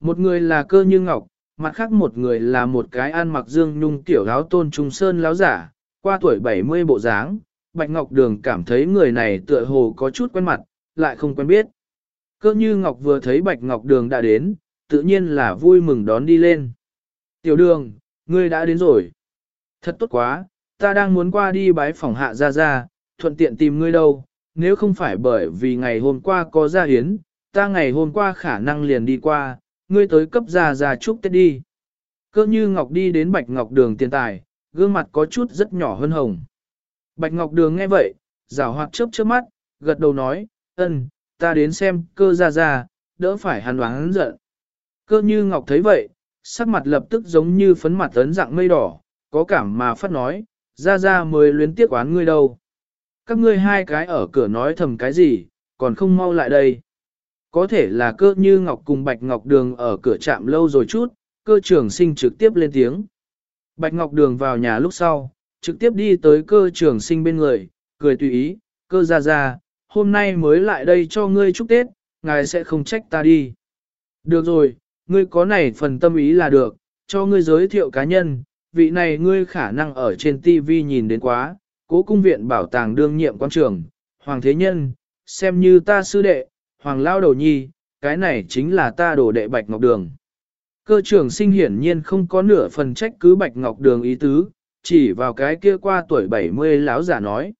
Một người là cơ như ngọc, mặt khác một người là một cái ăn mặc dương nhung tiểu áo tôn trung sơn láo giả, qua tuổi 70 bộ dáng, Bạch Ngọc Đường cảm thấy người này tựa hồ có chút quen mặt, lại không quen biết. Cơ như Ngọc vừa thấy Bạch Ngọc Đường đã đến, tự nhiên là vui mừng đón đi lên. Tiểu đường, ngươi đã đến rồi. Thật tốt quá, ta đang muốn qua đi bái phòng hạ ra ra, thuận tiện tìm ngươi đâu, nếu không phải bởi vì ngày hôm qua có gia hiến, ta ngày hôm qua khả năng liền đi qua, ngươi tới cấp ra ra chúc Tết đi. Cơ như Ngọc đi đến Bạch Ngọc Đường tiền tài, gương mặt có chút rất nhỏ hơn hồng. Bạch Ngọc Đường nghe vậy, rào hoạt chớp chớp mắt, gật đầu nói, ân, ta đến xem cơ ra ra, đỡ phải hắn oán giận. Cơ như Ngọc thấy vậy, sắc mặt lập tức giống như phấn mặt ấn dạng mây đỏ, có cảm mà phát nói, ra ra mới luyến tiếc oán ngươi đâu. Các ngươi hai cái ở cửa nói thầm cái gì, còn không mau lại đây. Có thể là cơ như Ngọc cùng Bạch Ngọc Đường ở cửa trạm lâu rồi chút, cơ trưởng sinh trực tiếp lên tiếng. Bạch Ngọc Đường vào nhà lúc sau, trực tiếp đi tới cơ trưởng sinh bên người, cười tùy ý, cơ ra ra, hôm nay mới lại đây cho ngươi chúc Tết, ngài sẽ không trách ta đi. Được rồi, ngươi có này phần tâm ý là được, cho ngươi giới thiệu cá nhân, vị này ngươi khả năng ở trên TV nhìn đến quá, cố cung viện bảo tàng đương nhiệm quan trường, Hoàng Thế Nhân, xem như ta sư đệ, Hoàng Lao Đầu Nhi, cái này chính là ta đồ đệ Bạch Ngọc Đường. Cơ trưởng sinh hiển nhiên không có nửa phần trách cứ Bạch Ngọc Đường ý tứ, chỉ vào cái kia qua tuổi 70 lão giả nói.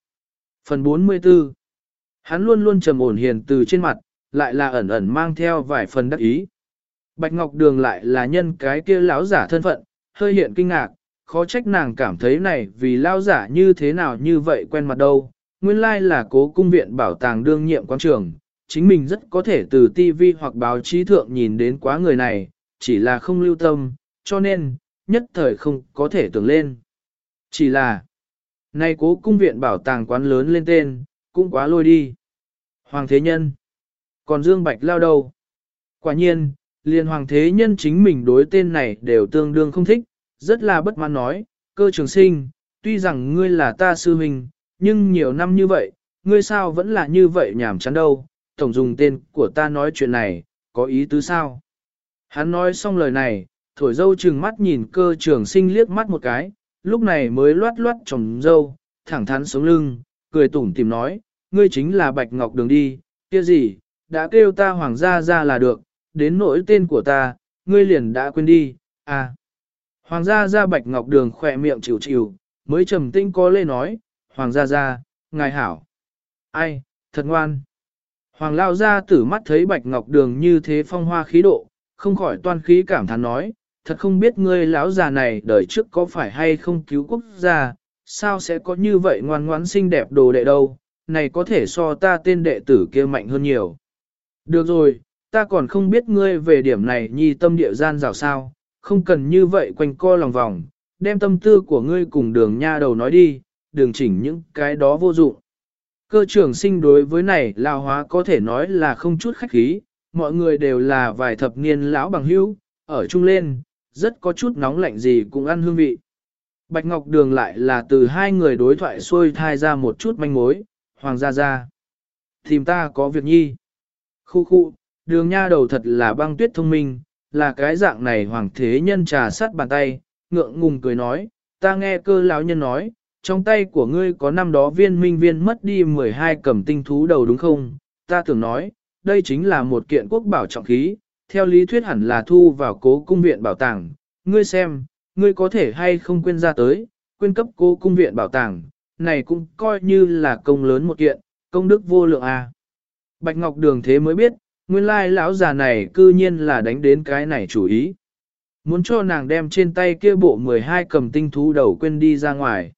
Phần 44 Hắn luôn luôn trầm ổn hiền từ trên mặt, lại là ẩn ẩn mang theo vài phần đắc ý. Bạch Ngọc Đường lại là nhân cái kia lão giả thân phận, hơi hiện kinh ngạc, khó trách nàng cảm thấy này vì lão giả như thế nào như vậy quen mặt đâu. Nguyên lai là cố cung viện bảo tàng đương nhiệm quan trường, chính mình rất có thể từ TV hoặc báo chí thượng nhìn đến quá người này, chỉ là không lưu tâm, cho nên, nhất thời không có thể tưởng lên. Chỉ là, nay cố cung viện bảo tàng quán lớn lên tên, cũng quá lôi đi. Hoàng thế nhân, còn Dương Bạch lao đâu? Quả nhiên, liền Hoàng thế nhân chính mình đối tên này đều tương đương không thích, rất là bất mãn nói, cơ trường sinh, tuy rằng ngươi là ta sư huynh, nhưng nhiều năm như vậy, ngươi sao vẫn là như vậy nhảm chán đâu, tổng dùng tên của ta nói chuyện này, có ý tứ sao? Hắn nói xong lời này, thổi dâu trừng mắt nhìn cơ trường sinh liếc mắt một cái, lúc này mới loát loát trồng dâu, thẳng thắn sống lưng, cười tủm tìm nói, ngươi chính là Bạch Ngọc Đường đi, kia gì, đã kêu ta hoàng gia ra là được, đến nỗi tên của ta, ngươi liền đã quên đi, à. Hoàng gia ra Bạch Ngọc Đường khỏe miệng chịu chịu, mới trầm tinh có lê nói, hoàng gia ra, ngài hảo. Ai, thật ngoan. Hoàng lao ra tử mắt thấy Bạch Ngọc Đường như thế phong hoa khí độ, không khỏi toan khí cảm thán nói, thật không biết ngươi lão già này đời trước có phải hay không cứu quốc gia, sao sẽ có như vậy ngoan ngoãn xinh đẹp đồ đệ đâu, này có thể so ta tên đệ tử kia mạnh hơn nhiều. Được rồi, ta còn không biết ngươi về điểm này nhi tâm địa gian rào sao, không cần như vậy quanh co lòng vòng, đem tâm tư của ngươi cùng đường nha đầu nói đi, đường chỉnh những cái đó vô dụng. Cơ trưởng sinh đối với này lao hóa có thể nói là không chút khách khí, mọi người đều là vài thập niên lão bằng hữu, ở chung lên, rất có chút nóng lạnh gì cũng ăn hương vị. Bạch Ngọc Đường lại là từ hai người đối thoại xuôi thai ra một chút manh mối, hoàng gia gia. Tìm ta có việc nhi. Khu khu, đường nha đầu thật là băng tuyết thông minh, là cái dạng này hoàng thế nhân trà sát bàn tay, ngượng ngùng cười nói, ta nghe cơ lão nhân nói, trong tay của ngươi có năm đó viên minh viên mất đi 12 cầm tinh thú đầu đúng không? Ta tưởng nói, đây chính là một kiện quốc bảo trọng khí, theo lý thuyết hẳn là thu vào cố cung viện bảo tàng. Ngươi xem, ngươi có thể hay không quên ra tới, quên cấp cố cung viện bảo tàng, này cũng coi như là công lớn một kiện, công đức vô lượng à. Bạch Ngọc Đường thế mới biết, nguyên lai lão già này cư nhiên là đánh đến cái này chủ ý. Muốn cho nàng đem trên tay kia bộ 12 cầm tinh thú đầu quên đi ra ngoài.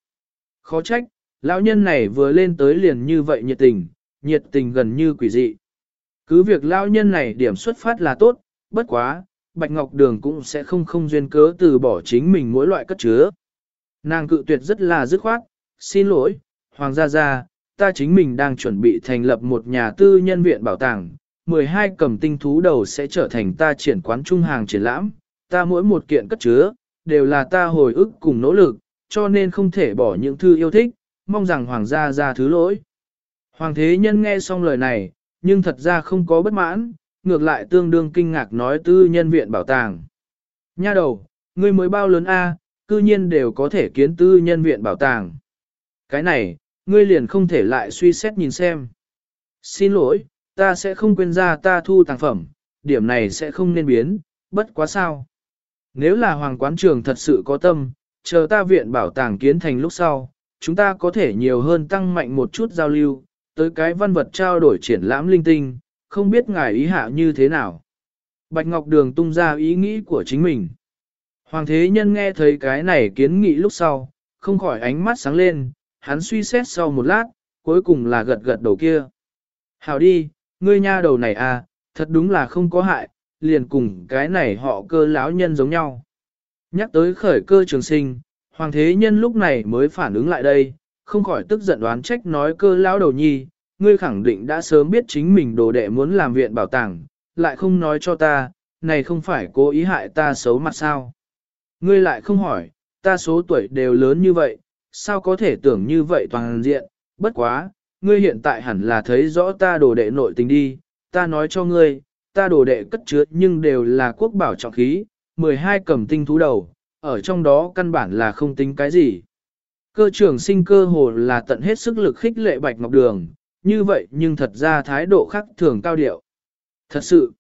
Khó trách, lão nhân này vừa lên tới liền như vậy nhiệt tình, nhiệt tình gần như quỷ dị. Cứ việc lão nhân này điểm xuất phát là tốt, bất quá, Bạch Ngọc Đường cũng sẽ không không duyên cớ từ bỏ chính mình mỗi loại cất chứa. Nàng cự tuyệt rất là dứt khoát, xin lỗi, Hoàng gia gia, ta chính mình đang chuẩn bị thành lập một nhà tư nhân viện bảo tàng, 12 cầm tinh thú đầu sẽ trở thành ta triển quán trung hàng triển lãm, ta mỗi một kiện cất chứa, đều là ta hồi ức cùng nỗ lực, cho nên không thể bỏ những thư yêu thích, mong rằng Hoàng gia ra thứ lỗi. Hoàng thế nhân nghe xong lời này, nhưng thật ra không có bất mãn, ngược lại tương đương kinh ngạc nói tư nhân viện bảo tàng. Nha đầu, ngươi mới bao lớn A, cư nhiên đều có thể kiến tư nhân viện bảo tàng. Cái này, ngươi liền không thể lại suy xét nhìn xem. Xin lỗi, ta sẽ không quên ra ta thu tàng phẩm, điểm này sẽ không nên biến, bất quá sao. Nếu là hoàng quán trường thật sự có tâm, chờ ta viện bảo tàng kiến thành lúc sau, chúng ta có thể nhiều hơn tăng mạnh một chút giao lưu, tới cái văn vật trao đổi triển lãm linh tinh, không biết ngài ý hạ như thế nào. Bạch Ngọc Đường tung ra ý nghĩ của chính mình. Hoàng thế nhân nghe thấy cái này kiến nghị lúc sau, không khỏi ánh mắt sáng lên, hắn suy xét sau một lát, cuối cùng là gật gật đầu kia. Hảo đi, ngươi nha đầu này à, thật đúng là không có hại, liền cùng cái này họ cơ lão nhân giống nhau. Nhắc tới khởi cơ trường sinh, hoàng thế nhân lúc này mới phản ứng lại đây, không khỏi tức giận đoán trách nói cơ lão đầu nhi, ngươi khẳng định đã sớm biết chính mình đồ đệ muốn làm viện bảo tàng, lại không nói cho ta, này không phải cố ý hại ta xấu mặt sao. Ngươi lại không hỏi, ta số tuổi đều lớn như vậy, sao có thể tưởng như vậy toàn diện, bất quá, ngươi hiện tại hẳn là thấy rõ ta đồ đệ nội tình đi, ta nói cho ngươi, ta đồ đệ cất chứa nhưng đều là quốc bảo trọng khí, 12 cầm tinh thú đầu, ở trong đó căn bản là không tính cái gì. Cơ trưởng sinh cơ hồ là tận hết sức lực khích lệ Bạch Ngọc Đường, như vậy nhưng thật ra thái độ khác thường cao điệu. Thật sự,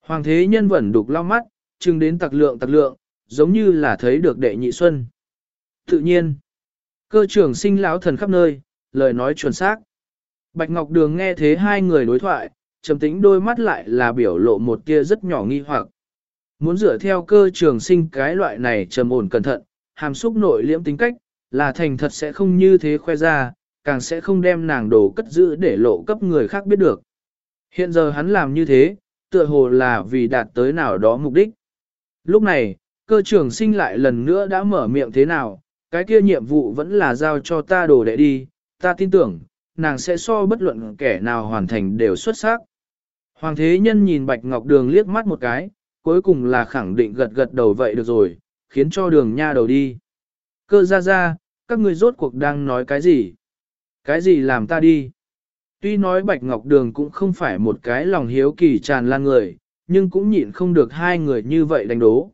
Hoàng thế nhân vẫn đục lao mắt, chừng đến tặc lượng tặc lượng, giống như là thấy được đệ nhị xuân. Tự nhiên, cơ trưởng sinh lão thần khắp nơi, lời nói chuẩn xác. Bạch Ngọc Đường nghe thế hai người đối thoại, trầm tĩnh đôi mắt lại là biểu lộ một kia rất nhỏ nghi hoặc. Muốn dựa theo cơ trường sinh cái loại này trầm ổn cẩn thận, hàm xúc nội liễm tính cách, là thành thật sẽ không như thế khoe ra, càng sẽ không đem nàng đồ cất giữ để lộ cấp người khác biết được. Hiện giờ hắn làm như thế, tựa hồ là vì đạt tới nào đó mục đích. Lúc này, cơ trưởng sinh lại lần nữa đã mở miệng thế nào, cái kia nhiệm vụ vẫn là giao cho ta đồ đệ đi, ta tin tưởng, nàng sẽ so bất luận kẻ nào hoàn thành đều xuất sắc. Hoàng thế nhân nhìn Bạch Ngọc Đường liếc mắt một cái, cuối cùng là khẳng định gật gật đầu vậy được rồi, khiến cho đường nha đầu đi. Cơ ra ra, các người rốt cuộc đang nói cái gì? Cái gì làm ta đi? Tuy nói Bạch Ngọc Đường cũng không phải một cái lòng hiếu kỳ tràn lan người, nhưng cũng nhịn không được hai người như vậy đánh đố.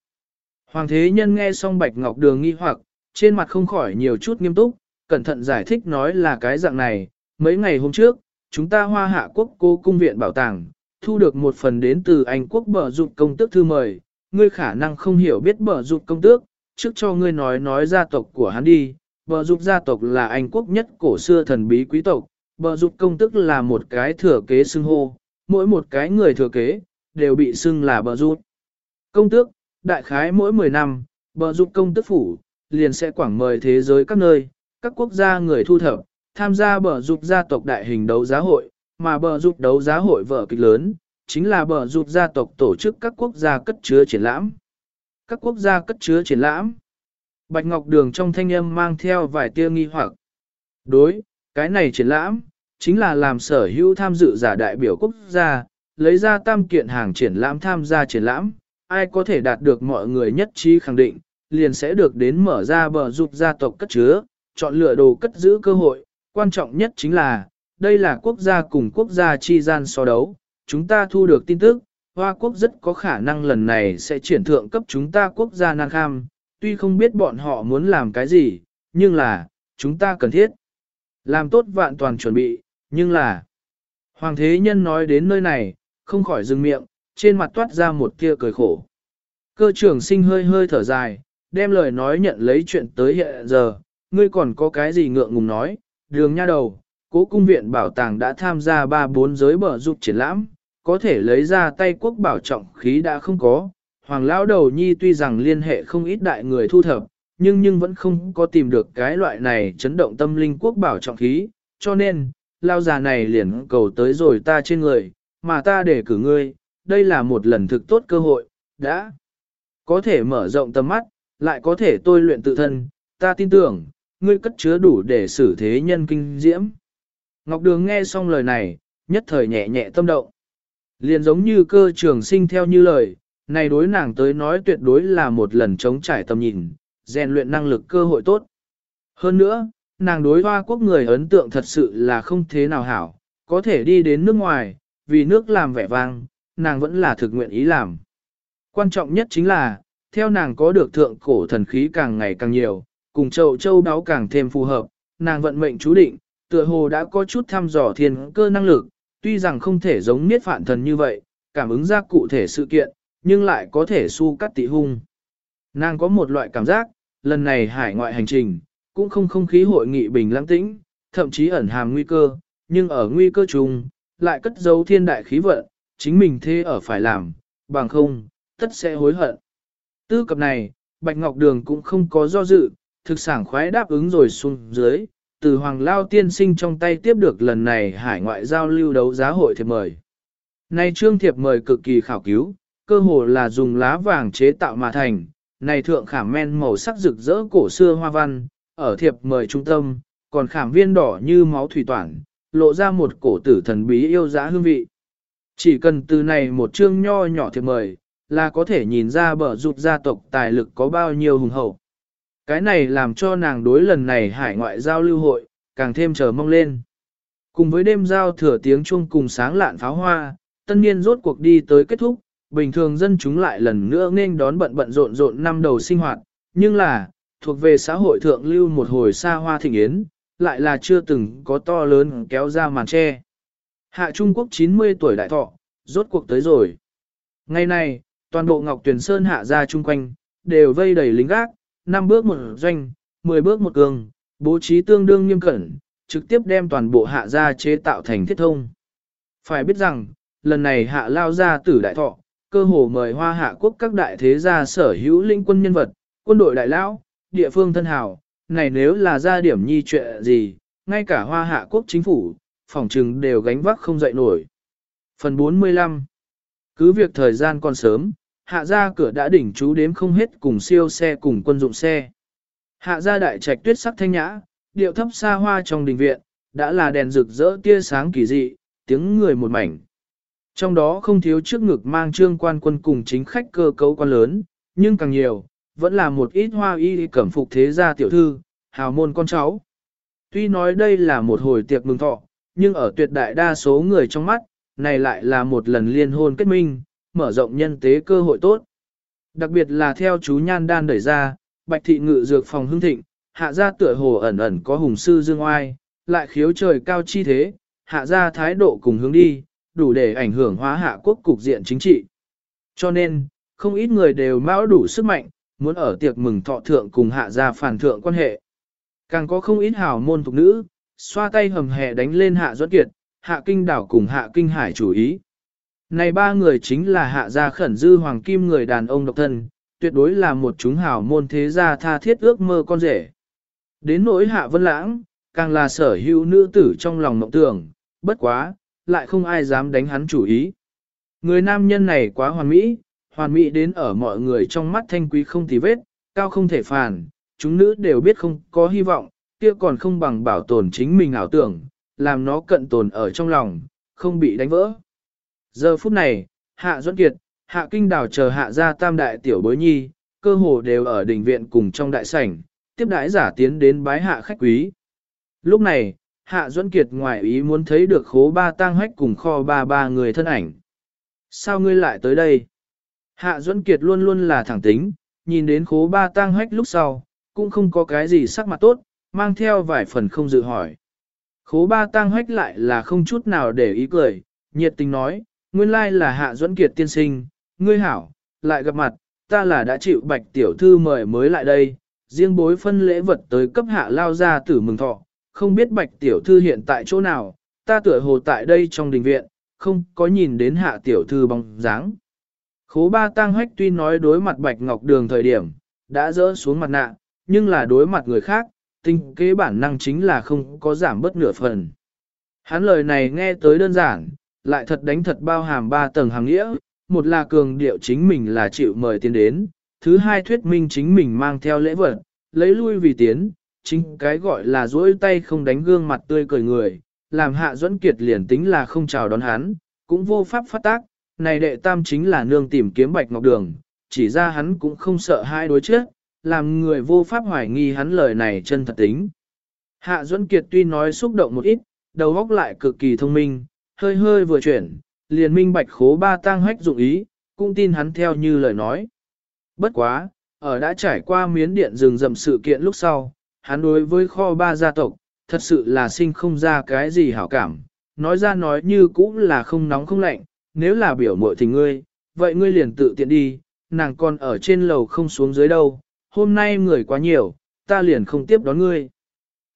Hoàng thế nhân nghe xong Bạch Ngọc Đường nghi hoặc, trên mặt không khỏi nhiều chút nghiêm túc, cẩn thận giải thích nói là cái dạng này, mấy ngày hôm trước, chúng ta hoa hạ quốc cô cung viện bảo tàng, thu được một phần đến từ Anh quốc bở dục công tước thư mời, ngươi khả năng không hiểu biết bở dục công tước, trước cho ngươi nói nói gia tộc của hắn đi, bờ dục gia tộc là Anh quốc nhất cổ xưa thần bí quý tộc, bờ dục công tước là một cái thừa kế xưng hô, mỗi một cái người thừa kế, đều bị xưng là bờ dục. Công tước, đại khái mỗi 10 năm, bờ dục công tước phủ, liền sẽ quảng mời thế giới các nơi, các quốc gia người thu thập, tham gia bờ dục gia tộc đại hình đấu giá hội, mà bờ rụt đấu giá hội vở kịch lớn, chính là bờ rụt gia tộc tổ chức các quốc gia cất chứa triển lãm. Các quốc gia cất chứa triển lãm. Bạch Ngọc Đường trong thanh âm mang theo vài tia nghi hoặc. Đối, cái này triển lãm, chính là làm sở hữu tham dự giả đại biểu quốc gia, lấy ra tam kiện hàng triển lãm tham gia triển lãm, ai có thể đạt được mọi người nhất trí khẳng định, liền sẽ được đến mở ra bờ rụt gia tộc cất chứa, chọn lựa đồ cất giữ cơ hội, quan trọng nhất chính là, đây là quốc gia cùng quốc gia chi gian so đấu, chúng ta thu được tin tức, Hoa quốc rất có khả năng lần này sẽ triển thượng cấp chúng ta quốc gia năng kham, tuy không biết bọn họ muốn làm cái gì, nhưng là, chúng ta cần thiết. Làm tốt vạn toàn chuẩn bị, nhưng là... Hoàng thế nhân nói đến nơi này, không khỏi dừng miệng, trên mặt toát ra một tia cười khổ. Cơ trưởng sinh hơi hơi thở dài, đem lời nói nhận lấy chuyện tới hiện giờ, ngươi còn có cái gì ngượng ngùng nói, đường nha đầu, cố cung viện bảo tàng đã tham gia ba bốn giới bờ giúp triển lãm, có thể lấy ra tay quốc bảo trọng khí đã không có. Hoàng lão đầu nhi tuy rằng liên hệ không ít đại người thu thập, nhưng nhưng vẫn không có tìm được cái loại này chấn động tâm linh quốc bảo trọng khí, cho nên, lao già này liền cầu tới rồi ta trên người, mà ta để cử ngươi, đây là một lần thực tốt cơ hội, đã có thể mở rộng tầm mắt, lại có thể tôi luyện tự thân, ta tin tưởng, ngươi cất chứa đủ để xử thế nhân kinh diễm. Ngọc Đường nghe xong lời này, nhất thời nhẹ nhẹ tâm động. Liền giống như cơ trường sinh theo như lời, này đối nàng tới nói tuyệt đối là một lần chống trải tầm nhìn, rèn luyện năng lực cơ hội tốt. Hơn nữa, nàng đối hoa quốc người ấn tượng thật sự là không thế nào hảo, có thể đi đến nước ngoài, vì nước làm vẻ vang, nàng vẫn là thực nguyện ý làm. Quan trọng nhất chính là, theo nàng có được thượng cổ thần khí càng ngày càng nhiều, cùng châu châu đáo càng thêm phù hợp, nàng vận mệnh chú định, tựa hồ đã có chút thăm dò thiên cơ năng lực, tuy rằng không thể giống niết phản thần như vậy, cảm ứng ra cụ thể sự kiện, nhưng lại có thể su cắt tị hung. Nàng có một loại cảm giác, lần này hải ngoại hành trình, cũng không không khí hội nghị bình lãng tĩnh, thậm chí ẩn hàm nguy cơ, nhưng ở nguy cơ chung, lại cất giấu thiên đại khí vận, chính mình thế ở phải làm, bằng không, tất sẽ hối hận. Tư cập này, Bạch Ngọc Đường cũng không có do dự, thực sản khoái đáp ứng rồi xuống dưới, từ Hoàng Lao tiên sinh trong tay tiếp được lần này hải ngoại giao lưu đấu giá hội thiệp mời. Này trương thiệp mời cực kỳ khảo cứu, cơ hồ là dùng lá vàng chế tạo mà thành, này thượng khảm men màu sắc rực rỡ cổ xưa hoa văn, ở thiệp mời trung tâm, còn khảm viên đỏ như máu thủy toản, lộ ra một cổ tử thần bí yêu giá hương vị. Chỉ cần từ này một chương nho nhỏ thiệp mời, là có thể nhìn ra bờ rụt gia tộc tài lực có bao nhiêu hùng hậu. Cái này làm cho nàng đối lần này hải ngoại giao lưu hội, càng thêm chờ mong lên. Cùng với đêm giao thừa tiếng chuông cùng sáng lạn pháo hoa, tân niên rốt cuộc đi tới kết thúc, bình thường dân chúng lại lần nữa nên đón bận bận rộn rộn năm đầu sinh hoạt, nhưng là, thuộc về xã hội thượng lưu một hồi xa hoa thịnh yến, lại là chưa từng có to lớn kéo ra màn che. Hạ Trung Quốc 90 tuổi đại thọ, rốt cuộc tới rồi. Ngày này, toàn bộ Ngọc Tuyền Sơn hạ ra chung quanh, đều vây đầy lính gác, 5 bước một doanh, 10 bước một cường, bố trí tương đương nghiêm cẩn, trực tiếp đem toàn bộ hạ gia chế tạo thành thiết thông. Phải biết rằng, lần này hạ lao ra tử đại thọ, cơ hồ mời hoa hạ quốc các đại thế gia sở hữu linh quân nhân vật, quân đội đại lão, địa phương thân hào, này nếu là ra điểm nhi chuyện gì, ngay cả hoa hạ quốc chính phủ, phòng trừng đều gánh vác không dậy nổi. Phần 45 Cứ việc thời gian còn sớm, hạ ra cửa đã đỉnh chú đếm không hết cùng siêu xe cùng quân dụng xe. Hạ ra đại trạch tuyết sắc thanh nhã, điệu thấp xa hoa trong đình viện, đã là đèn rực rỡ tia sáng kỳ dị, tiếng người một mảnh. Trong đó không thiếu trước ngực mang trương quan quân cùng chính khách cơ cấu quan lớn, nhưng càng nhiều, vẫn là một ít hoa y cẩm phục thế gia tiểu thư, hào môn con cháu. Tuy nói đây là một hồi tiệc mừng thọ, nhưng ở tuyệt đại đa số người trong mắt, này lại là một lần liên hôn kết minh, mở rộng nhân tế cơ hội tốt. Đặc biệt là theo chú Nhan Đan đẩy ra, Bạch Thị Ngự dược phòng hưng thịnh, hạ gia tựa hồ ẩn ẩn có hùng sư dương oai, lại khiếu trời cao chi thế, hạ gia thái độ cùng hướng đi, đủ để ảnh hưởng hóa hạ quốc cục diện chính trị. Cho nên, không ít người đều mão đủ sức mạnh, muốn ở tiệc mừng thọ thượng cùng hạ gia phản thượng quan hệ. Càng có không ít hào môn thuộc nữ, xoa tay hầm hè đánh lên hạ doãn kiệt, hạ kinh đảo cùng hạ kinh hải chủ ý. Này ba người chính là hạ gia khẩn dư hoàng kim người đàn ông độc thân, tuyệt đối là một chúng hào môn thế gia tha thiết ước mơ con rể. Đến nỗi hạ vân lãng, càng là sở hữu nữ tử trong lòng mộng tưởng, bất quá, lại không ai dám đánh hắn chủ ý. Người nam nhân này quá hoàn mỹ, hoàn mỹ đến ở mọi người trong mắt thanh quý không tì vết, cao không thể phản, chúng nữ đều biết không có hy vọng, kia còn không bằng bảo tồn chính mình ảo tưởng, làm nó cận tồn ở trong lòng, không bị đánh vỡ. Giờ phút này, Hạ Duẫn Kiệt, Hạ Kinh Đào chờ Hạ ra tam đại tiểu bối nhi, cơ hồ đều ở đỉnh viện cùng trong đại sảnh, tiếp đãi giả tiến đến bái hạ khách quý. Lúc này, Hạ Duẫn Kiệt ngoài ý muốn thấy được khố ba tang hách cùng kho ba ba người thân ảnh. Sao ngươi lại tới đây? Hạ Duẫn Kiệt luôn luôn là thẳng tính, nhìn đến khố ba tang hách lúc sau, cũng không có cái gì sắc mặt tốt, mang theo vài phần không dự hỏi. Khố ba tang hách lại là không chút nào để ý cười, nhiệt tình nói, nguyên lai là Hạ Duẫn Kiệt tiên sinh, ngươi hảo, lại gặp mặt, ta là đã chịu bạch tiểu thư mời mới lại đây, riêng bối phân lễ vật tới cấp hạ lao ra tử mừng thọ, không biết bạch tiểu thư hiện tại chỗ nào, ta tựa hồ tại đây trong đình viện, không có nhìn đến hạ tiểu thư bóng dáng. Khố ba tang hách tuy nói đối mặt bạch ngọc đường thời điểm, đã dỡ xuống mặt nạ, nhưng là đối mặt người khác, tinh kế bản năng chính là không có giảm bất nửa phần. Hắn lời này nghe tới đơn giản, lại thật đánh thật bao hàm ba tầng hàng nghĩa, một là cường điệu chính mình là chịu mời tiến đến, thứ hai thuyết minh chính mình mang theo lễ vật, lấy lui vì tiến, chính cái gọi là duỗi tay không đánh gương mặt tươi cười người, làm hạ duẫn kiệt liền tính là không chào đón hắn, cũng vô pháp phát tác, này đệ tam chính là nương tìm kiếm bạch ngọc đường, chỉ ra hắn cũng không sợ hai đối trước, làm người vô pháp hoài nghi hắn lời này chân thật tính. Hạ Duẫn Kiệt tuy nói xúc động một ít, đầu óc lại cực kỳ thông minh, hơi hơi vừa chuyển, liền minh bạch khố ba tang hách dụng ý, cũng tin hắn theo như lời nói. Bất quá, ở đã trải qua miến điện rừng rầm sự kiện lúc sau, hắn đối với kho ba gia tộc, thật sự là sinh không ra cái gì hảo cảm, nói ra nói như cũng là không nóng không lạnh, nếu là biểu mội thì ngươi, vậy ngươi liền tự tiện đi, nàng còn ở trên lầu không xuống dưới đâu, hôm nay người quá nhiều, ta liền không tiếp đón ngươi.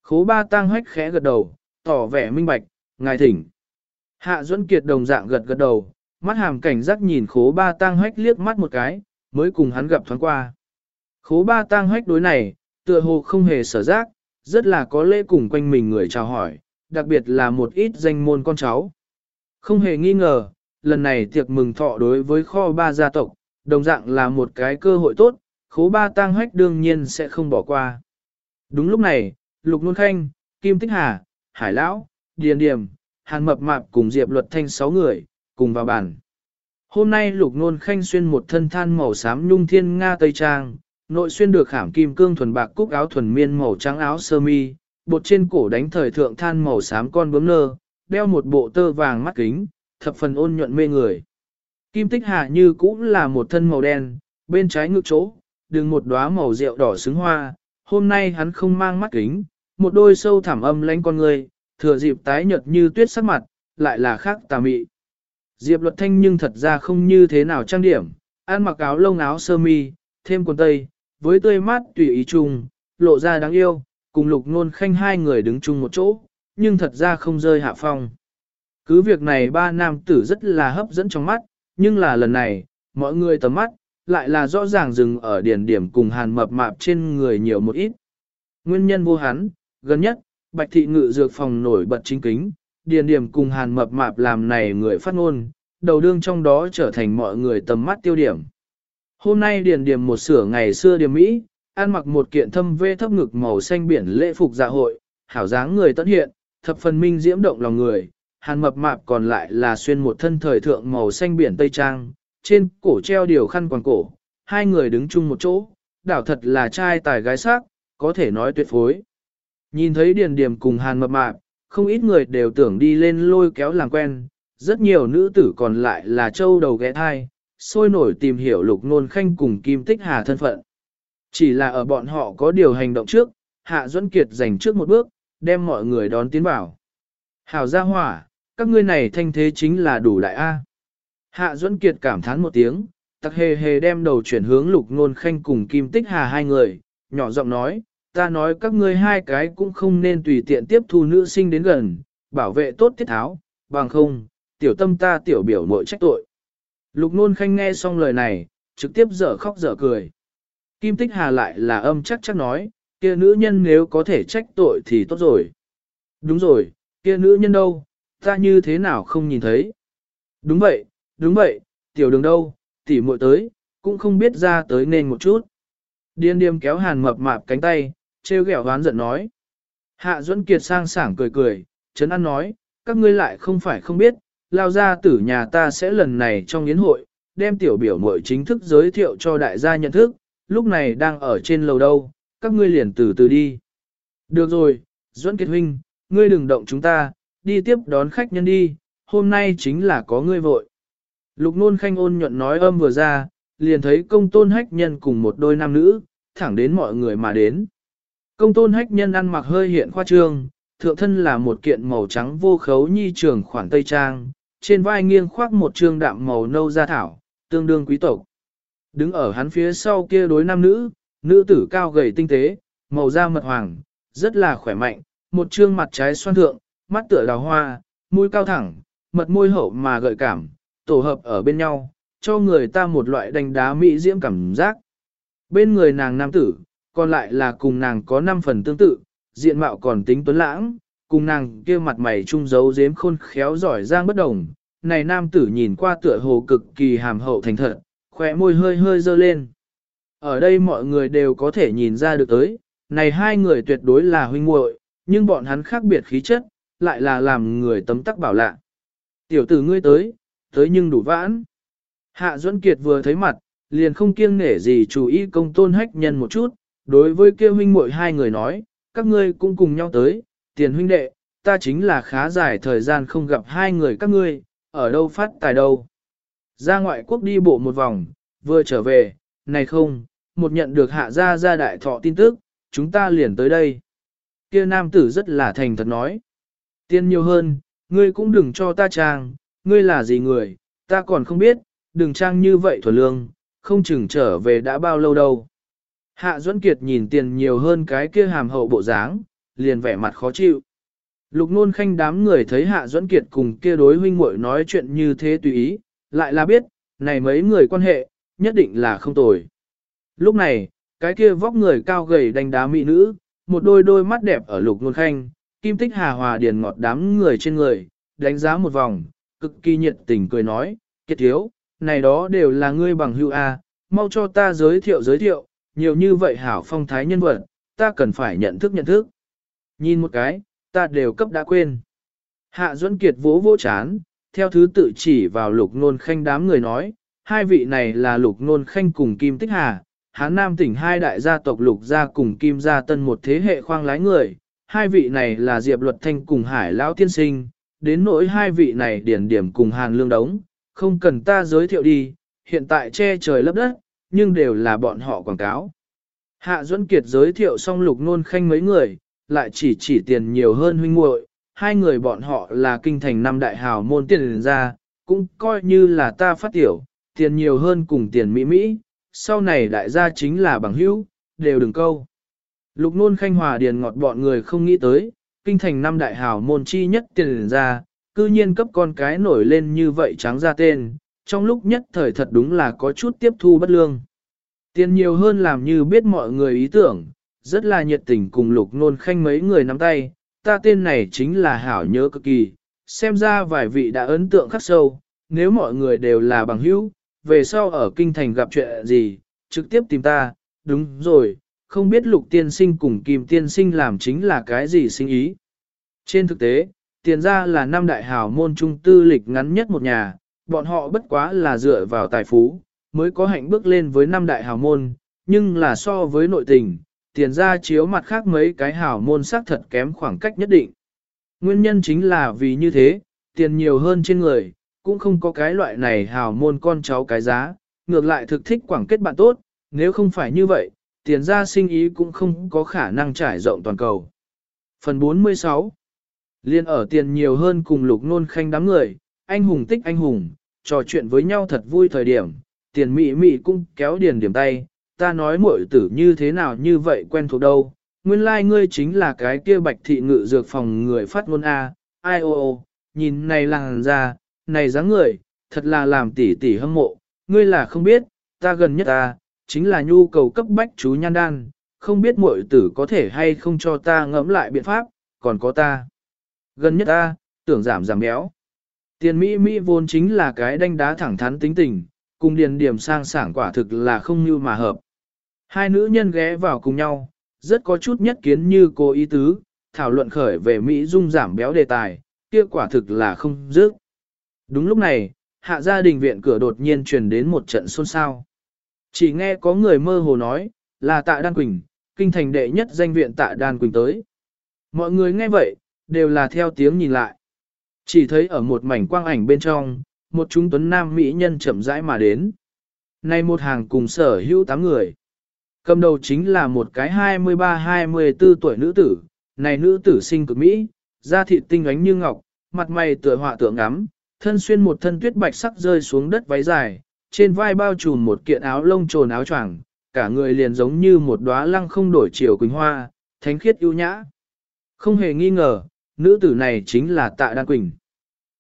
Khố ba tang hách khẽ gật đầu, tỏ vẻ minh bạch, ngài thỉnh. Hạ Duẫn Kiệt đồng dạng gật gật đầu, mắt hàm cảnh giác nhìn khố ba tang hách liếc mắt một cái, mới cùng hắn gặp thoáng qua. Khố ba tang hách đối này, tựa hồ không hề sở giác, rất là có lễ cùng quanh mình người chào hỏi, đặc biệt là một ít danh môn con cháu. Không hề nghi ngờ, lần này tiệc mừng thọ đối với kho ba gia tộc, đồng dạng là một cái cơ hội tốt, khố ba tang hách đương nhiên sẽ không bỏ qua. Đúng lúc này, Lục Nôn Khanh, Kim Tích Hà, Hải Lão, Điền Điềm, Hàn Mập Mạp cùng Diệp Luật Thanh sáu người, cùng vào bàn. Hôm nay Lục Nôn Khanh xuyên một thân than màu xám nhung thiên Nga Tây Trang, nội xuyên được khảm kim cương thuần bạc cúc áo thuần miên màu trắng áo sơ mi, bột trên cổ đánh thời thượng than màu xám con bướm nơ, đeo một bộ tơ vàng mắt kính, thập phần ôn nhuận mê người. Kim Tích Hạ như cũng là một thân màu đen, bên trái ngực chỗ, đường một đóa màu rượu đỏ xứng hoa, hôm nay hắn không mang mắt kính, một đôi sâu thẳm âm lánh con người, thừa dịp tái nhợt như tuyết sắc mặt, lại là khác tà mị. Diệp luật thanh nhưng thật ra không như thế nào trang điểm, ăn mặc áo lông áo sơ mi, thêm quần tây, với tươi mát tùy ý chung, lộ ra đáng yêu, cùng lục nôn khanh hai người đứng chung một chỗ, nhưng thật ra không rơi hạ phong. Cứ việc này ba nam tử rất là hấp dẫn trong mắt, nhưng là lần này, mọi người tầm mắt, lại là rõ ràng dừng ở điển điểm cùng hàn mập mạp trên người nhiều một ít. Nguyên nhân vô hắn, gần nhất, bạch thị ngự dược phòng nổi bật chính kính, điền điểm cùng hàn mập mạp làm này người phát ngôn, đầu đương trong đó trở thành mọi người tầm mắt tiêu điểm. Hôm nay điền điểm một sửa ngày xưa điểm Mỹ, ăn mặc một kiện thâm vê thấp ngực màu xanh biển lễ phục dạ hội, hảo dáng người tận hiện, thập phần minh diễm động lòng người, hàn mập mạp còn lại là xuyên một thân thời thượng màu xanh biển tây trang, trên cổ treo điều khăn quàng cổ, hai người đứng chung một chỗ, đảo thật là trai tài gái sắc, có thể nói tuyệt phối. Nhìn thấy điền điểm cùng hàn mập mạp, không ít người đều tưởng đi lên lôi kéo làm quen, rất nhiều nữ tử còn lại là châu đầu ghé thai, sôi nổi tìm hiểu lục nôn khanh cùng kim tích hà thân phận. Chỉ là ở bọn họ có điều hành động trước, Hạ Duẫn Kiệt giành trước một bước, đem mọi người đón tiến vào. Hảo gia hỏa, các ngươi này thanh thế chính là đủ đại A. Hạ Duẫn Kiệt cảm thán một tiếng, tặc hề hề đem đầu chuyển hướng lục nôn khanh cùng kim tích hà hai người, nhỏ giọng nói, ta nói các ngươi hai cái cũng không nên tùy tiện tiếp thu nữ sinh đến gần, bảo vệ tốt tiết tháo, bằng không, tiểu tâm ta tiểu biểu mội trách tội. Lục nôn khanh nghe xong lời này, trực tiếp dở khóc dở cười. Kim Tích Hà lại là âm chắc chắc nói, kia nữ nhân nếu có thể trách tội thì tốt rồi. Đúng rồi, kia nữ nhân đâu, ta như thế nào không nhìn thấy. Đúng vậy, đúng vậy, tiểu đường đâu, tỉ muội tới, cũng không biết ra tới nên một chút. Điên điềm kéo hàn mập mạp cánh tay, trêu ghẹo hoán giận nói. Hạ Duẫn Kiệt sang sảng cười cười, Trấn an nói, các ngươi lại không phải không biết, lao ra tử nhà ta sẽ lần này trong yến hội, đem tiểu biểu muội chính thức giới thiệu cho đại gia nhận thức, lúc này đang ở trên lầu đâu, các ngươi liền từ từ đi. Được rồi, Duẫn Kiệt Huynh, ngươi đừng động chúng ta, đi tiếp đón khách nhân đi, hôm nay chính là có ngươi vội. Lục nôn khanh ôn nhuận nói âm vừa ra, liền thấy công tôn hách nhân cùng một đôi nam nữ, thẳng đến mọi người mà đến. Công tôn hách nhân ăn mặc hơi hiện khoa trương, thượng thân là một kiện màu trắng vô khấu nhi trường khoản tây trang, trên vai nghiêng khoác một trương đạm màu nâu da thảo, tương đương quý tộc. Đứng ở hắn phía sau kia đối nam nữ, nữ tử cao gầy tinh tế, màu da mật hoàng, rất là khỏe mạnh, một trương mặt trái xoan thượng, mắt tựa đào hoa, mũi cao thẳng, mật môi hậu mà gợi cảm, tổ hợp ở bên nhau, cho người ta một loại đánh đá mỹ diễm cảm giác. Bên người nàng nam tử, còn lại là cùng nàng có 5 phần tương tự, diện mạo còn tính tuấn lãng, cùng nàng kia mặt mày trung dấu dếm khôn khéo giỏi giang bất đồng. Này nam tử nhìn qua tựa hồ cực kỳ hàm hậu thành thật, khỏe môi hơi hơi dơ lên. Ở đây mọi người đều có thể nhìn ra được tới, này hai người tuyệt đối là huynh muội, nhưng bọn hắn khác biệt khí chất, lại là làm người tấm tắc bảo lạ. Tiểu tử ngươi tới, tới nhưng đủ vãn. Hạ Duẫn Kiệt vừa thấy mặt, liền không kiêng nể gì chú ý công tôn hách nhân một chút, đối với kia huynh muội hai người nói, các ngươi cũng cùng nhau tới, tiền huynh đệ, ta chính là khá dài thời gian không gặp hai người các ngươi, ở đâu phát tài đâu. Ra ngoại quốc đi bộ một vòng, vừa trở về, này không, một nhận được hạ gia gia đại thọ tin tức, chúng ta liền tới đây. Kia nam tử rất là thành thật nói. Tiền nhiều hơn, ngươi cũng đừng cho ta trang, ngươi là gì người, ta còn không biết, đừng trang như vậy thuần lương, không chừng trở về đã bao lâu đâu. Hạ Duẫn Kiệt nhìn tiền nhiều hơn cái kia hàm hậu bộ dáng, liền vẻ mặt khó chịu. Lục nôn khanh đám người thấy Hạ Duẫn Kiệt cùng kia đối huynh muội nói chuyện như thế tùy ý, lại là biết, này mấy người quan hệ, nhất định là không tồi. Lúc này, cái kia vóc người cao gầy đánh đá mỹ nữ, một đôi đôi mắt đẹp ở lục nôn khanh, kim tích hà hòa điền ngọt đám người trên người, đánh giá một vòng, cực kỳ nhiệt tình cười nói, kiệt thiếu, này đó đều là ngươi bằng hữu A, mau cho ta giới thiệu giới thiệu, nhiều như vậy hảo phong thái nhân vật, ta cần phải nhận thức nhận thức. Nhìn một cái, ta đều cấp đã quên. Hạ Duẫn Kiệt vỗ vỗ chán, theo thứ tự chỉ vào lục nôn khanh đám người nói, hai vị này là lục nôn khanh cùng Kim Tích Hà, Hán Nam tỉnh hai đại gia tộc lục gia cùng Kim gia tân một thế hệ khoang lái người, hai vị này là Diệp Luật Thanh cùng Hải Lão Tiên Sinh, đến nỗi hai vị này điển điểm cùng Hàn Lương Đống, không cần ta giới thiệu đi, hiện tại che trời lấp đất, nhưng đều là bọn họ quảng cáo. Hạ Duẫn Kiệt giới thiệu xong lục nôn khanh mấy người, lại chỉ chỉ tiền nhiều hơn huynh muội, hai người bọn họ là kinh thành năm đại hào môn tiền ra, cũng coi như là ta phát tiểu, tiền nhiều hơn cùng tiền Mỹ Mỹ, sau này đại gia chính là bằng hữu, đều đừng câu. Lục nôn khanh hòa điền ngọt bọn người không nghĩ tới, kinh thành năm đại hào môn chi nhất tiền ra, cư nhiên cấp con cái nổi lên như vậy trắng ra tên, trong lúc nhất thời thật đúng là có chút tiếp thu bất lương. Tiền nhiều hơn làm như biết mọi người ý tưởng, rất là nhiệt tình cùng lục nôn khanh mấy người nắm tay, ta tên này chính là hảo nhớ cực kỳ, xem ra vài vị đã ấn tượng khắc sâu, nếu mọi người đều là bằng hữu, về sau ở kinh thành gặp chuyện gì, trực tiếp tìm ta, đúng rồi, không biết lục tiên sinh cùng kim tiên sinh làm chính là cái gì sinh ý. Trên thực tế, tiền ra là năm đại hào môn trung tư lịch ngắn nhất một nhà, bọn họ bất quá là dựa vào tài phú, mới có hạnh bước lên với năm đại hào môn, nhưng là so với nội tình, tiền ra chiếu mặt khác mấy cái hào môn xác thật kém khoảng cách nhất định. Nguyên nhân chính là vì như thế, tiền nhiều hơn trên người, cũng không có cái loại này hào môn con cháu cái giá, ngược lại thực thích quảng kết bạn tốt, nếu không phải như vậy, tiền ra sinh ý cũng không có khả năng trải rộng toàn cầu. Phần 46 Liên ở tiền nhiều hơn cùng lục nôn khanh đám người, anh hùng tích anh hùng, trò chuyện với nhau thật vui thời điểm, tiền mị mị cũng kéo điền điểm tay, ta nói muội tử như thế nào như vậy quen thuộc đâu, nguyên lai like ngươi chính là cái kia bạch thị ngự dược phòng người phát ngôn A, ai ô ô, nhìn này làng ra, này dáng người, thật là làm tỉ tỉ hâm mộ, ngươi là không biết, ta gần nhất ta, chính là nhu cầu cấp bách chú nhan đan, không biết muội tử có thể hay không cho ta ngẫm lại biện pháp, còn có ta. Gần nhất ta, tưởng giảm giảm béo. Tiền Mỹ Mỹ vốn chính là cái đanh đá thẳng thắn tính tình, cùng điền điểm sang sảng quả thực là không như mà hợp. Hai nữ nhân ghé vào cùng nhau, rất có chút nhất kiến như cô ý tứ, thảo luận khởi về Mỹ dung giảm béo đề tài, kia quả thực là không dứt. Đúng lúc này, hạ gia đình viện cửa đột nhiên truyền đến một trận xôn xao. Chỉ nghe có người mơ hồ nói, là tạ Đan Quỳnh, kinh thành đệ nhất danh viện tạ Đan Quỳnh tới. Mọi người nghe vậy, đều là theo tiếng nhìn lại. Chỉ thấy ở một mảnh quang ảnh bên trong, một chúng tuấn nam mỹ nhân chậm rãi mà đến. Nay một hàng cùng sở hữu tám người. Cầm đầu chính là một cái 23-24 tuổi nữ tử, này nữ tử sinh cực Mỹ, da thịt tinh ánh như ngọc, mặt mày tựa họa tượng ngắm, thân xuyên một thân tuyết bạch sắc rơi xuống đất váy dài, trên vai bao trùm một kiện áo lông trồn áo choàng, cả người liền giống như một đóa lăng không đổi chiều quỳnh hoa, thánh khiết ưu nhã. Không hề nghi ngờ, nữ tử này chính là Tạ Đan Quỳnh.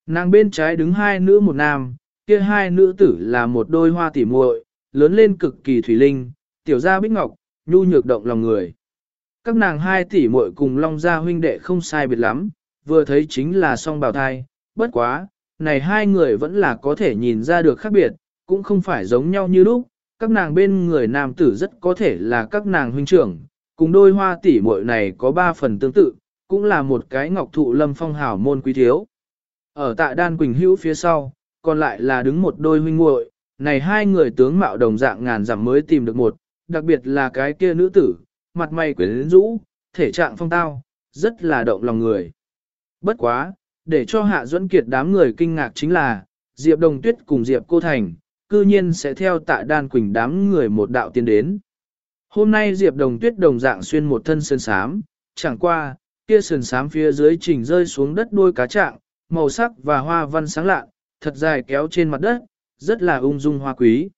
Nàng bên trái đứng hai nữ một nam, kia hai nữ tử là một đôi hoa tỉ muội, lớn lên cực kỳ thủy linh, tiểu gia bích ngọc, nhu nhược động lòng người. Các nàng hai tỷ muội cùng Long gia huynh đệ không sai biệt lắm, vừa thấy chính là song bào thai, bất quá, này hai người vẫn là có thể nhìn ra được khác biệt, cũng không phải giống nhau như lúc, các nàng bên người nam tử rất có thể là các nàng huynh trưởng, cùng đôi hoa tỷ muội này có ba phần tương tự, cũng là một cái ngọc thụ lâm phong hảo môn quý thiếu. Ở tại đan quỳnh hữu phía sau, còn lại là đứng một đôi huynh muội, này hai người tướng mạo đồng dạng ngàn dặm mới tìm được một, đặc biệt là cái kia nữ tử, mặt mày quyến rũ, thể trạng phong tao, rất là động lòng người. Bất quá, để cho Hạ Duẫn Kiệt đám người kinh ngạc chính là, Diệp Đồng Tuyết cùng Diệp Cô Thành, cư nhiên sẽ theo tạ đan quỳnh đám người một đạo tiến đến. Hôm nay Diệp Đồng Tuyết đồng dạng xuyên một thân sơn sám, chẳng qua, kia sườn sám phía dưới chỉnh rơi xuống đất đuôi cá trạng, màu sắc và hoa văn sáng lạ, thật dài kéo trên mặt đất, rất là ung dung hoa quý.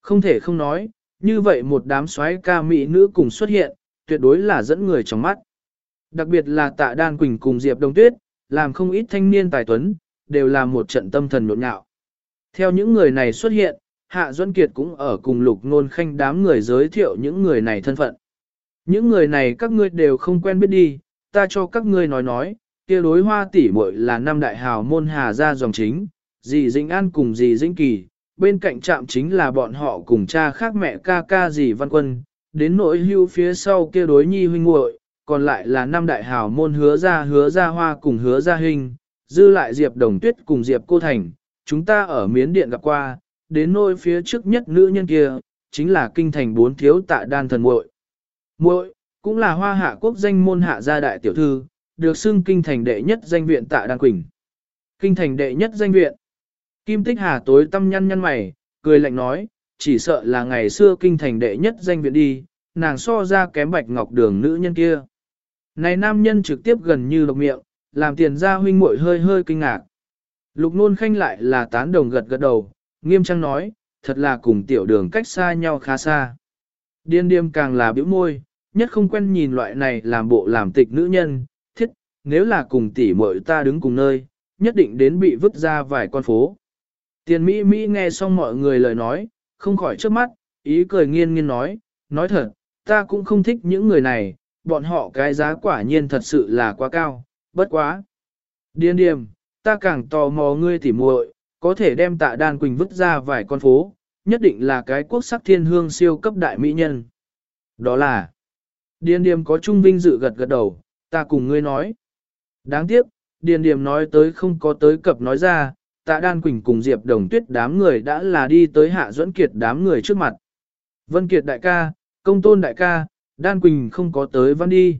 Không thể không nói, như vậy một đám xoáy ca mỹ nữ cùng xuất hiện, tuyệt đối là dẫn người trong mắt. Đặc biệt là tạ đan quỳnh cùng Diệp Đông Tuyết, làm không ít thanh niên tài tuấn, đều là một trận tâm thần nhộn nhạo. Theo những người này xuất hiện, Hạ Duân Kiệt cũng ở cùng lục nôn khanh đám người giới thiệu những người này thân phận. Những người này các ngươi đều không quen biết đi, ta cho các ngươi nói nói, kia đối hoa tỷ muội là năm đại hào môn hà gia dòng chính, dì Dĩnh An cùng dì Dĩnh Kỳ, bên cạnh trạm chính là bọn họ cùng cha khác mẹ ca ca dì Văn Quân, đến nỗi hưu phía sau kia đối nhi huynh muội, còn lại là năm đại hào môn hứa ra hứa ra hoa cùng hứa ra hình, dư lại Diệp Đồng Tuyết cùng Diệp Cô Thành, chúng ta ở miến điện gặp qua, đến nỗi phía trước nhất nữ nhân kia, chính là kinh thành bốn thiếu tạ đan thần muội. Muội cũng là hoa hạ quốc danh môn hạ gia đại tiểu thư, được xưng kinh thành đệ nhất danh viện tạ đan quỳnh. Kinh thành đệ nhất danh viện. Kim Tích Hà tối tâm nhăn nhăn mày, cười lạnh nói, chỉ sợ là ngày xưa kinh thành đệ nhất danh viện đi, nàng so ra kém bạch ngọc đường nữ nhân kia. Này nam nhân trực tiếp gần như độc miệng, làm tiền gia huynh muội hơi hơi kinh ngạc. Lục nôn khanh lại là tán đồng gật gật đầu, nghiêm trang nói, thật là cùng tiểu đường cách xa nhau khá xa. Điên điềm càng là biểu môi, nhất không quen nhìn loại này làm bộ làm tịch nữ nhân, thiết, nếu là cùng tỷ muội ta đứng cùng nơi, nhất định đến bị vứt ra vài con phố. Tiền Mỹ Mỹ nghe xong mọi người lời nói, không khỏi trước mắt, ý cười nghiên nghiên nói, nói thật, ta cũng không thích những người này, bọn họ cái giá quả nhiên thật sự là quá cao, bất quá. Điên điềm, ta càng tò mò ngươi tỉ muội, có thể đem tạ đan quỳnh vứt ra vài con phố, nhất định là cái quốc sắc thiên hương siêu cấp đại mỹ nhân. Đó là, Điền điềm có trung vinh dự gật gật đầu, ta cùng ngươi nói. Đáng tiếc, Điền điềm nói tới không có tới cập nói ra, tạ đan quỳnh cùng Diệp Đồng Tuyết đám người đã là đi tới hạ duẫn kiệt đám người trước mặt. Vân Kiệt đại ca, công tôn đại ca, đan quỳnh không có tới văn đi.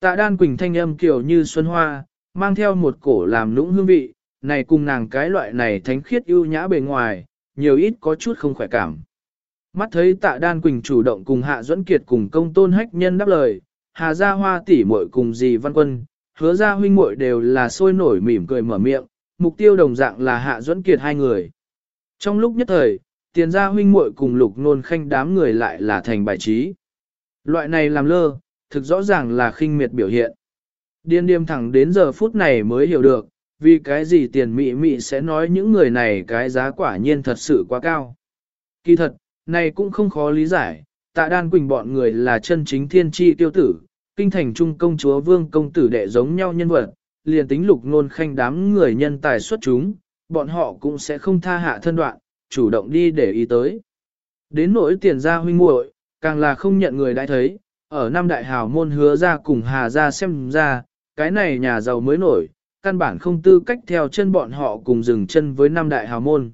Tạ đan quỳnh thanh âm kiểu như xuân hoa, mang theo một cổ làm nũng hương vị, này cùng nàng cái loại này thánh khiết ưu nhã bề ngoài, nhiều ít có chút không khỏe cảm. Mắt thấy tạ đan quỳnh chủ động cùng hạ duẫn kiệt cùng công tôn hách nhân đáp lời, hà gia hoa tỷ muội cùng dì văn quân, hứa Gia huynh muội đều là sôi nổi mỉm cười mở miệng, mục tiêu đồng dạng là hạ duẫn kiệt hai người. Trong lúc nhất thời, tiền gia huynh muội cùng lục nôn khanh đám người lại là thành bài trí. Loại này làm lơ, thực rõ ràng là khinh miệt biểu hiện. Điên điềm thẳng đến giờ phút này mới hiểu được, vì cái gì tiền mị mị sẽ nói những người này cái giá quả nhiên thật sự quá cao. Kỳ thật, này cũng không khó lý giải, tạ đan quỳnh bọn người là chân chính thiên tri tiêu tử, kinh thành trung công chúa vương công tử đệ giống nhau nhân vật, liền tính lục nôn khanh đám người nhân tài xuất chúng, bọn họ cũng sẽ không tha hạ thân đoạn, chủ động đi để ý tới. Đến nỗi tiền gia huynh muội, càng là không nhận người đã thấy, ở năm đại hào môn hứa ra cùng hà ra xem ra, cái này nhà giàu mới nổi, căn bản không tư cách theo chân bọn họ cùng dừng chân với năm đại hào môn.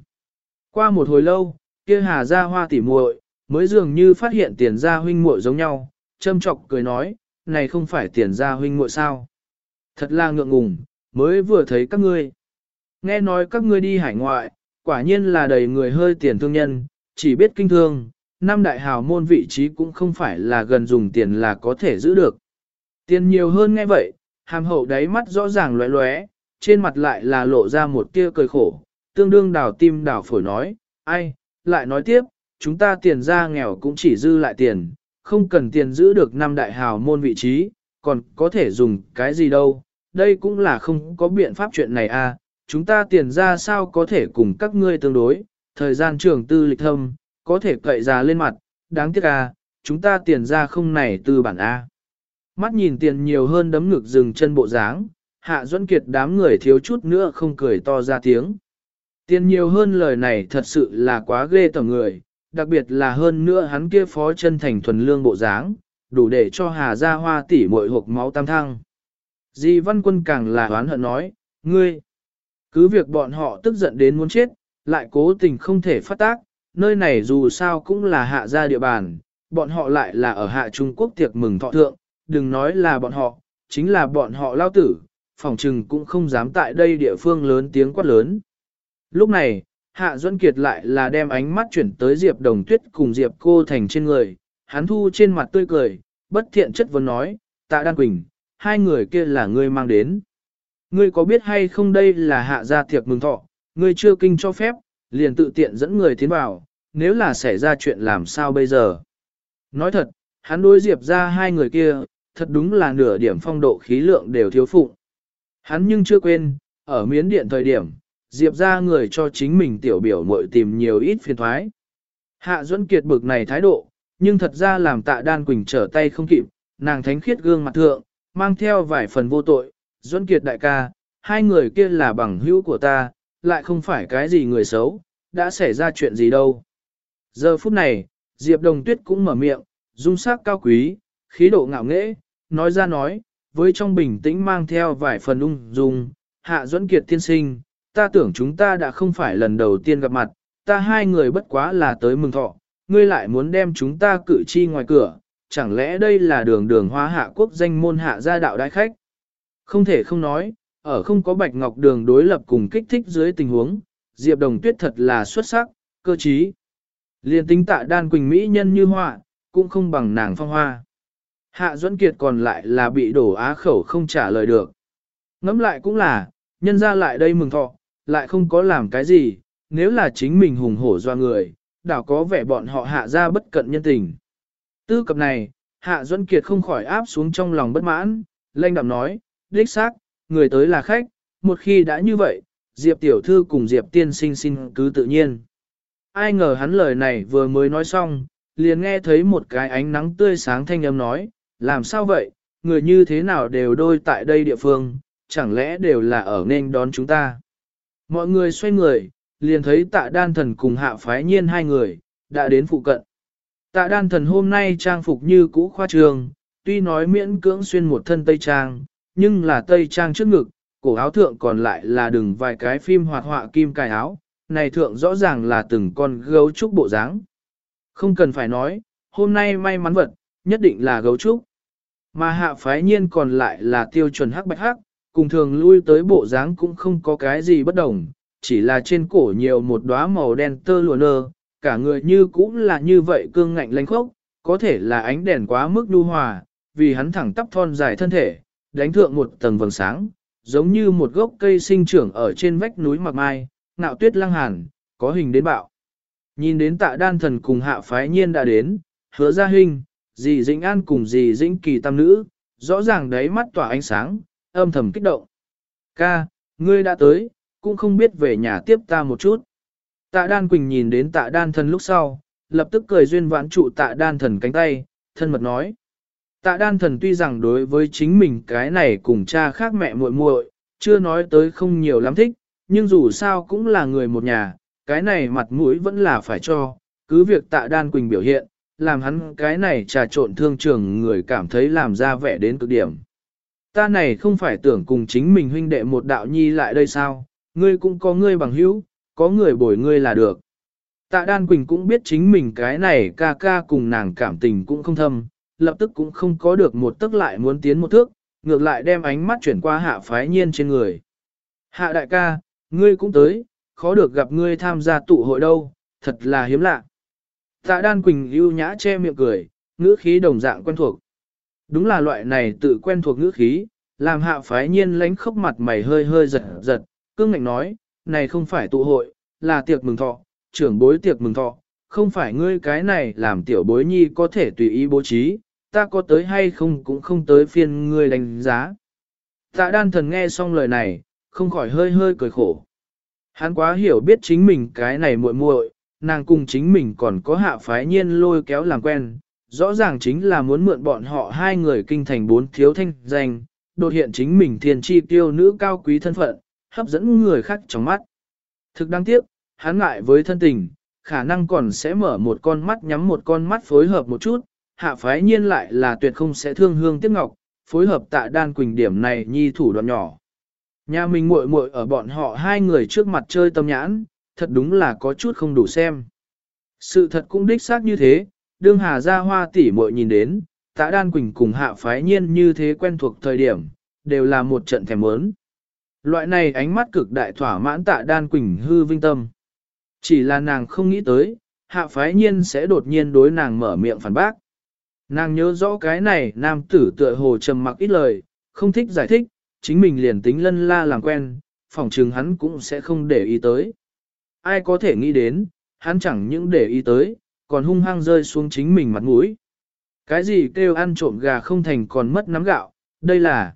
Qua một hồi lâu, kia hà ra hoa tỉ muội mới dường như phát hiện tiền gia huynh muội giống nhau, châm chọc cười nói, này không phải tiền gia huynh muội sao. Thật là ngượng ngùng, mới vừa thấy các ngươi. Nghe nói các ngươi đi hải ngoại, quả nhiên là đầy người hơi tiền thương nhân, chỉ biết kinh thương, năm đại hào môn vị trí cũng không phải là gần dùng tiền là có thể giữ được. Tiền nhiều hơn nghe vậy, hàm hậu đáy mắt rõ ràng lóe lóe, trên mặt lại là lộ ra một tia cười khổ, tương đương đào tim đào phổi nói, ai, lại nói tiếp, chúng ta tiền ra nghèo cũng chỉ dư lại tiền, không cần tiền giữ được năm đại hào môn vị trí, còn có thể dùng cái gì đâu, đây cũng là không có biện pháp chuyện này à, chúng ta tiền ra sao có thể cùng các ngươi tương đối, thời gian trường tư lịch thâm, có thể cậy ra lên mặt, đáng tiếc à, chúng ta tiền ra không này tư bản A. Mắt nhìn tiền nhiều hơn đấm ngực dừng chân bộ dáng, hạ duẫn kiệt đám người thiếu chút nữa không cười to ra tiếng. Tiền nhiều hơn lời này thật sự là quá ghê tởm người, đặc biệt là hơn nữa hắn kia phó chân thành thuần lương bộ dáng, đủ để cho hà Gia hoa tỷ muội hộp máu tam thăng. Di văn quân càng là oán hận nói, ngươi, cứ việc bọn họ tức giận đến muốn chết, lại cố tình không thể phát tác, nơi này dù sao cũng là hạ gia địa bàn, bọn họ lại là ở hạ Trung Quốc tiệc mừng thọ thượng, đừng nói là bọn họ, chính là bọn họ lao tử, phòng trừng cũng không dám tại đây địa phương lớn tiếng quát lớn. Lúc này, Hạ Duẫn Kiệt lại là đem ánh mắt chuyển tới Diệp Đồng Tuyết cùng Diệp Cô Thành trên người, hắn thu trên mặt tươi cười, bất thiện chất vấn nói, tạ Đan Quỳnh, hai người kia là ngươi mang đến. Ngươi có biết hay không đây là hạ gia tiệc mừng thọ, ngươi chưa kinh cho phép, liền tự tiện dẫn người tiến vào, nếu là xảy ra chuyện làm sao bây giờ. Nói thật, hắn đối diệp ra hai người kia, thật đúng là nửa điểm phong độ khí lượng đều thiếu phụ. Hắn nhưng chưa quên, ở miến điện thời điểm, diệp ra người cho chính mình tiểu biểu muội tìm nhiều ít phiền thoái. Hạ Duẫn Kiệt bực này thái độ, nhưng thật ra làm tạ đan quỳnh trở tay không kịp, nàng thánh khiết gương mặt thượng, mang theo vài phần vô tội, Duẫn Kiệt đại ca, hai người kia là bằng hữu của ta, lại không phải cái gì người xấu, đã xảy ra chuyện gì đâu. Giờ phút này, Diệp Đồng Tuyết cũng mở miệng, dung sắc cao quý, khí độ ngạo nghễ, nói ra nói, với trong bình tĩnh mang theo vài phần ung dung, hạ Duẫn Kiệt tiên sinh, ta tưởng chúng ta đã không phải lần đầu tiên gặp mặt, ta hai người bất quá là tới mừng thọ, ngươi lại muốn đem chúng ta cử chi ngoài cửa, chẳng lẽ đây là đường đường hoa hạ quốc danh môn hạ gia đạo đại khách? Không thể không nói, ở không có bạch ngọc đường đối lập cùng kích thích dưới tình huống, Diệp Đồng Tuyết thật là xuất sắc, cơ trí. Liên tính tạ đan quỳnh mỹ nhân như họa, cũng không bằng nàng phong hoa. Hạ Duẫn Kiệt còn lại là bị đổ á khẩu không trả lời được. Ngẫm lại cũng là, nhân ra lại đây mừng thọ, lại không có làm cái gì, nếu là chính mình hùng hổ doa người, đảo có vẻ bọn họ hạ ra bất cận nhân tình. Tư cập này, Hạ Duẫn Kiệt không khỏi áp xuống trong lòng bất mãn, lanh đạm nói, đích xác, người tới là khách, một khi đã như vậy, Diệp tiểu thư cùng Diệp tiên sinh xin cứ tự nhiên. Ai ngờ hắn lời này vừa mới nói xong, liền nghe thấy một cái ánh nắng tươi sáng thanh âm nói, làm sao vậy, người như thế nào đều đôi tại đây địa phương, chẳng lẽ đều là ở nên đón chúng ta. Mọi người xoay người, liền thấy tạ đan thần cùng hạ phái nhiên hai người, đã đến phụ cận. Tạ đan thần hôm nay trang phục như cũ khoa trường, tuy nói miễn cưỡng xuyên một thân tây trang, nhưng là tây trang trước ngực, cổ áo thượng còn lại là đừng vài cái phim hoạt họa kim cài áo, này thượng rõ ràng là từng con gấu trúc bộ dáng. Không cần phải nói, hôm nay may mắn vật, nhất định là gấu trúc. Mà hạ phái nhiên còn lại là tiêu chuẩn hắc bạch hắc, cùng thường lui tới bộ dáng cũng không có cái gì bất đồng, chỉ là trên cổ nhiều một đóa màu đen tơ lụa nơ, cả người như cũng là như vậy cương ngạnh lánh khốc, có thể là ánh đèn quá mức nhu hòa, vì hắn thẳng tắp thon dài thân thể, đánh thượng một tầng vầng sáng, giống như một gốc cây sinh trưởng ở trên vách núi mặc mai, nạo tuyết lăng hàn, có hình đến bạo. Nhìn đến tạ đan thần cùng hạ phái nhiên đã đến, hứa ra hình, dì dĩnh an cùng dì dĩnh kỳ tam nữ, rõ ràng đấy mắt tỏa ánh sáng, âm thầm kích động. Ca, ngươi đã tới, cũng không biết về nhà tiếp ta một chút. Tạ đan quỳnh nhìn đến tạ đan thần lúc sau, lập tức cười duyên vãn trụ tạ đan thần cánh tay, thân mật nói. Tạ đan thần tuy rằng đối với chính mình cái này cùng cha khác mẹ muội muội, chưa nói tới không nhiều lắm thích, nhưng dù sao cũng là người một nhà, cái này mặt mũi vẫn là phải cho, cứ việc tạ đan quỳnh biểu hiện, làm hắn cái này trà trộn thương trường người cảm thấy làm ra vẻ đến cực điểm. Ta này không phải tưởng cùng chính mình huynh đệ một đạo nhi lại đây sao, ngươi cũng có ngươi bằng hữu, có người bồi ngươi là được. Tạ Đan Quỳnh cũng biết chính mình cái này ca ca cùng nàng cảm tình cũng không thâm, lập tức cũng không có được một tức lại muốn tiến một thước, ngược lại đem ánh mắt chuyển qua hạ phái nhiên trên người. Hạ đại ca, ngươi cũng tới, khó được gặp ngươi tham gia tụ hội đâu, thật là hiếm lạ. Tạ Đan Quỳnh ưu nhã che miệng cười, ngữ khí đồng dạng quen thuộc. Đúng là loại này tự quen thuộc ngữ khí, làm hạ phái nhiên lánh khóc mặt mày hơi hơi giật giật, cương ngạnh nói, này không phải tụ hội, là tiệc mừng thọ, trưởng bối tiệc mừng thọ, không phải ngươi cái này làm tiểu bối nhi có thể tùy ý bố trí, ta có tới hay không cũng không tới phiên ngươi đánh giá. Tạ đan thần nghe xong lời này, không khỏi hơi hơi cười khổ. Hắn quá hiểu biết chính mình cái này muội muội, nàng cùng chính mình còn có hạ phái nhiên lôi kéo làm quen, rõ ràng chính là muốn mượn bọn họ hai người kinh thành bốn thiếu thanh danh, đột hiện chính mình thiên chi tiêu nữ cao quý thân phận, hấp dẫn người khác trong mắt. Thực đáng tiếc, hắn ngại với thân tình, khả năng còn sẽ mở một con mắt nhắm một con mắt phối hợp một chút, hạ phái nhiên lại là tuyệt không sẽ thương hương tiếc ngọc, phối hợp tạ đan quỳnh điểm này nhi thủ đoạn nhỏ. Nhà mình muội muội ở bọn họ hai người trước mặt chơi tâm nhãn, thật đúng là có chút không đủ xem. Sự thật cũng đích xác như thế, đương hà ra hoa tỷ muội nhìn đến, tạ đan quỳnh cùng hạ phái nhiên như thế quen thuộc thời điểm, đều là một trận thèm muốn. Loại này ánh mắt cực đại thỏa mãn tạ đan quỳnh hư vinh tâm. Chỉ là nàng không nghĩ tới, hạ phái nhiên sẽ đột nhiên đối nàng mở miệng phản bác. Nàng nhớ rõ cái này nam tử tựa hồ trầm mặc ít lời, không thích giải thích, chính mình liền tính lân la làm quen, phỏng chừng hắn cũng sẽ không để ý tới. Ai có thể nghĩ đến, hắn chẳng những để ý tới, còn hung hăng rơi xuống chính mình mặt mũi. Cái gì kêu ăn trộm gà không thành còn mất nắm gạo, đây là...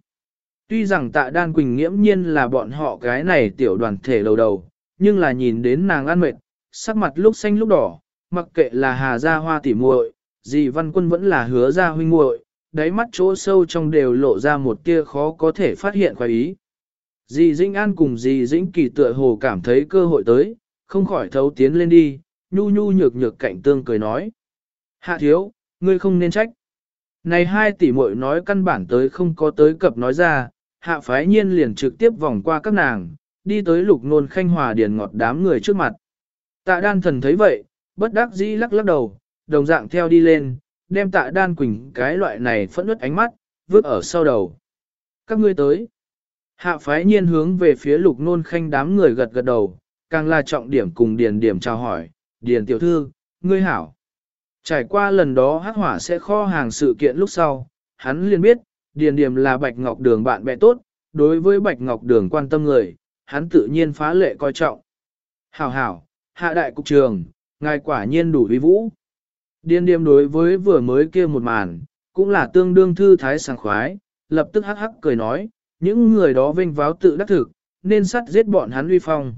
Tuy rằng tạ đan quỳnh nghiễm nhiên là bọn họ cái này tiểu đoàn thể đầu đầu, nhưng là nhìn đến nàng ăn mệt, sắc mặt lúc xanh lúc đỏ, mặc kệ là hà gia hoa tỉ muội, dì văn quân vẫn là hứa gia huynh muội, đáy mắt chỗ sâu trong đều lộ ra một tia khó có thể phát hiện khoái ý. Dì Dĩnh An cùng dì Dĩnh Kỳ tựa hồ cảm thấy cơ hội tới, không khỏi thấu tiến lên đi, nhu nhu nhược nhược cạnh tương cười nói. Hạ thiếu, ngươi không nên trách. Này hai tỷ muội nói căn bản tới không có tới cập nói ra, hạ phái nhiên liền trực tiếp vòng qua các nàng, đi tới lục nôn khanh hòa điền ngọt đám người trước mặt. Tạ đan thần thấy vậy, bất đắc dĩ lắc lắc đầu, đồng dạng theo đi lên, đem tạ đan quỳnh cái loại này phẫn nứt ánh mắt, vứt ở sau đầu. Các ngươi tới. Hạ phái nhiên hướng về phía lục nôn khanh đám người gật gật đầu, càng là trọng điểm cùng điền điểm chào hỏi, điền tiểu thư, ngươi hảo. Trải qua lần đó hắc hỏa sẽ kho hàng sự kiện lúc sau, hắn liền biết, điền điểm là bạch ngọc đường bạn bè tốt, đối với bạch ngọc đường quan tâm người, hắn tự nhiên phá lệ coi trọng. Hảo hảo, hạ đại cục trường, ngài quả nhiên đủ uy vũ. Điền điềm đối với vừa mới kia một màn, cũng là tương đương thư thái sảng khoái, lập tức hắc hắc cười nói, những người đó vinh váo tự đắc thực, nên sắt giết bọn hắn uy phong.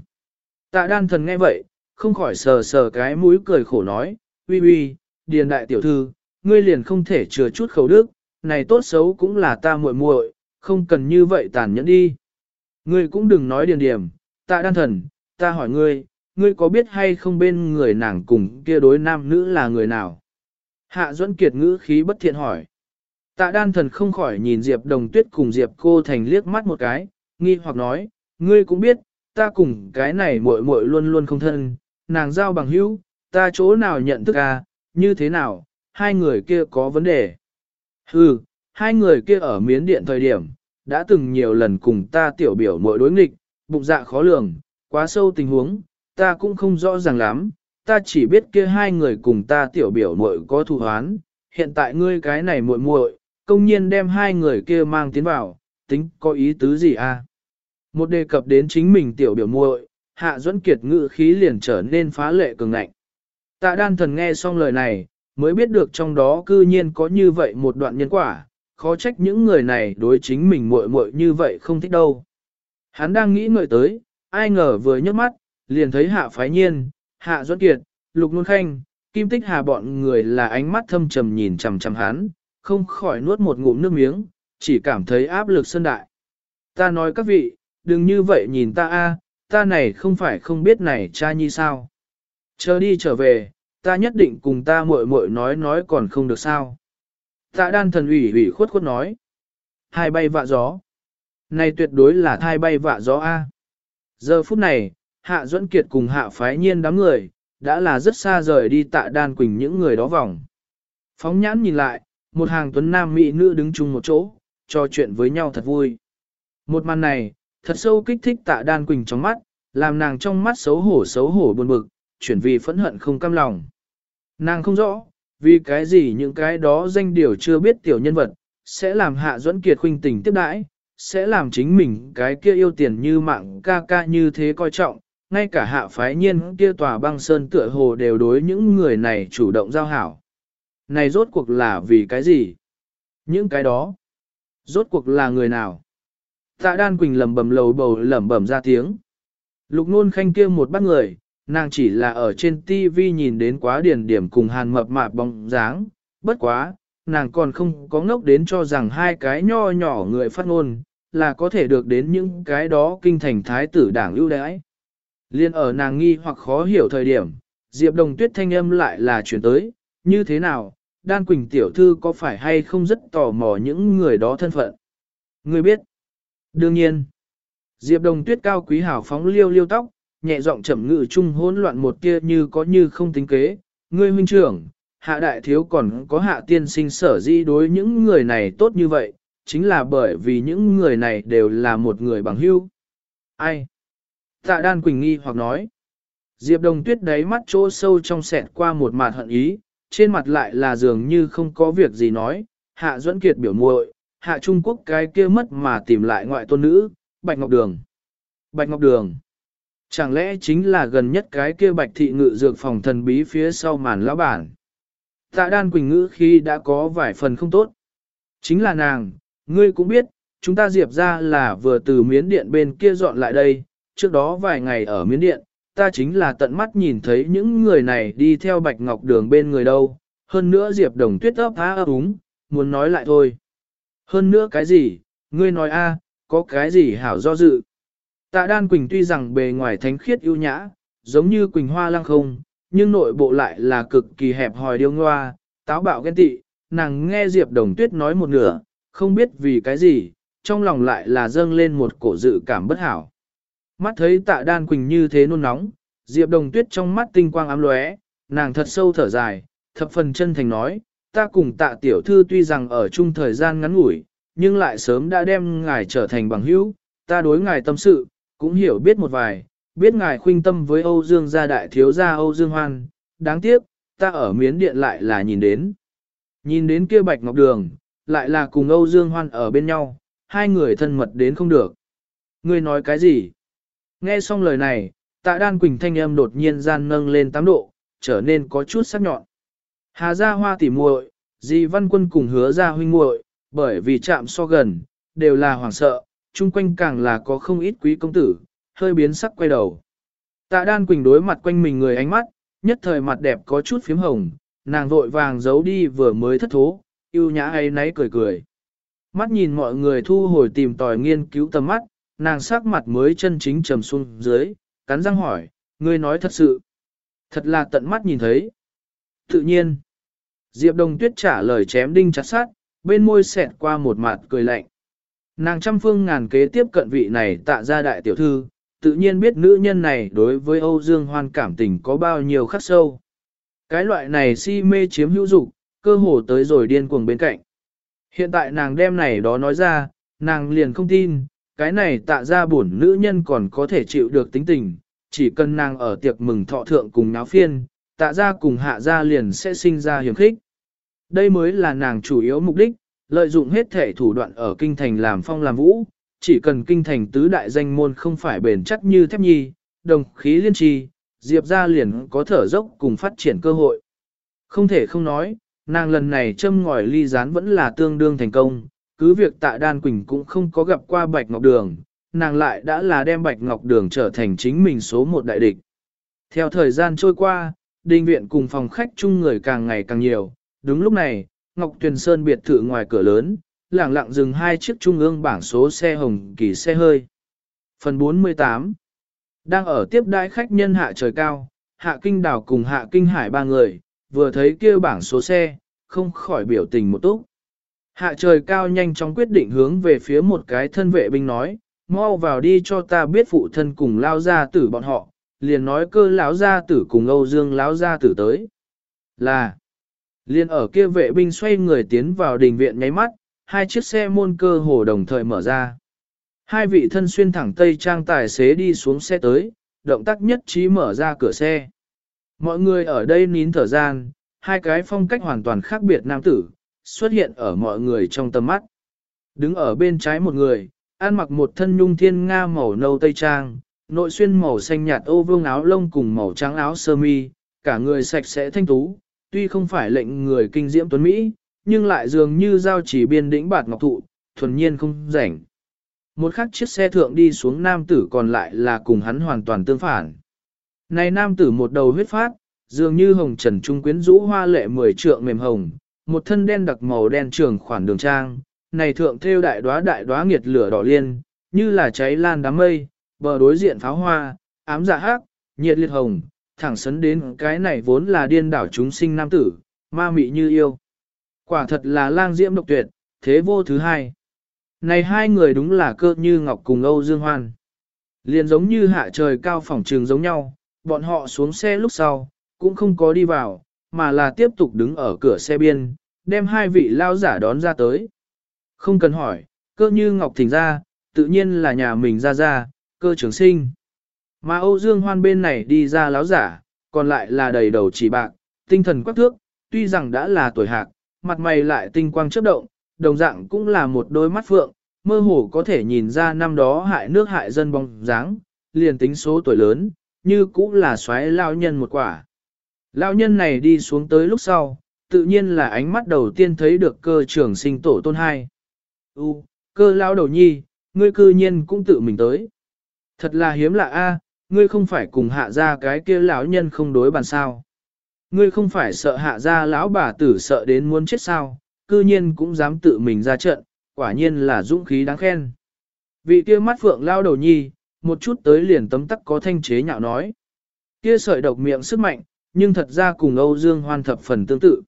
Tạ đan thần nghe vậy, không khỏi sờ sờ cái mũi cười khổ nói, uy uy, điền đại tiểu thư, ngươi liền không thể chừa chút khẩu đức, này tốt xấu cũng là ta muội muội, không cần như vậy tàn nhẫn đi. Ngươi cũng đừng nói điền điểm, ta đan thần, ta hỏi ngươi, ngươi có biết hay không bên người nàng cùng kia đối nam nữ là người nào? Hạ Duẫn Kiệt ngữ khí bất thiện hỏi. Tạ đan thần không khỏi nhìn Diệp Đồng Tuyết cùng Diệp cô thành liếc mắt một cái, nghi hoặc nói, ngươi cũng biết, ta cùng cái này muội muội luôn luôn không thân, nàng giao bằng hữu, ta chỗ nào nhận thức à, như thế nào, hai người kia có vấn đề. Hừ, hai người kia ở miến điện thời điểm, đã từng nhiều lần cùng ta tiểu biểu muội đối nghịch, bụng dạ khó lường, quá sâu tình huống, ta cũng không rõ ràng lắm, ta chỉ biết kia hai người cùng ta tiểu biểu muội có thù hoán, hiện tại ngươi cái này muội muội, công nhiên đem hai người kia mang tiến vào, tính có ý tứ gì a? À? Một đề cập đến chính mình tiểu biểu muội, hạ duẫn kiệt ngự khí liền trở nên phá lệ cường ngạnh. Tạ đan thần nghe xong lời này, mới biết được trong đó cư nhiên có như vậy một đoạn nhân quả, khó trách những người này đối chính mình muội muội như vậy không thích đâu. Hắn đang nghĩ ngợi tới, ai ngờ vừa nhấc mắt, liền thấy hạ phái nhiên, hạ duẫn kiệt, lục nôn khanh, kim tích hà bọn người là ánh mắt thâm trầm nhìn chằm chằm hắn, không khỏi nuốt một ngụm nước miếng, chỉ cảm thấy áp lực sơn đại. Ta nói các vị, đừng như vậy nhìn ta a, ta này không phải không biết này cha nhi sao. Chờ đi trở về, ta nhất định cùng ta muội muội nói nói còn không được sao. Tạ đan thần ủy ủy khuất khuất nói. Hai bay vạ gió. Này tuyệt đối là thai bay vạ gió A. Giờ phút này, Hạ Duẫn Kiệt cùng Hạ Phái Nhiên đám người, đã là rất xa rời đi tạ đan quỳnh những người đó vòng. Phóng nhãn nhìn lại, một hàng tuấn nam mỹ nữ đứng chung một chỗ, trò chuyện với nhau thật vui. Một màn này, thật sâu kích thích tạ đan quỳnh trong mắt, làm nàng trong mắt xấu hổ xấu hổ buồn bực, chuyển vì phẫn hận không cam lòng. Nàng không rõ, vì cái gì những cái đó danh điều chưa biết tiểu nhân vật, sẽ làm hạ duẫn kiệt khuynh tình tiếp đãi, sẽ làm chính mình cái kia yêu tiền như mạng ca ca như thế coi trọng, ngay cả hạ phái nhiên kia tòa băng sơn tựa hồ đều đối những người này chủ động giao hảo. Này rốt cuộc là vì cái gì? Những cái đó, rốt cuộc là người nào? Tạ đan quỳnh lẩm bẩm lầu bầu lẩm bẩm ra tiếng. Lục nôn khanh kia một bắt người, nàng chỉ là ở trên TV nhìn đến quá điển điểm cùng hàn mập mạp bóng dáng, bất quá, nàng còn không có ngốc đến cho rằng hai cái nho nhỏ người phát ngôn, là có thể được đến những cái đó kinh thành thái tử đảng ưu đãi. Liên ở nàng nghi hoặc khó hiểu thời điểm, Diệp Đồng Tuyết thanh âm lại là chuyển tới, như thế nào, Đan Quỳnh tiểu thư có phải hay không rất tò mò những người đó thân phận? Người biết. Đương nhiên. Diệp Đồng Tuyết cao quý hảo phóng liêu liêu tóc, nhẹ giọng chậm ngự chung hỗn loạn một kia như có như không tính kế. Ngươi huynh trưởng, hạ đại thiếu còn có hạ tiên sinh sở di đối những người này tốt như vậy, chính là bởi vì những người này đều là một người bằng hữu. Ai? Tạ Đan Quỳnh nghi hoặc nói. Diệp Đồng Tuyết đáy mắt chỗ sâu trong sẹt qua một mạt hận ý, trên mặt lại là dường như không có việc gì nói, Hạ Duẫn Kiệt biểu muội, Hạ Trung Quốc cái kia mất mà tìm lại ngoại tôn nữ, Bạch Ngọc Đường. Bạch Ngọc Đường. Chẳng lẽ chính là gần nhất cái kia Bạch Thị Ngự dược phòng thần bí phía sau màn lão bản. Tạ Đan Quỳnh ngữ khi đã có vài phần không tốt. Chính là nàng, ngươi cũng biết, chúng ta diệp ra là vừa từ miến điện bên kia dọn lại đây, trước đó vài ngày ở miến điện, ta chính là tận mắt nhìn thấy những người này đi theo bạch ngọc đường bên người đâu, hơn nữa diệp đồng tuyết ấp há ấp úng, muốn nói lại thôi. Hơn nữa cái gì, ngươi nói a, có cái gì hảo do dự. Tạ đan quỳnh tuy rằng bề ngoài thánh khiết ưu nhã, giống như quỳnh hoa lăng không, nhưng nội bộ lại là cực kỳ hẹp hòi điêu ngoa, táo bạo ghen tị, nàng nghe Diệp Đồng Tuyết nói một nửa, không biết vì cái gì, trong lòng lại là dâng lên một cổ dự cảm bất hảo. Mắt thấy tạ đan quỳnh như thế nôn nóng, Diệp Đồng Tuyết trong mắt tinh quang ám lóe, nàng thật sâu thở dài, thập phần chân thành nói, ta cùng tạ tiểu thư tuy rằng ở chung thời gian ngắn ngủi, nhưng lại sớm đã đem ngài trở thành bằng hữu, ta đối ngài tâm sự, cũng hiểu biết một vài, biết ngài khuynh tâm với Âu Dương gia đại thiếu gia Âu Dương Hoan, đáng tiếc, ta ở miến điện lại là nhìn đến. Nhìn đến kia bạch ngọc đường, lại là cùng Âu Dương Hoan ở bên nhau, hai người thân mật đến không được. Ngươi nói cái gì? Nghe xong lời này, tạ đan quỳnh thanh âm đột nhiên gian nâng lên tám độ, trở nên có chút sắc nhọn. Hà gia hoa tỉ muội, Di văn quân cùng hứa gia huynh muội, bởi vì chạm so gần, đều là hoảng sợ, chung quanh càng là có không ít quý công tử, hơi biến sắc quay đầu. Tạ đan quỳnh đối mặt quanh mình người ánh mắt, nhất thời mặt đẹp có chút phím hồng, nàng vội vàng giấu đi vừa mới thất thố, yêu nhã ấy náy cười cười. Mắt nhìn mọi người thu hồi tìm tòi nghiên cứu tầm mắt, nàng sắc mặt mới chân chính trầm xuống dưới, cắn răng hỏi, ngươi nói thật sự. Thật là tận mắt nhìn thấy. Tự nhiên. Diệp Đồng Tuyết trả lời chém đinh chặt sát, bên môi xẹt qua một mặt cười lạnh. Nàng trăm phương ngàn kế tiếp cận vị này tạ ra đại tiểu thư, tự nhiên biết nữ nhân này đối với Âu Dương Hoan cảm tình có bao nhiêu khắc sâu. Cái loại này si mê chiếm hữu dục, cơ hồ tới rồi điên cuồng bên cạnh. Hiện tại nàng đem này đó nói ra, nàng liền không tin, cái này tạ ra bổn nữ nhân còn có thể chịu được tính tình, chỉ cần nàng ở tiệc mừng thọ thượng cùng náo phiên, tạ ra cùng hạ ra liền sẽ sinh ra hiểm khích. Đây mới là nàng chủ yếu mục đích, lợi dụng hết thể thủ đoạn ở kinh thành làm phong làm vũ, chỉ cần kinh thành tứ đại danh môn không phải bền chắc như thép nhi, đồng khí liên trì, Diệp ra liền có thở dốc cùng phát triển cơ hội. Không thể không nói, nàng lần này châm ngòi ly gián vẫn là tương đương thành công, cứ việc tạ đan quỳnh cũng không có gặp qua Bạch Ngọc Đường, nàng lại đã là đem Bạch Ngọc Đường trở thành chính mình số một đại địch. Theo thời gian trôi qua, đình viện cùng phòng khách chung người càng ngày càng nhiều, đúng lúc này, Ngọc Tuyền Sơn biệt thự ngoài cửa lớn, lẳng lặng dừng hai chiếc trung ương bảng số xe hồng kỳ xe hơi. Phần 48 Đang ở tiếp đãi khách nhân hạ trời cao, hạ kinh đảo cùng hạ kinh hải ba người, vừa thấy kia bảng số xe, không khỏi biểu tình một túc. Hạ trời cao nhanh chóng quyết định hướng về phía một cái thân vệ binh nói, mau vào đi cho ta biết phụ thân cùng lao gia tử bọn họ, liền nói cơ lão gia tử cùng Âu Dương lão gia tử tới. Là, liên ở kia vệ binh xoay người tiến vào đình viện nháy mắt, hai chiếc xe môn cơ hồ đồng thời mở ra. Hai vị thân xuyên thẳng tây trang tài xế đi xuống xe tới, động tác nhất trí mở ra cửa xe. Mọi người ở đây nín thở gian, hai cái phong cách hoàn toàn khác biệt nam tử, xuất hiện ở mọi người trong tầm mắt. Đứng ở bên trái một người, ăn mặc một thân nhung thiên nga màu nâu tây trang, nội xuyên màu xanh nhạt ô vương áo lông cùng màu trắng áo sơ mi, cả người sạch sẽ thanh tú, tuy không phải lệnh người kinh diễm tuấn Mỹ, nhưng lại dường như giao chỉ biên đĩnh bạt ngọc thụ, thuần nhiên không rảnh. Một khắc chiếc xe thượng đi xuống nam tử còn lại là cùng hắn hoàn toàn tương phản. Này nam tử một đầu huyết phát, dường như hồng trần trung quyến rũ hoa lệ mười trượng mềm hồng, một thân đen đặc màu đen trường khoản đường trang, này thượng theo đại đóa đại đóa nghiệt lửa đỏ liên, như là cháy lan đám mây, bờ đối diện pháo hoa, ám dạ hắc, nhiệt liệt hồng, thẳng sấn đến cái này vốn là điên đảo chúng sinh nam tử, ma mị như yêu. Quả thật là lang diễm độc tuyệt, thế vô thứ hai. Này hai người đúng là cơ như Ngọc cùng Âu Dương Hoan. Liền giống như hạ trời cao phỏng trường giống nhau, bọn họ xuống xe lúc sau, cũng không có đi vào, mà là tiếp tục đứng ở cửa xe biên, đem hai vị lao giả đón ra tới. không cần hỏi, cơ như ngọc thỉnh ra, tự nhiên là nhà mình ra ra, cơ trưởng sinh. Mà Âu Dương Hoan bên này đi ra láo giả, còn lại là đầy đầu chỉ bạc, tinh thần quắc thước, tuy rằng đã là tuổi hạc, mặt mày lại tinh quang chớp động, đồng dạng cũng là một đôi mắt phượng, mơ hồ có thể nhìn ra năm đó hại nước hại dân bóng dáng, liền tính số tuổi lớn, như cũng là xoáy lao nhân một quả. Lao nhân này đi xuống tới lúc sau, tự nhiên là ánh mắt đầu tiên thấy được cơ trưởng sinh tổ tôn hai. U, cơ lao đầu nhi, ngươi cư nhiên cũng tự mình tới. Thật là hiếm lạ a, ngươi không phải cùng hạ ra cái kia lão nhân không đối bàn sao. Ngươi không phải sợ hạ ra lão bà tử sợ đến muốn chết sao, cư nhiên cũng dám tự mình ra trận, quả nhiên là dũng khí đáng khen. Vị kia mắt phượng lao đầu nhi, một chút tới liền tấm tắc có thanh chế nhạo nói. Kia sợi độc miệng sức mạnh, nhưng thật ra cùng Âu Dương Hoan thập phần tương tự.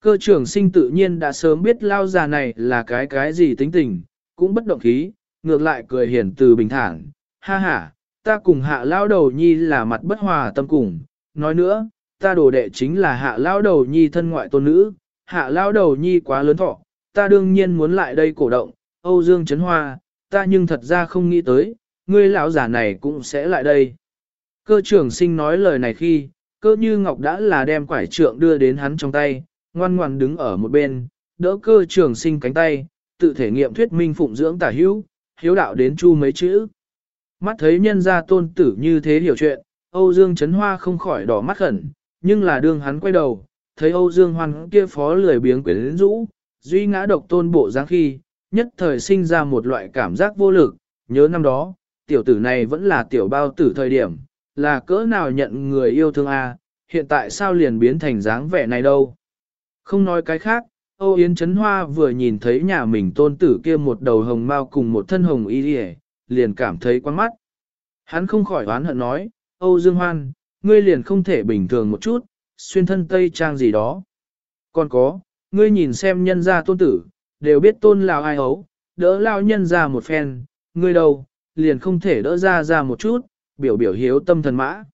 Cơ trưởng sinh tự nhiên đã sớm biết lao già này là cái cái gì tính tình, cũng bất động khí, ngược lại cười hiền từ bình thản, ha ha, ta cùng hạ lao đầu nhi là mặt bất hòa tâm cùng, nói nữa, ta đồ đệ chính là hạ lao đầu nhi thân ngoại tôn nữ, hạ lao đầu nhi quá lớn thọ, ta đương nhiên muốn lại đây cổ động, Âu Dương Trấn Hoa, ta nhưng thật ra không nghĩ tới, ngươi lão giả này cũng sẽ lại đây. Cơ trưởng sinh nói lời này khi, cơ như ngọc đã là đem quải trượng đưa đến hắn trong tay, ngoan ngoan đứng ở một bên, đỡ cơ trưởng sinh cánh tay, tự thể nghiệm thuyết minh phụng dưỡng tả hữu, hiếu đạo đến chu mấy chữ. Mắt thấy nhân gia tôn tử như thế hiểu chuyện, Âu Dương Trấn Hoa không khỏi đỏ mắt khẩn, nhưng là đương hắn quay đầu, thấy Âu Dương Hoan kia phó lười biếng quyến rũ, duy ngã độc tôn bộ dáng khi, nhất thời sinh ra một loại cảm giác vô lực, nhớ năm đó, tiểu tử này vẫn là tiểu bao tử thời điểm, là cỡ nào nhận người yêu thương a, hiện tại sao liền biến thành dáng vẻ này đâu. Không nói cái khác, Âu Yến Trấn Hoa vừa nhìn thấy nhà mình tôn tử kia một đầu hồng mao cùng một thân hồng y đi liền cảm thấy quan mắt. Hắn không khỏi oán hận nói, Âu Dương Hoan, ngươi liền không thể bình thường một chút, xuyên thân tây trang gì đó. Còn có, ngươi nhìn xem nhân gia tôn tử, đều biết tôn lào ai hấu, đỡ lao nhân ra một phen, ngươi đâu, liền không thể đỡ ra ra một chút, biểu biểu hiếu tâm thần mã.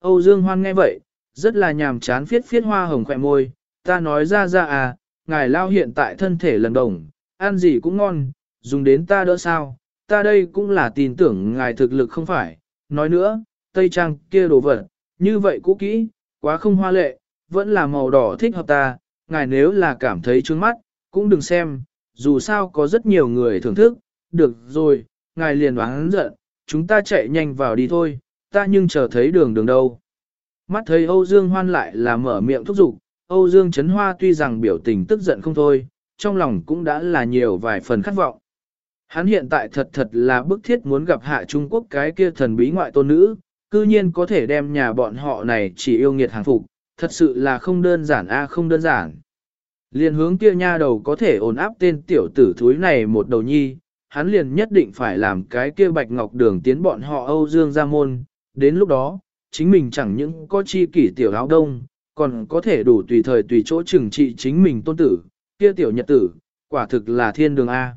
Âu Dương Hoan nghe vậy, rất là nhàm chán phiết phiết hoa hồng khỏe môi, ta nói ra ra à, ngài lao hiện tại thân thể lần đồng, ăn gì cũng ngon, dùng đến ta đỡ sao, ta đây cũng là tin tưởng ngài thực lực không phải, nói nữa, tây trang kia đồ vật, như vậy cũ kỹ, quá không hoa lệ, vẫn là màu đỏ thích hợp ta, ngài nếu là cảm thấy trướng mắt, cũng đừng xem, dù sao có rất nhiều người thưởng thức, được rồi, ngài liền oán giận, chúng ta chạy nhanh vào đi thôi, ta nhưng chờ thấy đường đường đâu. Mắt thấy Âu Dương Hoan lại là mở miệng thúc giục, Âu Dương Trấn Hoa tuy rằng biểu tình tức giận không thôi, trong lòng cũng đã là nhiều vài phần khát vọng. Hắn hiện tại thật thật là bức thiết muốn gặp hạ Trung Quốc cái kia thần bí ngoại tôn nữ, cư nhiên có thể đem nhà bọn họ này chỉ yêu nghiệt hàng phục, thật sự là không đơn giản a không đơn giản. Liên hướng kia nha đầu có thể ổn áp tên tiểu tử thúi này một đầu nhi, hắn liền nhất định phải làm cái kia bạch ngọc đường tiến bọn họ Âu Dương ra môn, đến lúc đó, chính mình chẳng những có chi kỷ tiểu áo đông, còn có thể đủ tùy thời tùy chỗ trừng trị chính mình tôn tử, kia tiểu nhật tử, quả thực là thiên đường A.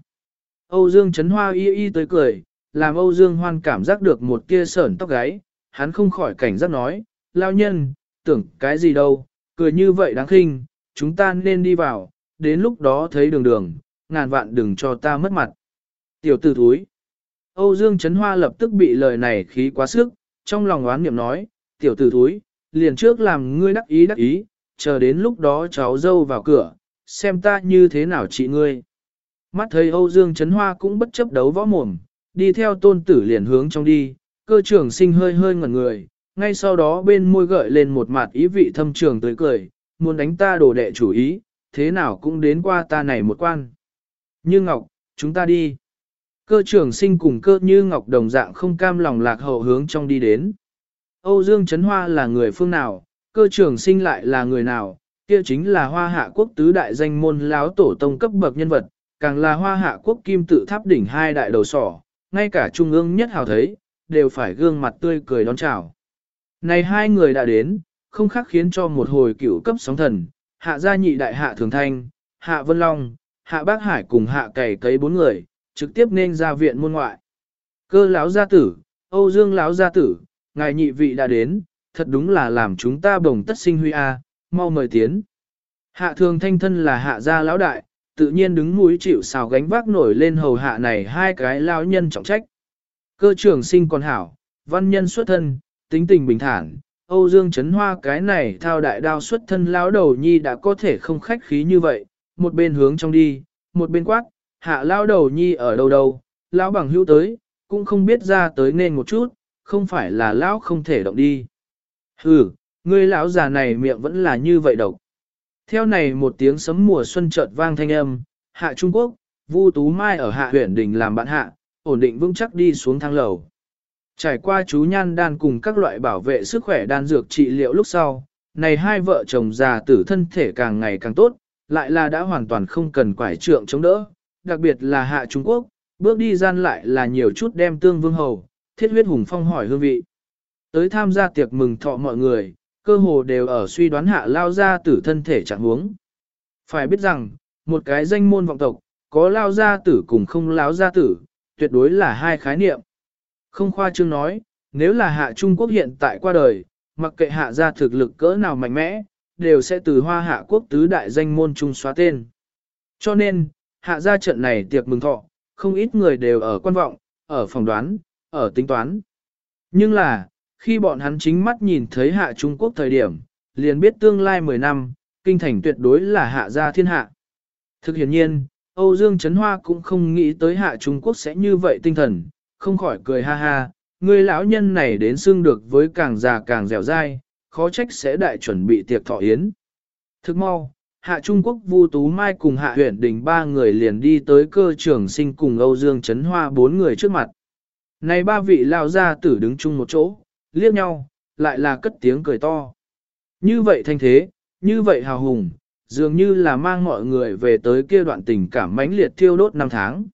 Âu Dương Trấn hoa y y tới cười, làm Âu Dương hoan cảm giác được một kia sởn tóc gáy, hắn không khỏi cảnh giác nói, lao nhân, tưởng cái gì đâu, cười như vậy đáng khinh, chúng ta nên đi vào, đến lúc đó thấy đường đường, ngàn vạn đừng cho ta mất mặt. Tiểu tử thúi. Âu Dương Trấn Hoa lập tức bị lời này khí quá sức, trong lòng oán niệm nói, tiểu tử thúi, liền trước làm ngươi đắc ý đắc ý, chờ đến lúc đó cháu dâu vào cửa, xem ta như thế nào trị ngươi. Mắt thấy Âu Dương Trấn Hoa cũng bất chấp đấu võ mồm, đi theo tôn tử liền hướng trong đi, cơ trưởng sinh hơi hơi ngẩn người, ngay sau đó bên môi gợi lên một mặt ý vị thâm trường tới cười, muốn đánh ta đổ đệ chủ ý, thế nào cũng đến qua ta này một quan. Như Ngọc, chúng ta đi. Cơ trưởng sinh cùng cơ như Ngọc đồng dạng không cam lòng lạc hậu hướng trong đi đến. Âu Dương Trấn Hoa là người phương nào, cơ trưởng sinh lại là người nào, kia chính là hoa hạ quốc tứ đại danh môn láo tổ tông cấp bậc nhân vật, càng là hoa hạ quốc kim tự tháp đỉnh hai đại đầu sỏ, ngay cả trung ương nhất hào thấy, đều phải gương mặt tươi cười đón chào. Này hai người đã đến, không khác khiến cho một hồi cửu cấp sóng thần, hạ gia nhị đại hạ thường thanh, hạ vân long, hạ bác hải cùng hạ cày cấy bốn người, trực tiếp nên ra viện môn ngoại. Cơ lão gia tử, Âu Dương lão gia tử, ngài nhị vị đã đến, thật đúng là làm chúng ta bồng tất sinh huy a, mau mời tiến. Hạ thường thanh thân là hạ gia lão đại, tự nhiên đứng mũi chịu xào gánh vác nổi lên hầu hạ này hai cái lao nhân trọng trách. Cơ trưởng sinh còn hảo, văn nhân xuất thân, tính tình bình thản, Âu Dương Trấn Hoa cái này thao đại đao xuất thân lão đầu nhi đã có thể không khách khí như vậy, một bên hướng trong đi, một bên quát, hạ lao đầu nhi ở đâu đâu, lão bằng hữu tới, cũng không biết ra tới nên một chút, không phải là lão không thể động đi. Hừ, ngươi lão già này miệng vẫn là như vậy độc. Theo này một tiếng sấm mùa xuân chợt vang thanh âm, hạ Trung Quốc, Vu Tú Mai ở hạ huyện đình làm bạn hạ, ổn định vững chắc đi xuống thang lầu. Trải qua chú nhan đan cùng các loại bảo vệ sức khỏe đan dược trị liệu lúc sau, này hai vợ chồng già tử thân thể càng ngày càng tốt, lại là đã hoàn toàn không cần quải trượng chống đỡ, đặc biệt là hạ Trung Quốc, bước đi gian lại là nhiều chút đem tương vương hầu, thiết huyết hùng phong hỏi hương vị. Tới tham gia tiệc mừng thọ mọi người, cơ hồ đều ở suy đoán hạ lao gia tử thân thể trạng huống. Phải biết rằng, một cái danh môn vọng tộc, có lao gia tử cùng không lao gia tử, tuyệt đối là hai khái niệm. Không khoa trương nói, nếu là hạ Trung Quốc hiện tại qua đời, mặc kệ hạ gia thực lực cỡ nào mạnh mẽ, đều sẽ từ hoa hạ quốc tứ đại danh môn trung xóa tên. Cho nên, hạ gia trận này tiệc mừng thọ, không ít người đều ở quan vọng, ở phòng đoán, ở tính toán. Nhưng là, khi bọn hắn chính mắt nhìn thấy hạ Trung Quốc thời điểm, liền biết tương lai 10 năm, kinh thành tuyệt đối là hạ gia thiên hạ. Thực hiện nhiên, Âu Dương Trấn Hoa cũng không nghĩ tới hạ Trung Quốc sẽ như vậy tinh thần, không khỏi cười ha ha, người lão nhân này đến xương được với càng già càng dẻo dai, khó trách sẽ đại chuẩn bị tiệc thọ yến. Thức mau, hạ Trung Quốc Vu Tú Mai cùng hạ huyện đình ba người liền đi tới cơ trường sinh cùng Âu Dương Trấn Hoa bốn người trước mặt. Này ba vị lao gia tử đứng chung một chỗ, liếc nhau, lại là cất tiếng cười to. Như vậy thanh thế, như vậy hào hùng, dường như là mang mọi người về tới kia đoạn tình cảm mãnh liệt thiêu đốt năm tháng.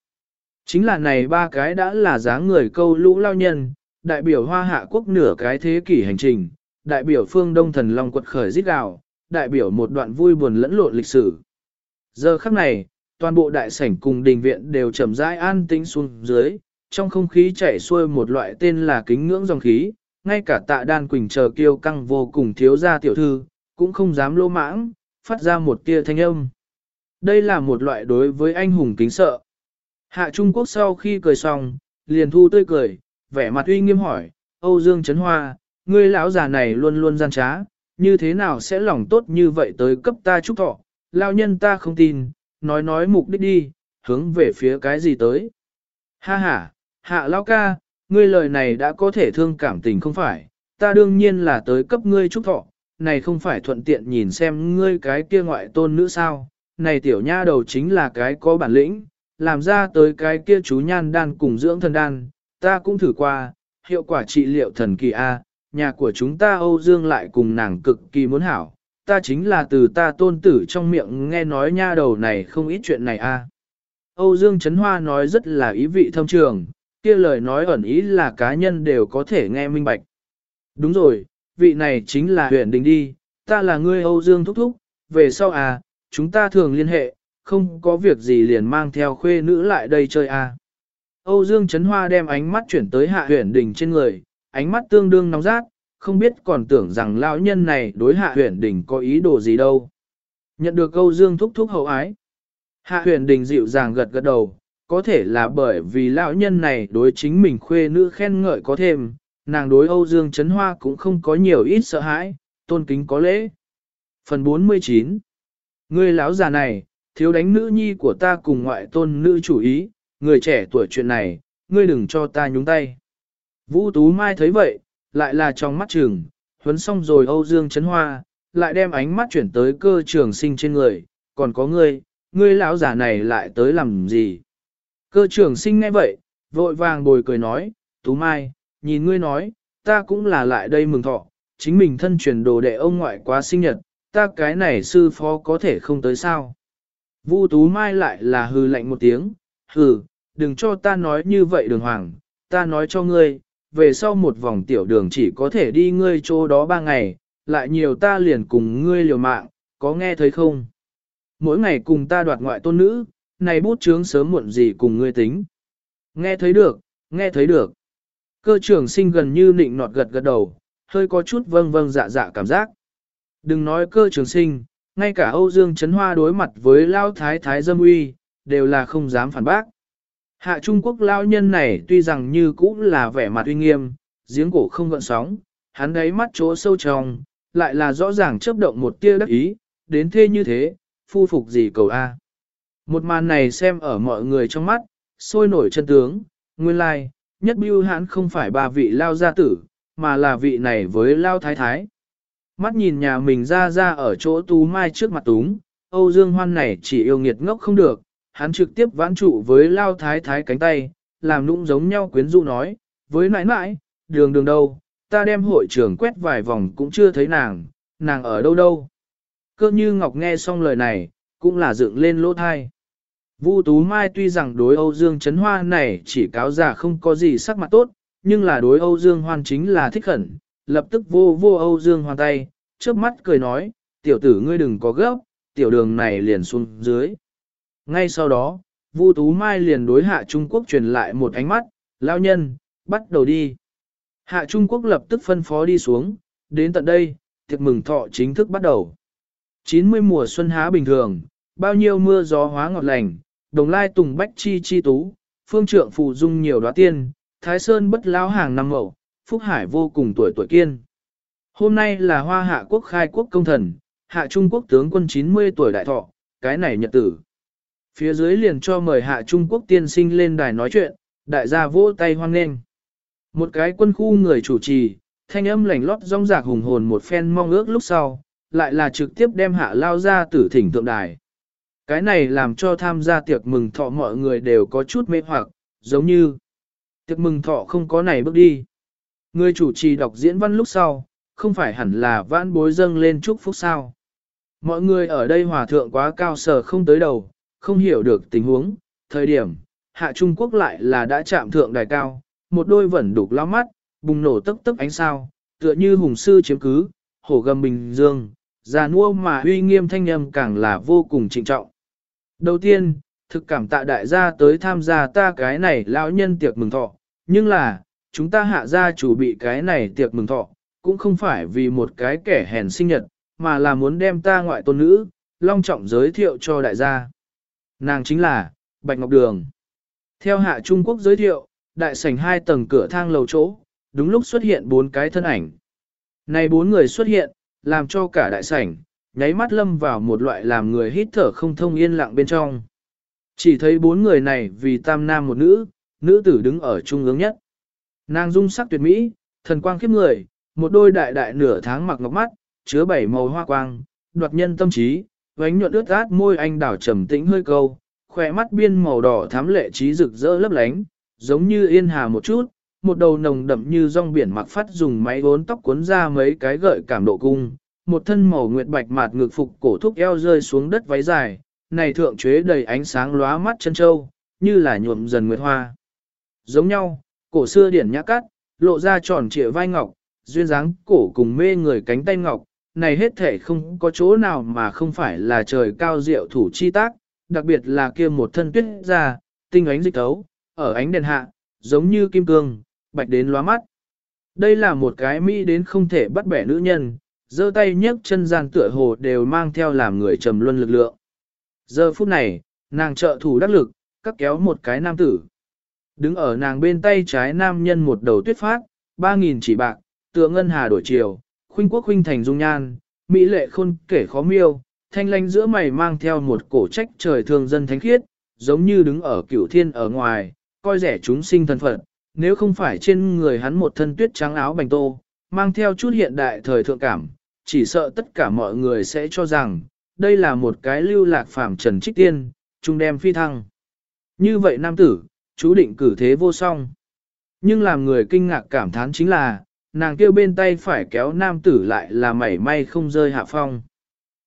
Chính là này ba cái đã là dáng người câu lũ lao nhân, đại biểu hoa hạ quốc nửa cái thế kỷ hành trình, đại biểu phương đông thần long quật khởi giết gạo, đại biểu một đoạn vui buồn lẫn lộn lịch sử. Giờ khắc này, toàn bộ đại sảnh cùng đình viện đều chậm rãi an tĩnh xuống dưới, trong không khí chảy xuôi một loại tên là kính ngưỡng dòng khí, ngay cả tạ đan quỳnh chờ kiêu căng vô cùng thiếu gia tiểu thư, cũng không dám lô mãng, phát ra một tia thanh âm. Đây là một loại đối với anh hùng kính sợ. Hạ Trung Quốc sau khi cười xong, liền thu tươi cười, vẻ mặt uy nghiêm hỏi, Âu Dương Trấn Hoa, ngươi lão già này luôn luôn gian trá, như thế nào sẽ lòng tốt như vậy tới cấp ta chúc thọ, lao nhân ta không tin, nói nói mục đích đi, hướng về phía cái gì tới. Ha ha, hạ lao ca, ngươi lời này đã có thể thương cảm tình không phải, ta đương nhiên là tới cấp ngươi chúc thọ, này không phải thuận tiện nhìn xem ngươi cái kia ngoại tôn nữ sao, này tiểu nha đầu chính là cái có bản lĩnh, làm ra tới cái kia chú nhan đan cùng dưỡng thần đan, ta cũng thử qua, hiệu quả trị liệu thần kỳ A, nhà của chúng ta Âu Dương lại cùng nàng cực kỳ muốn hảo, ta chính là từ ta tôn tử trong miệng nghe nói nha đầu này không ít chuyện này A. Âu Dương Trấn Hoa nói rất là ý vị thâm trường, kia lời nói ẩn ý là cá nhân đều có thể nghe minh bạch. Đúng rồi, vị này chính là huyện đình đi, ta là ngươi Âu Dương Thúc Thúc, về sau à, chúng ta thường liên hệ, không có việc gì liền mang theo khuê nữ lại đây chơi à. Âu Dương Trấn Hoa đem ánh mắt chuyển tới hạ huyện đình trên người, ánh mắt tương đương nóng rát, không biết còn tưởng rằng lão nhân này đối hạ huyện đình có ý đồ gì đâu. Nhận được Âu Dương thúc thúc hậu ái. Hạ huyện đình dịu dàng gật gật đầu, có thể là bởi vì lão nhân này đối chính mình khuê nữ khen ngợi có thêm, nàng đối Âu Dương Trấn Hoa cũng không có nhiều ít sợ hãi, tôn kính có lễ. Phần 49 Người lão già này, thiếu đánh nữ nhi của ta cùng ngoại tôn nữ chủ ý, người trẻ tuổi chuyện này, ngươi đừng cho ta nhúng tay. Vũ Tú Mai thấy vậy, lại là trong mắt trường, huấn xong rồi Âu Dương Trấn Hoa, lại đem ánh mắt chuyển tới cơ trường sinh trên người, còn có ngươi, ngươi lão già này lại tới làm gì? Cơ trưởng sinh nghe vậy, vội vàng bồi cười nói, Tú Mai, nhìn ngươi nói, ta cũng là lại đây mừng thọ, chính mình thân truyền đồ đệ ông ngoại quá sinh nhật, ta cái này sư phó có thể không tới sao. Vu Tú Mai lại là hư lạnh một tiếng, hừ, đừng cho ta nói như vậy đường hoàng, ta nói cho ngươi, về sau một vòng tiểu đường chỉ có thể đi ngươi chỗ đó ba ngày, lại nhiều ta liền cùng ngươi liều mạng, có nghe thấy không? Mỗi ngày cùng ta đoạt ngoại tôn nữ, này bút chướng sớm muộn gì cùng ngươi tính. Nghe thấy được, nghe thấy được. Cơ trưởng sinh gần như nịnh nọt gật gật đầu, hơi có chút vâng vâng dạ dạ cảm giác. Đừng nói cơ trường sinh, ngay cả Âu Dương Trấn Hoa đối mặt với Lao Thái Thái Dâm Uy, đều là không dám phản bác. Hạ Trung Quốc Lao nhân này tuy rằng như cũ là vẻ mặt uy nghiêm, giếng cổ không gợn sóng, hắn đáy mắt chỗ sâu trong, lại là rõ ràng chớp động một tia đắc ý, đến thế như thế, phu phục gì cầu A. Một màn này xem ở mọi người trong mắt, sôi nổi chân tướng, nguyên lai, like, nhất bưu hãn không phải ba vị lao gia tử, mà là vị này với lao thái thái. Mắt nhìn nhà mình ra ra ở chỗ tú mai trước mặt túng, Âu Dương Hoan này chỉ yêu nghiệt ngốc không được, hắn trực tiếp vãn trụ với lao thái thái cánh tay, làm nũng giống nhau quyến rũ nói, với nãi nãi, đường đường đâu, ta đem hội trưởng quét vài vòng cũng chưa thấy nàng, nàng ở đâu đâu. Cơ như Ngọc nghe xong lời này, cũng là dựng lên lỗ thai. Vu Tú Mai tuy rằng đối Âu Dương Trấn Hoa này chỉ cáo giả không có gì sắc mặt tốt, nhưng là đối Âu Dương Hoan chính là thích khẩn, lập tức vô vô Âu Dương Hoan tay, trước mắt cười nói, tiểu tử ngươi đừng có gấp, tiểu đường này liền xuống dưới. Ngay sau đó, Vu Tú Mai liền đối hạ Trung Quốc truyền lại một ánh mắt, lao nhân, bắt đầu đi. Hạ Trung Quốc lập tức phân phó đi xuống, đến tận đây, tiệc mừng thọ chính thức bắt đầu. 90 mùa xuân há bình thường, bao nhiêu mưa gió hóa ngọt lành, đồng lai tùng bách chi chi tú, phương trượng phù dung nhiều đoá tiên, thái sơn bất lao hàng năm mậu, phúc hải vô cùng tuổi tuổi kiên. Hôm nay là hoa hạ quốc khai quốc công thần, hạ Trung Quốc tướng quân 90 tuổi đại thọ, cái này nhật tử. Phía dưới liền cho mời hạ Trung Quốc tiên sinh lên đài nói chuyện, đại gia vỗ tay hoan nghênh. Một cái quân khu người chủ trì, thanh âm lành lót rong rạc hùng hồn một phen mong ước lúc sau, lại là trực tiếp đem hạ lao ra tử thỉnh tượng đài. Cái này làm cho tham gia tiệc mừng thọ mọi người đều có chút mê hoặc, giống như tiệc mừng thọ không có này bước đi. Người chủ trì đọc diễn văn lúc sau, không phải hẳn là vãn bối dâng lên chúc phúc sao. Mọi người ở đây hòa thượng quá cao sở không tới đầu, không hiểu được tình huống, thời điểm, hạ Trung Quốc lại là đã chạm thượng đài cao, một đôi vẫn đục lao mắt, bùng nổ tức tức ánh sao, tựa như hùng sư chiếm cứ, hổ gầm bình dương, già nua mà uy nghiêm thanh âm càng là vô cùng trịnh trọng. Đầu tiên, thực cảm tạ đại gia tới tham gia ta cái này lão nhân tiệc mừng thọ, nhưng là, chúng ta hạ gia chủ bị cái này tiệc mừng thọ, cũng không phải vì một cái kẻ hèn sinh nhật, mà là muốn đem ta ngoại tôn nữ, long trọng giới thiệu cho đại gia. Nàng chính là, Bạch Ngọc Đường. Theo hạ Trung Quốc giới thiệu, đại sảnh hai tầng cửa thang lầu chỗ, đúng lúc xuất hiện bốn cái thân ảnh. Này bốn người xuất hiện, làm cho cả đại sảnh, nháy mắt lâm vào một loại làm người hít thở không thông yên lặng bên trong. Chỉ thấy bốn người này vì tam nam một nữ, nữ tử đứng ở trung ương nhất. Nàng dung sắc tuyệt mỹ, thần quang khiếp người, một đôi đại đại nửa tháng mặc ngọc mắt, chứa bảy màu hoa quang, đoạt nhân tâm trí, vánh nhuận ướt át môi anh đảo trầm tĩnh hơi câu, khỏe mắt biên màu đỏ thám lệ trí rực rỡ lấp lánh, giống như yên hà một chút, một đầu nồng đậm như rong biển mặc phát dùng máy vốn tóc cuốn ra mấy cái gợi cảm độ cung, một thân màu nguyệt bạch mạt ngực phục cổ thúc eo rơi xuống đất váy dài, này thượng chế đầy ánh sáng lóa mắt chân châu, như là nhuộm dần nguyệt hoa. Giống nhau, cổ xưa điển nhã cắt, lộ ra tròn trịa vai ngọc, duyên dáng cổ cùng mê người cánh tay ngọc, này hết thể không có chỗ nào mà không phải là trời cao diệu thủ chi tác, đặc biệt là kia một thân tuyết ra, tinh ánh dịch tấu, ở ánh đèn hạ, giống như kim cương, bạch đến lóa mắt. Đây là một cái mỹ đến không thể bắt bẻ nữ nhân, giơ tay nhấc chân gian tựa hồ đều mang theo làm người trầm luân lực lượng. Giờ phút này, nàng trợ thủ đắc lực, cắt kéo một cái nam tử. Đứng ở nàng bên tay trái nam nhân một đầu tuyết phát, ba nghìn chỉ bạc, tựa ngân hà đổi chiều, khuynh quốc khuynh thành dung nhan, mỹ lệ khôn kể khó miêu, thanh lanh giữa mày mang theo một cổ trách trời thường dân thánh khiết, giống như đứng ở cửu thiên ở ngoài, coi rẻ chúng sinh thân phận, nếu không phải trên người hắn một thân tuyết trắng áo bành tô, mang theo chút hiện đại thời thượng cảm, chỉ sợ tất cả mọi người sẽ cho rằng, đây là một cái lưu lạc phàm trần trích tiên, trung đem phi thăng. Như vậy nam tử, chú định cử thế vô song. Nhưng làm người kinh ngạc cảm thán chính là, nàng kêu bên tay phải kéo nam tử lại là mảy may không rơi hạ phong.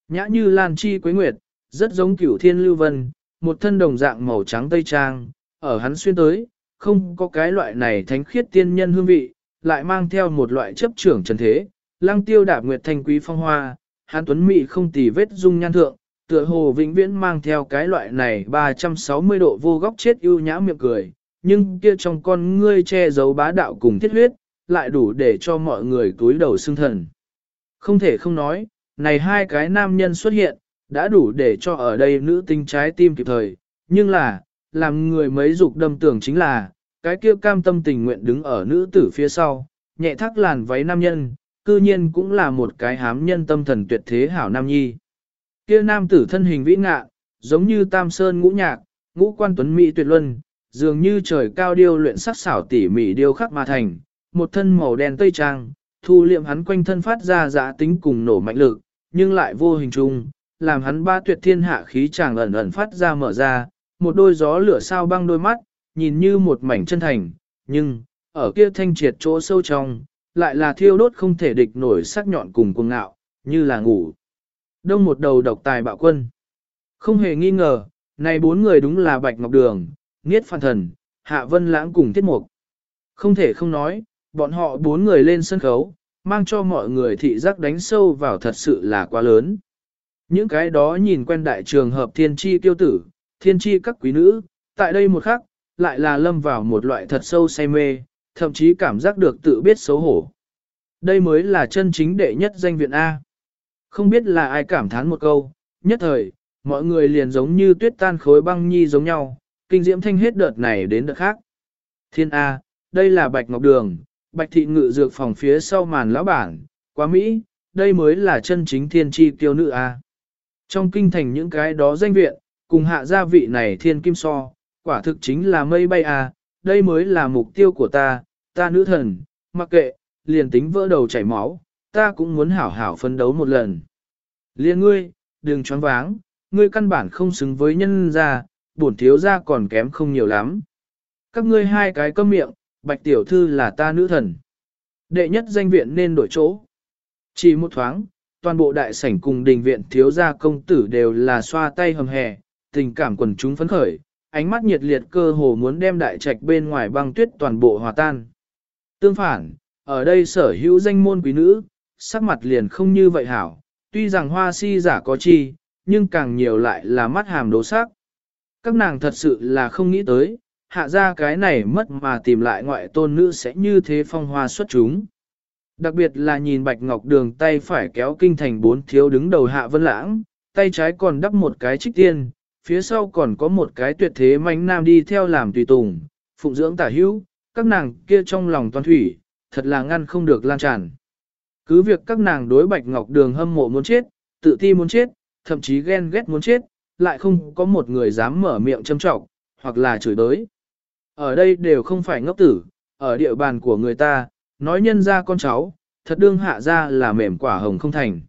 Nhã như lan chi quế nguyệt, rất giống cửu thiên lưu vân, một thân đồng dạng màu trắng tây trang, ở hắn xuyên tới, không có cái loại này thánh khiết tiên nhân hương vị, lại mang theo một loại chấp trưởng trần thế, lăng tiêu đạp nguyệt thanh quý phong hoa, hán tuấn mỹ không tì vết dung nhan thượng, tựa hồ vĩnh viễn mang theo cái loại này 360 độ vô góc chết ưu nhã miệng cười, nhưng kia trong con ngươi che giấu bá đạo cùng thiết huyết, lại đủ để cho mọi người túi đầu xương thần. Không thể không nói, này hai cái nam nhân xuất hiện, đã đủ để cho ở đây nữ tinh trái tim kịp thời, nhưng là, làm người mấy dục đâm tưởng chính là, cái kia cam tâm tình nguyện đứng ở nữ tử phía sau, nhẹ thắt làn váy nam nhân, cư nhiên cũng là một cái hám nhân tâm thần tuyệt thế hảo nam nhi. Kia nam tử thân hình vĩ ngạ, giống như tam sơn ngũ nhạc, ngũ quan tuấn mỹ tuyệt luân, dường như trời cao điêu luyện sắc xảo tỉ mỉ điêu khắc mà thành, một thân màu đen tây trang, thu liệm hắn quanh thân phát ra giá tính cùng nổ mạnh lực, nhưng lại vô hình chung, làm hắn ba tuyệt thiên hạ khí chàng ẩn ẩn phát ra mở ra, một đôi gió lửa sao băng đôi mắt, nhìn như một mảnh chân thành, nhưng, ở kia thanh triệt chỗ sâu trong, lại là thiêu đốt không thể địch nổi sắc nhọn cùng cuồng ngạo, như là ngủ. Đông một đầu độc tài bạo quân. Không hề nghi ngờ, này bốn người đúng là Bạch Ngọc Đường, Niết Phan Thần, Hạ Vân Lãng cùng Tiết Mục. Không thể không nói, bọn họ bốn người lên sân khấu, mang cho mọi người thị giác đánh sâu vào thật sự là quá lớn. Những cái đó nhìn quen đại trường hợp thiên tri tiêu tử, thiên tri các quý nữ, tại đây một khắc, lại là lâm vào một loại thật sâu say mê, thậm chí cảm giác được tự biết xấu hổ. Đây mới là chân chính đệ nhất danh viện A. Không biết là ai cảm thán một câu, nhất thời, mọi người liền giống như tuyết tan khối băng nhi giống nhau, kinh diễm thanh hết đợt này đến đợt khác. Thiên A, đây là Bạch Ngọc Đường, Bạch Thị Ngự dược phòng phía sau màn lão bản, quá Mỹ, đây mới là chân chính thiên tri tiêu nữ A. Trong kinh thành những cái đó danh viện, cùng hạ gia vị này thiên kim so, quả thực chính là mây bay à? đây mới là mục tiêu của ta, ta nữ thần, mặc kệ, liền tính vỡ đầu chảy máu, ta cũng muốn hảo hảo phấn đấu một lần. Liên ngươi, đừng choáng váng, ngươi căn bản không xứng với nhân gia, bổn thiếu gia còn kém không nhiều lắm. Các ngươi hai cái câm miệng, bạch tiểu thư là ta nữ thần. Đệ nhất danh viện nên đổi chỗ. Chỉ một thoáng, toàn bộ đại sảnh cùng đình viện thiếu gia công tử đều là xoa tay hầm hè, tình cảm quần chúng phấn khởi, ánh mắt nhiệt liệt cơ hồ muốn đem đại trạch bên ngoài băng tuyết toàn bộ hòa tan. Tương phản, ở đây sở hữu danh môn quý nữ, sắc mặt liền không như vậy hảo, tuy rằng hoa si giả có chi, nhưng càng nhiều lại là mắt hàm đố sắc. Các nàng thật sự là không nghĩ tới, hạ ra cái này mất mà tìm lại ngoại tôn nữ sẽ như thế phong hoa xuất chúng. Đặc biệt là nhìn Bạch Ngọc Đường tay phải kéo kinh thành bốn thiếu đứng đầu hạ vân lãng, tay trái còn đắp một cái trích tiên, phía sau còn có một cái tuyệt thế mánh nam đi theo làm tùy tùng, phụng dưỡng tả hữu, các nàng kia trong lòng toàn thủy, thật là ngăn không được lan tràn. Cứ việc các nàng đối Bạch Ngọc Đường hâm mộ muốn chết, tự ti muốn chết, thậm chí ghen ghét muốn chết, lại không có một người dám mở miệng châm trọng, hoặc là chửi đới. Ở đây đều không phải ngốc tử, ở địa bàn của người ta, nói nhân ra con cháu, thật đương hạ ra là mềm quả hồng không thành.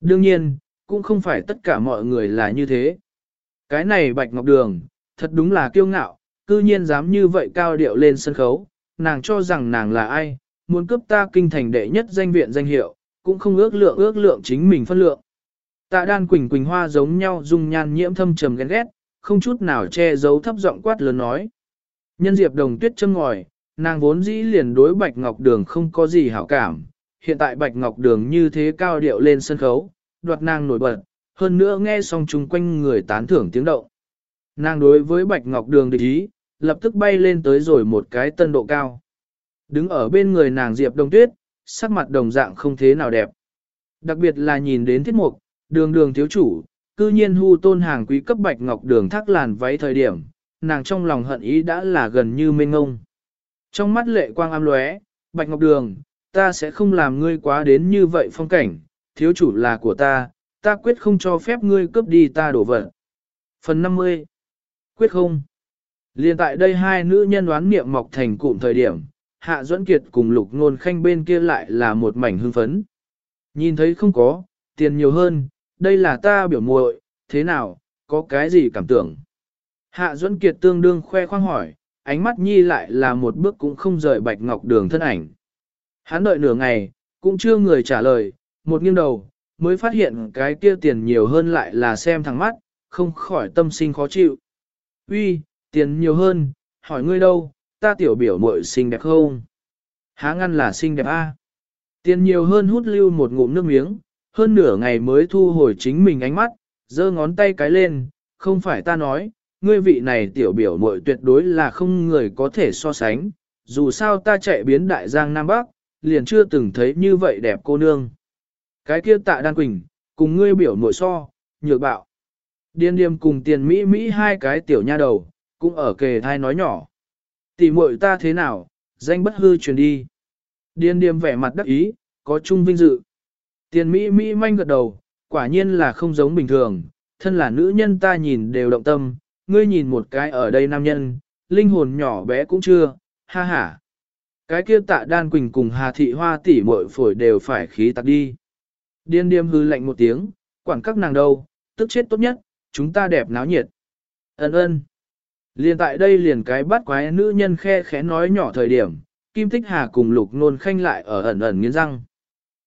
Đương nhiên, cũng không phải tất cả mọi người là như thế. Cái này Bạch Ngọc Đường, thật đúng là kiêu ngạo, cư nhiên dám như vậy cao điệu lên sân khấu, nàng cho rằng nàng là ai, muốn cướp ta kinh thành đệ nhất danh viện danh hiệu, cũng không ước lượng ước lượng chính mình phân lượng. Tạ đan quỳnh quỳnh hoa giống nhau dung nhan nhiễm thâm trầm ghen ghét, không chút nào che giấu thấp giọng quát lớn nói. Nhân diệp đồng tuyết châm ngòi, nàng vốn dĩ liền đối Bạch Ngọc Đường không có gì hảo cảm, hiện tại Bạch Ngọc Đường như thế cao điệu lên sân khấu, đoạt nàng nổi bật, hơn nữa nghe xong chung quanh người tán thưởng tiếng động. Nàng đối với Bạch Ngọc Đường địch ý, lập tức bay lên tới rồi một cái tân độ cao. Đứng ở bên người nàng Diệp Đông Tuyết, sắc mặt đồng dạng không thế nào đẹp. Đặc biệt là nhìn đến thiết mục, đường đường thiếu chủ, cư nhiên hưu tôn hàng quý cấp Bạch Ngọc Đường thác làn váy thời điểm, nàng trong lòng hận ý đã là gần như mênh ngông. Trong mắt lệ quang am lóe, Bạch Ngọc Đường, ta sẽ không làm ngươi quá đến như vậy phong cảnh, thiếu chủ là của ta, ta quyết không cho phép ngươi cướp đi ta đổ vật. Phần 50 Quyết không Liên tại đây hai nữ nhân đoán niệm mọc thành cụm thời điểm, Hạ Duẫn Kiệt cùng Lục Nôn Khanh bên kia lại là một mảnh hưng phấn. Nhìn thấy không có, tiền nhiều hơn, đây là ta biểu muội, thế nào, có cái gì cảm tưởng? Hạ Duẫn Kiệt tương đương khoe khoang hỏi, ánh mắt nhi lại là một bước cũng không rời bạch ngọc đường thân ảnh. Hắn đợi nửa ngày, cũng chưa người trả lời, một nghiêng đầu, mới phát hiện cái kia tiền nhiều hơn lại là xem thẳng mắt, không khỏi tâm sinh khó chịu. Uy, tiền nhiều hơn, hỏi ngươi đâu, ta tiểu biểu muội xinh đẹp không? Há ngăn là xinh đẹp a? Tiền nhiều hơn hút lưu một ngụm nước miếng, hơn nửa ngày mới thu hồi chính mình ánh mắt, giơ ngón tay cái lên, không phải ta nói, ngươi vị này tiểu biểu muội tuyệt đối là không người có thể so sánh, dù sao ta chạy biến đại giang Nam Bắc, liền chưa từng thấy như vậy đẹp cô nương. Cái kia tạ đan quỳnh, cùng ngươi biểu nội so, nhược bạo. Điên điềm cùng tiền Mỹ Mỹ hai cái tiểu nha đầu, cũng ở kề thai nói nhỏ. Tỷ muội ta thế nào, danh bất hư truyền đi. Điên điềm vẻ mặt đắc ý, có chung vinh dự. Tiền Mỹ Mỹ manh gật đầu, quả nhiên là không giống bình thường, thân là nữ nhân ta nhìn đều động tâm, ngươi nhìn một cái ở đây nam nhân, linh hồn nhỏ bé cũng chưa, ha ha. Cái kia tạ đan quỳnh cùng Hà Thị Hoa tỷ muội phổi đều phải khí tạc đi. Điên điềm hư lạnh một tiếng, quản các nàng đâu, tức chết tốt nhất, chúng ta đẹp náo nhiệt. Ấn ơn. Liền tại đây liền cái bắt quái nữ nhân khe khẽ nói nhỏ thời điểm, Kim Tích Hà cùng Lục Nôn Khanh lại ở ẩn ẩn nghiến răng.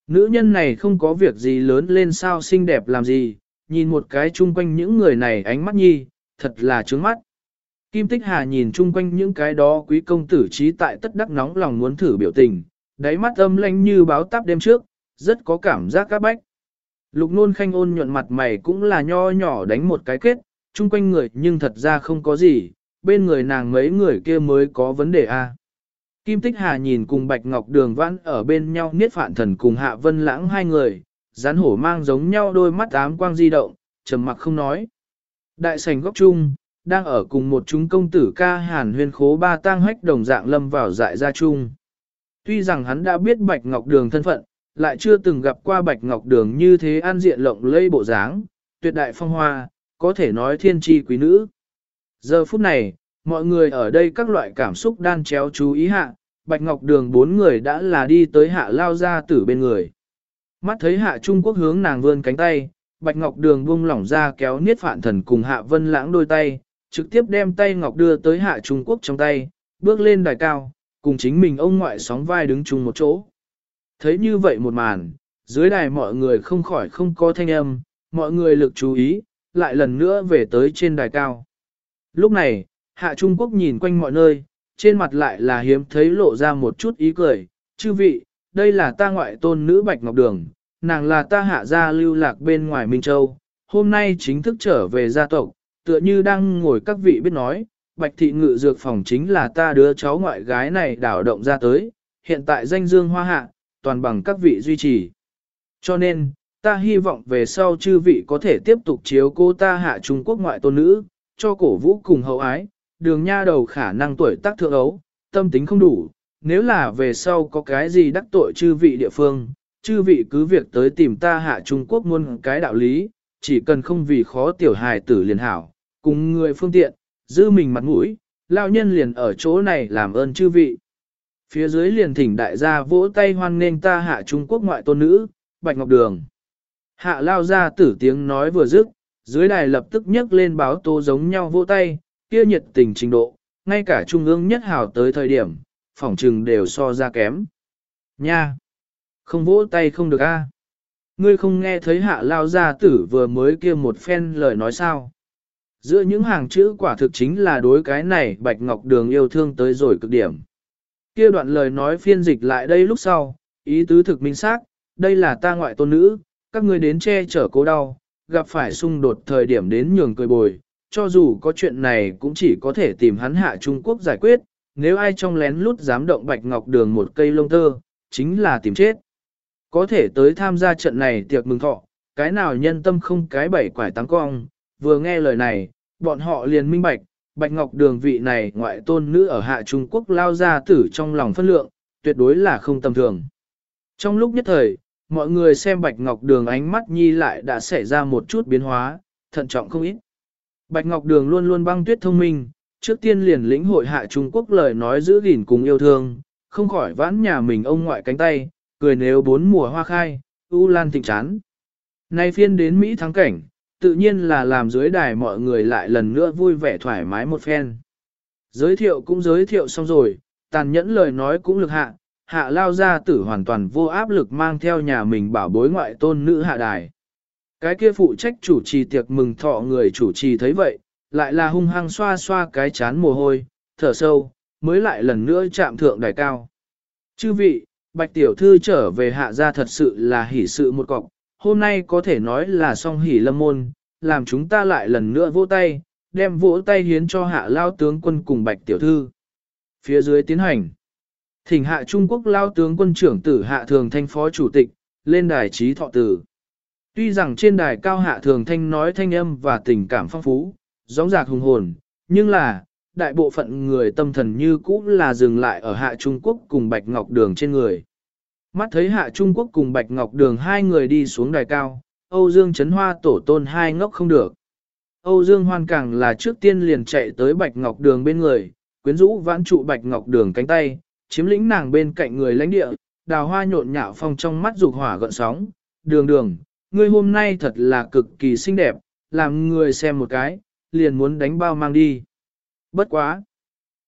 Nữ nhân này không có việc gì lớn lên sao xinh đẹp làm gì, nhìn một cái chung quanh những người này ánh mắt nhi, thật là trướng mắt. Kim Tích Hà nhìn chung quanh những cái đó quý công tử trí tại tất đắc nóng lòng muốn thử biểu tình, đáy mắt âm lanh như báo táp đêm trước, rất có cảm giác các bách. Lục nôn khanh ôn nhuận mặt mày cũng là nho nhỏ đánh một cái kết, chung quanh người nhưng thật ra không có gì, bên người nàng mấy người kia mới có vấn đề a. Kim Tích Hà nhìn cùng Bạch Ngọc Đường Vãn ở bên nhau niết phạn thần cùng Hạ Vân Lãng hai người, rắn hổ mang giống nhau đôi mắt ám quang di động, trầm mặc không nói. Đại sảnh góc chung, đang ở cùng một chúng công tử ca hàn huyên khố ba tang hách đồng dạng lâm vào dại gia chung. Tuy rằng hắn đã biết Bạch Ngọc Đường thân phận, lại chưa từng gặp qua Bạch Ngọc Đường như thế an diện lộng lây bộ dáng, tuyệt đại phong hoa, có thể nói thiên tri quý nữ. Giờ phút này, mọi người ở đây các loại cảm xúc đan chéo chú ý hạ, Bạch Ngọc Đường bốn người đã là đi tới hạ lao ra tử bên người. Mắt thấy hạ Trung Quốc hướng nàng vươn cánh tay, Bạch Ngọc Đường buông lỏng ra kéo niết phạn thần cùng hạ vân lãng đôi tay, trực tiếp đem tay Ngọc đưa tới hạ Trung Quốc trong tay, bước lên đài cao, cùng chính mình ông ngoại sóng vai đứng chung một chỗ. Thấy như vậy một màn, dưới đài mọi người không khỏi không có thanh âm, mọi người lực chú ý, lại lần nữa về tới trên đài cao. Lúc này, Hạ Trung Quốc nhìn quanh mọi nơi, trên mặt lại là hiếm thấy lộ ra một chút ý cười, chư vị, đây là ta ngoại tôn nữ Bạch Ngọc Đường, nàng là ta hạ gia lưu lạc bên ngoài Minh Châu, hôm nay chính thức trở về gia tộc, tựa như đang ngồi các vị biết nói, Bạch Thị Ngự Dược Phòng chính là ta đứa cháu ngoại gái này đảo động ra tới, hiện tại danh dương hoa hạ, toàn bằng các vị duy trì. Cho nên, ta hy vọng về sau chư vị có thể tiếp tục chiếu cô ta hạ Trung Quốc ngoại tôn nữ, cho cổ vũ cùng hậu ái, đường nha đầu khả năng tuổi tác thượng ấu, tâm tính không đủ, nếu là về sau có cái gì đắc tội chư vị địa phương, chư vị cứ việc tới tìm ta hạ Trung Quốc muôn cái đạo lý, chỉ cần không vì khó tiểu hài tử liền hảo, cùng người phương tiện, giữ mình mặt mũi, lao nhân liền ở chỗ này làm ơn chư vị. Phía dưới liền thỉnh đại gia vỗ tay hoan nghênh ta hạ Trung Quốc ngoại tôn nữ, Bạch Ngọc Đường. Hạ lao ra tử tiếng nói vừa dứt, dưới đài lập tức nhấc lên báo tố giống nhau vỗ tay, kia nhiệt tình trình độ, ngay cả trung ương nhất hảo tới thời điểm, phỏng trừng đều so ra kém. Nha! Không vỗ tay không được a. Ngươi không nghe thấy hạ lao gia tử vừa mới kia một phen lời nói sao. Giữa những hàng chữ quả thực chính là đối cái này Bạch Ngọc Đường yêu thương tới rồi cực điểm. Kia đoạn lời nói phiên dịch lại đây lúc sau, ý tứ thực minh xác, đây là ta ngoại tôn nữ, các ngươi đến che chở cố đau, gặp phải xung đột thời điểm đến nhường cười bồi, cho dù có chuyện này cũng chỉ có thể tìm hắn hạ Trung Quốc giải quyết, nếu ai trong lén lút dám động Bạch Ngọc Đường một cây lông tơ, chính là tìm chết. Có thể tới tham gia trận này tiệc mừng thọ, cái nào nhân tâm không cái bảy quải tăng cong, vừa nghe lời này, bọn họ liền minh bạch, Bạch Ngọc Đường vị này ngoại tôn nữ ở hạ Trung Quốc lao ra tử trong lòng phân lượng, tuyệt đối là không tầm thường. Trong lúc nhất thời, mọi người xem Bạch Ngọc Đường ánh mắt nhi lại đã xảy ra một chút biến hóa, thận trọng không ít. Bạch Ngọc Đường luôn luôn băng tuyết thông minh, trước tiên liền lĩnh hội hạ Trung Quốc lời nói giữ gìn cùng yêu thương, không khỏi vãn nhà mình ông ngoại cánh tay, cười nếu bốn mùa hoa khai, u lan thịnh chán. Nay phiên đến Mỹ thắng cảnh, tự nhiên là làm dưới đài mọi người lại lần nữa vui vẻ thoải mái một phen. Giới thiệu cũng giới thiệu xong rồi, tàn nhẫn lời nói cũng lực hạ, hạ lao ra tử hoàn toàn vô áp lực mang theo nhà mình bảo bối ngoại tôn nữ hạ đài. Cái kia phụ trách chủ trì tiệc mừng thọ người chủ trì thấy vậy, lại là hung hăng xoa xoa cái chán mồ hôi, thở sâu, mới lại lần nữa chạm thượng đài cao. Chư vị, Bạch Tiểu Thư trở về hạ gia thật sự là hỷ sự một cọc, hôm nay có thể nói là song hỷ lâm môn, làm chúng ta lại lần nữa vỗ tay, đem vỗ tay hiến cho hạ lao tướng quân cùng Bạch Tiểu Thư. Phía dưới tiến hành. Thỉnh hạ Trung Quốc lao tướng quân trưởng tử hạ thường thanh phó chủ tịch, lên đài trí thọ tử. Tuy rằng trên đài cao hạ thường thanh nói thanh âm và tình cảm phong phú, rõ giạc hùng hồn, nhưng là, đại bộ phận người tâm thần như cũ là dừng lại ở hạ Trung Quốc cùng Bạch Ngọc Đường trên người. Mắt thấy hạ Trung Quốc cùng Bạch Ngọc Đường hai người đi xuống đài cao, Âu Dương Trấn Hoa tổ tôn hai ngốc không được. Âu Dương Hoan càng là trước tiên liền chạy tới Bạch Ngọc Đường bên người, quyến rũ vãn trụ Bạch Ngọc Đường cánh tay, chiếm lĩnh nàng bên cạnh người lãnh địa, đào hoa nhộn nhạo phong trong mắt dục hỏa gợn sóng. Đường đường, ngươi hôm nay thật là cực kỳ xinh đẹp, làm người xem một cái, liền muốn đánh bao mang đi. Bất quá.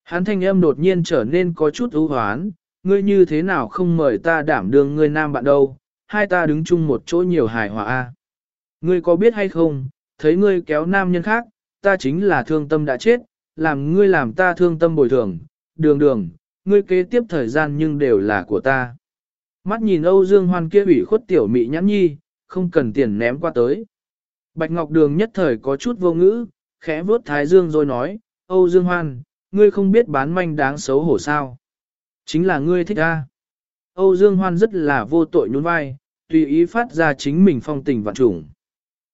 Hắn thanh âm đột nhiên trở nên có chút ưu hoán, ngươi như thế nào không mời ta đảm đương ngươi nam bạn đâu, hai ta đứng chung một chỗ nhiều hài hòa a. Ngươi có biết hay không, thấy ngươi kéo nam nhân khác, ta chính là thương tâm đã chết, làm ngươi làm ta thương tâm bồi thường, đường đường, ngươi kế tiếp thời gian nhưng đều là của ta. Mắt nhìn Âu Dương Hoan kia ủy khuất tiểu mị nhãn nhi, không cần tiền ném qua tới. Bạch Ngọc Đường nhất thời có chút vô ngữ, khẽ vuốt thái dương rồi nói, Âu Dương Hoan, ngươi không biết bán manh đáng xấu hổ sao. Chính là ngươi thích a. Âu Dương Hoan rất là vô tội nhún vai, tùy ý phát ra chính mình phong tình vạn trùng.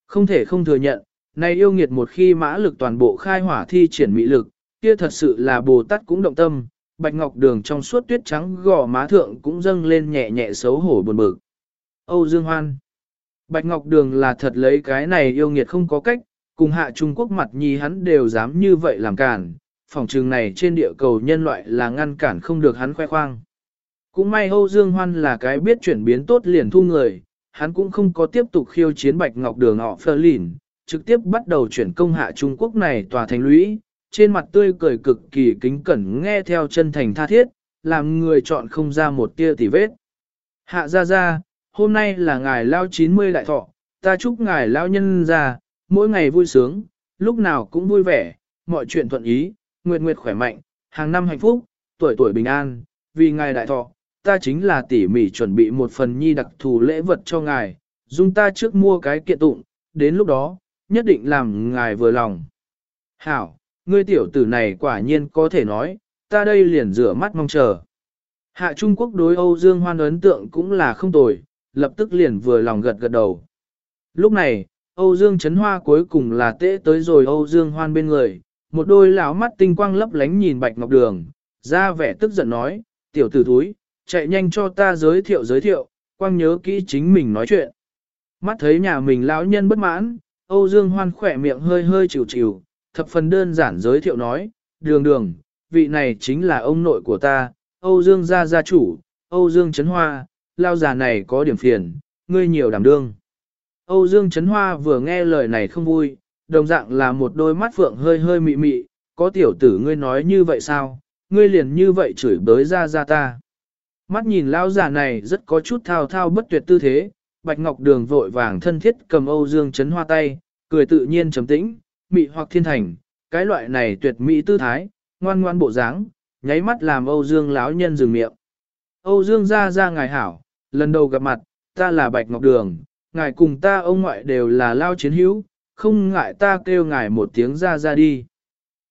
Không thể không thừa nhận, này yêu nghiệt một khi mã lực toàn bộ khai hỏa thi triển mỹ lực, kia thật sự là Bồ Tát cũng động tâm, bạch ngọc đường trong suốt tuyết trắng gò má thượng cũng dâng lên nhẹ nhẹ xấu hổ buồn bực. Âu Dương Hoan Bạch Ngọc Đường là thật lấy cái này yêu nghiệt không có cách, cùng hạ Trung Quốc mặt nhi hắn đều dám như vậy làm cản, phòng trường này trên địa cầu nhân loại là ngăn cản không được hắn khoe khoang. Cũng may Âu Dương Hoan là cái biết chuyển biến tốt liền thu người, hắn cũng không có tiếp tục khiêu chiến Bạch Ngọc Đường họ phơ lìn, trực tiếp bắt đầu chuyển công hạ Trung Quốc này tòa thành lũy, trên mặt tươi cười cực kỳ kính cẩn nghe theo chân thành tha thiết, làm người chọn không ra một tia tỉ vết. Hạ ra ra, hôm nay là ngài lao 90 đại thọ, ta chúc ngài lao nhân ra, mỗi ngày vui sướng, lúc nào cũng vui vẻ, mọi chuyện thuận ý, nguyệt nguyệt khỏe mạnh, hàng năm hạnh phúc, tuổi tuổi bình an, vì ngài đại thọ, ta chính là tỉ mỉ chuẩn bị một phần nhi đặc thù lễ vật cho ngài, dùng ta trước mua cái kiện tụng, đến lúc đó, nhất định làm ngài vừa lòng. Hảo, ngươi tiểu tử này quả nhiên có thể nói, ta đây liền rửa mắt mong chờ. Hạ Trung Quốc đối Âu Dương Hoan ấn tượng cũng là không tồi, lập tức liền vừa lòng gật gật đầu. Lúc này, Âu Dương Trấn Hoa cuối cùng là tễ tới rồi Âu Dương Hoan bên người, một đôi lão mắt tinh quang lấp lánh nhìn Bạch Ngọc Đường, ra vẻ tức giận nói, tiểu tử thúi, chạy nhanh cho ta giới thiệu giới thiệu, quang nhớ kỹ chính mình nói chuyện. Mắt thấy nhà mình lão nhân bất mãn, Âu Dương Hoan khỏe miệng hơi hơi chịu chịu, thập phần đơn giản giới thiệu nói, đường đường, vị này chính là ông nội của ta, Âu Dương gia gia chủ, Âu Dương Trấn Hoa, lao già này có điểm phiền, ngươi nhiều đảm đương. Âu Dương Trấn Hoa vừa nghe lời này không vui, đồng dạng là một đôi mắt phượng hơi hơi mị mị, có tiểu tử ngươi nói như vậy sao, ngươi liền như vậy chửi bới ra ra ta. Mắt nhìn lao già này rất có chút thao thao bất tuyệt tư thế, Bạch Ngọc Đường vội vàng thân thiết cầm Âu Dương chấn Hoa tay, cười tự nhiên trầm tĩnh, mị hoặc thiên thành, cái loại này tuyệt mỹ tư thái, ngoan ngoan bộ dáng, nháy mắt làm Âu Dương lão nhân dừng miệng. Âu Dương ra ra ngài hảo, lần đầu gặp mặt, ta là Bạch Ngọc Đường, ngài cùng ta ông ngoại đều là lao chiến hữu, không ngại ta kêu ngài một tiếng ra ra đi.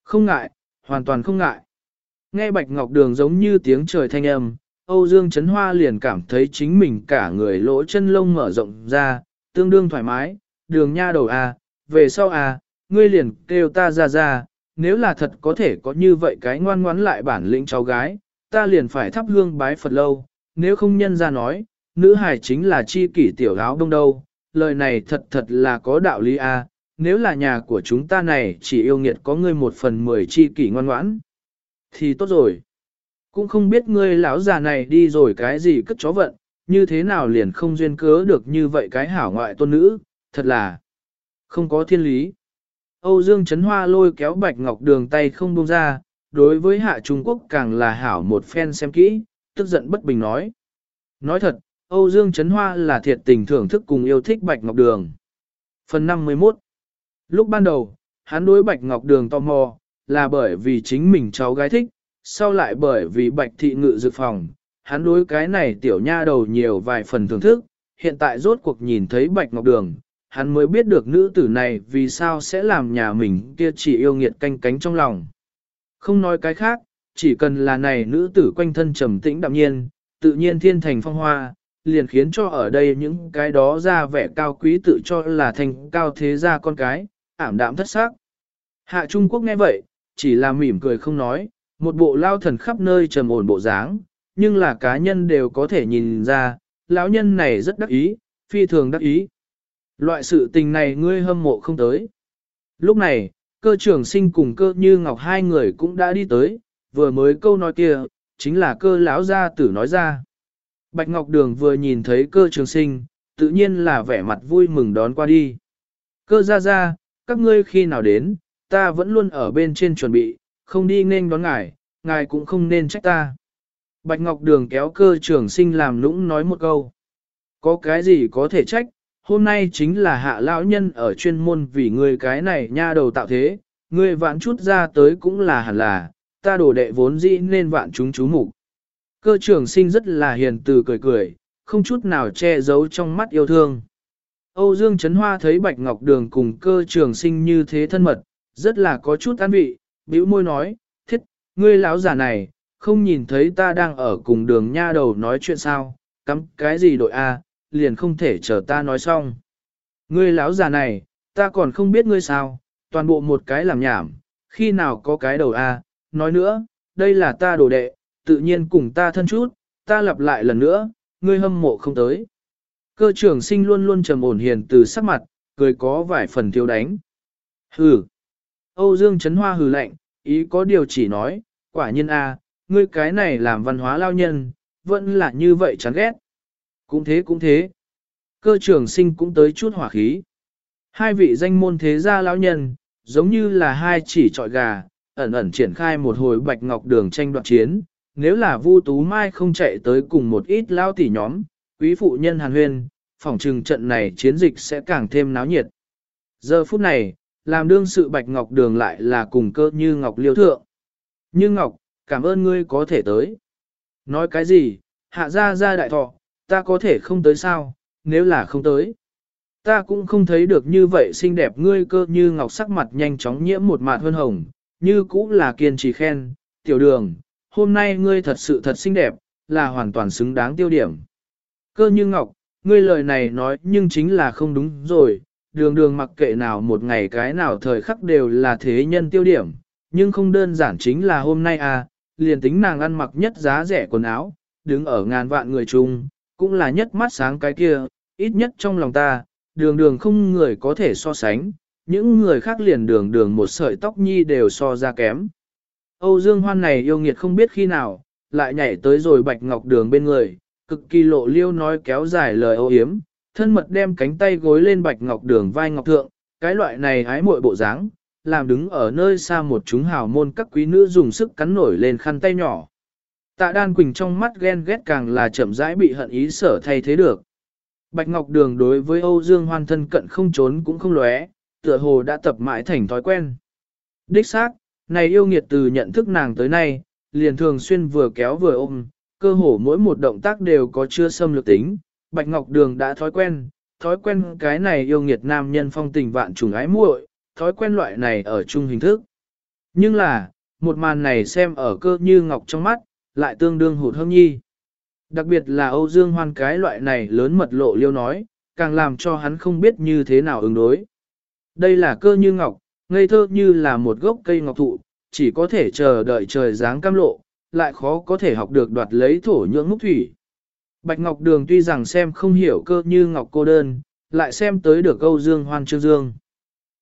Không ngại, hoàn toàn không ngại. Nghe Bạch Ngọc Đường giống như tiếng trời thanh âm, Âu Dương Trấn Hoa liền cảm thấy chính mình cả người lỗ chân lông mở rộng ra, tương đương thoải mái, đường nha đầu à, về sau à, ngươi liền kêu ta ra ra, nếu là thật có thể có như vậy cái ngoan ngoãn lại bản lĩnh cháu gái, ta liền phải thắp hương bái Phật lâu, nếu không nhân ra nói, nữ hài chính là chi kỷ tiểu áo đông đâu, lời này thật thật là có đạo lý a. À, nếu là nhà của chúng ta này chỉ yêu nghiệt có ngươi một phần mười chi kỷ ngoan ngoãn, thì tốt rồi. Cũng không biết ngươi lão già này đi rồi cái gì cất chó vận, như thế nào liền không duyên cớ được như vậy cái hảo ngoại tôn nữ, thật là không có thiên lý. Âu Dương Trấn Hoa lôi kéo Bạch Ngọc Đường tay không buông ra, đối với Hạ Trung Quốc càng là hảo một phen xem kỹ, tức giận bất bình nói. Nói thật, Âu Dương Trấn Hoa là thiệt tình thưởng thức cùng yêu thích Bạch Ngọc Đường. Phần 51 Lúc ban đầu, hắn đối Bạch Ngọc Đường tò mò, là bởi vì chính mình cháu gái thích, sau lại bởi vì Bạch Thị Ngự dự phòng, hắn đối cái này tiểu nha đầu nhiều vài phần thưởng thức, hiện tại rốt cuộc nhìn thấy Bạch Ngọc Đường, hắn mới biết được nữ tử này vì sao sẽ làm nhà mình kia chỉ yêu nghiệt canh cánh trong lòng. Không nói cái khác, chỉ cần là này nữ tử quanh thân trầm tĩnh đạm nhiên, tự nhiên thiên thành phong hoa, liền khiến cho ở đây những cái đó ra vẻ cao quý tự cho là thành cao thế gia con cái, ảm đạm thất xác. Hạ Trung Quốc nghe vậy, chỉ là mỉm cười không nói, một bộ lao thần khắp nơi trầm ổn bộ dáng, nhưng là cá nhân đều có thể nhìn ra, lão nhân này rất đắc ý, phi thường đắc ý. Loại sự tình này ngươi hâm mộ không tới. Lúc này, cơ trưởng sinh cùng cơ như ngọc hai người cũng đã đi tới, vừa mới câu nói kia, chính là cơ lão gia tử nói ra. Bạch Ngọc Đường vừa nhìn thấy cơ trường sinh, tự nhiên là vẻ mặt vui mừng đón qua đi. Cơ ra ra, các ngươi khi nào đến, ta vẫn luôn ở bên trên chuẩn bị, không đi nên đón ngài, ngài cũng không nên trách ta. Bạch Ngọc Đường kéo cơ trường sinh làm lũng nói một câu. Có cái gì có thể trách, hôm nay chính là hạ lão nhân ở chuyên môn vì người cái này nha đầu tạo thế, người vãn chút ra tới cũng là hẳn là, ta đổ đệ vốn dĩ nên vạn chúng chú mục Cơ trường sinh rất là hiền từ cười cười, không chút nào che giấu trong mắt yêu thương. Âu Dương Trấn Hoa thấy Bạch Ngọc Đường cùng cơ trường sinh như thế thân mật, rất là có chút an vị, bĩu môi nói, thiết, ngươi lão già này, không nhìn thấy ta đang ở cùng đường nha đầu nói chuyện sao, cắm cái gì đội A, liền không thể chờ ta nói xong. Ngươi lão già này, ta còn không biết ngươi sao, toàn bộ một cái làm nhảm, khi nào có cái đầu A, nói nữa, đây là ta đồ đệ, tự nhiên cùng ta thân chút, ta lặp lại lần nữa, ngươi hâm mộ không tới. Cơ trưởng sinh luôn luôn trầm ổn hiền từ sắc mặt, cười có vài phần thiếu đánh. Hừ. Âu Dương Trấn Hoa hừ lạnh, ý có điều chỉ nói, quả nhiên a, ngươi cái này làm văn hóa lao nhân, vẫn là như vậy chán ghét. Cũng thế cũng thế. Cơ trưởng sinh cũng tới chút hỏa khí. Hai vị danh môn thế gia lão nhân, giống như là hai chỉ trọi gà, ẩn ẩn triển khai một hồi bạch ngọc đường tranh đoạt chiến, nếu là Vu Tú Mai không chạy tới cùng một ít lao tỷ nhóm, quý phụ nhân hàn huyên, phỏng trừng trận này chiến dịch sẽ càng thêm náo nhiệt. Giờ phút này, làm đương sự Bạch Ngọc Đường lại là cùng cơ như Ngọc Liêu Thượng. Như Ngọc, cảm ơn ngươi có thể tới. Nói cái gì, hạ ra ra đại thọ, ta có thể không tới sao, nếu là không tới. Ta cũng không thấy được như vậy xinh đẹp ngươi cơ như Ngọc sắc mặt nhanh chóng nhiễm một mạt hơn hồng, như cũng là kiên trì khen, tiểu đường, hôm nay ngươi thật sự thật xinh đẹp, là hoàn toàn xứng đáng tiêu điểm. Cơ như ngọc, ngươi lời này nói nhưng chính là không đúng rồi, đường đường mặc kệ nào một ngày cái nào thời khắc đều là thế nhân tiêu điểm, nhưng không đơn giản chính là hôm nay à, liền tính nàng ăn mặc nhất giá rẻ quần áo, đứng ở ngàn vạn người chung, cũng là nhất mắt sáng cái kia, ít nhất trong lòng ta, đường đường không người có thể so sánh, những người khác liền đường đường một sợi tóc nhi đều so ra kém. Âu Dương Hoan này yêu nghiệt không biết khi nào, lại nhảy tới rồi Bạch Ngọc Đường bên người, cực kỳ lộ liêu nói kéo dài lời âu yếm, thân mật đem cánh tay gối lên Bạch Ngọc Đường vai Ngọc Thượng, cái loại này hái muội bộ dáng, làm đứng ở nơi xa một chúng hào môn các quý nữ dùng sức cắn nổi lên khăn tay nhỏ. Tạ Đan Quỳnh trong mắt ghen ghét càng là chậm rãi bị hận ý sở thay thế được. Bạch Ngọc Đường đối với Âu Dương Hoan thân cận không trốn cũng không lóe, tựa hồ đã tập mãi thành thói quen. Đích xác, này yêu nghiệt từ nhận thức nàng tới nay, liền thường xuyên vừa kéo vừa ôm, cơ hồ mỗi một động tác đều có chưa xâm lược tính. Bạch Ngọc Đường đã thói quen, thói quen cái này yêu nghiệt nam nhân phong tình vạn trùng ái muội, thói quen loại này ở chung hình thức. Nhưng là, một màn này xem ở cơ như ngọc trong mắt, lại tương đương hụt hâm nhi. Đặc biệt là Âu Dương Hoan cái loại này lớn mật lộ liêu nói, càng làm cho hắn không biết như thế nào ứng đối. Đây là cơ như ngọc, ngây thơ như là một gốc cây ngọc thụ, chỉ có thể chờ đợi trời dáng cam lộ, lại khó có thể học được đoạt lấy thổ nhưỡng múc thủy. Bạch Ngọc Đường tuy rằng xem không hiểu cơ như Ngọc cô đơn, lại xem tới được câu dương hoan trương dương.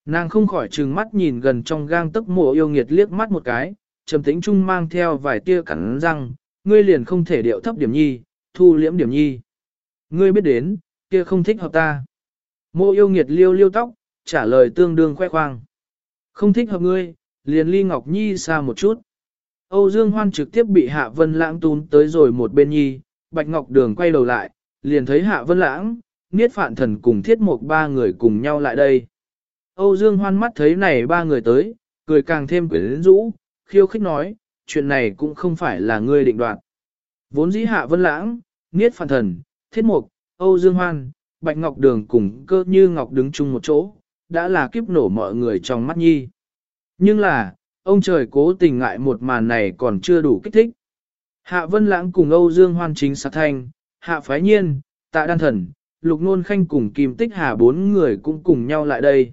Nàng không khỏi trừng mắt nhìn gần trong gang tức mộ yêu nghiệt liếc mắt một cái, trầm tĩnh trung mang theo vài tia cắn răng, ngươi liền không thể điệu thấp điểm nhi, thu liễm điểm nhi. Ngươi biết đến, kia không thích hợp ta. Mộ yêu nghiệt liêu liêu tóc, trả lời tương đương khoe khoang. Không thích hợp ngươi, liền ly Ngọc Nhi xa một chút. Âu Dương Hoan trực tiếp bị Hạ Vân Lãng tún tới rồi một bên Nhi, Bạch Ngọc Đường quay đầu lại, liền thấy Hạ Vân Lãng, Niết Phạn Thần cùng Thiết Mục ba người cùng nhau lại đây. Âu Dương Hoan mắt thấy này ba người tới, cười càng thêm quyến rũ, khiêu khích nói, chuyện này cũng không phải là ngươi định đoạt. Vốn dĩ Hạ Vân Lãng, Niết Phạn Thần, Thiết Mục, Âu Dương Hoan, Bạch Ngọc Đường cùng cơ như Ngọc đứng chung một chỗ, đã là kiếp nổ mọi người trong mắt nhi. Nhưng là, ông trời cố tình ngại một màn này còn chưa đủ kích thích. Hạ Vân Lãng cùng Âu Dương Hoan chính sát thanh, Hạ Phái Nhiên, tạ đan thần, lục nôn khanh cùng kim tích hà bốn người cũng cùng nhau lại đây.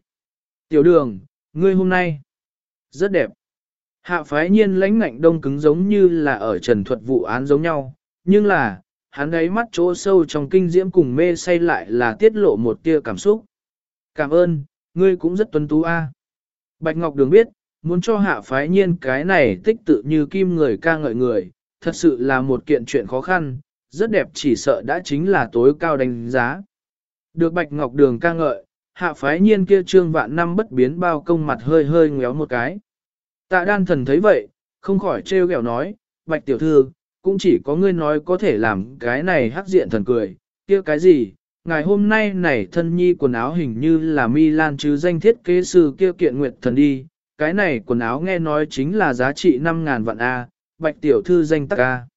Tiểu đường, ngươi hôm nay, rất đẹp. Hạ phái nhiên lãnh ngạnh đông cứng giống như là ở trần thuật vụ án giống nhau, nhưng là, hắn ấy mắt chỗ sâu trong kinh diễm cùng mê say lại là tiết lộ một tia cảm xúc. Cảm ơn, ngươi cũng rất tuấn tú a. Bạch Ngọc Đường biết, muốn cho hạ phái nhiên cái này tích tự như kim người ca ngợi người, thật sự là một kiện chuyện khó khăn, rất đẹp chỉ sợ đã chính là tối cao đánh giá. Được Bạch Ngọc Đường ca ngợi, hạ phái nhiên kia trương vạn năm bất biến bao công mặt hơi hơi ngéo một cái. Tạ đan thần thấy vậy, không khỏi trêu ghẹo nói, Bạch tiểu thư, cũng chỉ có ngươi nói có thể làm cái này hắc diện thần cười, kia cái gì, ngày hôm nay này thân nhi quần áo hình như là Milan chứ danh thiết kế sư kia kiện nguyệt thần đi, cái này quần áo nghe nói chính là giá trị 5.000 vạn A, bạch tiểu thư danh tắc A.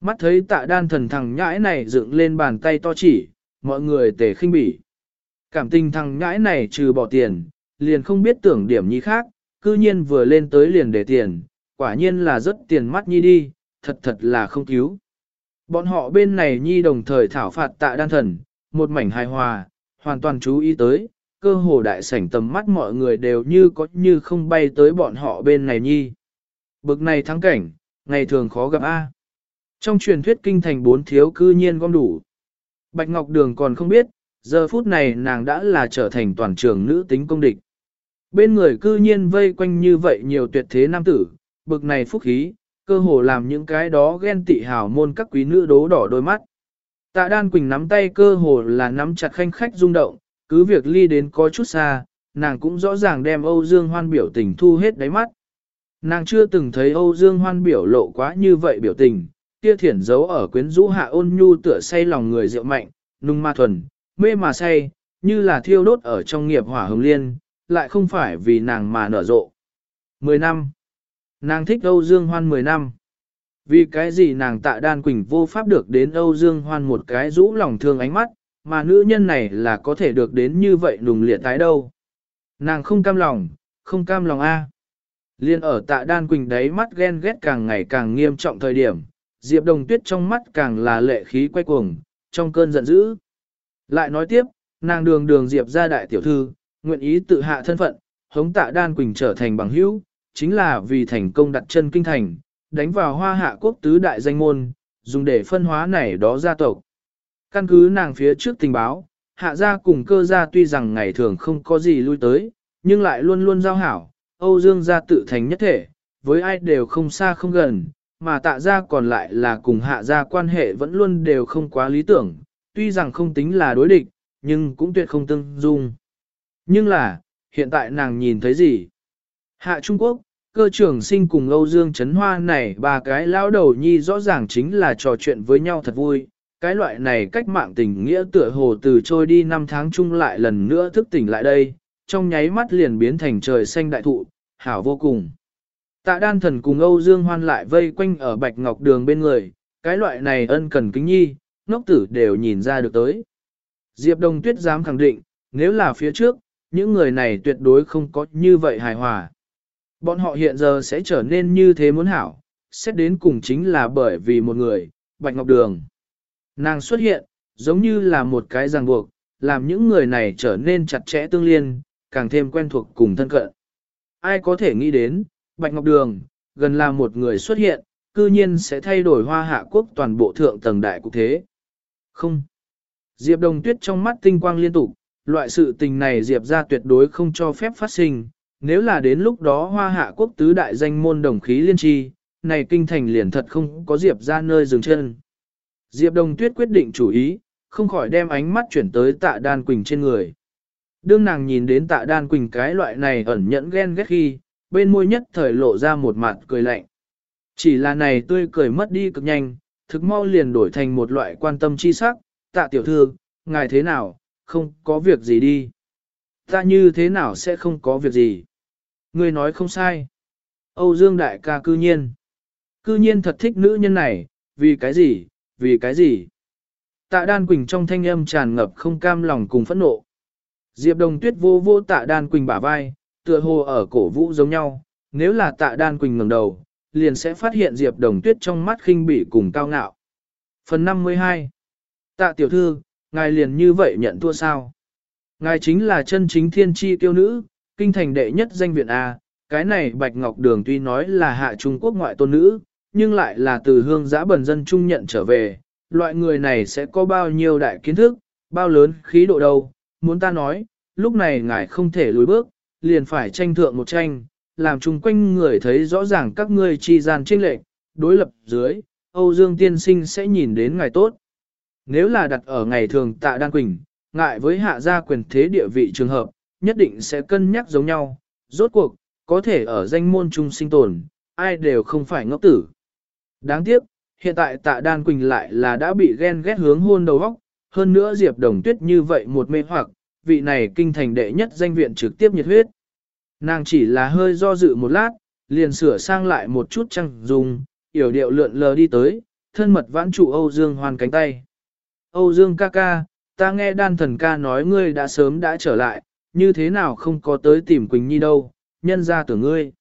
Mắt thấy tạ đan thần thằng nhãi này dựng lên bàn tay to chỉ, mọi người tề khinh bỉ. Cảm tình thằng nhãi này trừ bỏ tiền, liền không biết tưởng điểm nhi khác, cư nhiên vừa lên tới liền để tiền, quả nhiên là rất tiền mắt nhi đi, thật thật là không cứu. Bọn họ bên này nhi đồng thời thảo phạt tạ đan thần, một mảnh hài hòa, hoàn toàn chú ý tới, cơ hồ đại sảnh tầm mắt mọi người đều như có như không bay tới bọn họ bên này nhi. Bực này thắng cảnh, ngày thường khó gặp A. Trong truyền thuyết kinh thành bốn thiếu cư nhiên gom đủ. Bạch Ngọc Đường còn không biết, giờ phút này nàng đã là trở thành toàn trường nữ tính công địch. Bên người cư nhiên vây quanh như vậy nhiều tuyệt thế nam tử, bực này phúc khí, cơ hồ làm những cái đó ghen tị hào môn các quý nữ đố đỏ đôi mắt. Tạ Đan Quỳnh nắm tay cơ hồ là nắm chặt khanh khách rung động, cứ việc ly đến có chút xa, nàng cũng rõ ràng đem Âu Dương Hoan biểu tình thu hết đáy mắt. Nàng chưa từng thấy Âu Dương Hoan biểu lộ quá như vậy biểu tình, kia thiển giấu ở quyến rũ hạ ôn nhu tựa say lòng người rượu mạnh, nung ma thuần, mê mà say, như là thiêu đốt ở trong nghiệp hỏa hồng liên, lại không phải vì nàng mà nở rộ. Mười năm. Nàng thích Âu Dương Hoan mười năm. Vì cái gì nàng tạ đan quỳnh vô pháp được đến Âu Dương Hoan một cái rũ lòng thương ánh mắt, mà nữ nhân này là có thể được đến như vậy nùng liệt tái đâu. Nàng không cam lòng, không cam lòng A. Liên ở tạ đan quỳnh đấy mắt ghen ghét càng ngày càng nghiêm trọng thời điểm, Diệp Đồng Tuyết trong mắt càng là lệ khí quay cuồng, trong cơn giận dữ. Lại nói tiếp, nàng đường đường Diệp ra đại tiểu thư, nguyện ý tự hạ thân phận, hống tạ đan quỳnh trở thành bằng hữu, chính là vì thành công đặt chân kinh thành, đánh vào hoa hạ quốc tứ đại danh môn, dùng để phân hóa này đó gia tộc. Căn cứ nàng phía trước tình báo, hạ gia cùng cơ gia tuy rằng ngày thường không có gì lui tới, nhưng lại luôn luôn giao hảo, Âu Dương gia tự thành nhất thể, với ai đều không xa không gần, mà tạ gia còn lại là cùng hạ gia quan hệ vẫn luôn đều không quá lý tưởng, tuy rằng không tính là đối địch, nhưng cũng tuyệt không tương dung. Nhưng là, hiện tại nàng nhìn thấy gì? Hạ Trung Quốc, cơ trưởng sinh cùng Âu Dương Trấn Hoa này ba cái lão đầu nhi rõ ràng chính là trò chuyện với nhau thật vui. Cái loại này cách mạng tình nghĩa tựa hồ từ trôi đi năm tháng chung lại lần nữa thức tỉnh lại đây, trong nháy mắt liền biến thành trời xanh đại thụ, hảo vô cùng. Tạ đan thần cùng Âu Dương Hoan lại vây quanh ở bạch ngọc đường bên người, cái loại này ân cần kính nhi, ngốc tử đều nhìn ra được tới. Diệp Đông Tuyết dám khẳng định, nếu là phía trước, những người này tuyệt đối không có như vậy hài hòa. Bọn họ hiện giờ sẽ trở nên như thế muốn hảo, xét đến cùng chính là bởi vì một người, Bạch Ngọc Đường. Nàng xuất hiện, giống như là một cái ràng buộc, làm những người này trở nên chặt chẽ tương liên, càng thêm quen thuộc cùng thân cận. Ai có thể nghĩ đến, Bạch Ngọc Đường, gần là một người xuất hiện, cư nhiên sẽ thay đổi hoa hạ quốc toàn bộ thượng tầng đại cục thế. Không. Diệp Đồng Tuyết trong mắt tinh quang liên tục, loại sự tình này Diệp ra tuyệt đối không cho phép phát sinh, nếu là đến lúc đó hoa hạ quốc tứ đại danh môn đồng khí liên tri, này kinh thành liền thật không có Diệp ra nơi dừng chân. Diệp Đồng Tuyết quyết định chủ ý, không khỏi đem ánh mắt chuyển tới tạ đan quỳnh trên người. Đương nàng nhìn đến tạ đan quỳnh cái loại này ẩn nhẫn ghen ghét khi, bên môi nhất thời lộ ra một mặt cười lạnh. Chỉ là này tươi cười mất đi cực nhanh, thực mau liền đổi thành một loại quan tâm chi sắc, tạ tiểu thư, ngài thế nào, không có việc gì đi. Ta như thế nào sẽ không có việc gì. Ngươi nói không sai. Âu Dương đại ca cư nhiên. Cư nhiên thật thích nữ nhân này, vì cái gì, vì cái gì. Tạ đan quỳnh trong thanh âm tràn ngập không cam lòng cùng phẫn nộ. Diệp đồng tuyết vô vô tạ đan quỳnh bả vai, tựa hồ ở cổ vũ giống nhau, nếu là tạ đan quỳnh ngẩng đầu, liền sẽ phát hiện Diệp đồng tuyết trong mắt khinh bỉ cùng cao ngạo. Phần 52 Tạ tiểu thư, ngài liền như vậy nhận thua sao? Ngài chính là chân chính thiên tri tiêu nữ, kinh thành đệ nhất danh viện A, cái này Bạch Ngọc Đường tuy nói là hạ Trung Quốc ngoại tôn nữ, nhưng lại là từ hương giã bần dân trung nhận trở về, loại người này sẽ có bao nhiêu đại kiến thức, bao lớn khí độ đâu, muốn ta nói, lúc này ngài không thể lùi bước, liền phải tranh thượng một tranh, làm chung quanh người thấy rõ ràng các ngươi chi gian trinh lệch, đối lập dưới, Âu Dương tiên sinh sẽ nhìn đến ngài tốt. Nếu là đặt ở ngày thường tạ Đan Quỳnh, ngại với hạ gia quyền thế địa vị trường hợp, nhất định sẽ cân nhắc giống nhau, rốt cuộc, có thể ở danh môn trung sinh tồn, ai đều không phải ngốc tử. Đáng tiếc, hiện tại tạ Đan Quỳnh lại là đã bị ghen ghét hướng hôn đầu óc, hơn nữa Diệp Đồng Tuyết như vậy một mê hoặc, vị này kinh thành đệ nhất danh viện trực tiếp nhiệt huyết. Nàng chỉ là hơi do dự một lát, liền sửa sang lại một chút trăng dùng, yểu điệu lượn lờ đi tới, thân mật vãn trụ Âu Dương hoàn cánh tay. Âu Dương ca ca, ta nghe đan thần ca nói ngươi đã sớm đã trở lại, như thế nào không có tới tìm Quỳnh Nhi đâu, nhân ra tưởng ngươi.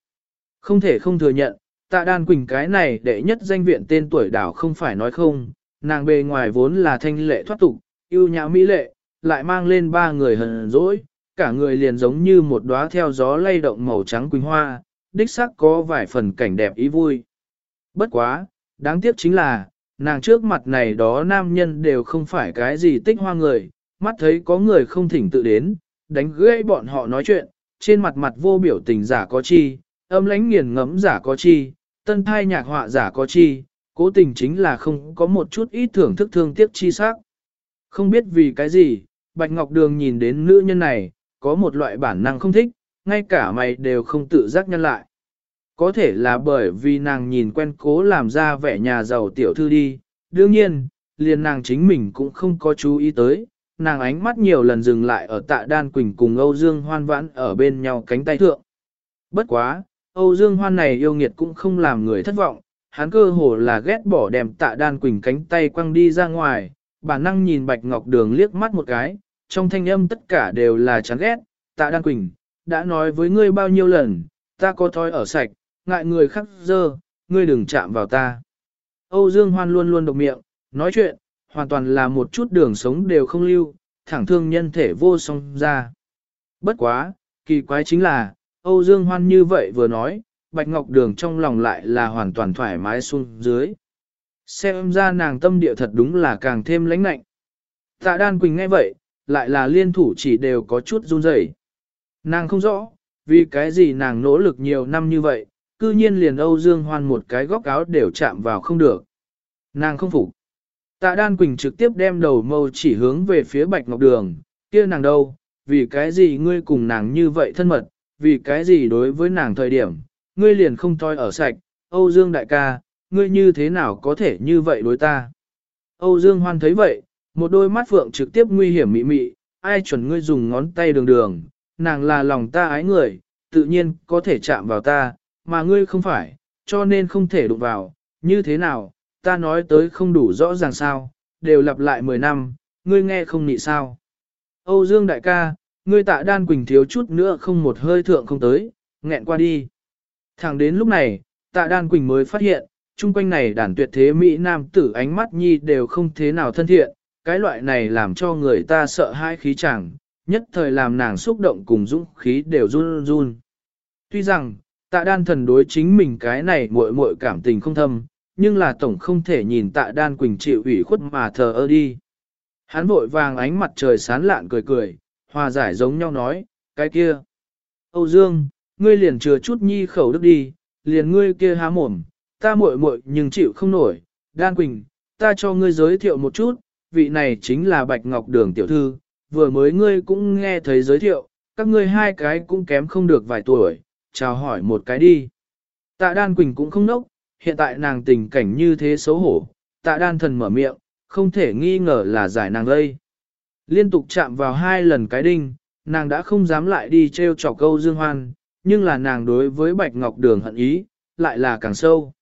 Không thể không thừa nhận, tạ đan Quỳnh cái này đệ nhất danh viện tên tuổi đảo không phải nói không, nàng bề ngoài vốn là thanh lệ thoát tục, yêu nhã mỹ lệ, lại mang lên ba người hờn dỗi, cả người liền giống như một đóa theo gió lay động màu trắng quỳnh hoa, đích xác có vài phần cảnh đẹp ý vui. Bất quá, đáng tiếc chính là, nàng trước mặt này đó nam nhân đều không phải cái gì tích hoa người, mắt thấy có người không thỉnh tự đến, đánh gãy bọn họ nói chuyện, trên mặt mặt vô biểu tình giả có chi, âm lãnh nghiền ngẫm giả có chi, tân thai nhạc họa giả có chi, cố tình chính là không có một chút ít thưởng thức thương tiếc chi sắc. Không biết vì cái gì, Bạch Ngọc Đường nhìn đến nữ nhân này, có một loại bản năng không thích, ngay cả mày đều không tự giác nhân lại. Có thể là bởi vì nàng nhìn quen cố làm ra vẻ nhà giàu tiểu thư đi, đương nhiên, liền nàng chính mình cũng không có chú ý tới, nàng ánh mắt nhiều lần dừng lại ở tạ đan quỳnh cùng Âu Dương hoan vãn ở bên nhau cánh tay thượng. Bất quá, Âu Dương hoan này yêu nghiệt cũng không làm người thất vọng, hắn cơ hồ là ghét bỏ đem tạ đan quỳnh cánh tay quăng đi ra ngoài, bản năng nhìn Bạch Ngọc Đường liếc mắt một cái, trong thanh âm tất cả đều là chán ghét, tạ đan quỳnh, đã nói với ngươi bao nhiêu lần, ta có thói ở sạch, ngại người khác dơ, ngươi đừng chạm vào ta. Âu Dương Hoan luôn luôn độc miệng, nói chuyện, hoàn toàn là một chút đường sống đều không lưu, thẳng thương nhân thể vô song ra. Bất quá, kỳ quái chính là, Âu Dương Hoan như vậy vừa nói, Bạch Ngọc Đường trong lòng lại là hoàn toàn thoải mái xuống dưới. Xem ra nàng tâm địa thật đúng là càng thêm lãnh lạnh. Tạ Đan Quỳnh nghe vậy, lại là liên thủ chỉ đều có chút run rẩy. Nàng không rõ, vì cái gì nàng nỗ lực nhiều năm như vậy, cư nhiên liền Âu Dương Hoan một cái góc áo đều chạm vào không được. Nàng không phục. Tạ Đan Quỳnh trực tiếp đem đầu mâu chỉ hướng về phía Bạch Ngọc Đường, kia nàng đâu, vì cái gì ngươi cùng nàng như vậy thân mật, vì cái gì đối với nàng thời điểm, ngươi liền không toi ở sạch, Âu Dương đại ca, ngươi như thế nào có thể như vậy đối ta. Âu Dương Hoan thấy vậy, một đôi mắt phượng trực tiếp nguy hiểm mị mị, ai chuẩn ngươi dùng ngón tay đường đường, nàng là lòng ta ái người, tự nhiên có thể chạm vào ta, mà ngươi không phải, cho nên không thể đụng vào, như thế nào, ta nói tới không đủ rõ ràng sao, đều lặp lại 10 năm, ngươi nghe không nị sao. Âu Dương đại ca, ngươi tạ đan quỳnh thiếu chút nữa không một hơi thượng không tới, nghẹn qua đi. Thẳng đến lúc này, tạ đan quỳnh mới phát hiện, chung quanh này đàn tuyệt thế Mỹ Nam tử ánh mắt nhi đều không thế nào thân thiện, cái loại này làm cho người ta sợ hai khí chẳng, nhất thời làm nàng xúc động cùng dũng khí đều run run. Tuy rằng, tạ đan thần đối chính mình cái này muội muội cảm tình không thâm, nhưng là tổng không thể nhìn tạ đan quỳnh chịu ủy khuất mà thờ ơ đi. Hắn vội vàng ánh mặt trời sán lạn cười cười, hòa giải giống nhau nói, cái kia. Âu Dương, ngươi liền chừa chút nhi khẩu đức đi, liền ngươi kia há mồm, ta muội muội nhưng chịu không nổi. Đan Quỳnh, ta cho ngươi giới thiệu một chút, vị này chính là Bạch Ngọc Đường tiểu thư, vừa mới ngươi cũng nghe thấy giới thiệu, các ngươi hai cái cũng kém không được vài tuổi, chào hỏi một cái đi. Tạ Đan Quỳnh cũng không nốc, hiện tại nàng tình cảnh như thế xấu hổ, tạ đan thần mở miệng, không thể nghi ngờ là giải nàng lây. Liên tục chạm vào hai lần cái đinh, nàng đã không dám lại đi treo trọc câu dương hoan, nhưng là nàng đối với Bạch Ngọc Đường hận ý, lại là càng sâu.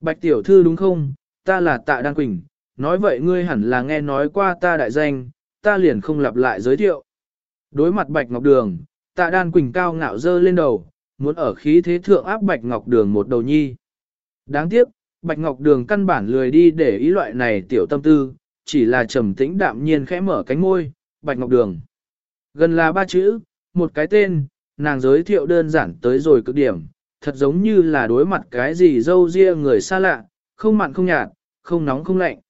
Bạch Tiểu Thư đúng không, ta là tạ đan quỳnh, nói vậy ngươi hẳn là nghe nói qua ta đại danh, ta liền không lặp lại giới thiệu. Đối mặt Bạch Ngọc Đường, tạ đan quỳnh cao ngạo dơ lên đầu, muốn ở khí thế thượng áp Bạch Ngọc Đường một đầu nhi. Đáng tiếc, Bạch Ngọc Đường căn bản lười đi để ý loại này tiểu tâm tư, chỉ là trầm tĩnh đạm nhiên khẽ mở cánh môi, Bạch Ngọc Đường. Gần là ba chữ, một cái tên, nàng giới thiệu đơn giản tới rồi cực điểm, thật giống như là đối mặt cái gì dâu ria người xa lạ, không mặn không nhạt, không nóng không lạnh.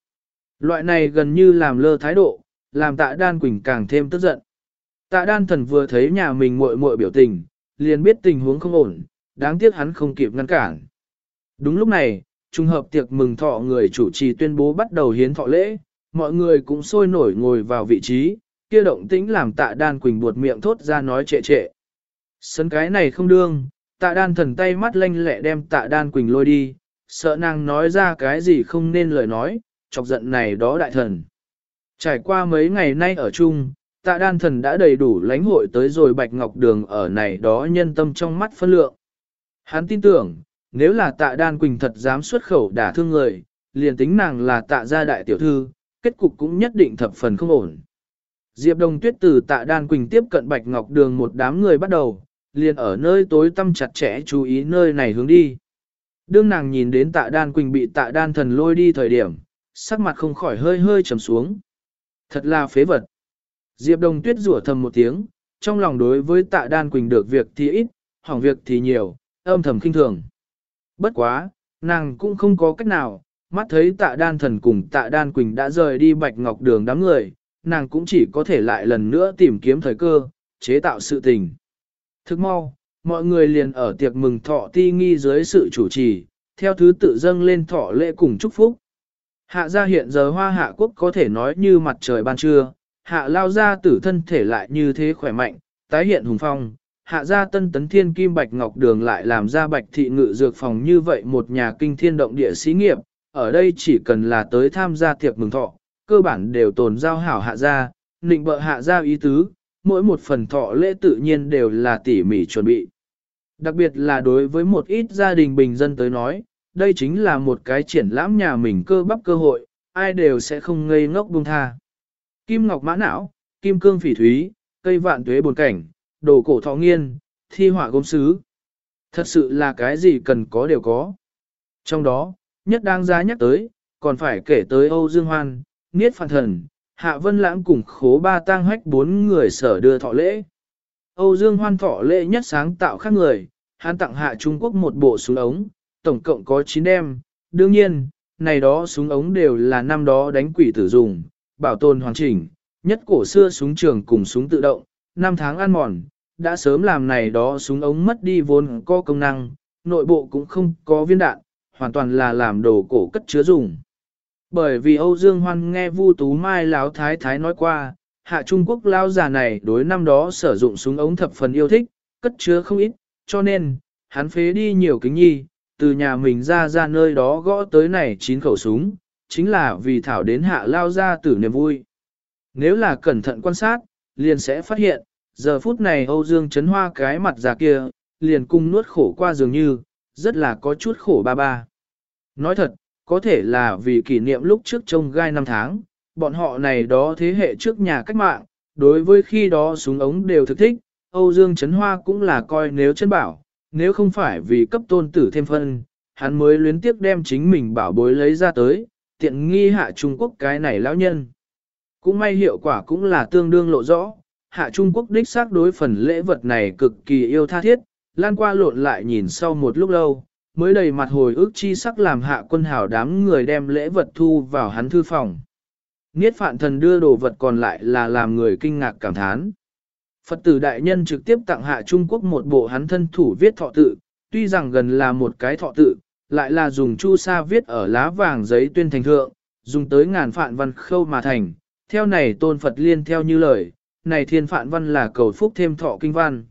Loại này gần như làm lơ thái độ, làm tạ đan quỳnh càng thêm tức giận. Tạ đan thần vừa thấy nhà mình muội muội biểu tình, liền biết tình huống không ổn, đáng tiếc hắn không kịp ngăn cản. Đúng lúc này, trùng hợp tiệc mừng thọ người chủ trì tuyên bố bắt đầu hiến thọ lễ, mọi người cũng sôi nổi ngồi vào vị trí, kia động tĩnh làm tạ đan quỳnh buột miệng thốt ra nói trệ trệ. Sấn cái này không đương, tạ đan thần tay mắt lanh lẹ đem tạ đan quỳnh lôi đi, sợ nàng nói ra cái gì không nên lời nói, chọc giận này đó đại thần. Trải qua mấy ngày nay ở chung, tạ đan thần đã đầy đủ lãnh hội tới rồi bạch ngọc đường ở này đó nhân tâm trong mắt phân lượng. Hắn tin tưởng, nếu là tạ đan quỳnh thật dám xuất khẩu đả thương người, liền tính nàng là tạ gia đại tiểu thư, kết cục cũng nhất định thập phần không ổn. Diệp Đồng Tuyết từ tạ đan quỳnh tiếp cận bạch ngọc đường một đám người bắt đầu, liền ở nơi tối tăm chặt chẽ chú ý nơi này hướng đi. Đương nàng nhìn đến tạ đan quỳnh bị tạ đan thần lôi đi thời điểm, sắc mặt không khỏi hơi hơi trầm xuống. Thật là phế vật. Diệp Đồng Tuyết rủa thầm một tiếng, trong lòng đối với tạ đan quỳnh được việc thì ít, hỏng việc thì nhiều, âm thầm khinh thường. Bất quá, nàng cũng không có cách nào, mắt thấy tạ đan thần cùng tạ đan quỳnh đã rời đi bạch ngọc đường đám người, nàng cũng chỉ có thể lại lần nữa tìm kiếm thời cơ, chế tạo sự tình. Thức mau, mọi người liền ở tiệc mừng thọ ti nghi dưới sự chủ trì, theo thứ tự dâng lên thọ lễ cùng chúc phúc. Hạ gia hiện giờ hoa hạ quốc có thể nói như mặt trời ban trưa, hạ lao gia tử thân thể lại như thế khỏe mạnh, tái hiện hùng phong. Hạ gia tân tấn thiên kim bạch ngọc đường lại làm ra bạch thị ngự dược phòng như vậy một nhà kinh thiên động địa xí nghiệp, ở đây chỉ cần là tới tham gia tiệc mừng thọ, cơ bản đều tồn giao hảo hạ gia, nịnh bợ hạ gia ý tứ, mỗi một phần thọ lễ tự nhiên đều là tỉ mỉ chuẩn bị. Đặc biệt là đối với một ít gia đình bình dân tới nói, đây chính là một cái triển lãm nhà mình cơ bắp cơ hội, ai đều sẽ không ngây ngốc buông tha. Kim ngọc mã não, kim cương phỉ thúy, cây vạn tuế bồn cảnh, đồ cổ thọ nghiên, thi họa gốm sứ. Thật sự là cái gì cần có đều có. Trong đó, nhất đáng giá nhắc tới, còn phải kể tới Âu Dương Hoan, Niết Phạn Thần, Hạ Vân Lãng cùng khố ba tang hách bốn người sở đưa thọ lễ. Âu Dương Hoan thọ lễ nhất sáng tạo khác người, hắn tặng hạ Trung Quốc một bộ súng ống, tổng cộng có 9 đem. Đương nhiên, này đó súng ống đều là năm đó đánh quỷ tử dùng, bảo tồn hoàn chỉnh, nhất cổ xưa súng trường cùng súng tự động, năm tháng ăn mòn, đã sớm làm này đó súng ống mất đi vốn có công năng, nội bộ cũng không có viên đạn, hoàn toàn là làm đồ cổ cất chứa dùng. Bởi vì Âu Dương Hoan nghe Vu Tú Mai Láo Thái Thái nói qua, hạ Trung Quốc lao già này đối năm đó sử dụng súng ống thập phần yêu thích, cất chứa không ít, cho nên, hắn phế đi nhiều kính nhi, từ nhà mình ra ra nơi đó gõ tới này chín khẩu súng, chính là vì thảo đến hạ lao ra tử niềm vui. Nếu là cẩn thận quan sát, liền sẽ phát hiện, giờ phút này Âu Dương chấn hoa cái mặt già kia, liền cung nuốt khổ qua dường như, rất là có chút khổ ba ba. Nói thật, có thể là vì kỷ niệm lúc trước trông gai năm tháng, bọn họ này đó thế hệ trước nhà cách mạng, đối với khi đó súng ống đều thực thích, Âu Dương Trấn Hoa cũng là coi nếu chân bảo, nếu không phải vì cấp tôn tử thêm phân, hắn mới luyến tiếp đem chính mình bảo bối lấy ra tới, tiện nghi hạ Trung Quốc cái này lão nhân. Cũng may hiệu quả cũng là tương đương lộ rõ, hạ Trung Quốc đích xác đối phần lễ vật này cực kỳ yêu tha thiết, lan qua lộn lại nhìn sau một lúc lâu, mới đầy mặt hồi ức chi sắc làm hạ quân hào đám người đem lễ vật thu vào hắn thư phòng. Niết phạn thần đưa đồ vật còn lại là làm người kinh ngạc cảm thán. Phật tử đại nhân trực tiếp tặng hạ Trung Quốc một bộ hắn thân thủ viết thọ tự, tuy rằng gần là một cái thọ tự, lại là dùng chu sa viết ở lá vàng giấy tuyên thành thượng, dùng tới ngàn phạn văn khâu mà thành, theo này tôn Phật liên theo như lời, này thiên phạn văn là cầu phúc thêm thọ kinh văn.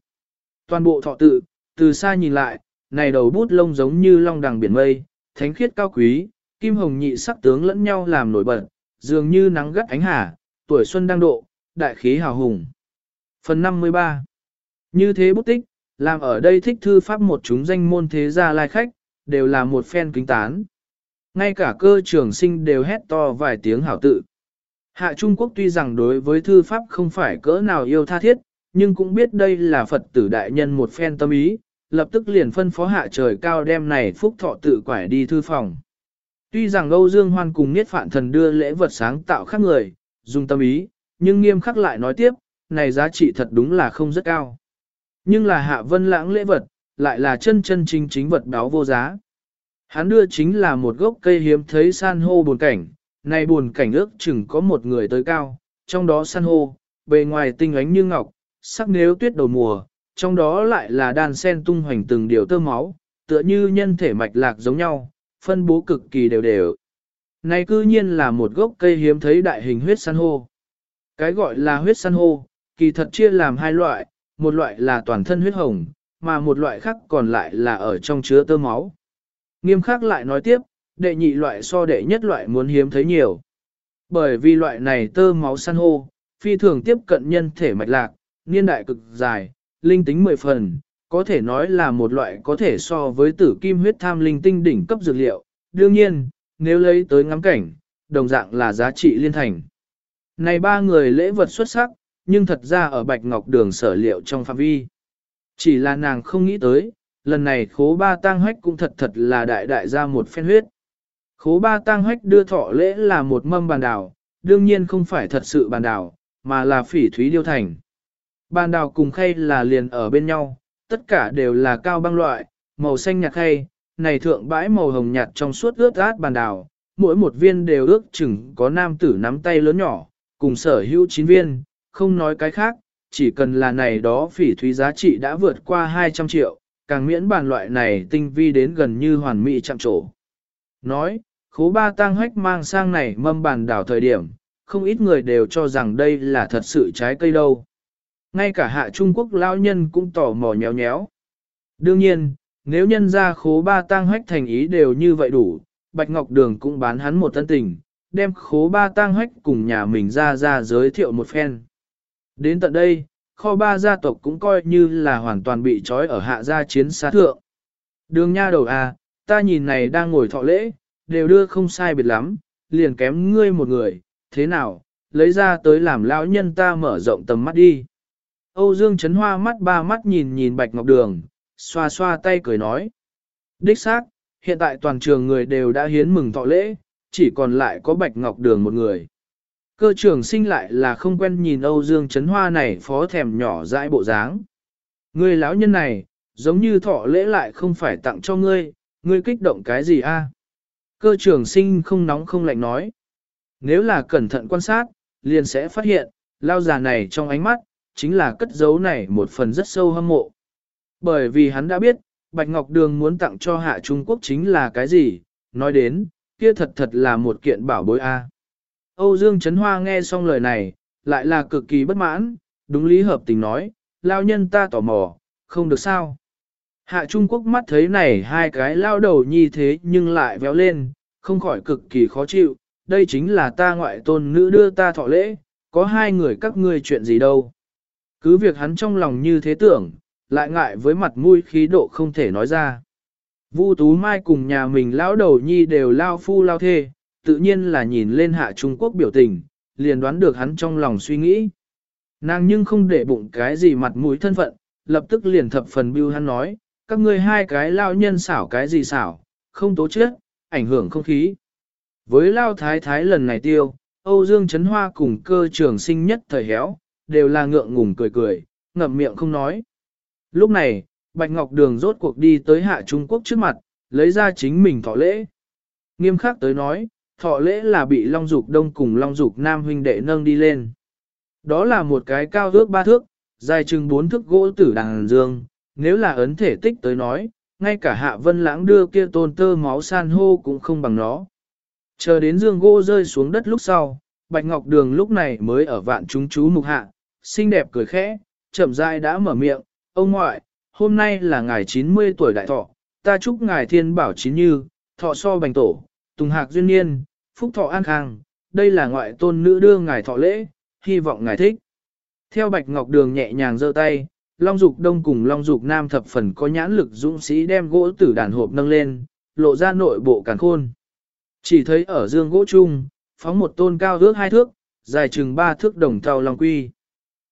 Toàn bộ thọ tự, từ xa nhìn lại, này đầu bút lông giống như long đằng biển mây, thánh khiết cao quý, kim hồng nhị sắc tướng lẫn nhau làm nổi bật, dường như nắng gắt ánh hà, tuổi xuân đang độ, đại khí hào hùng. Phần 53 Như thế bút tích, làm ở đây thích thư pháp một chúng danh môn thế gia lai khách, đều là một phen kính tán. Ngay cả cơ trưởng sinh đều hét to vài tiếng hảo tự. Hạ Trung Quốc tuy rằng đối với thư pháp không phải cỡ nào yêu tha thiết, nhưng cũng biết đây là Phật tử đại nhân một phen tâm ý, lập tức liền phân phó hạ trời cao đem này phúc thọ tự quải đi thư phòng. Tuy rằng Âu Dương Hoan cùng Niết Phạn Thần đưa lễ vật sáng tạo khác người, dùng tâm ý, nhưng nghiêm khắc lại nói tiếp, này giá trị thật đúng là không rất cao. Nhưng là Hạ Vân Lãng lễ vật, lại là chân chân chính chính vật báo vô giá. Hắn đưa chính là một gốc cây hiếm thấy san hô buồn cảnh, này buồn cảnh ước chừng có một người tới cao, trong đó san hô, bề ngoài tinh ánh như ngọc, sắc nếu tuyết đầu mùa, trong đó lại là đàn sen tung hoành từng điều tơ máu, tựa như nhân thể mạch lạc giống nhau, phân bố cực kỳ đều đều. Này cư nhiên là một gốc cây hiếm thấy đại hình huyết san hô. Cái gọi là huyết san hô, kỳ thật chia làm hai loại, một loại là toàn thân huyết hồng, mà một loại khác còn lại là ở trong chứa tơ máu. Nghiêm khắc lại nói tiếp, đệ nhị loại so đệ nhất loại muốn hiếm thấy nhiều. Bởi vì loại này tơ máu san hô, phi thường tiếp cận nhân thể mạch lạc, niên đại cực dài, linh tính mười phần, có thể nói là một loại có thể so với tử kim huyết tham linh tinh đỉnh cấp dược liệu. Đương nhiên, nếu lấy tới ngắm cảnh, đồng dạng là giá trị liên thành. Này ba người lễ vật xuất sắc, nhưng thật ra ở Bạch Ngọc Đường sở liệu trong phạm vi. Chỉ là nàng không nghĩ tới, lần này khố ba tang hách cũng thật thật là đại đại ra một phen huyết. Khố ba tang hách đưa thọ lễ là một mâm bàn đảo, đương nhiên không phải thật sự bàn đảo, mà là phỉ thúy điêu thành. Bàn đào cùng khay là liền ở bên nhau, tất cả đều là cao băng loại, màu xanh nhạt khay, này thượng bãi màu hồng nhạt trong suốt ướt át bàn đào, mỗi một viên đều ước chừng có nam tử nắm tay lớn nhỏ, cùng sở hữu 9 viên, không nói cái khác, chỉ cần là này đó phỉ thúy giá trị đã vượt qua 200 triệu, càng miễn bàn loại này tinh vi đến gần như hoàn mỹ chạm trổ. Nói, khố ba tang hách mang sang này mâm bàn đảo thời điểm, không ít người đều cho rằng đây là thật sự trái cây đâu. Ngay cả hạ Trung Quốc lao nhân cũng tỏ mò nhéo nhéo. Đương nhiên, nếu nhân ra khố ba tang hách thành ý đều như vậy đủ, Bạch Ngọc Đường cũng bán hắn một tân tình, đem khố ba tang hách cùng nhà mình ra ra giới thiệu một phen. Đến tận đây, kho ba gia tộc cũng coi như là hoàn toàn bị trói ở hạ gia chiến xa thượng. Đường nha đầu à, ta nhìn này đang ngồi thọ lễ, đều đưa không sai biệt lắm, liền kém ngươi một người, thế nào, lấy ra tới làm lão nhân ta mở rộng tầm mắt đi. Âu Dương chấn hoa mắt ba mắt nhìn nhìn Bạch Ngọc Đường, xoa xoa tay cười nói. Đích xác, hiện tại toàn trường người đều đã hiến mừng thọ lễ, chỉ còn lại có Bạch Ngọc Đường một người. Cơ trưởng sinh lại là không quen nhìn Âu Dương Trấn Hoa này phó thèm nhỏ dãi bộ dáng. Người lão nhân này, giống như thọ lễ lại không phải tặng cho ngươi, ngươi kích động cái gì a? Cơ trưởng sinh không nóng không lạnh nói. Nếu là cẩn thận quan sát, liền sẽ phát hiện, lao già này trong ánh mắt, chính là cất giấu này một phần rất sâu hâm mộ. Bởi vì hắn đã biết, Bạch Ngọc Đường muốn tặng cho Hạ Trung Quốc chính là cái gì, nói đến, kia thật thật là một kiện bảo bối A. Âu Dương Trấn Hoa nghe xong lời này, lại là cực kỳ bất mãn, đúng lý hợp tình nói, lao nhân ta tò mò, không được sao. Hạ Trung Quốc mắt thấy này hai cái lao đầu nhi thế nhưng lại véo lên, không khỏi cực kỳ khó chịu, đây chính là ta ngoại tôn nữ đưa ta thọ lễ, có hai người các ngươi chuyện gì đâu. Cứ việc hắn trong lòng như thế tưởng, lại ngại với mặt mũi khí độ không thể nói ra. Vu Tú Mai cùng nhà mình lão đầu nhi đều lao phu lao thê, tự nhiên là nhìn lên hạ Trung Quốc biểu tình, liền đoán được hắn trong lòng suy nghĩ. Nàng nhưng không để bụng cái gì mặt mũi thân phận, lập tức liền thập phần bưu hắn nói, các ngươi hai cái lao nhân xảo cái gì xảo, không tố chết, ảnh hưởng không khí. Với lao thái thái lần này tiêu, Âu Dương Trấn Hoa cùng cơ trường sinh nhất thời héo, đều là ngượng ngùng cười cười, ngậm miệng không nói. Lúc này, Bạch Ngọc Đường rốt cuộc đi tới hạ Trung Quốc trước mặt, lấy ra chính mình thọ lễ. Nghiêm khắc tới nói, thọ lễ là bị Long Dục Đông cùng Long Dục Nam huynh đệ nâng đi lên. Đó là một cái cao ước ba thước, dài chừng bốn thước gỗ tử đằng dương, nếu là ấn thể tích tới nói, ngay cả hạ vân lãng đưa kia tôn tơ máu san hô cũng không bằng nó. Chờ đến dương gỗ rơi xuống đất lúc sau, Bạch Ngọc Đường lúc này mới ở vạn chúng chú mục hạ, xinh đẹp cười khẽ, chậm rãi đã mở miệng, ông ngoại, hôm nay là ngày 90 tuổi đại thọ, ta chúc ngài thiên bảo chín như, thọ so bành tổ, tùng hạc duyên niên, phúc thọ an khang, đây là ngoại tôn nữ đưa ngài thọ lễ, hy vọng ngài thích. Theo Bạch Ngọc Đường nhẹ nhàng giơ tay, Long Dục Đông cùng Long Dục Nam thập phần có nhãn lực dũng sĩ đem gỗ tử đàn hộp nâng lên, lộ ra nội bộ càn khôn. Chỉ thấy ở dương gỗ chung, phóng một tôn cao ước hai thước, dài chừng ba thước đồng thau long quy.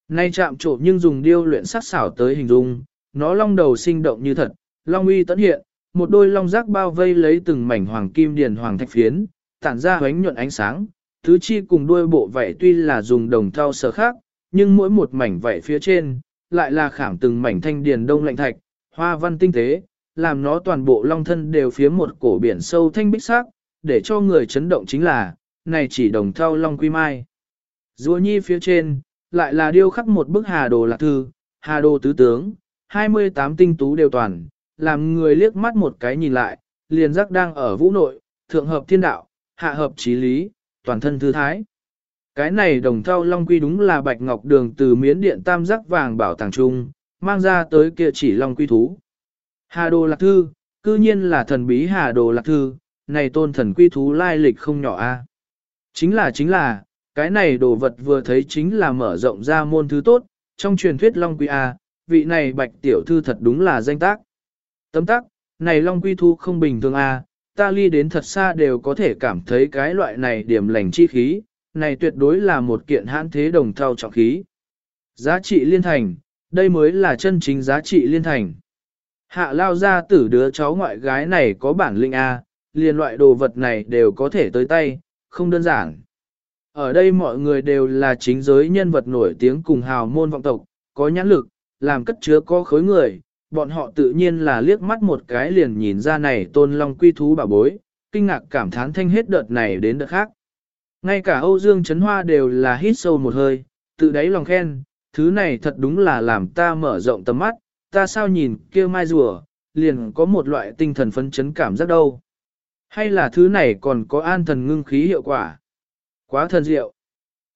Nay chạm trộm nhưng dùng điêu luyện sắc xảo tới hình dung, nó long đầu sinh động như thật, long uy tận hiện, một đôi long giác bao vây lấy từng mảnh hoàng kim điền hoàng thạch phiến, tản ra hoánh nhuận ánh sáng, tứ chi cùng đuôi bộ vảy tuy là dùng đồng thau sở khác, nhưng mỗi một mảnh vảy phía trên, lại là khảm từng mảnh thanh điền đông lạnh thạch, hoa văn tinh tế, làm nó toàn bộ long thân đều phía một cổ biển sâu thanh bích sắc, để cho người chấn động chính là, này chỉ đồng thau long quy mai. Rùa nhi phía trên, lại là điêu khắc một bức hà đồ lạc thư, hà đồ tứ tướng, 28 tinh tú đều toàn, làm người liếc mắt một cái nhìn lại, liền giác đang ở vũ nội, thượng hợp thiên đạo, hạ hợp trí lý, toàn thân thư thái. Cái này đồng thao long quy đúng là bạch ngọc đường từ miến điện tam giác vàng bảo tàng trung, mang ra tới kia chỉ long quy thú. Hà đồ lạc thư, cư nhiên là thần bí hà đồ lạc thư, này tôn thần quy thú lai lịch không nhỏ a. Chính là chính là, cái này đồ vật vừa thấy chính là mở rộng ra môn thứ tốt, trong truyền thuyết long quy a, vị này bạch tiểu thư thật đúng là danh tác. Tấm tắc, này long quy Thu không bình thường a, ta ly đến thật xa đều có thể cảm thấy cái loại này điểm lành chi khí, này tuyệt đối là một kiện hãn thế đồng thao trọng khí. Giá trị liên thành, đây mới là chân chính giá trị liên thành. Hạ lao ra tử đứa cháu ngoại gái này có bản linh A, à, liền loại đồ vật này đều có thể tới tay, không đơn giản. Ở đây mọi người đều là chính giới nhân vật nổi tiếng cùng hào môn vọng tộc, có nhãn lực, làm cất chứa có khối người, bọn họ tự nhiên là liếc mắt một cái liền nhìn ra này tôn long quy thú bảo bối, kinh ngạc cảm thán thanh hết đợt này đến đợt khác. Ngay cả Âu Dương Trấn Hoa đều là hít sâu một hơi, tự đáy lòng khen, thứ này thật đúng là làm ta mở rộng tầm mắt, ta sao nhìn kia mai rùa, liền có một loại tinh thần phấn chấn cảm giác đâu. Hay là thứ này còn có an thần ngưng khí hiệu quả? Quá thần diệu.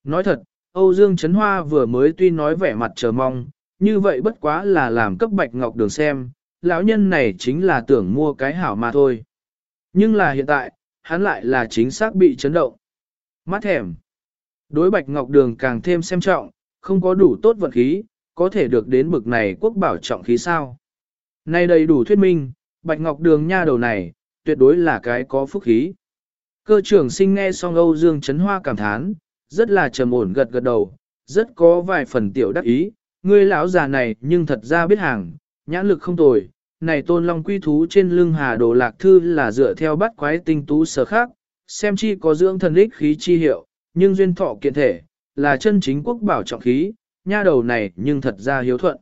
Nói thật, Âu Dương Trấn Hoa vừa mới tuy nói vẻ mặt chờ mong, như vậy bất quá là làm cấp bạch ngọc đường xem, lão nhân này chính là tưởng mua cái hảo mà thôi. Nhưng là hiện tại, hắn lại là chính xác bị chấn động. Mắt thèm. Đối bạch ngọc đường càng thêm xem trọng, không có đủ tốt vận khí, có thể được đến bực này quốc bảo trọng khí sao. Nay đầy đủ thuyết minh, bạch ngọc đường nha đầu này, tuyệt đối là cái có phúc khí. Cơ trưởng sinh nghe xong Âu Dương Trấn Hoa cảm thán, rất là trầm ổn gật gật đầu, rất có vài phần tiểu đắc ý, ngươi lão già này nhưng thật ra biết hàng, nhãn lực không tồi, này tôn long quy thú trên lưng hà đồ lạc thư là dựa theo bắt quái tinh tú sở khác, xem chi có dưỡng thần ích khí chi hiệu, nhưng duyên thọ kiện thể, là chân chính quốc bảo trọng khí, nha đầu này nhưng thật ra hiếu thuận.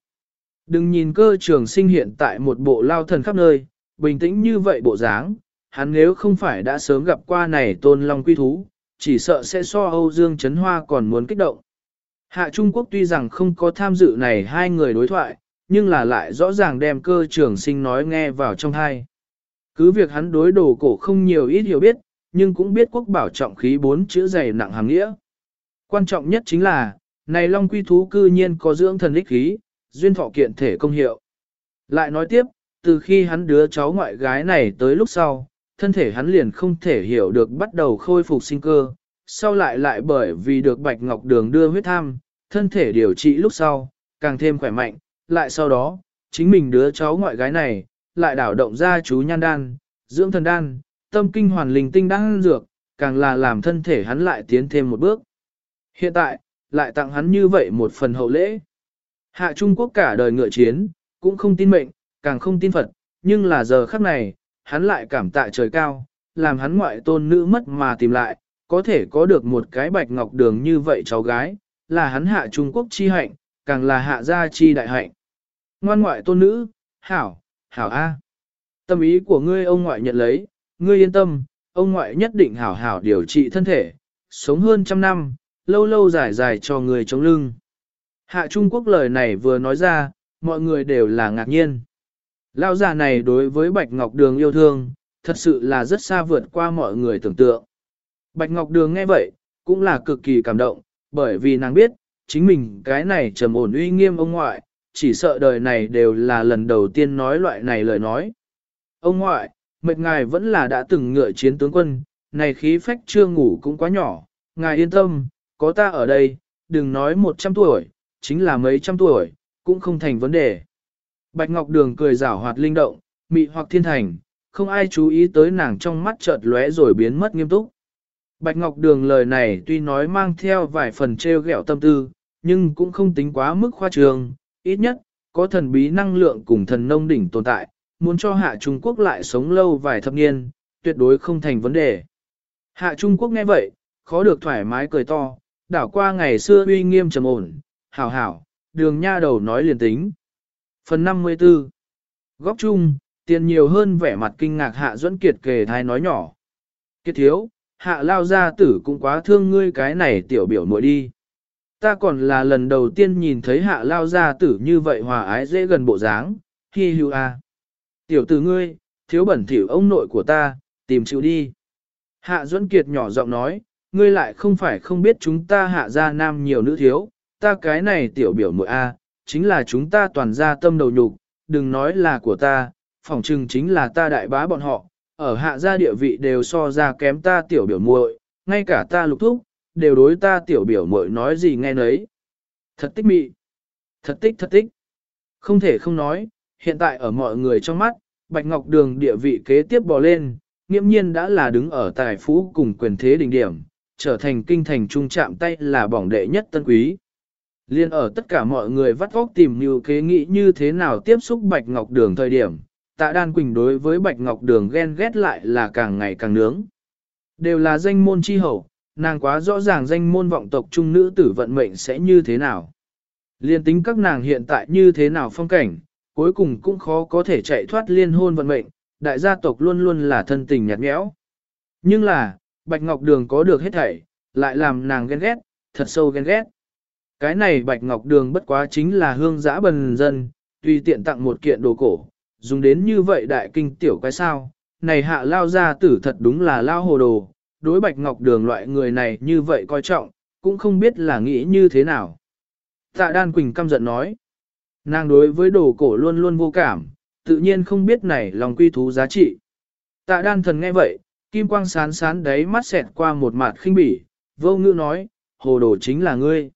Đừng nhìn cơ trường sinh hiện tại một bộ lao thần khắp nơi, bình tĩnh như vậy bộ dáng, hắn nếu không phải đã sớm gặp qua này tôn long quy thú, chỉ sợ sẽ so Âu Dương Trấn Hoa còn muốn kích động. Hạ Trung Quốc tuy rằng không có tham dự này hai người đối thoại, nhưng là lại rõ ràng đem cơ trưởng sinh nói nghe vào trong hai. Cứ việc hắn đối đồ cổ không nhiều ít hiểu biết, nhưng cũng biết quốc bảo trọng khí bốn chữ dày nặng hàng nghĩa. Quan trọng nhất chính là, này long quy thú cư nhiên có dưỡng thần ích khí, duyên thọ kiện thể công hiệu. Lại nói tiếp, từ khi hắn đứa cháu ngoại gái này tới lúc sau, thân thể hắn liền không thể hiểu được bắt đầu khôi phục sinh cơ, sau lại lại bởi vì được Bạch Ngọc Đường đưa huyết tham, thân thể điều trị lúc sau, càng thêm khỏe mạnh, lại sau đó, chính mình đứa cháu ngoại gái này, lại đảo động ra chú nhan đan, dưỡng thần đan, tâm kinh hoàn linh tinh đan dược, càng là làm thân thể hắn lại tiến thêm một bước. Hiện tại, lại tặng hắn như vậy một phần hậu lễ. Hạ Trung Quốc cả đời ngựa chiến, cũng không tin mệnh, càng không tin Phật, nhưng là giờ khắc này, hắn lại cảm tạ trời cao, làm hắn ngoại tôn nữ mất mà tìm lại, có thể có được một cái bạch ngọc đường như vậy cháu gái, là hắn hạ Trung Quốc chi hạnh, càng là hạ gia chi đại hạnh. Ngoan ngoại tôn nữ, hảo, hảo A. Tâm ý của ngươi ông ngoại nhận lấy, ngươi yên tâm, ông ngoại nhất định hảo hảo điều trị thân thể, sống hơn trăm năm, lâu lâu dài dài cho người chống lưng. Hạ Trung Quốc lời này vừa nói ra, mọi người đều là ngạc nhiên. Lão già này đối với Bạch Ngọc Đường yêu thương, thật sự là rất xa vượt qua mọi người tưởng tượng. Bạch Ngọc Đường nghe vậy, cũng là cực kỳ cảm động, bởi vì nàng biết, chính mình cái này trầm ổn uy nghiêm ông ngoại, chỉ sợ đời này đều là lần đầu tiên nói loại này lời nói. Ông ngoại, mệt ngài vẫn là đã từng ngựa chiến tướng quân, này khí phách chưa ngủ cũng quá nhỏ, ngài yên tâm, có ta ở đây, đừng nói một trăm tuổi, chính là mấy trăm tuổi, cũng không thành vấn đề. Bạch Ngọc Đường cười rảo hoạt linh động, mị hoặc thiên thành, không ai chú ý tới nàng trong mắt chợt lóe rồi biến mất nghiêm túc. Bạch Ngọc Đường lời này tuy nói mang theo vài phần treo gẹo tâm tư, nhưng cũng không tính quá mức khoa trường, ít nhất, có thần bí năng lượng cùng thần nông đỉnh tồn tại, muốn cho hạ Trung Quốc lại sống lâu vài thập niên, tuyệt đối không thành vấn đề. Hạ Trung Quốc nghe vậy, khó được thoải mái cười to, đảo qua ngày xưa uy nghiêm trầm ổn, hảo hảo, đường nha đầu nói liền tính. Phần 54 Góc chung, tiền nhiều hơn vẻ mặt kinh ngạc Hạ Duẫn Kiệt kề thai nói nhỏ. Kiệt thiếu, Hạ lao gia tử cũng quá thương ngươi cái này tiểu biểu muội đi. Ta còn là lần đầu tiên nhìn thấy Hạ lao gia tử như vậy hòa ái dễ gần bộ dáng, hi hưu a. Tiểu tử ngươi, thiếu bẩn thỉu ông nội của ta, tìm chịu đi. Hạ Duẫn Kiệt nhỏ giọng nói, ngươi lại không phải không biết chúng ta hạ gia nam nhiều nữ thiếu, ta cái này tiểu biểu muội A, chính là chúng ta toàn gia tâm đầu nhục, đừng nói là của ta, phỏng chừng chính là ta đại bá bọn họ, ở hạ gia địa vị đều so ra kém ta tiểu biểu muội, ngay cả ta lục thúc, đều đối ta tiểu biểu muội nói gì nghe nấy. Thật tích mị, thật tích thật tích. Không thể không nói, hiện tại ở mọi người trong mắt, Bạch Ngọc Đường địa vị kế tiếp bò lên, nghiêm nhiên đã là đứng ở tài phú cùng quyền thế đỉnh điểm, trở thành kinh thành trung chạm tay là bỏng đệ nhất tân quý. Liên ở tất cả mọi người vắt óc tìm như kế nghĩ như thế nào tiếp xúc Bạch Ngọc Đường thời điểm, tạ đan quỳnh đối với Bạch Ngọc Đường ghen ghét lại là càng ngày càng nướng. Đều là danh môn chi hậu, nàng quá rõ ràng danh môn vọng tộc trung nữ tử vận mệnh sẽ như thế nào. Liên tính các nàng hiện tại như thế nào phong cảnh, cuối cùng cũng khó có thể chạy thoát liên hôn vận mệnh, đại gia tộc luôn luôn là thân tình nhạt nhẽo. Nhưng là, Bạch Ngọc Đường có được hết thảy, lại làm nàng ghen ghét, thật sâu ghen ghét. Cái này Bạch Ngọc Đường bất quá chính là hương giã bần dân, tùy tiện tặng một kiện đồ cổ, dùng đến như vậy đại kinh tiểu cái sao, này hạ lao ra tử thật đúng là lao hồ đồ, đối Bạch Ngọc Đường loại người này như vậy coi trọng, cũng không biết là nghĩ như thế nào. Tạ Đan Quỳnh căm giận nói, nàng đối với đồ cổ luôn luôn vô cảm, tự nhiên không biết này lòng quy thú giá trị. Tạ Đan thần nghe vậy, kim quang sán sán đấy mắt xẹt qua một mặt khinh bỉ, vô ngữ nói, hồ đồ chính là ngươi.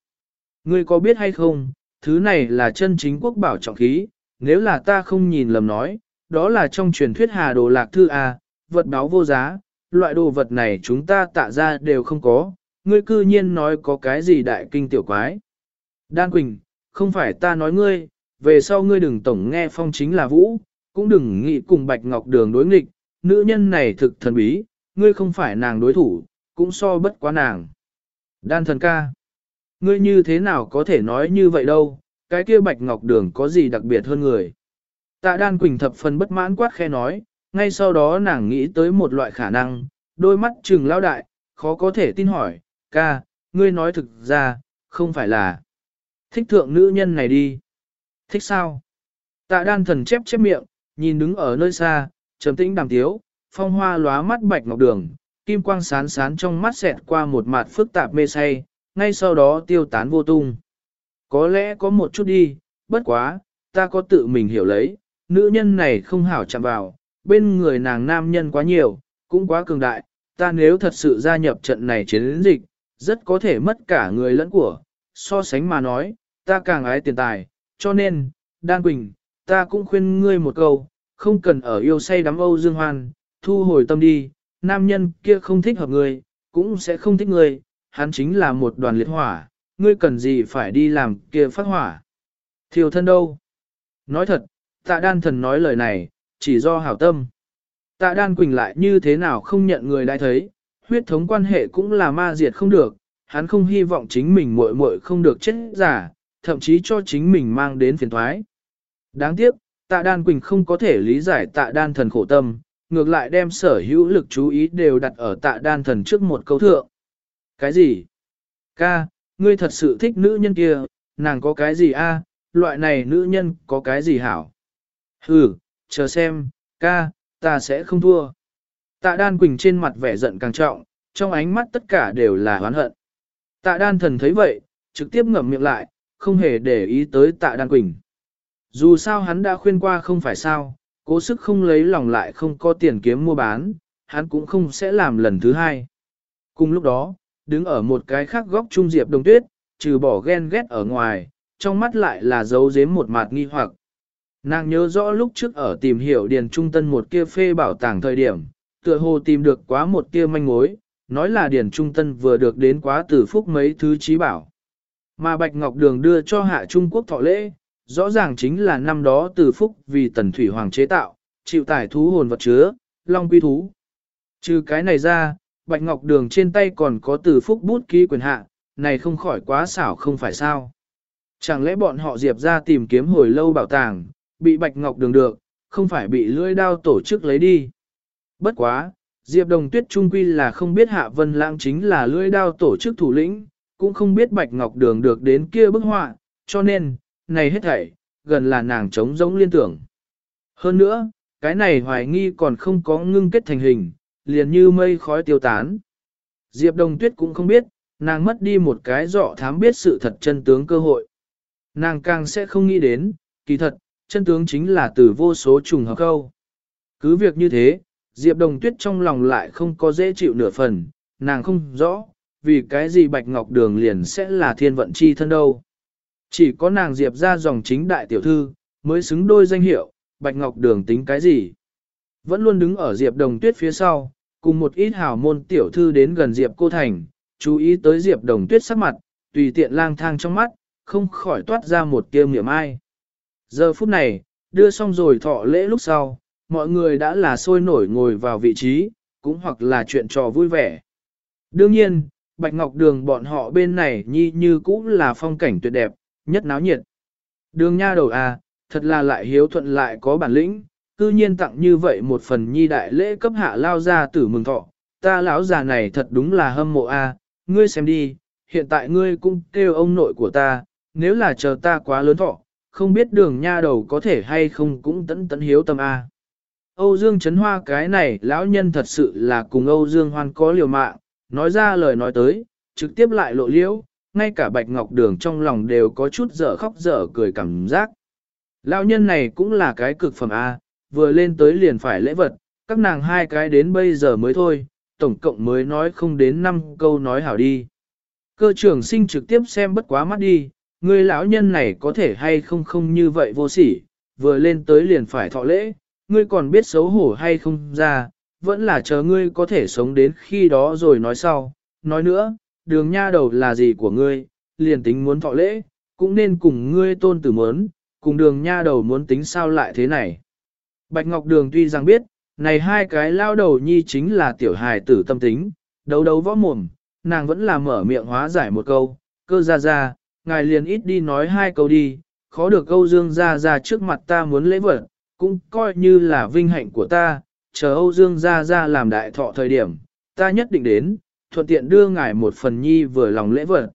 Ngươi có biết hay không, thứ này là chân chính quốc bảo trọng khí, nếu là ta không nhìn lầm nói, đó là trong truyền thuyết hà đồ lạc thư A, vật báo vô giá, loại đồ vật này chúng ta tạ ra đều không có, ngươi cư nhiên nói có cái gì đại kinh tiểu quái. Đan Quỳnh, không phải ta nói ngươi, về sau ngươi đừng tổng nghe phong chính là vũ, cũng đừng nghĩ cùng Bạch Ngọc Đường đối nghịch, nữ nhân này thực thần bí, ngươi không phải nàng đối thủ, cũng so bất quá nàng. Đan thần ca, ngươi như thế nào có thể nói như vậy đâu, cái kia Bạch Ngọc Đường có gì đặc biệt hơn người. Tạ Đan Quỳnh thập phần bất mãn quát khe nói, ngay sau đó nàng nghĩ tới một loại khả năng, đôi mắt trừng lao đại, khó có thể tin hỏi, ca, ngươi nói thực ra, không phải là thích thượng nữ nhân này đi. Thích sao? Tạ đan thần chép chép miệng, nhìn đứng ở nơi xa, trầm tĩnh đàm tiếu, phong hoa lóa mắt bạch ngọc đường, kim quang sán sán trong mắt xẹt qua một mặt phức tạp mê say, ngay sau đó tiêu tán vô tung. Có lẽ có một chút đi, bất quá, ta có tự mình hiểu lấy, nữ nhân này không hảo chạm vào, bên người nàng nam nhân quá nhiều, cũng quá cường đại, ta nếu thật sự gia nhập trận này chiến dịch, rất có thể mất cả người lẫn của, so sánh mà nói, ta càng ái tiền tài, cho nên, Đan Quỳnh, ta cũng khuyên ngươi một câu, không cần ở yêu say đắm Âu Dương Hoan, thu hồi tâm đi, nam nhân kia không thích hợp ngươi, cũng sẽ không thích ngươi, hắn chính là một đoàn liệt hỏa, ngươi cần gì phải đi làm kia phát hỏa. Thiều thân đâu? Nói thật, tạ đan thần nói lời này, chỉ do hảo tâm. Tạ đan quỳnh lại như thế nào không nhận người đã thấy, huyết thống quan hệ cũng là ma diệt không được, hắn không hy vọng chính mình muội muội không được chết giả, thậm chí cho chính mình mang đến phiền thoái. Đáng tiếc, tạ đan quỳnh không có thể lý giải tạ đan thần khổ tâm, ngược lại đem sở hữu lực chú ý đều đặt ở tạ đan thần trước một câu thượng. Cái gì? Ca, ngươi thật sự thích nữ nhân kia, nàng có cái gì a? loại này nữ nhân có cái gì hảo? Ừ, chờ xem, ca, ta sẽ không thua. Tạ đan quỳnh trên mặt vẻ giận càng trọng, trong ánh mắt tất cả đều là oán hận. Tạ đan thần thấy vậy, trực tiếp ngậm miệng lại, không hề để ý tới tạ đan quỳnh. Dù sao hắn đã khuyên qua không phải sao, cố sức không lấy lòng lại không có tiền kiếm mua bán, hắn cũng không sẽ làm lần thứ hai. Cùng lúc đó, đứng ở một cái khác góc trung diệp đồng tuyết, trừ bỏ ghen ghét ở ngoài, trong mắt lại là dấu giếm một mặt nghi hoặc. Nàng nhớ rõ lúc trước ở tìm hiểu điền trung tân một kia phê bảo tàng thời điểm, tựa hồ tìm được quá một kia manh mối, nói là điền trung tân vừa được đến quá từ phúc mấy thứ trí bảo. Mà Bạch Ngọc Đường đưa cho hạ Trung Quốc thọ lễ, rõ ràng chính là năm đó từ phúc vì tần thủy hoàng chế tạo, chịu tải thú hồn vật chứa, long quy thú. Trừ cái này ra, Bạch Ngọc Đường trên tay còn có từ phúc bút ký quyền hạ, này không khỏi quá xảo không phải sao. Chẳng lẽ bọn họ diệp ra tìm kiếm hồi lâu bảo tàng, bị Bạch Ngọc Đường được, không phải bị lưỡi đao tổ chức lấy đi. Bất quá, Diệp Đồng Tuyết Trung Quy là không biết Hạ Vân Lãng chính là lưỡi đao tổ chức thủ lĩnh, cũng không biết Bạch Ngọc Đường được đến kia bức họa, cho nên, này hết thảy, gần là nàng trống giống liên tưởng. Hơn nữa, cái này hoài nghi còn không có ngưng kết thành hình, liền như mây khói tiêu tán. Diệp Đồng Tuyết cũng không biết, nàng mất đi một cái dọ thám biết sự thật chân tướng cơ hội. Nàng càng sẽ không nghĩ đến, kỳ thật, chân tướng chính là từ vô số trùng hợp câu. Cứ việc như thế, Diệp Đồng Tuyết trong lòng lại không có dễ chịu nửa phần, nàng không rõ, vì cái gì Bạch Ngọc Đường liền sẽ là thiên vận chi thân đâu. Chỉ có nàng Diệp ra dòng chính đại tiểu thư, mới xứng đôi danh hiệu, Bạch Ngọc Đường tính cái gì. Vẫn luôn đứng ở Diệp Đồng Tuyết phía sau, cùng một ít hào môn tiểu thư đến gần Diệp Cô Thành, chú ý tới Diệp Đồng Tuyết sắc mặt, tùy tiện lang thang trong mắt, không khỏi toát ra một tiêu niệm ai. Giờ phút này, đưa xong rồi thọ lễ lúc sau, mọi người đã là sôi nổi ngồi vào vị trí, cũng hoặc là chuyện trò vui vẻ. Đương nhiên, Bạch Ngọc Đường bọn họ bên này nhi như cũng là phong cảnh tuyệt đẹp, nhất náo nhiệt. Đường nha đầu à, thật là lại hiếu thuận lại có bản lĩnh, cư nhiên tặng như vậy một phần nhi đại lễ cấp hạ lao ra tử mừng thọ. Ta lão già này thật đúng là hâm mộ a, à, ngươi xem đi, hiện tại ngươi cũng kêu ông nội của ta, nếu là chờ ta quá lớn thọ, không biết đường nha đầu có thể hay không cũng tẫn tẫn hiếu tâm a. Âu Dương Trấn Hoa cái này lão nhân thật sự là cùng Âu Dương Hoan có liều mạng, nói ra lời nói tới, trực tiếp lại lộ liễu, ngay cả Bạch Ngọc Đường trong lòng đều có chút dở khóc dở cười cảm giác. Lão nhân này cũng là cái cực phẩm A, vừa lên tới liền phải lễ vật, các nàng hai cái đến bây giờ mới thôi, tổng cộng mới nói không đến 5 câu nói hảo đi. Cơ trưởng sinh trực tiếp xem bất quá mắt đi, người lão nhân này có thể hay không không như vậy vô sỉ, vừa lên tới liền phải thọ lễ, ngươi còn biết xấu hổ hay không ra, vẫn là chờ ngươi có thể sống đến khi đó rồi nói sau. Nói nữa, đường nha đầu là gì của ngươi, liền tính muốn thọ lễ, cũng nên cùng ngươi tôn tử muốn, cùng đường nha đầu muốn tính sao lại thế này. Bạch Ngọc Đường tuy rằng biết, này hai cái lao đầu nhi chính là tiểu hài tử tâm tính, đấu đấu võ mồm, nàng vẫn là mở miệng hóa giải một câu, cơ ra ra, ngài liền ít đi nói hai câu đi, khó được câu dương ra ra trước mặt ta muốn lễ vật, cũng coi như là vinh hạnh của ta, chờ Âu Dương ra ra làm đại thọ thời điểm, ta nhất định đến, thuận tiện đưa ngài một phần nhi vừa lòng lễ vật.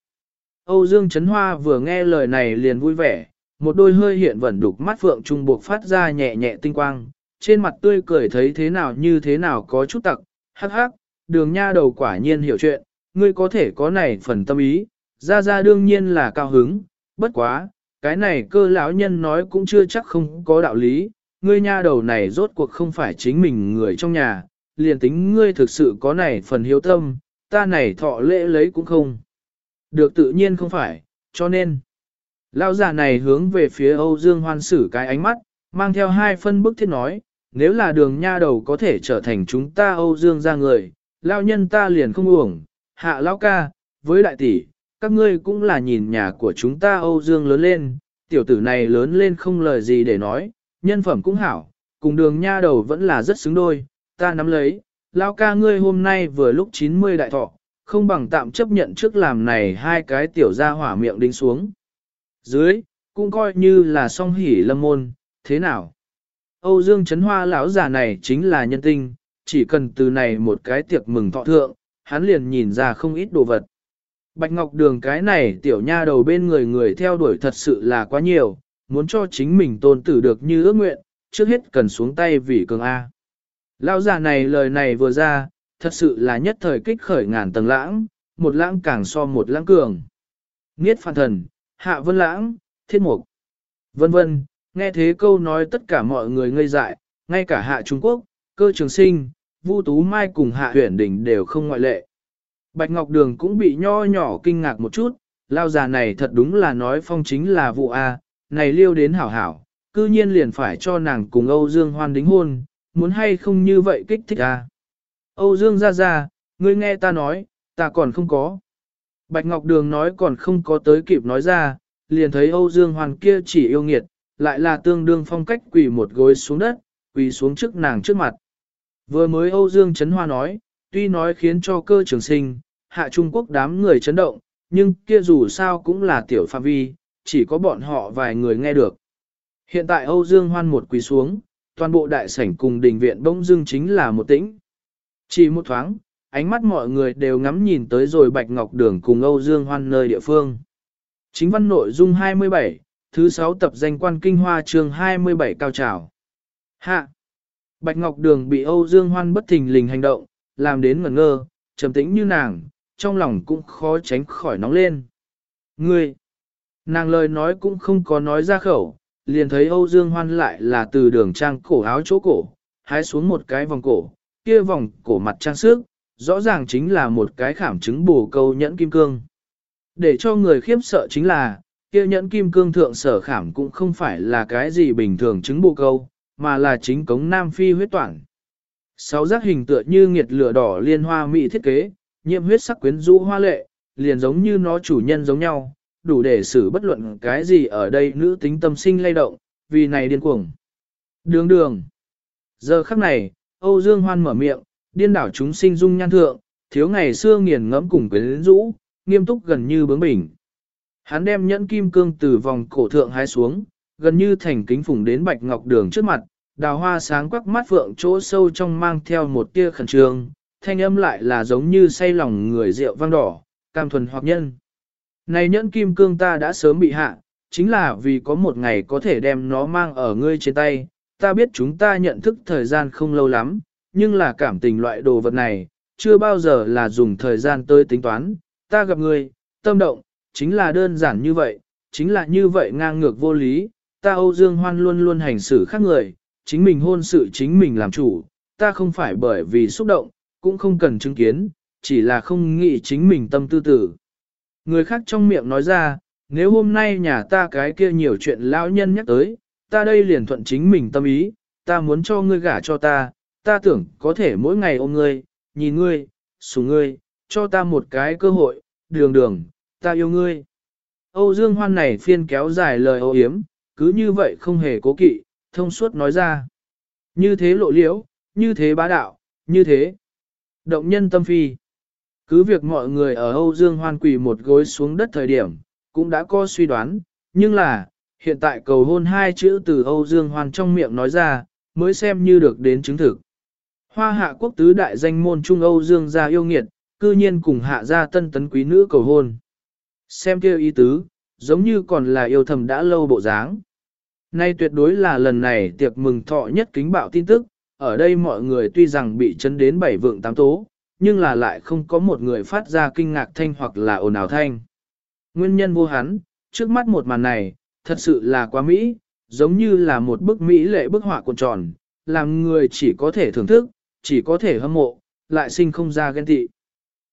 Âu Dương Trấn Hoa vừa nghe lời này liền vui vẻ, một đôi hơi hiện vẩn đục mắt phượng trung buộc phát ra nhẹ nhẹ tinh quang, trên mặt tươi cười thấy thế nào như thế nào có chút tặc, hắc hắc, đường nha đầu quả nhiên hiểu chuyện, ngươi có thể có này phần tâm ý, ra ra đương nhiên là cao hứng, bất quá, cái này cơ lão nhân nói cũng chưa chắc không có đạo lý, ngươi nha đầu này rốt cuộc không phải chính mình người trong nhà, liền tính ngươi thực sự có này phần hiếu tâm, ta này thọ lễ lấy cũng không. Được tự nhiên không phải, cho nên. Lão già này hướng về phía Âu Dương Hoan sử cái ánh mắt, mang theo hai phân bức thiết nói, nếu là đường nha đầu có thể trở thành chúng ta Âu Dương ra người, lão nhân ta liền không uổng, hạ lão ca, với đại tỷ, các ngươi cũng là nhìn nhà của chúng ta Âu Dương lớn lên, tiểu tử này lớn lên không lời gì để nói, nhân phẩm cũng hảo, cùng đường nha đầu vẫn là rất xứng đôi, ta nắm lấy, lão ca ngươi hôm nay vừa lúc 90 đại thọ, không bằng tạm chấp nhận trước làm này hai cái tiểu ra hỏa miệng đính xuống. Dưới, cũng coi như là song hỉ lâm môn, thế nào? Âu Dương Trấn Hoa lão già này chính là nhân tinh, chỉ cần từ này một cái tiệc mừng thọ thượng, hắn liền nhìn ra không ít đồ vật. Bạch Ngọc Đường cái này tiểu nha đầu bên người người theo đuổi thật sự là quá nhiều, muốn cho chính mình tôn tử được như ước nguyện, trước hết cần xuống tay vì cường A. Lão già này lời này vừa ra, thật sự là nhất thời kích khởi ngàn tầng lãng, một lãng càng so một lãng cường. Niết phản thần, hạ vân lãng, thiết mục, vân vân, nghe thế câu nói tất cả mọi người ngây dại, ngay cả hạ Trung Quốc, cơ trường sinh, Vu Tú Mai cùng hạ huyển đỉnh đều không ngoại lệ. Bạch Ngọc Đường cũng bị nho nhỏ kinh ngạc một chút, lao già này thật đúng là nói phong chính là vụ A, này liêu đến hảo hảo, cư nhiên liền phải cho nàng cùng Âu Dương Hoan đính hôn, muốn hay không như vậy kích thích a? Âu Dương ra ra, ngươi nghe ta nói, ta còn không có. Bạch Ngọc Đường nói còn không có tới kịp nói ra, liền thấy Âu Dương Hoàn kia chỉ yêu nghiệt, lại là tương đương phong cách quỳ một gối xuống đất, quỳ xuống trước nàng trước mặt. Vừa mới Âu Dương Trấn Hoa nói, tuy nói khiến cho cơ trường sinh, hạ Trung Quốc đám người chấn động, nhưng kia dù sao cũng là tiểu phạm vi, chỉ có bọn họ vài người nghe được. Hiện tại Âu Dương Hoan một quỳ xuống, toàn bộ đại sảnh cùng đình viện bỗng dưng chính là một tĩnh. Chỉ một thoáng, ánh mắt mọi người đều ngắm nhìn tới rồi Bạch Ngọc Đường cùng Âu Dương Hoan nơi địa phương. Chính văn nội dung 27, thứ 6 tập danh quan kinh hoa chương 27 cao trào. Hạ! Bạch Ngọc Đường bị Âu Dương Hoan bất thình lình hành động, làm đến ngẩn ngơ, trầm tĩnh như nàng, trong lòng cũng khó tránh khỏi nóng lên. Ngươi! Nàng lời nói cũng không có nói ra khẩu, liền thấy Âu Dương Hoan lại là từ đường trang cổ áo chỗ cổ, hái xuống một cái vòng cổ, kia vòng cổ mặt trang sức, rõ ràng chính là một cái khảm chứng bổ câu nhẫn kim cương. Để cho người khiếp sợ chính là, kia nhẫn kim cương thượng sở khảm cũng không phải là cái gì bình thường chứng bổ câu, mà là chính cống Nam Phi huyết toản. Sáu giác hình tựa như nghiệt lửa đỏ liên hoa mỹ thiết kế, nhiễm huyết sắc quyến rũ hoa lệ, liền giống như nó chủ nhân giống nhau, đủ để xử bất luận cái gì ở đây nữ tính tâm sinh lay động, vì này điên cuồng. Đường đường. Giờ khắc này, Âu Dương Hoan mở miệng, điên đảo chúng sinh dung nhan thượng, thiếu ngày xưa nghiền ngẫm cùng quyến rũ, nghiêm túc gần như bướng bỉnh. Hắn đem nhẫn kim cương từ vòng cổ thượng hái xuống, gần như thành kính phùng đến bạch ngọc đường trước mặt, đào hoa sáng quắc mắt phượng chỗ sâu trong mang theo một tia khẩn trương, thanh âm lại là giống như say lòng người rượu vang đỏ, cam thuần hoặc nhân. Này nhẫn kim cương ta đã sớm bị hạ, chính là vì có một ngày có thể đem nó mang ở ngươi trên tay, ta biết chúng ta nhận thức thời gian không lâu lắm, nhưng là cảm tình loại đồ vật này, chưa bao giờ là dùng thời gian tới tính toán, ta gặp người tâm động, chính là đơn giản như vậy, chính là như vậy ngang ngược vô lý, ta Âu Dương Hoan luôn luôn hành xử khác người, chính mình hôn sự chính mình làm chủ, ta không phải bởi vì xúc động, cũng không cần chứng kiến, chỉ là không nghĩ chính mình tâm tư tử. Người khác trong miệng nói ra, nếu hôm nay nhà ta cái kia nhiều chuyện lão nhân nhắc tới, ta đây liền thuận chính mình tâm ý, ta muốn cho ngươi gả cho ta, ta tưởng có thể mỗi ngày ôm ngươi, nhìn ngươi, sủng ngươi, cho ta một cái cơ hội, đường đường, ta yêu ngươi. Âu Dương Hoan này phiên kéo dài lời âu yếm, cứ như vậy không hề cố kỵ, thông suốt nói ra. Như thế lộ liễu, như thế bá đạo, như thế. Động nhân tâm phi. Cứ việc mọi người ở Âu Dương Hoan quỳ một gối xuống đất thời điểm, cũng đã có suy đoán, nhưng là, hiện tại cầu hôn hai chữ từ Âu Dương Hoan trong miệng nói ra, mới xem như được đến chứng thực. Hoa hạ quốc tứ đại danh môn Trung Âu Dương gia yêu nghiệt, cư nhiên cùng hạ gia tân tấn quý nữ cầu hôn. Xem kêu ý tứ, giống như còn là yêu thầm đã lâu bộ dáng. Nay tuyệt đối là lần này tiệc mừng thọ nhất kính bạo tin tức, ở đây mọi người tuy rằng bị chấn đến bảy vượng tám tố, nhưng là lại không có một người phát ra kinh ngạc thanh hoặc là ồn ào thanh. Nguyên nhân vô hắn, trước mắt một màn này, thật sự là quá mỹ, giống như là một bức mỹ lệ bức họa cuộn tròn, làm người chỉ có thể thưởng thức, chỉ có thể hâm mộ, lại sinh không ra ghen tị.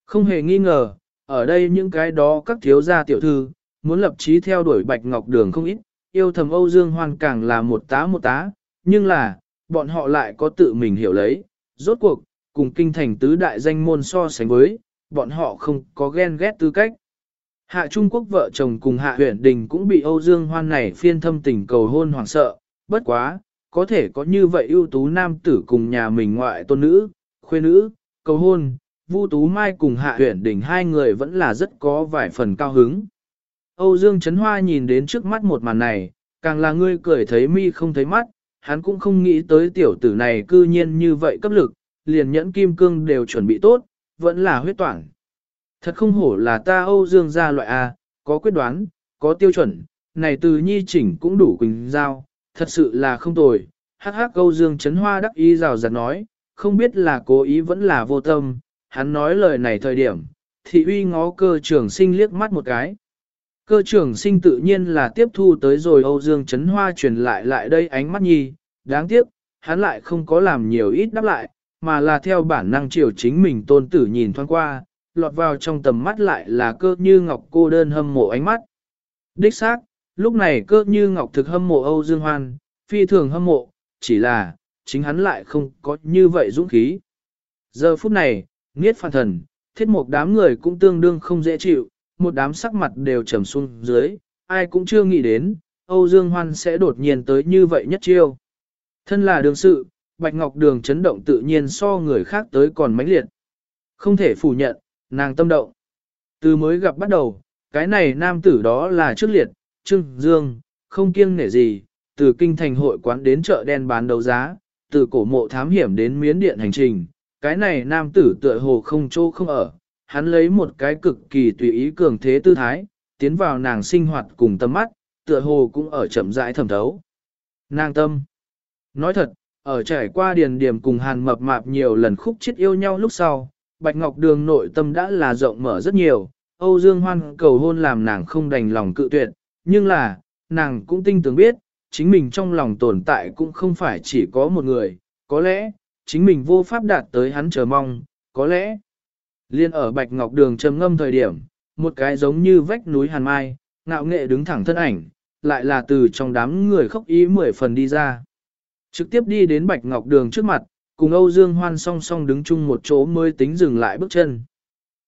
Không hề nghi ngờ, ở đây những cái đó các thiếu gia tiểu thư, muốn lập chí theo đuổi Bạch Ngọc Đường không ít, yêu thầm Âu Dương Hoan càng là một tá một tá, nhưng là, bọn họ lại có tự mình hiểu lấy, rốt cuộc, cùng kinh thành tứ đại danh môn so sánh với, bọn họ không có ghen ghét tư cách. Hạ Trung Quốc vợ chồng cùng Hạ huyện đình cũng bị Âu Dương Hoan này phiên thâm tình cầu hôn hoảng sợ, bất quá, có thể có như vậy ưu tú nam tử cùng nhà mình ngoại tôn nữ, khuê nữ, cầu hôn, Vu Tú Mai cùng Hạ huyện đình hai người vẫn là rất có vài phần cao hứng. Âu Dương Trấn Hoa nhìn đến trước mắt một màn này, càng là ngươi cười thấy mi không thấy mắt, hắn cũng không nghĩ tới tiểu tử này cư nhiên như vậy cấp lực, liền nhẫn kim cương đều chuẩn bị tốt, vẫn là huyết toản. Thật không hổ là ta Âu Dương gia loại A, có quyết đoán, có tiêu chuẩn, này từ nhi chỉnh cũng đủ quỳnh giao, thật sự là không tồi. Hắc hắc Âu Dương chấn hoa đắc ý rào rạt nói, không biết là cố ý vẫn là vô tâm, hắn nói lời này thời điểm, thị uy ngó cơ trưởng sinh liếc mắt một cái. Cơ trưởng sinh tự nhiên là tiếp thu tới rồi Âu Dương chấn hoa truyền lại lại đây ánh mắt nhi, đáng tiếc, hắn lại không có làm nhiều ít đáp lại, mà là theo bản năng chiều chính mình tôn tử nhìn thoáng qua, lọt vào trong tầm mắt lại là cơ như ngọc cô đơn hâm mộ ánh mắt. Đích xác, lúc này cơ như ngọc thực hâm mộ Âu Dương Hoan, phi thường hâm mộ, chỉ là, chính hắn lại không có như vậy dũng khí. Giờ phút này, Niết phản thần, thiết một đám người cũng tương đương không dễ chịu, một đám sắc mặt đều trầm xuống dưới, ai cũng chưa nghĩ đến, Âu Dương Hoan sẽ đột nhiên tới như vậy nhất chiêu. Thân là đường sự, Bạch Ngọc Đường chấn động tự nhiên so người khác tới còn mãnh liệt. Không thể phủ nhận, nàng tâm động. Từ mới gặp bắt đầu, cái này nam tử đó là trước liệt, Trương dương, không kiêng nể gì, từ kinh thành hội quán đến chợ đen bán đấu giá, từ cổ mộ thám hiểm đến miến điện hành trình, cái này nam tử tựa hồ không chỗ không ở, hắn lấy một cái cực kỳ tùy ý cường thế tư thái, tiến vào nàng sinh hoạt cùng tâm mắt, tựa hồ cũng ở chậm rãi thẩm thấu. Nàng tâm. Nói thật, ở trải qua điền điểm cùng hàn mập mạp nhiều lần khúc chết yêu nhau lúc sau, Bạch Ngọc Đường nội tâm đã là rộng mở rất nhiều, Âu Dương Hoan cầu hôn làm nàng không đành lòng cự tuyệt, nhưng là, nàng cũng tinh tường biết, chính mình trong lòng tồn tại cũng không phải chỉ có một người, có lẽ, chính mình vô pháp đạt tới hắn chờ mong, có lẽ. Liên ở Bạch Ngọc Đường trầm ngâm thời điểm, một cái giống như vách núi hàn mai, ngạo nghệ đứng thẳng thân ảnh, lại là từ trong đám người khóc ý mười phần đi ra. Trực tiếp đi đến Bạch Ngọc Đường trước mặt, cùng Âu Dương Hoan song song đứng chung một chỗ mới tính dừng lại bước chân.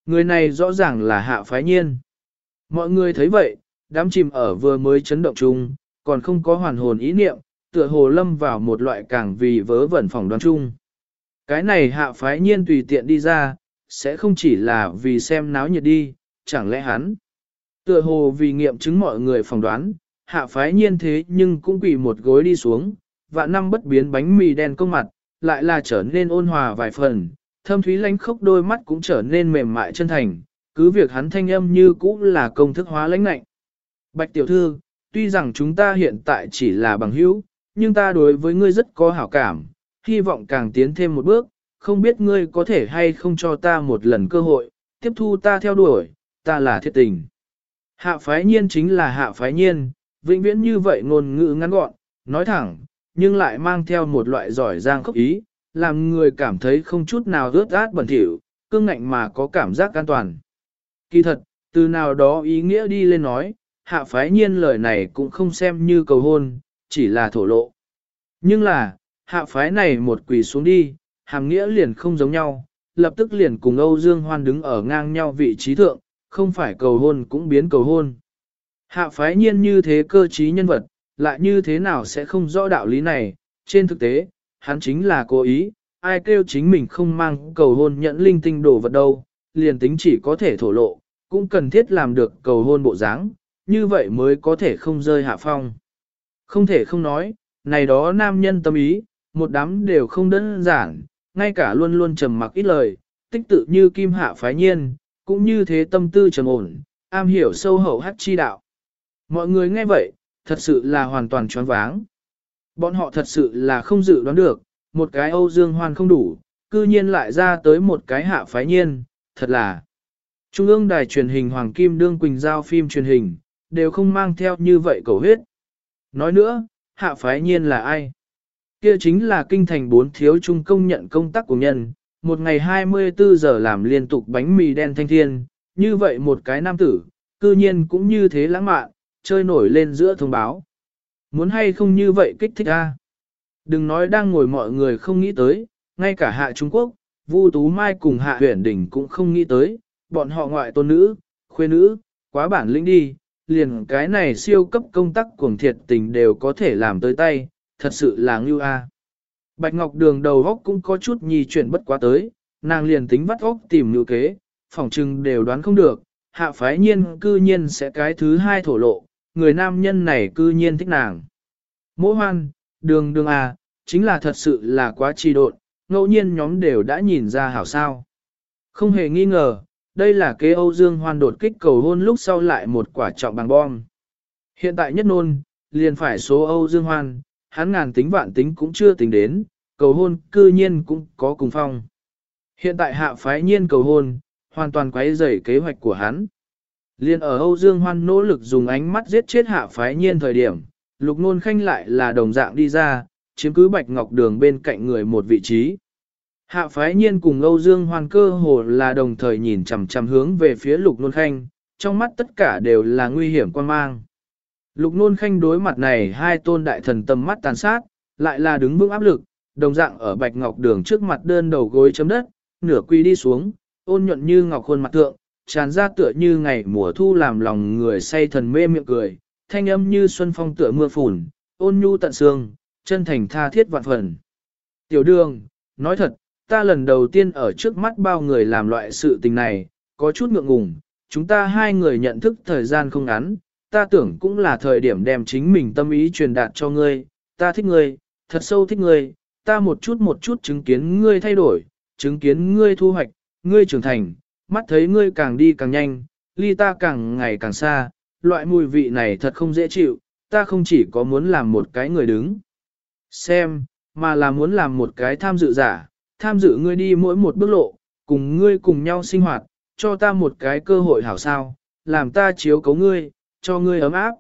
Người này rõ ràng là hạ phái nhiên. Mọi người thấy vậy, đám chìm ở vừa mới chấn động chung, còn không có hoàn hồn ý niệm, tựa hồ lâm vào một loại càng vì vớ vẩn phòng đoán chung. Cái này hạ phái nhiên tùy tiện đi ra, sẽ không chỉ là vì xem náo nhiệt đi, chẳng lẽ hắn. Tựa hồ vì nghiệm chứng mọi người phỏng đoán, hạ phái nhiên thế nhưng cũng quỳ một gối đi xuống, và năm bất biến bánh mì đen công mặt, lại là trở nên ôn hòa vài phần, thâm thúy lánh khốc đôi mắt cũng trở nên mềm mại chân thành, cứ việc hắn thanh âm như cũ là công thức hóa lãnh lạnh. Bạch tiểu thư, tuy rằng chúng ta hiện tại chỉ là bằng hữu, nhưng ta đối với ngươi rất có hảo cảm, hy vọng càng tiến thêm một bước, không biết ngươi có thể hay không cho ta một lần cơ hội, tiếp thu ta theo đuổi, ta là thiết tình. Hạ phái nhiên chính là hạ phái nhiên, vĩnh viễn như vậy ngôn ngữ ngắn gọn, nói thẳng, nhưng lại mang theo một loại giỏi giang khốc ý, làm người cảm thấy không chút nào rớt át bẩn thỉu, cương ngạnh mà có cảm giác an toàn. Kỳ thật, từ nào đó ý nghĩa đi lên nói, hạ phái nhiên lời này cũng không xem như cầu hôn, chỉ là thổ lộ. Nhưng là, hạ phái này một quỳ xuống đi, hàm nghĩa liền không giống nhau, lập tức liền cùng Âu Dương Hoan đứng ở ngang nhau vị trí thượng, không phải cầu hôn cũng biến cầu hôn. Hạ phái nhiên như thế cơ trí nhân vật, lại như thế nào sẽ không rõ đạo lý này, trên thực tế, hắn chính là cố ý, ai kêu chính mình không mang cầu hôn nhận linh tinh đồ vật đâu, liền tính chỉ có thể thổ lộ, cũng cần thiết làm được cầu hôn bộ dáng, như vậy mới có thể không rơi hạ phong. Không thể không nói, này đó nam nhân tâm ý, một đám đều không đơn giản, ngay cả luôn luôn trầm mặc ít lời, tích tự như kim hạ phái nhiên, cũng như thế tâm tư trầm ổn, am hiểu sâu hậu hát chi đạo. Mọi người nghe vậy, thật sự là hoàn toàn choáng váng. Bọn họ thật sự là không dự đoán được, một cái Âu Dương Hoan không đủ, cư nhiên lại ra tới một cái hạ phái nhiên, thật là. Trung ương đài truyền hình Hoàng Kim Đương Quỳnh giao phim truyền hình, đều không mang theo như vậy cầu huyết. Nói nữa, hạ phái nhiên là ai? Kia chính là kinh thành bốn thiếu trung công nhận công tác của nhân, một ngày 24 giờ làm liên tục bánh mì đen thanh thiên, như vậy một cái nam tử, cư nhiên cũng như thế lãng mạn, chơi nổi lên giữa thông báo. Muốn hay không như vậy kích thích a? Đừng nói đang ngồi mọi người không nghĩ tới, ngay cả hạ Trung Quốc, Vu Tú Mai cùng hạ huyền đỉnh cũng không nghĩ tới, bọn họ ngoại tôn nữ, khuê nữ, quá bản lĩnh đi, liền cái này siêu cấp công tác cuồng thiệt tình đều có thể làm tới tay, thật sự là ngưu a. Bạch Ngọc Đường đầu góc cũng có chút nhì chuyển bất quá tới, nàng liền tính vắt óc tìm ngưu kế, phỏng chừng đều đoán không được, hạ phái nhiên cư nhiên sẽ cái thứ hai thổ lộ, người nam nhân này cư nhiên thích nàng. Mỗi hoan, đường đường à, chính là thật sự là quá trì độn, ngẫu nhiên nhóm đều đã nhìn ra hảo sao. Không hề nghi ngờ, đây là kế Âu Dương Hoan đột kích cầu hôn lúc sau lại một quả trọng bằng bom. Hiện tại nhất nôn, liền phải số Âu Dương Hoan, hắn ngàn tính vạn tính cũng chưa tính đến, cầu hôn cư nhiên cũng có cùng phong. Hiện tại hạ phái nhiên cầu hôn, hoàn toàn quấy rầy kế hoạch của hắn. Liên ở Âu Dương Hoan nỗ lực dùng ánh mắt giết chết hạ phái nhiên thời điểm, lục nôn khanh lại là đồng dạng đi ra, chiếm cứ bạch ngọc đường bên cạnh người một vị trí. Hạ phái nhiên cùng Âu Dương Hoan cơ hồ là đồng thời nhìn chằm chằm hướng về phía lục nôn khanh, trong mắt tất cả đều là nguy hiểm quan mang. Lục nôn khanh đối mặt này hai tôn đại thần tầm mắt tàn sát, lại là đứng vững áp lực, đồng dạng ở bạch ngọc đường trước mặt đơn đầu gối chấm đất, nửa quy đi xuống, ôn nhuận như ngọc khuôn mặt tượng, tràn ra tựa như ngày mùa thu làm lòng người say thần mê miệng cười, thanh âm như xuân phong tựa mưa phùn, ôn nhu tận xương, chân thành tha thiết vạn phần. Tiểu đường, nói thật, ta lần đầu tiên ở trước mắt bao người làm loại sự tình này, có chút ngượng ngùng, chúng ta hai người nhận thức thời gian không ngắn, ta tưởng cũng là thời điểm đem chính mình tâm ý truyền đạt cho ngươi, ta thích ngươi, thật sâu thích ngươi, ta một chút một chút chứng kiến ngươi thay đổi, chứng kiến ngươi thu hoạch, ngươi trưởng thành, mắt thấy ngươi càng đi càng nhanh, ly ta càng ngày càng xa, loại mùi vị này thật không dễ chịu, ta không chỉ có muốn làm một cái người đứng. Xem, mà là muốn làm một cái tham dự giả, tham dự ngươi đi mỗi một bước lộ, cùng ngươi cùng nhau sinh hoạt, cho ta một cái cơ hội hảo sao, làm ta chiếu cấu ngươi, cho ngươi ấm áp.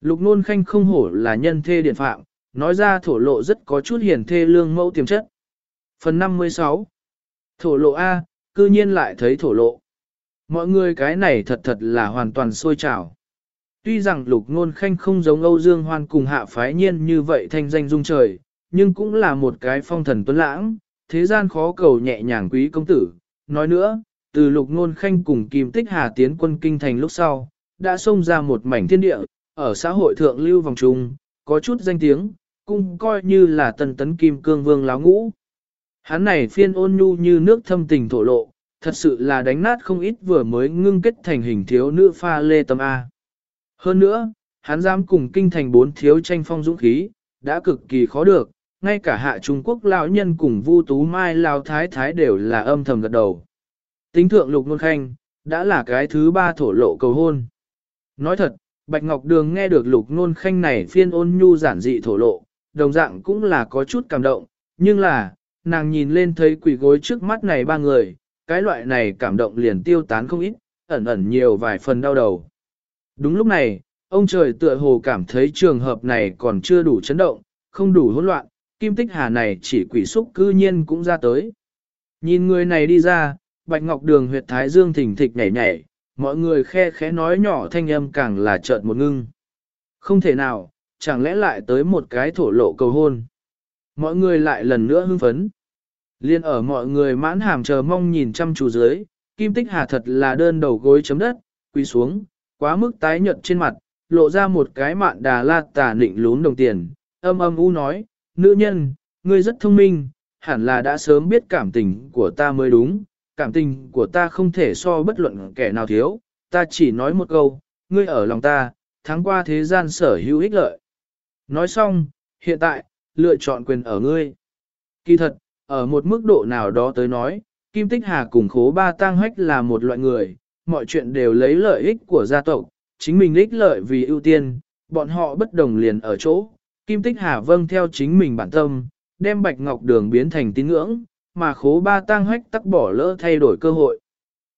Lục nôn khanh không hổ là nhân thê điện phạm, nói ra thổ lộ rất có chút hiển thê lương mẫu tiềm chất. Phần 56 Thổ lộ A, cư nhiên lại thấy thổ lộ. Mọi người cái này thật thật là hoàn toàn sôi trào. Tuy rằng lục ngôn khanh không giống Âu Dương Hoan cùng hạ phái nhiên như vậy thanh danh dung trời, nhưng cũng là một cái phong thần tuấn lãng, thế gian khó cầu nhẹ nhàng quý công tử. Nói nữa, từ lục ngôn khanh cùng kim tích hà tiến quân kinh thành lúc sau, đã xông ra một mảnh thiên địa, ở xã hội thượng lưu vòng trung, có chút danh tiếng, cũng coi như là tần tấn kim cương vương láo ngũ. Hắn này phiên ôn nhu như nước thâm tình thổ lộ, thật sự là đánh nát không ít vừa mới ngưng kết thành hình thiếu nữ pha lê tâm A. Hơn nữa, hắn dám cùng kinh thành bốn thiếu tranh phong dũng khí, đã cực kỳ khó được, ngay cả hạ Trung Quốc lão nhân cùng Vu Tú Mai lão thái thái đều là âm thầm gật đầu. Tính thượng lục nôn khanh, đã là cái thứ ba thổ lộ cầu hôn. Nói thật, Bạch Ngọc Đường nghe được lục nôn khanh này phiên ôn nhu giản dị thổ lộ, đồng dạng cũng là có chút cảm động, nhưng là, nàng nhìn lên thấy quỷ gối trước mắt này ba người, cái loại này cảm động liền tiêu tán không ít, ẩn ẩn nhiều vài phần đau đầu. Đúng lúc này, ông trời tựa hồ cảm thấy trường hợp này còn chưa đủ chấn động, không đủ hỗn loạn, kim tích hà này chỉ quỷ xúc cư nhiên cũng ra tới. Nhìn người này đi ra, bạch ngọc đường huyệt thái dương thỉnh thịch nhảy nhảy, mọi người khe khẽ nói nhỏ thanh âm càng là trợn một ngưng. Không thể nào, chẳng lẽ lại tới một cái thổ lộ cầu hôn. Mọi người lại lần nữa hưng phấn. Liên ở mọi người mãn hàm chờ mong nhìn chăm chú dưới, Kim Tích Hà thật là đơn đầu gối chấm đất, quỳ xuống, quá mức tái nhợt trên mặt, lộ ra một cái mạn đà la tà nịnh lún đồng tiền, âm âm u nói, nữ nhân, ngươi rất thông minh, hẳn là đã sớm biết cảm tình của ta mới đúng, cảm tình của ta không thể so bất luận kẻ nào thiếu, ta chỉ nói một câu, ngươi ở lòng ta, tháng qua thế gian sở hữu ích lợi. Nói xong, hiện tại, lựa chọn quyền ở ngươi. Kỳ thật, ở một mức độ nào đó tới nói, Kim Tích Hà cùng khố ba tang hách là một loại người, mọi chuyện đều lấy lợi ích của gia tộc, chính mình ích lợi vì ưu tiên, bọn họ bất đồng liền ở chỗ. Kim Tích Hà vâng theo chính mình bản tâm, đem Bạch Ngọc Đường biến thành tín ngưỡng, mà khố ba tang hách tắc bỏ lỡ thay đổi cơ hội.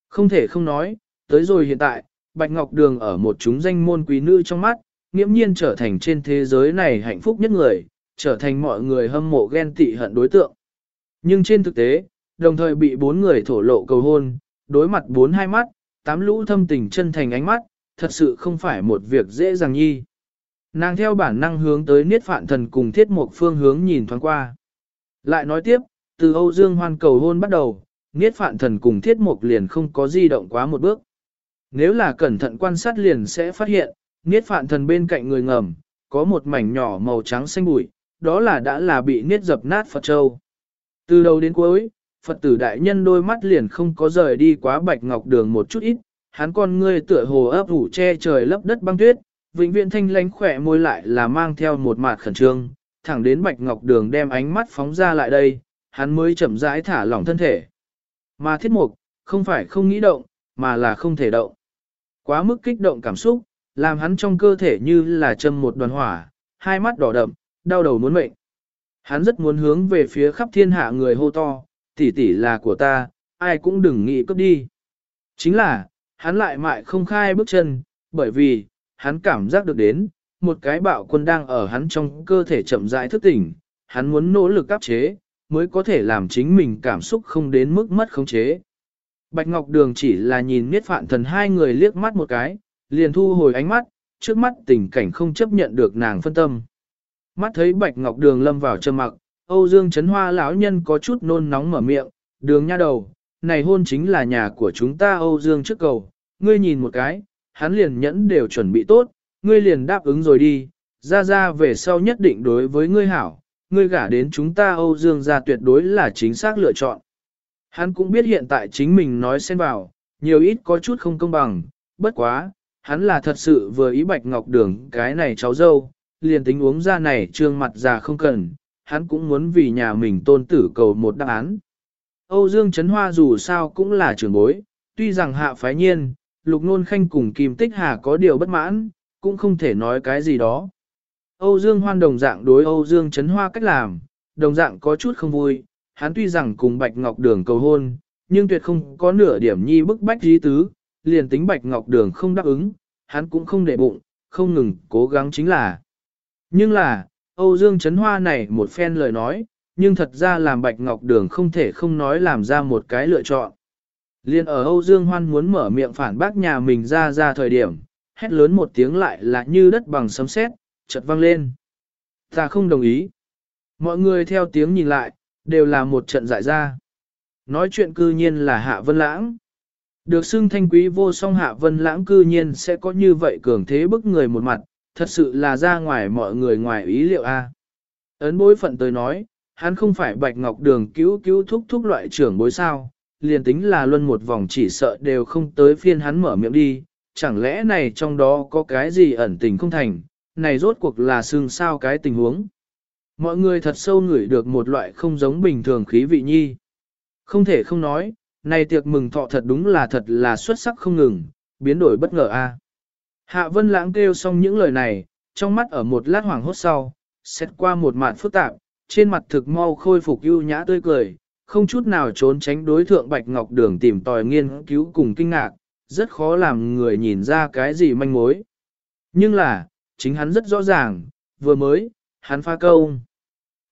Không thể không nói, tới rồi hiện tại, Bạch Ngọc Đường ở một chúng danh môn quý nữ trong mắt, nghiễm nhiên trở thành trên thế giới này hạnh phúc nhất người, trở thành mọi người hâm mộ ghen tị hận đối tượng. Nhưng trên thực tế, đồng thời bị bốn người thổ lộ cầu hôn, đối mặt bốn hai mắt, tám lũ thâm tình chân thành ánh mắt, thật sự không phải một việc dễ dàng nhi. Nàng theo bản năng hướng tới niết phạn thần cùng thiết một phương hướng nhìn thoáng qua. Lại nói tiếp, từ Âu Dương Hoan cầu hôn bắt đầu, niết phạn thần cùng thiết mục liền không có di động quá một bước. Nếu là cẩn thận quan sát liền sẽ phát hiện, niết phạn thần bên cạnh người ngầm, có một mảnh nhỏ màu trắng xanh bụi, đó là đã là bị niết dập nát Phật Châu. Từ đầu đến cuối, Phật tử đại nhân đôi mắt liền không có rời đi quá bạch ngọc đường một chút ít, hắn con ngươi tựa hồ ấp ủ che trời lấp đất băng tuyết, vĩnh viễn thanh lánh khỏe môi lại là mang theo một mạt khẩn trương, thẳng đến bạch ngọc đường đem ánh mắt phóng ra lại đây, hắn mới chậm rãi thả lỏng thân thể. Mà thiết mục, không phải không nghĩ động, mà là không thể động. Quá mức kích động cảm xúc, làm hắn trong cơ thể như là châm một đoàn hỏa, hai mắt đỏ đậm, đau đầu muốn mệnh. Hắn rất muốn hướng về phía khắp thiên hạ người hô to, tỷ tỷ là của ta, ai cũng đừng nghĩ cướp đi. Chính là, hắn lại mại không khai bước chân, bởi vì, hắn cảm giác được đến, một cái bạo quân đang ở hắn trong cơ thể chậm rãi thức tỉnh, hắn muốn nỗ lực áp chế, mới có thể làm chính mình cảm xúc không đến mức mất khống chế. Bạch Ngọc Đường chỉ là nhìn miết phạn thần hai người liếc mắt một cái, liền thu hồi ánh mắt, trước mắt tình cảnh không chấp nhận được nàng phân tâm. Mắt thấy Bạch Ngọc Đường lâm vào trầm mặc, Âu Dương Trấn Hoa lão nhân có chút nôn nóng mở miệng, đường nha đầu, này hôn chính là nhà của chúng ta Âu Dương trước cầu, ngươi nhìn một cái, hắn liền nhẫn đều chuẩn bị tốt, ngươi liền đáp ứng rồi đi, Ra ra về sau nhất định đối với ngươi hảo, ngươi gả đến chúng ta Âu Dương gia tuyệt đối là chính xác lựa chọn. Hắn cũng biết hiện tại chính mình nói xen vào, nhiều ít có chút không công bằng, bất quá, hắn là thật sự vừa ý bạch ngọc đường cái này cháu dâu, liền tính uống ra này trương mặt già không cần, hắn cũng muốn vì nhà mình tôn tử cầu một đáp án. Âu Dương Trấn Hoa dù sao cũng là trưởng bối, tuy rằng hạ phái nhiên, lục nôn khanh cùng Kim Tích Hà có điều bất mãn, cũng không thể nói cái gì đó. Âu Dương Hoan đồng dạng đối Âu Dương Trấn Hoa cách làm, đồng dạng có chút không vui, hắn tuy rằng cùng Bạch Ngọc Đường cầu hôn, nhưng tuyệt không có nửa điểm nhi bức bách dí tứ, liền tính Bạch Ngọc Đường không đáp ứng, hắn cũng không để bụng, không ngừng cố gắng chính là. Nhưng là, Âu Dương Trấn Hoa này một phen lời nói, nhưng thật ra làm Bạch Ngọc Đường không thể không nói làm ra một cái lựa chọn. Liên ở Âu Dương Hoan muốn mở miệng phản bác nhà mình ra ra thời điểm, hét lớn một tiếng lại là như đất bằng sấm sét, chợt vang lên. Ta không đồng ý. Mọi người theo tiếng nhìn lại, đều là một trận dại ra. Nói chuyện cư nhiên là Hạ Vân Lãng. Được xưng thanh quý vô song Hạ Vân Lãng cư nhiên sẽ có như vậy cường thế bức người một mặt, thật sự là ra ngoài mọi người ngoài ý liệu a. Ấn bối phận tới nói, hắn không phải bạch ngọc đường cứu cứu thúc thúc loại trưởng bối sao, liền tính là luân một vòng chỉ sợ đều không tới phiên hắn mở miệng đi, chẳng lẽ này trong đó có cái gì ẩn tình không thành, này rốt cuộc là xương sao cái tình huống. Mọi người thật sâu ngửi được một loại không giống bình thường khí vị nhi. Không thể không nói, này tiệc mừng thọ thật đúng là thật là xuất sắc không ngừng, biến đổi bất ngờ a. À. Hạ Vân Lãng kêu xong những lời này, trong mắt ở một lát hoảng hốt sau, xét qua một mạn phức tạp, trên mặt thực mau khôi phục ưu nhã tươi cười, không chút nào trốn tránh đối thượng Bạch Ngọc Đường tìm tòi nghiên cứu cùng kinh ngạc, rất khó làm người nhìn ra cái gì manh mối. Nhưng là, chính hắn rất rõ ràng, vừa mới, hắn pha câu.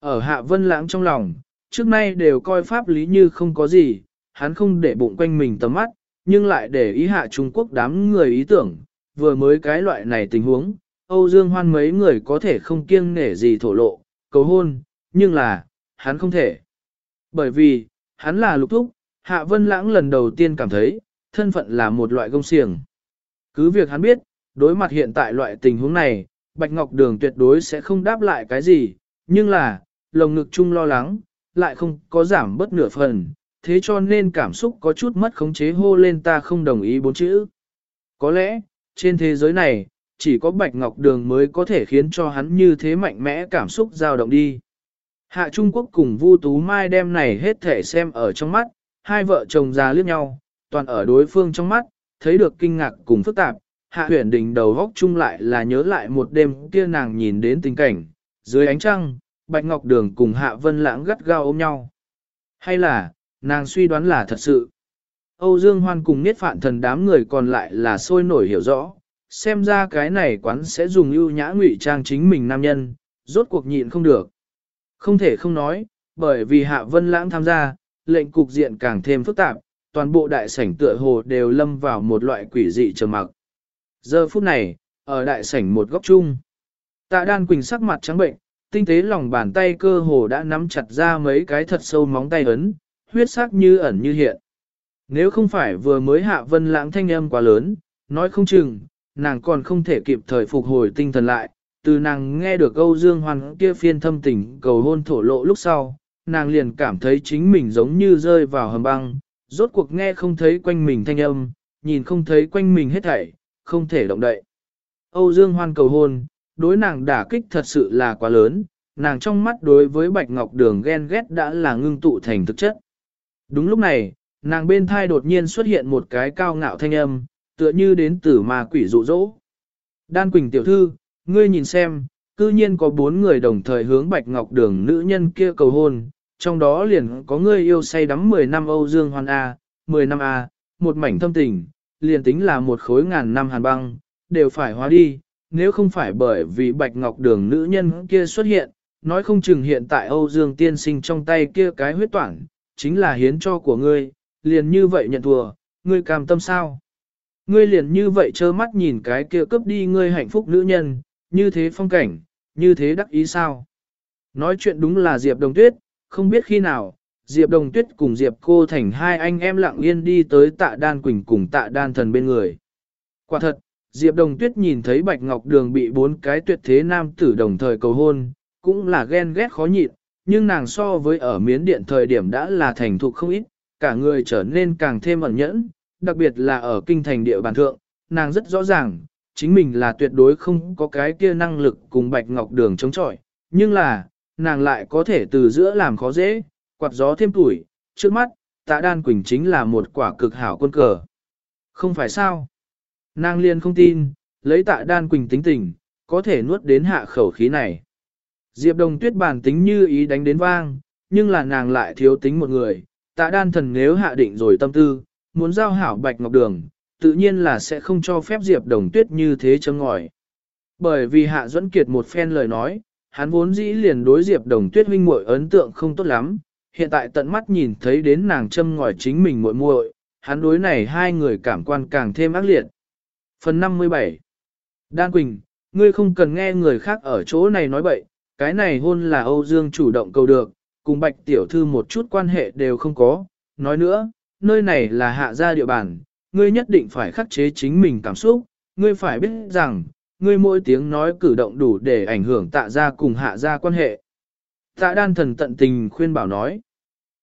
Ở Hạ Vân Lãng trong lòng, trước nay đều coi pháp lý như không có gì, hắn không để bụng quanh mình tầm mắt, nhưng lại để ý hạ Trung Quốc đám người ý tưởng, vừa mới cái loại này tình huống, Âu Dương Hoan mấy người có thể không kiêng nể gì thổ lộ, cầu hôn, nhưng là, hắn không thể. Bởi vì, hắn là lục thúc, Hạ Vân Lãng lần đầu tiên cảm thấy, thân phận là một loại công xiềng. Cứ việc hắn biết, đối mặt hiện tại loại tình huống này, Bạch Ngọc Đường tuyệt đối sẽ không đáp lại cái gì, nhưng là, lồng ngực chung lo lắng, lại không có giảm bất nửa phần, thế cho nên cảm xúc có chút mất khống chế hô lên ta không đồng ý bốn chữ. Có lẽ, trên thế giới này, chỉ có Bạch Ngọc Đường mới có thể khiến cho hắn như thế mạnh mẽ cảm xúc dao động đi. Hạ Trung Quốc cùng Vu Tú Mai đem này hết thể xem ở trong mắt, hai vợ chồng già liếc nhau, toàn ở đối phương trong mắt, thấy được kinh ngạc cùng phức tạp. Hạ huyền đình đầu góc chung lại là nhớ lại một đêm kia nàng nhìn đến tình cảnh, dưới ánh trăng, Bạch Ngọc Đường cùng Hạ Vân Lãng gắt gao ôm nhau. Hay là, nàng suy đoán là thật sự. Âu Dương Hoan cùng Niết Phạn Thần đám người còn lại là sôi nổi hiểu rõ, xem ra cái này quán sẽ dùng ưu nhã ngụy trang chính mình nam nhân, rốt cuộc nhịn không được. Không thể không nói, bởi vì Hạ Vân Lãng tham gia, lệnh cục diện càng thêm phức tạp, toàn bộ đại sảnh tựa hồ đều lâm vào một loại quỷ dị trầm mặc. Giờ phút này, ở đại sảnh một góc chung, tạ đan quỳnh sắc mặt trắng bệnh, tinh tế lòng bàn tay cơ hồ đã nắm chặt ra mấy cái thật sâu móng tay ấn, huyết sắc như ẩn như hiện. Nếu không phải vừa mới hạ vân lãng thanh âm quá lớn, nói không chừng, nàng còn không thể kịp thời phục hồi tinh thần lại, từ nàng nghe được Âu Dương Hoan kia phiên thâm tình cầu hôn thổ lộ lúc sau, nàng liền cảm thấy chính mình giống như rơi vào hầm băng, rốt cuộc nghe không thấy quanh mình thanh âm, nhìn không thấy quanh mình hết thảy, không thể động đậy. Âu Dương Hoan cầu hôn, đối nàng đả kích thật sự là quá lớn, nàng trong mắt đối với Bạch Ngọc Đường ghen ghét đã là ngưng tụ thành thực chất. Đúng lúc này, nàng bên thai đột nhiên xuất hiện một cái cao ngạo thanh âm, tựa như đến từ ma quỷ dụ dỗ. Đan Quỳnh tiểu thư, ngươi nhìn xem, cư nhiên có bốn người đồng thời hướng Bạch Ngọc Đường nữ nhân kia cầu hôn, trong đó liền có ngươi yêu say đắm 10 năm Âu Dương Hoan A, 10 năm A, một mảnh thâm tình, liền tính là một khối ngàn năm hàn băng, đều phải hóa đi, nếu không phải bởi vì Bạch Ngọc Đường nữ nhân kia xuất hiện, nói không chừng hiện tại Âu Dương tiên sinh trong tay kia cái huyết toản, chính là hiến cho của ngươi, liền như vậy nhận thua, ngươi cam tâm sao? Ngươi liền như vậy trơ mắt nhìn cái kia cướp đi ngươi hạnh phúc nữ nhân, như thế phong cảnh, như thế đắc ý sao? Nói chuyện đúng là Diệp Đồng Tuyết, không biết khi nào, Diệp Đồng Tuyết cùng Diệp cô thành hai anh em lặng yên đi tới tạ đan quỳnh cùng tạ đan thần bên người. Quả thật, Diệp Đồng Tuyết nhìn thấy Bạch Ngọc Đường bị bốn cái tuyệt thế nam tử đồng thời cầu hôn, cũng là ghen ghét khó nhịn, nhưng nàng so với ở miến điện thời điểm đã là thành thục không ít, cả người trở nên càng thêm ẩn nhẫn, đặc biệt là ở kinh thành địa bàn thượng, nàng rất rõ ràng, chính mình là tuyệt đối không có cái kia năng lực cùng Bạch Ngọc Đường chống chọi, nhưng là, nàng lại có thể từ giữa làm khó dễ, quạt gió thêm tuổi, trước mắt, tạ đan quỳnh chính là một quả cực hảo quân cờ. Không phải sao? Nàng liên không tin, lấy tạ đan quỳnh tính tình, có thể nuốt đến hạ khẩu khí này. Diệp đồng tuyết bản tính như ý đánh đến vang, nhưng là nàng lại thiếu tính một người, tạ đan thần nếu hạ định rồi tâm tư, muốn giao hảo bạch ngọc đường, tự nhiên là sẽ không cho phép Diệp đồng tuyết như thế châm ngòi. Bởi vì hạ duẫn kiệt một phen lời nói, hắn vốn dĩ liền đối Diệp đồng tuyết huynh muội ấn tượng không tốt lắm, hiện tại tận mắt nhìn thấy đến nàng châm ngòi chính mình muội muội, hắn đối này hai người cảm quan càng thêm ác liệt. Phần 57 Đan Quỳnh, ngươi không cần nghe người khác ở chỗ này nói bậy, cái này hôn là Âu Dương chủ động cầu được, cùng Bạch Tiểu Thư một chút quan hệ đều không có. Nói nữa, nơi này là hạ gia địa bàn, ngươi nhất định phải khắc chế chính mình cảm xúc, ngươi phải biết rằng, ngươi mỗi tiếng nói cử động đủ để ảnh hưởng tạ gia cùng hạ gia quan hệ. Tạ đan thần tận tình khuyên bảo nói.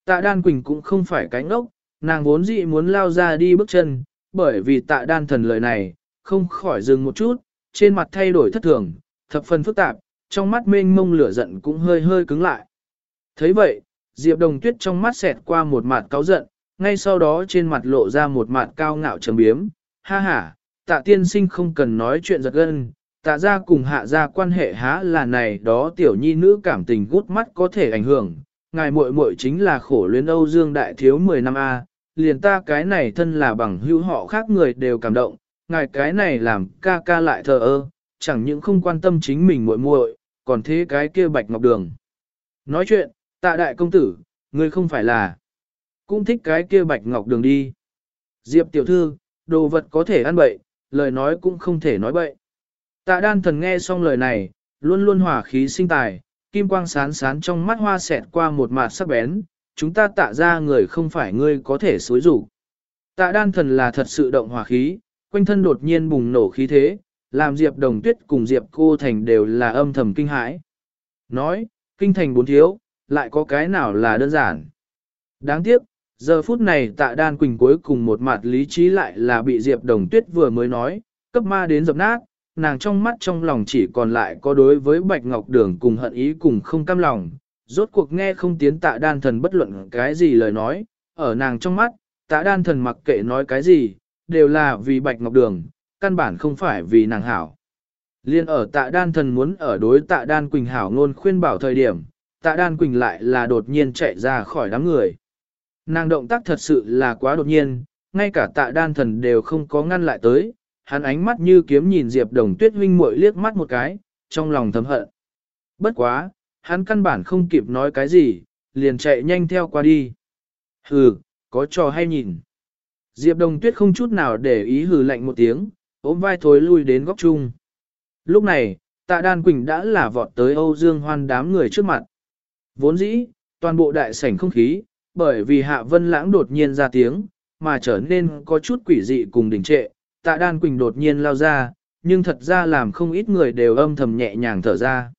Tạ đan quỳnh cũng không phải cánh ốc, nàng vốn dị muốn lao ra đi bước chân, bởi vì tạ đan thần lời này, không khỏi dừng một chút, trên mặt thay đổi thất thường, thập phần phức tạp, trong mắt mênh mông lửa giận cũng hơi hơi cứng lại. thấy vậy, Diệp Đồng Tuyết trong mắt xẹt qua một mặt cáu giận, ngay sau đó trên mặt lộ ra một mặt cao ngạo trầm biếm, ha ha, tạ tiên sinh không cần nói chuyện giật gân, tạ ra cùng hạ ra quan hệ há là này đó tiểu nhi nữ cảm tình gút mắt có thể ảnh hưởng, ngài muội muội chính là khổ luyến Âu Dương đại thiếu 10 năm A, liền ta cái này thân là bằng hữu họ khác người đều cảm động, ngài cái này làm ca ca lại thờ ơ, chẳng những không quan tâm chính mình muội muội, còn thế cái kia bạch ngọc đường. Nói chuyện, tạ đại công tử, ngươi không phải là, cũng thích cái kia bạch ngọc đường đi. Diệp tiểu thư, đồ vật có thể ăn bậy, lời nói cũng không thể nói bậy. Tạ đan thần nghe xong lời này, luôn luôn hỏa khí sinh tài, kim quang sán sán trong mắt hoa xẹt qua một mặt sắc bén, chúng ta tạ ra người không phải ngươi có thể xối rủ. Tạ đan thần là thật sự động hỏa khí, quanh thân đột nhiên bùng nổ khí thế, làm Diệp Đồng Tuyết cùng Diệp Cô Thành đều là âm thầm kinh hãi. Nói, kinh thành bốn thiếu, lại có cái nào là đơn giản. Đáng tiếc, giờ phút này tạ đan quỳnh cuối cùng một mặt lý trí lại là bị Diệp Đồng Tuyết vừa mới nói, cấp ma đến dập nát, nàng trong mắt trong lòng chỉ còn lại có đối với Bạch Ngọc Đường cùng hận ý cùng không cam lòng, rốt cuộc nghe không tiến tạ đan thần bất luận cái gì lời nói, ở nàng trong mắt, tạ đan thần mặc kệ nói cái gì, đều là vì Bạch Ngọc Đường, căn bản không phải vì nàng hảo. Liên ở tạ đan thần muốn ở đối tạ đan quỳnh hảo ngôn khuyên bảo thời điểm, tạ đan quỳnh lại là đột nhiên chạy ra khỏi đám người. Nàng động tác thật sự là quá đột nhiên, ngay cả tạ đan thần đều không có ngăn lại tới, hắn ánh mắt như kiếm nhìn Diệp Đồng Tuyết huynh muội liếc mắt một cái, trong lòng thầm hận. Bất quá, hắn căn bản không kịp nói cái gì, liền chạy nhanh theo qua đi. Hừ, có trò hay nhìn. Diệp Đồng Tuyết không chút nào để ý hừ lạnh một tiếng, ôm vai thối lui đến góc chung. Lúc này, tạ đan quỳnh đã là vọt tới Âu Dương Hoan đám người trước mặt. Vốn dĩ, toàn bộ đại sảnh không khí, bởi vì Hạ Vân Lãng đột nhiên ra tiếng, mà trở nên có chút quỷ dị cùng đình trệ, tạ đan quỳnh đột nhiên lao ra, nhưng thật ra làm không ít người đều âm thầm nhẹ nhàng thở ra.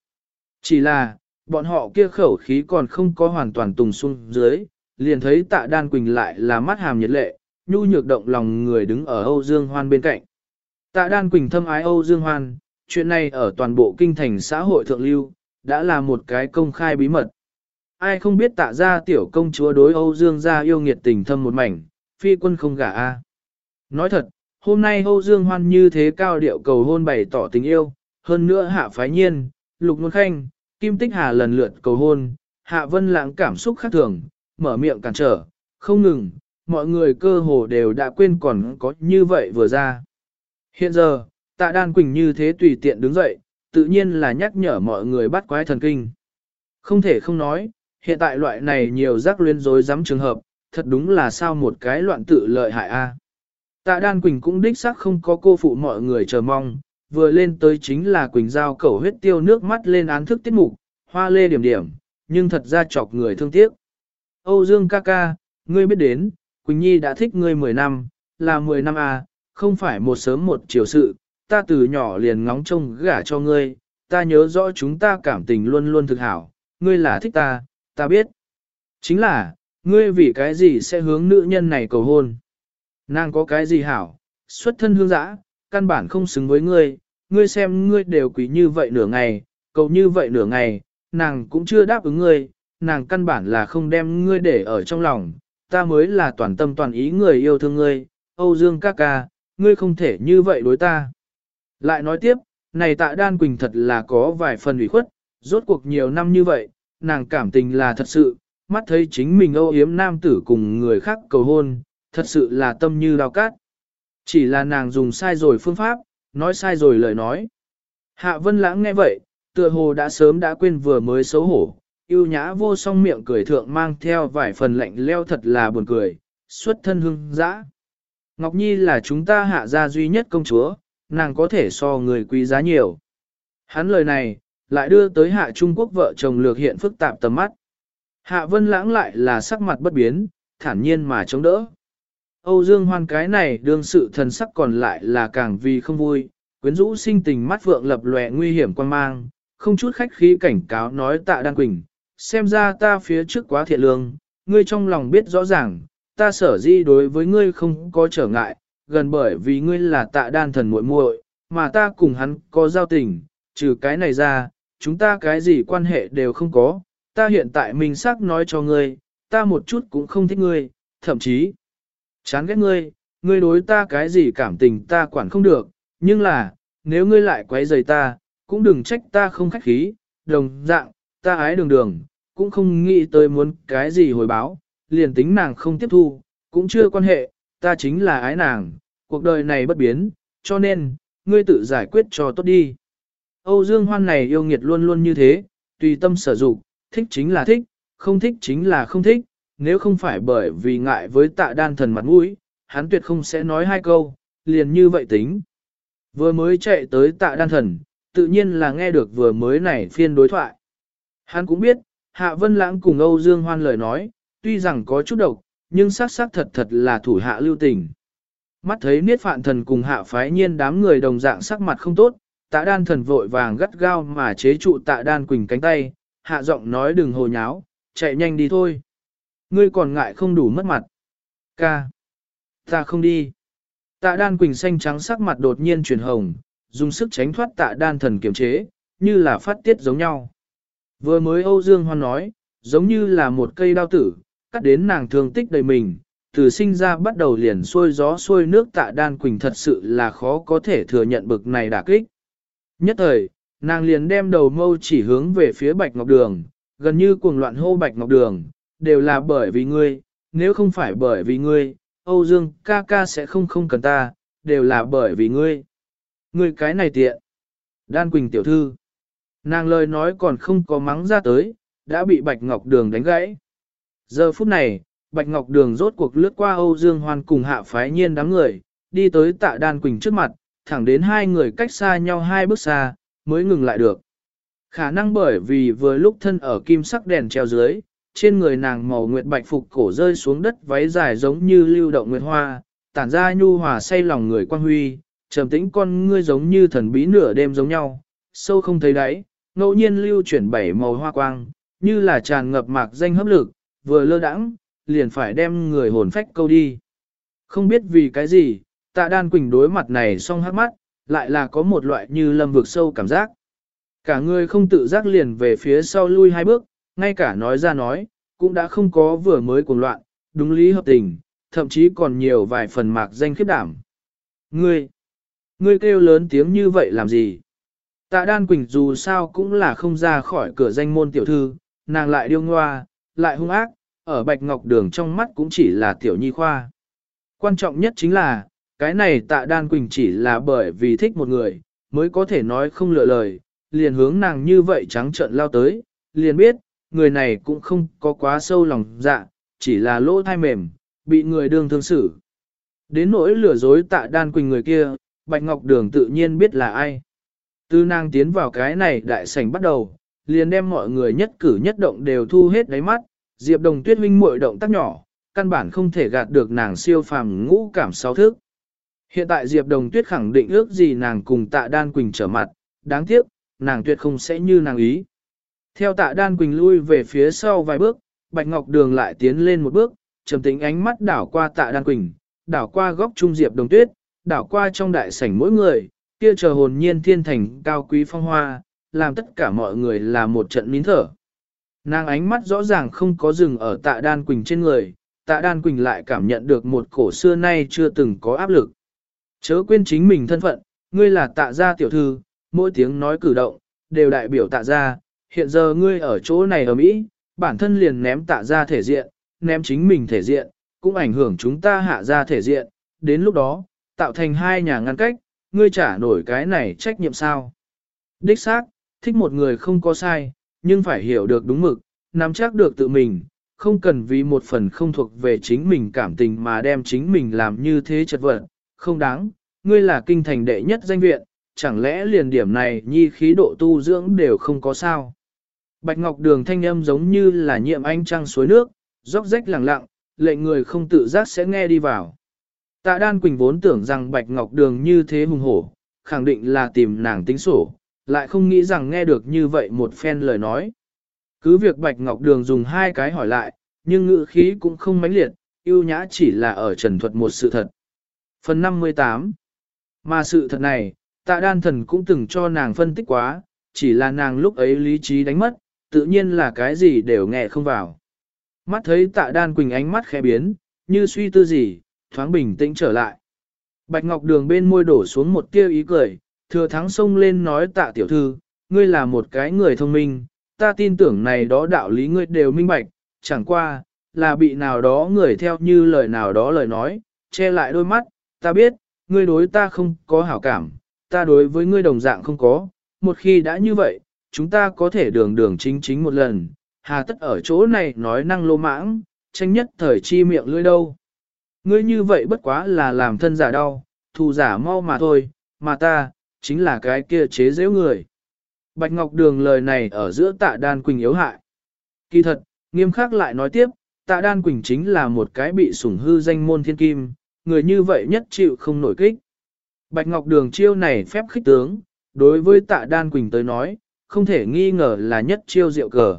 Chỉ là, bọn họ kia khẩu khí còn không có hoàn toàn tùng xuống dưới, liền thấy tạ đan quỳnh lại là mắt hàm nhiệt lệ, nhu nhược động lòng người đứng ở Âu Dương Hoan bên cạnh. Tạ đan quỳnh thâm ái Âu Dương Hoan, chuyện này ở toàn bộ kinh thành xã hội thượng lưu, đã là một cái công khai bí mật. Ai không biết tạ ra tiểu công chúa đối Âu Dương gia yêu nghiệt tình thâm một mảnh, phi quân không gả a. Nói thật, hôm nay Âu Dương Hoan như thế cao điệu cầu hôn bày tỏ tình yêu, hơn nữa hạ phái nhiên, lục nôn khanh, kim tích hà lần lượt cầu hôn, hạ vân lãng cảm xúc khác thường, mở miệng cản trở, không ngừng, mọi người cơ hồ đều đã quên còn có như vậy vừa ra. Hiện giờ, tạ đan quỳnh như thế tùy tiện đứng dậy, tự nhiên là nhắc nhở mọi người bắt quái thần kinh. Không thể không nói, hiện tại loại này nhiều rắc luyến rối dám trường hợp, thật đúng là sao một cái loạn tự lợi hại a. Tạ Đan Quỳnh cũng đích xác không có cô phụ mọi người chờ mong, vừa lên tới chính là Quỳnh Giao cẩu huyết tiêu nước mắt lên án thức tiết mục, hoa lê điểm điểm, nhưng thật ra chọc người thương tiếc. Âu Dương ca ca, ngươi biết đến, Quỳnh Nhi đã thích ngươi 10 năm, là 10 năm à, không phải một sớm một chiều sự, ta từ nhỏ liền ngóng trông gả cho ngươi, ta nhớ rõ chúng ta cảm tình luôn luôn thực hảo, ngươi là thích ta, ta biết. Chính là, ngươi vì cái gì sẽ hướng nữ nhân này cầu hôn? Nàng có cái gì hảo? Xuất thân hương giã, căn bản không xứng với ngươi, ngươi xem ngươi đều quý như vậy nửa ngày, cầu như vậy nửa ngày, nàng cũng chưa đáp ứng ngươi, nàng căn bản là không đem ngươi để ở trong lòng, ta mới là toàn tâm toàn ý người yêu thương ngươi, Âu Dương ca ca, ngươi không thể như vậy đối ta. Lại nói tiếp, này tạ đan quỳnh thật là có vài phần ủy khuất, rốt cuộc nhiều năm như vậy, nàng cảm tình là thật sự, mắt thấy chính mình âu yếm nam tử cùng người khác cầu hôn, thật sự là tâm như đào cát. Chỉ là nàng dùng sai rồi phương pháp, nói sai rồi lời nói. Hạ Vân Lãng nghe vậy, tựa hồ đã sớm đã quên vừa mới xấu hổ, yêu nhã vô song miệng cười thượng mang theo vài phần lạnh leo thật là buồn cười, xuất thân hưng dã. Ngọc Nhi là chúng ta hạ gia duy nhất công chúa, nàng có thể so người quý giá nhiều. Hắn lời này, lại đưa tới hạ Trung Quốc vợ chồng lược hiện phức tạp tầm mắt. Hạ Vân Lãng lại là sắc mặt bất biến, thản nhiên mà chống đỡ. Âu Dương Hoan cái này đương sự thần sắc còn lại là càng vì không vui, quyến rũ sinh tình mắt vượng lập lòe nguy hiểm quan mang, không chút khách khí cảnh cáo nói tạ Đan Quỳnh, xem ra ta phía trước quá thiện lương, ngươi trong lòng biết rõ ràng, ta sở di đối với ngươi không có trở ngại, gần bởi vì ngươi là tạ đan thần muội muội, mà ta cùng hắn có giao tình, trừ cái này ra, chúng ta cái gì quan hệ đều không có, ta hiện tại mình xác nói cho ngươi, ta một chút cũng không thích ngươi, thậm chí chán ghét ngươi, ngươi đối ta cái gì cảm tình ta quản không được, nhưng là, nếu ngươi lại quấy rầy ta, cũng đừng trách ta không khách khí, đồng dạng, ta ái đường đường, cũng không nghĩ tới muốn cái gì hồi báo, liền tính nàng không tiếp thu, cũng chưa quan hệ, ta chính là ái nàng, cuộc đời này bất biến, cho nên, ngươi tự giải quyết cho tốt đi. Âu Dương Hoan này yêu nghiệt luôn luôn như thế, tùy tâm sở dụng, thích chính là thích, không thích chính là không thích, nếu không phải bởi vì ngại với tạ đan thần mặt mũi, hắn tuyệt không sẽ nói hai câu, liền như vậy tính. Vừa mới chạy tới tạ đan thần, tự nhiên là nghe được vừa mới này phiên đối thoại. Hắn cũng biết, Hạ Vân Lãng cùng Âu Dương Hoan lời nói, tuy rằng có chút độc, nhưng xác xác thật thật là thủ hạ lưu tình. Mắt thấy Niết Phạn Thần cùng hạ phái nhiên đám người đồng dạng sắc mặt không tốt, tạ đan thần vội vàng gắt gao mà chế trụ tạ đan quỳnh cánh tay, hạ giọng nói đừng hồ nháo, chạy nhanh đi thôi. Ngươi còn ngại không đủ mất mặt. Ca. Ta không đi. Tạ đan quỳnh xanh trắng sắc mặt đột nhiên chuyển hồng, dùng sức tránh thoát tạ đan thần kiềm chế, như là phát tiết giống nhau. Vừa mới Âu Dương Hoan nói, giống như là một cây đao tử, cắt đến nàng thương tích đầy mình, từ sinh ra bắt đầu liền xuôi gió xuôi nước tạ đan quỳnh thật sự là khó có thể thừa nhận bực này đả kích. Nhất thời, nàng liền đem đầu mâu chỉ hướng về phía Bạch Ngọc Đường, gần như cuồng loạn hô Bạch Ngọc Đường, đều là bởi vì ngươi, nếu không phải bởi vì ngươi, Âu Dương ca ca sẽ không không cần ta, đều là bởi vì ngươi. Ngươi cái này tiện. Đan Quỳnh tiểu thư. Nàng lời nói còn không có mắng ra tới, đã bị Bạch Ngọc Đường đánh gãy. Giờ phút này, Bạch Ngọc Đường rốt cuộc lướt qua Âu Dương Hoan cùng hạ phái nhiên đám người, đi tới tạ đan quỳnh trước mặt, thẳng đến hai người cách xa nhau hai bước xa, mới ngừng lại được. Khả năng bởi vì vừa lúc thân ở kim sắc đèn treo dưới, trên người nàng màu nguyệt bạch phục cổ rơi xuống đất váy dài giống như lưu động nguyệt hoa, tản ra nhu hòa say lòng người quan huy, trầm tĩnh con ngươi giống như thần bí nửa đêm giống nhau, sâu không thấy đáy, ngẫu nhiên lưu chuyển bảy màu hoa quang, như là tràn ngập mạc danh hấp lực, vừa lơ đãng, liền phải đem người hồn phách câu đi. Không biết vì cái gì, tạ đan quỳnh đối mặt này song hắt mắt, lại là có một loại như lâm vực sâu cảm giác. Cả người không tự giác liền về phía sau lui hai bước, ngay cả nói ra nói, cũng đã không có vừa mới cuồng loạn, đúng lý hợp tình, thậm chí còn nhiều vài phần mạc danh khiếp đảm. Ngươi, ngươi kêu lớn tiếng như vậy làm gì? Tạ Đan Quỳnh dù sao cũng là không ra khỏi cửa danh môn tiểu thư, nàng lại điêu ngoa, lại hung ác, ở Bạch Ngọc Đường trong mắt cũng chỉ là tiểu nhi khoa. Quan trọng nhất chính là, cái này tạ đan quỳnh chỉ là bởi vì thích một người, mới có thể nói không lựa lời, liền hướng nàng như vậy trắng trợn lao tới, liền biết, người này cũng không có quá sâu lòng dạ, chỉ là lỗ thai mềm, bị người đương thương xử. Đến nỗi lừa dối tạ đan quỳnh người kia, Bạch Ngọc Đường tự nhiên biết là ai. Từ nàng tiến vào cái này đại sảnh bắt đầu, liền đem mọi người nhất cử nhất động đều thu hết đáy mắt, Diệp Đồng Tuyết huynh muội động tác nhỏ, căn bản không thể gạt được nàng siêu phàm ngũ cảm sáu thức. Hiện tại Diệp Đồng Tuyết khẳng định ước gì nàng cùng tạ Đan Quỳnh trở mặt, đáng tiếc, nàng tuyệt không sẽ như nàng ý. Theo tạ Đan Quỳnh lui về phía sau vài bước, Bạch Ngọc Đường lại tiến lên một bước, trầm tĩnh ánh mắt đảo qua tạ Đan Quỳnh, đảo qua góc trung Diệp Đồng Tuyết, đảo qua trong đại sảnh mỗi người, kia chờ hồn nhiên thiên thành cao quý phong hoa, làm tất cả mọi người là một trận nín thở. Nàng ánh mắt rõ ràng không có dừng ở tạ Đan Quỳnh trên người, tạ Đan Quỳnh lại cảm nhận được một cổ xưa nay chưa từng có áp lực. Chớ quên chính mình thân phận, ngươi là tạ gia tiểu thư, mỗi tiếng nói cử động, đều đại biểu tạ gia, hiện giờ ngươi ở chỗ này ở Mỹ, bản thân liền ném tạ gia thể diện, ném chính mình thể diện, cũng ảnh hưởng chúng ta hạ gia thể diện, đến lúc đó, tạo thành hai nhà ngăn cách, ngươi trả nổi cái này trách nhiệm sao. Đích xác, thích một người không có sai, nhưng phải hiểu được đúng mực, nắm chắc được tự mình, không cần vì một phần không thuộc về chính mình cảm tình mà đem chính mình làm như thế chật vật, không đáng, ngươi là kinh thành đệ nhất danh viện, chẳng lẽ liền điểm này nhi khí độ tu dưỡng đều không có sao. Bạch Ngọc Đường thanh âm giống như là nhiệm ánh trăng suối nước, róc rách lặng lặng, lệnh người không tự giác sẽ nghe đi vào. Tạ Đan Quỳnh vốn tưởng rằng Bạch Ngọc Đường như thế hùng hổ, khẳng định là tìm nàng tính sổ, lại không nghĩ rằng nghe được như vậy một phen lời nói. Cứ việc Bạch Ngọc Đường dùng hai cái hỏi lại, nhưng ngữ khí cũng không mãnh liệt, yêu nhã chỉ là ở trần thuật một sự thật. Phần 58 Mà sự thật này, tạ đan thần cũng từng cho nàng phân tích quá, chỉ là nàng lúc ấy lý trí đánh mất, tự nhiên là cái gì đều nghe không vào. Mắt thấy tạ đan quỳnh ánh mắt khẽ biến, như suy tư gì, thoáng bình tĩnh trở lại. Bạch Ngọc Đường bên môi đổ xuống một tia ý cười, thừa thắng sông lên nói tạ tiểu thư, ngươi là một cái người thông minh, ta tin tưởng này đó đạo lý ngươi đều minh bạch, chẳng qua, là bị nào đó người theo như lời nào đó lời nói, che lại đôi mắt, ta biết, ngươi đối ta không có hảo cảm, ta đối với ngươi đồng dạng không có, một khi đã như vậy, chúng ta có thể đường đường chính chính một lần, hà tất ở chỗ này nói năng lô mãng, tranh nhất thời chi miệng lưỡi đâu. Ngươi như vậy bất quá là làm thân giả đau, thù giả mau mà thôi, mà ta, chính là cái kia chế giễu người. Bạch Ngọc Đường lời này ở giữa tạ đan quỳnh yếu hại. Kỳ thật, nghiêm khắc lại nói tiếp, tạ đan quỳnh chính là một cái bị sủng hư danh môn thiên kim, người như vậy nhất chịu không nổi kích. Bạch Ngọc Đường chiêu này phép khích tướng, đối với tạ đan quỳnh tới nói, không thể nghi ngờ là nhất chiêu diệu cờ.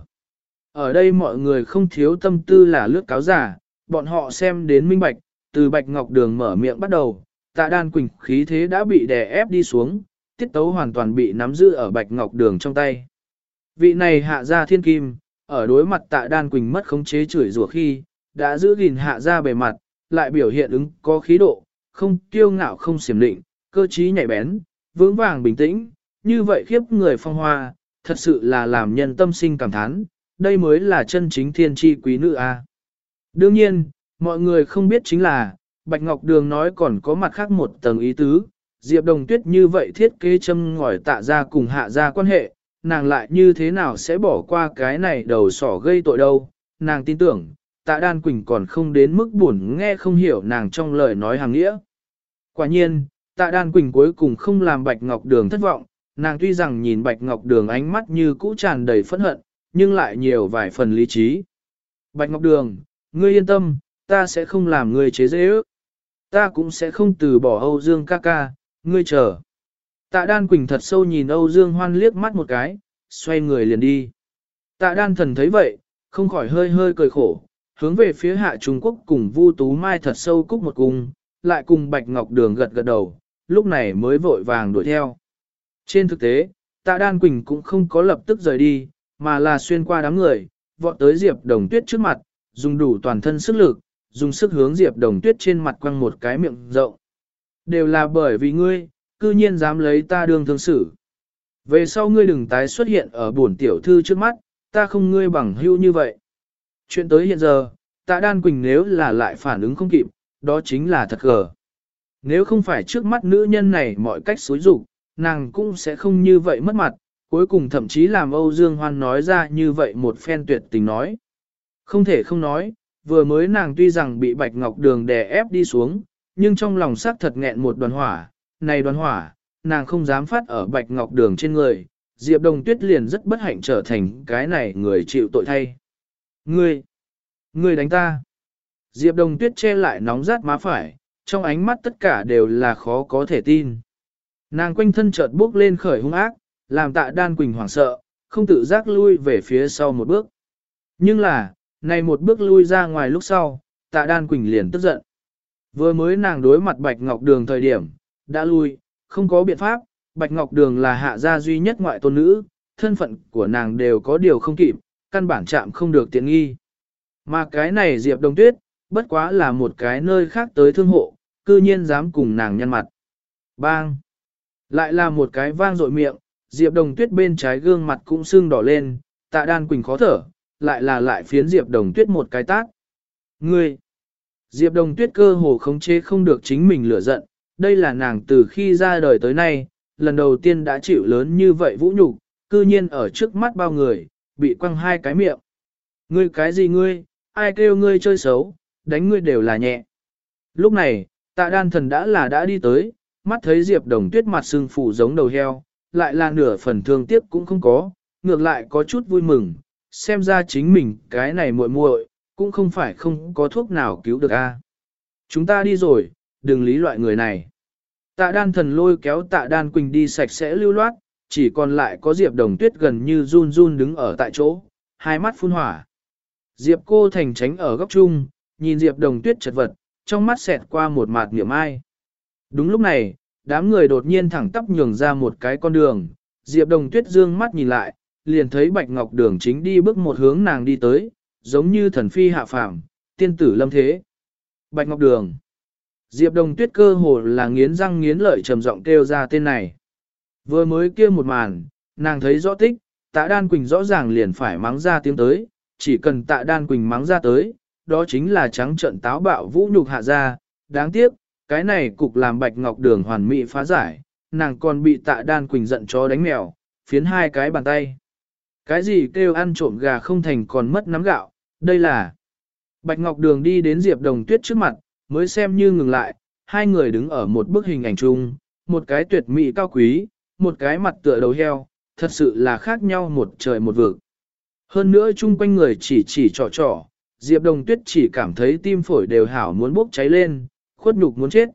Ở đây mọi người không thiếu tâm tư là lướt cáo giả, bọn họ xem đến minh bạch, từ Bạch Ngọc Đường mở miệng bắt đầu, tạ đan quỳnh khí thế đã bị đè ép đi xuống, tiết tấu hoàn toàn bị nắm giữ ở Bạch Ngọc Đường trong tay. Vị này hạ ra thiên kim, ở đối mặt tạ đan quỳnh mất khống chế chửi rủa khi, đã giữ gìn hạ ra bề mặt, lại biểu hiện ứng có khí độ, không kiêu ngạo không xiểm định, cơ trí nhạy bén, vững vàng bình tĩnh, như vậy khiếp người phong hoa, thật sự là làm nhân tâm sinh cảm thán, đây mới là chân chính thiên tri quý nữ a. Đương nhiên, mọi người không biết chính là, Bạch Ngọc Đường nói còn có mặt khác một tầng ý tứ, Diệp Đồng Tuyết như vậy thiết kế châm ngòi tạ ra cùng hạ ra quan hệ, nàng lại như thế nào sẽ bỏ qua cái này đầu sỏ gây tội đâu, nàng tin tưởng, tạ đan quỳnh còn không đến mức buồn nghe không hiểu nàng trong lời nói hàng nghĩa. Quả nhiên, tạ đan quỳnh cuối cùng không làm Bạch Ngọc Đường thất vọng, nàng tuy rằng nhìn Bạch Ngọc Đường ánh mắt như cũ tràn đầy phẫn hận, nhưng lại nhiều vài phần lý trí. Bạch Ngọc Đường, ngươi yên tâm, ta sẽ không làm ngươi chế dễ ước. Ta cũng sẽ không từ bỏ Âu Dương ca ca, ngươi chờ. Tạ đan quỳnh thật sâu nhìn Âu Dương hoan liếc mắt một cái, xoay người liền đi. Tạ đan thần thấy vậy, không khỏi hơi hơi cười khổ, hướng về phía hạ Trung Quốc cùng Vu Tú Mai thật sâu cúc một cung, lại cùng Bạch Ngọc Đường gật gật đầu, lúc này mới vội vàng đuổi theo. Trên thực tế, Tạ Đan Quỳnh cũng không có lập tức rời đi, mà là xuyên qua đám người, vọt tới Diệp Đồng Tuyết trước mặt, dùng đủ toàn thân sức lực, dùng sức hướng Diệp Đồng Tuyết trên mặt quăng một cái miệng rộng. Đều là bởi vì ngươi, cư nhiên dám lấy ta đương thương xử. Về sau ngươi đừng tái xuất hiện ở buồn tiểu thư trước mắt, ta không ngươi bằng hữu như vậy. Chuyện tới hiện giờ, tạ đan quỳnh nếu là lại phản ứng không kịp, đó chính là thật gờ. Nếu không phải trước mắt nữ nhân này mọi cách xối rụng, nàng cũng sẽ không như vậy mất mặt, cuối cùng thậm chí làm Âu Dương Hoan nói ra như vậy một phen tuyệt tình nói. Không thể không nói, vừa mới nàng tuy rằng bị Bạch Ngọc Đường đè ép đi xuống, nhưng trong lòng xác thật nghẹn một đoàn hỏa, này đoàn hỏa, nàng không dám phát ở Bạch Ngọc Đường trên người, Diệp Đồng Tuyết liền rất bất hạnh trở thành cái này người chịu tội thay. Ngươi, ngươi đánh ta. Diệp Đồng Tuyết che lại nóng rát má phải, trong ánh mắt tất cả đều là khó có thể tin. Nàng quanh thân chợt bước lên khởi hung ác, làm tạ đan quỳnh hoảng sợ, không tự giác lui về phía sau một bước. Nhưng là, này một bước lui ra ngoài lúc sau, tạ đan quỳnh liền tức giận. Vừa mới nàng đối mặt Bạch Ngọc Đường thời điểm, đã lui, không có biện pháp, Bạch Ngọc Đường là hạ gia duy nhất ngoại tôn nữ, thân phận của nàng đều có điều không kịp, căn bản chạm không được tiện nghi. Mà cái này Diệp Đông Tuyết, bất quá là một cái nơi khác tới thương hộ, cư nhiên dám cùng nàng nhăn mặt. Bang! Lại là một cái vang dội miệng, Diệp Đồng Tuyết bên trái gương mặt cũng sưng đỏ lên, tạ đan quỳnh khó thở, lại là lại phiến Diệp Đồng Tuyết một cái tác, Ngươi! Diệp Đồng Tuyết cơ hồ khống chế không được chính mình lửa giận, đây là nàng từ khi ra đời tới nay, lần đầu tiên đã chịu lớn như vậy vũ nhục, cư nhiên ở trước mắt bao người, bị quăng hai cái miệng. Ngươi cái gì ngươi, ai kêu ngươi chơi xấu, đánh ngươi đều là nhẹ. Lúc này, tạ đan thần đã là đã đi tới, mắt thấy Diệp Đồng Tuyết mặt sưng phủ giống đầu heo, lại là nửa phần thương tiếc cũng không có, ngược lại có chút vui mừng, xem ra chính mình cái này muội muội cũng không phải không có thuốc nào cứu được a. Chúng ta đi rồi, đừng lý loại người này. Tạ đan thần lôi kéo tạ đan quỳnh đi sạch sẽ lưu loát, chỉ còn lại có Diệp Đồng Tuyết gần như run run đứng ở tại chỗ, hai mắt phun hỏa. Diệp cô thành tránh ở góc chung, nhìn Diệp Đồng Tuyết chật vật, trong mắt xẹt qua một mạt niệm ai. Đúng lúc này, đám người đột nhiên thẳng tắp nhường ra một cái con đường, Diệp Đồng Tuyết dương mắt nhìn lại, liền thấy Bạch Ngọc Đường chính đi bước một hướng nàng đi tới, giống như thần phi hạ phàm, tiên tử lâm thế. Bạch Ngọc Đường. Diệp Đồng Tuyết cơ hồ là nghiến răng nghiến lợi trầm giọng kêu ra tên này. Vừa mới kia một màn, nàng thấy rõ tích, tạ đan quỳnh rõ ràng liền phải mắng ra tiếng tới, chỉ cần tạ đan quỳnh mắng ra tới, đó chính là trắng trận táo bạo vũ nhục hạ ra, đáng tiếc, cái này cục làm bạch ngọc đường hoàn mỹ phá giải, nàng còn bị tạ đan quỳnh giận chó đánh mèo, phiến hai cái bàn tay. Cái gì kêu ăn trộm gà không thành còn mất nắm gạo, đây là... Bạch Ngọc Đường đi đến Diệp Đồng Tuyết trước mặt, mới xem như ngừng lại, hai người đứng ở một bức hình ảnh chung, một cái tuyệt mỹ cao quý, một cái mặt tựa đầu heo, thật sự là khác nhau một trời một vực. Hơn nữa chung quanh người chỉ chỉ trò trò, Diệp Đồng Tuyết chỉ cảm thấy tim phổi đều hảo muốn bốc cháy lên, khuất nhục muốn chết.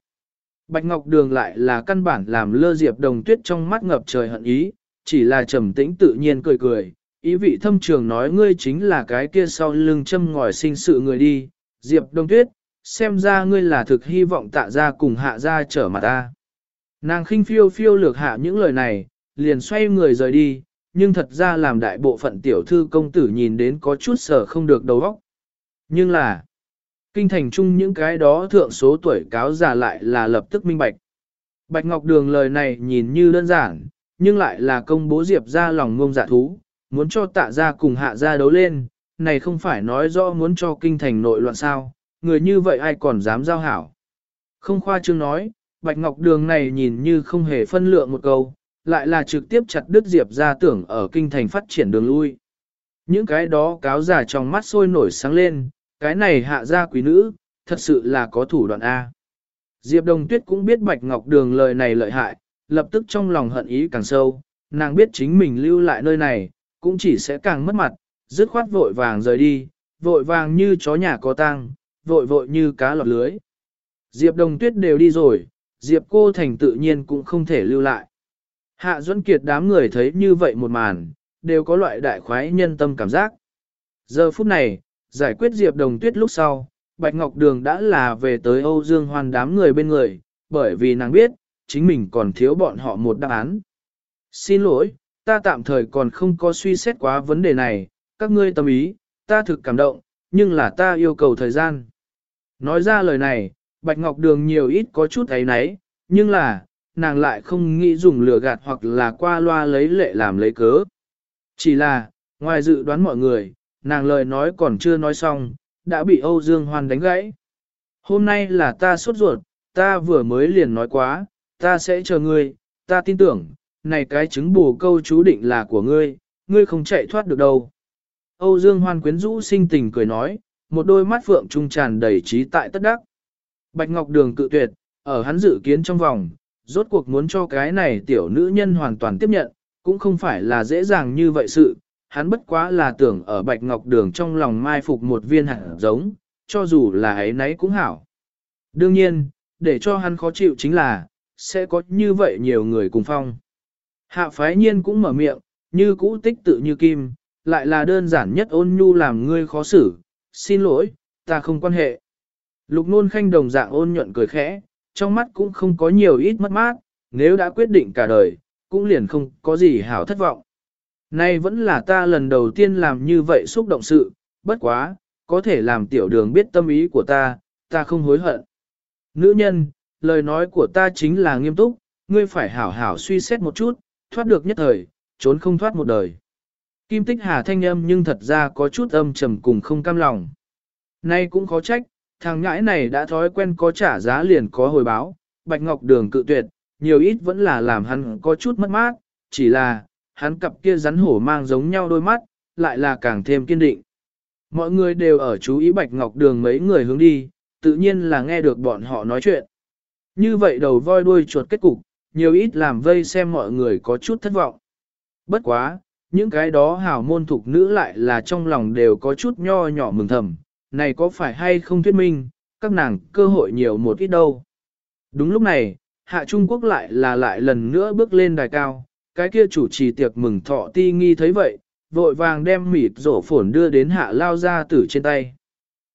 Bạch Ngọc Đường lại là căn bản làm lơ Diệp Đồng Tuyết trong mắt ngập trời hận ý, chỉ là trầm tĩnh tự nhiên cười cười, ý vị thâm trường nói ngươi chính là cái kia sau lưng châm ngòi sinh sự người đi, Diệp Đông Tuyết, xem ra ngươi là thực hy vọng tạ ra cùng hạ ra trở mặt ta. Nàng khinh phiêu phiêu lược hạ những lời này, liền xoay người rời đi, nhưng thật ra làm đại bộ phận tiểu thư công tử nhìn đến có chút sở không được đầu óc. Nhưng là, kinh thành chung những cái đó thượng số tuổi cáo già lại là lập tức minh bạch. Bạch Ngọc Đường lời này nhìn như đơn giản, nhưng lại là công bố Diệp ra lòng ngông giả thú, muốn cho tạ ra cùng hạ ra đấu lên, này không phải nói rõ muốn cho kinh thành nội loạn sao, người như vậy ai còn dám giao hảo. Không khoa trương nói, Bạch Ngọc Đường này nhìn như không hề phân lượng một câu, lại là trực tiếp chặt đứt Diệp ra tưởng ở kinh thành phát triển đường lui. Những cái đó cáo giả trong mắt sôi nổi sáng lên, cái này hạ ra quý nữ, thật sự là có thủ đoạn A. Diệp Đồng Tuyết cũng biết Bạch Ngọc Đường lời này lợi hại, lập tức trong lòng hận ý càng sâu, nàng biết chính mình lưu lại nơi này, cũng chỉ sẽ càng mất mặt, dứt khoát vội vàng rời đi, vội vàng như chó nhà có tang, vội vội như cá lọt lưới. Diệp Đồng Tuyết đều đi rồi, Diệp Cô Thành tự nhiên cũng không thể lưu lại. Hạ Duẫn Kiệt đám người thấy như vậy một màn, đều có loại đại khoái nhân tâm cảm giác. Giờ phút này, giải quyết Diệp Đồng Tuyết lúc sau, Bạch Ngọc Đường đã là về tới Âu Dương Hoan đám người bên người, bởi vì nàng biết, chính mình còn thiếu bọn họ một đáp án. Xin lỗi, ta tạm thời còn không có suy xét quá vấn đề này, các ngươi tâm ý, ta thực cảm động, nhưng là ta yêu cầu thời gian. Nói ra lời này, Bạch Ngọc Đường nhiều ít có chút ấy nấy, nhưng là, nàng lại không nghĩ dùng lừa gạt hoặc là qua loa lấy lệ làm lấy cớ. Chỉ là, ngoài dự đoán mọi người, nàng lời nói còn chưa nói xong, đã bị Âu Dương Hoan đánh gãy. Hôm nay là ta sốt ruột, ta vừa mới liền nói quá, ta sẽ chờ ngươi, ta tin tưởng, này cái chứng bù câu chú định là của ngươi, ngươi không chạy thoát được đâu. Âu Dương Hoan quyến rũ sinh tình cười nói, một đôi mắt phượng trung tràn đầy trí tại tất đắc. Bạch Ngọc Đường cự tuyệt, ở hắn dự kiến trong vòng, rốt cuộc muốn cho cái này tiểu nữ nhân hoàn toàn tiếp nhận, cũng không phải là dễ dàng như vậy sự, hắn bất quá là tưởng ở Bạch Ngọc Đường trong lòng mai phục một viên hạt giống, cho dù là ấy nấy cũng hảo. Đương nhiên, để cho hắn khó chịu chính là, sẽ có như vậy nhiều người cùng phong. Hạ phái nhiên cũng mở miệng, như cũ tích tự như kim, lại là đơn giản nhất ôn nhu làm ngươi khó xử, xin lỗi, ta không quan hệ. Lục nôn khanh đồng dạng ôn nhuận cười khẽ, trong mắt cũng không có nhiều ít mất mát, nếu đã quyết định cả đời, cũng liền không có gì hảo thất vọng. Nay vẫn là ta lần đầu tiên làm như vậy xúc động sự, bất quá, có thể làm tiểu đường biết tâm ý của ta, ta không hối hận. Nữ nhân, lời nói của ta chính là nghiêm túc, ngươi phải hảo hảo suy xét một chút, thoát được nhất thời, trốn không thoát một đời. Kim tích hà thanh âm nhưng thật ra có chút âm trầm cùng không cam lòng. Nay cũng khó trách, thằng ngãi này đã thói quen có trả giá liền có hồi báo, bạch ngọc đường cự tuyệt, nhiều ít vẫn là làm hắn có chút mất mát, chỉ là, hắn cặp kia rắn hổ mang giống nhau đôi mắt, lại là càng thêm kiên định. Mọi người đều ở chú ý bạch ngọc đường mấy người hướng đi, tự nhiên là nghe được bọn họ nói chuyện. Như vậy đầu voi đuôi chuột kết cục, nhiều ít làm vây xem mọi người có chút thất vọng. Bất quá, những cái đó hảo môn thục nữ lại là trong lòng đều có chút nho nhỏ mừng thầm, này có phải hay không thuyết minh, các nàng cơ hội nhiều một ít đâu. Đúng lúc này, hạ Trung Quốc lại là lại lần nữa bước lên đài cao, cái kia chủ trì tiệc mừng thọ ti nghi thấy vậy, vội vàng đem mịt rổ phổn đưa đến hạ lao ra tử trên tay.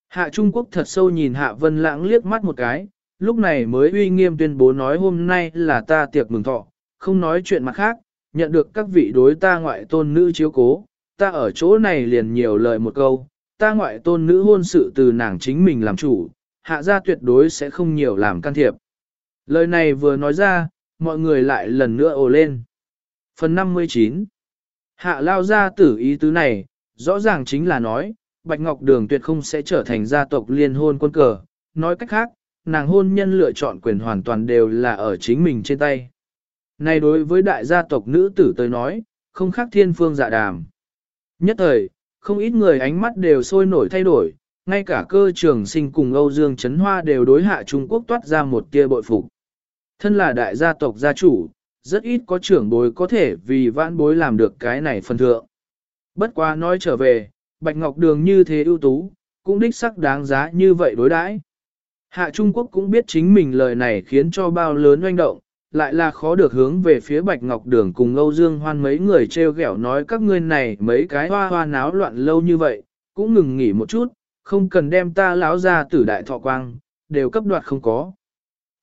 Hạ Trung Quốc thật sâu nhìn hạ vân lãng liếc mắt một cái, lúc này mới uy nghiêm tuyên bố nói hôm nay là ta tiệc mừng thọ, không nói chuyện mặt khác, nhận được các vị đối ta ngoại tôn nữ chiếu cố, ta ở chỗ này liền nhiều lời một câu, ta ngoại tôn nữ hôn sự từ nàng chính mình làm chủ, hạ gia tuyệt đối sẽ không nhiều làm can thiệp. Lời này vừa nói ra, mọi người lại lần nữa ồ lên. Phần 59 Hạ lao ra tử ý tứ này, rõ ràng chính là nói, Bạch Ngọc Đường tuyệt không sẽ trở thành gia tộc liên hôn quân cờ. Nói cách khác, nàng hôn nhân lựa chọn quyền hoàn toàn đều là ở chính mình trên tay. Này đối với đại gia tộc nữ tử tới nói, không khác thiên phương dạ đàm. Nhất thời, không ít người ánh mắt đều sôi nổi thay đổi, ngay cả cơ trường sinh cùng Âu Dương Trấn Hoa đều đối hạ Trung Quốc toát ra một tia bội phục. Thân là đại gia tộc gia chủ, rất ít có trưởng bối có thể vì vãn bối làm được cái này phân thượng. Bất quá nói trở về, Bạch Ngọc Đường như thế ưu tú, cũng đích sắc đáng giá như vậy đối đãi. Hạ Trung Quốc cũng biết chính mình lời này khiến cho bao lớn oanh động, lại là khó được hướng về phía Bạch Ngọc Đường cùng Âu Dương Hoan mấy người treo gẹo nói các ngươi này mấy cái hoa hoa náo loạn lâu như vậy, cũng ngừng nghỉ một chút, không cần đem ta lão ra tử đại thọ quang, đều cấp đoạt không có.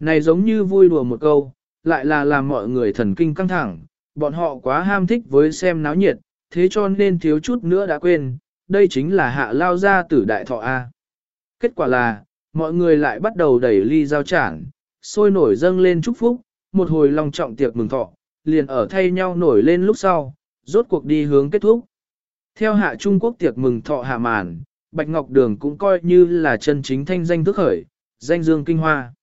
Này giống như vui đùa một câu, lại là làm mọi người thần kinh căng thẳng, bọn họ quá ham thích với xem náo nhiệt, thế cho nên thiếu chút nữa đã quên, đây chính là hạ lao ra tử đại thọ A. Kết quả là, mọi người lại bắt đầu đẩy ly giao chản, sôi nổi dâng lên chúc phúc, một hồi long trọng tiệc mừng thọ, liền ở thay nhau nổi lên lúc sau, rốt cuộc đi hướng kết thúc. Theo hạ Trung Quốc tiệc mừng thọ hạ màn, Bạch Ngọc Đường cũng coi như là chân chính thanh danh thức khởi, danh dương kinh hoa.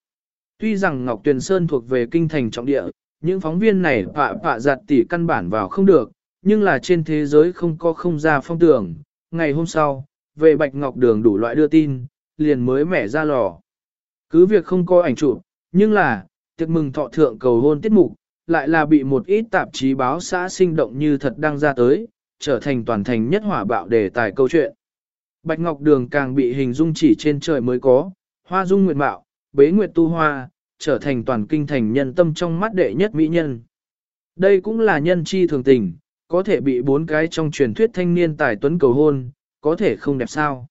Tuy rằng Ngọc Tuyền Sơn thuộc về kinh thành trọng địa, những phóng viên này phạ phạ giặt tỉ căn bản vào không được, nhưng là trên thế giới không có không ra phong tưởng. Ngày hôm sau, về Bạch Ngọc Đường đủ loại đưa tin, liền mới mẻ ra lò. Cứ việc không có ảnh chụp, nhưng là, tiệc mừng thọ thượng cầu hôn tiết mục, lại là bị một ít tạp chí báo xã sinh động như thật đăng ra tới, trở thành toàn thành nhất hỏa bạo đề tài câu chuyện. Bạch Ngọc Đường càng bị hình dung chỉ trên trời mới có, hoa dung nguyệt mạo, bế nguyệt tu hoa, trở thành toàn kinh thành nhân tâm trong mắt đệ nhất mỹ nhân. Đây cũng là nhân chi thường tình, có thể bị bốn cái trong truyền thuyết thanh niên tài tuấn cầu hôn, có thể không đẹp sao.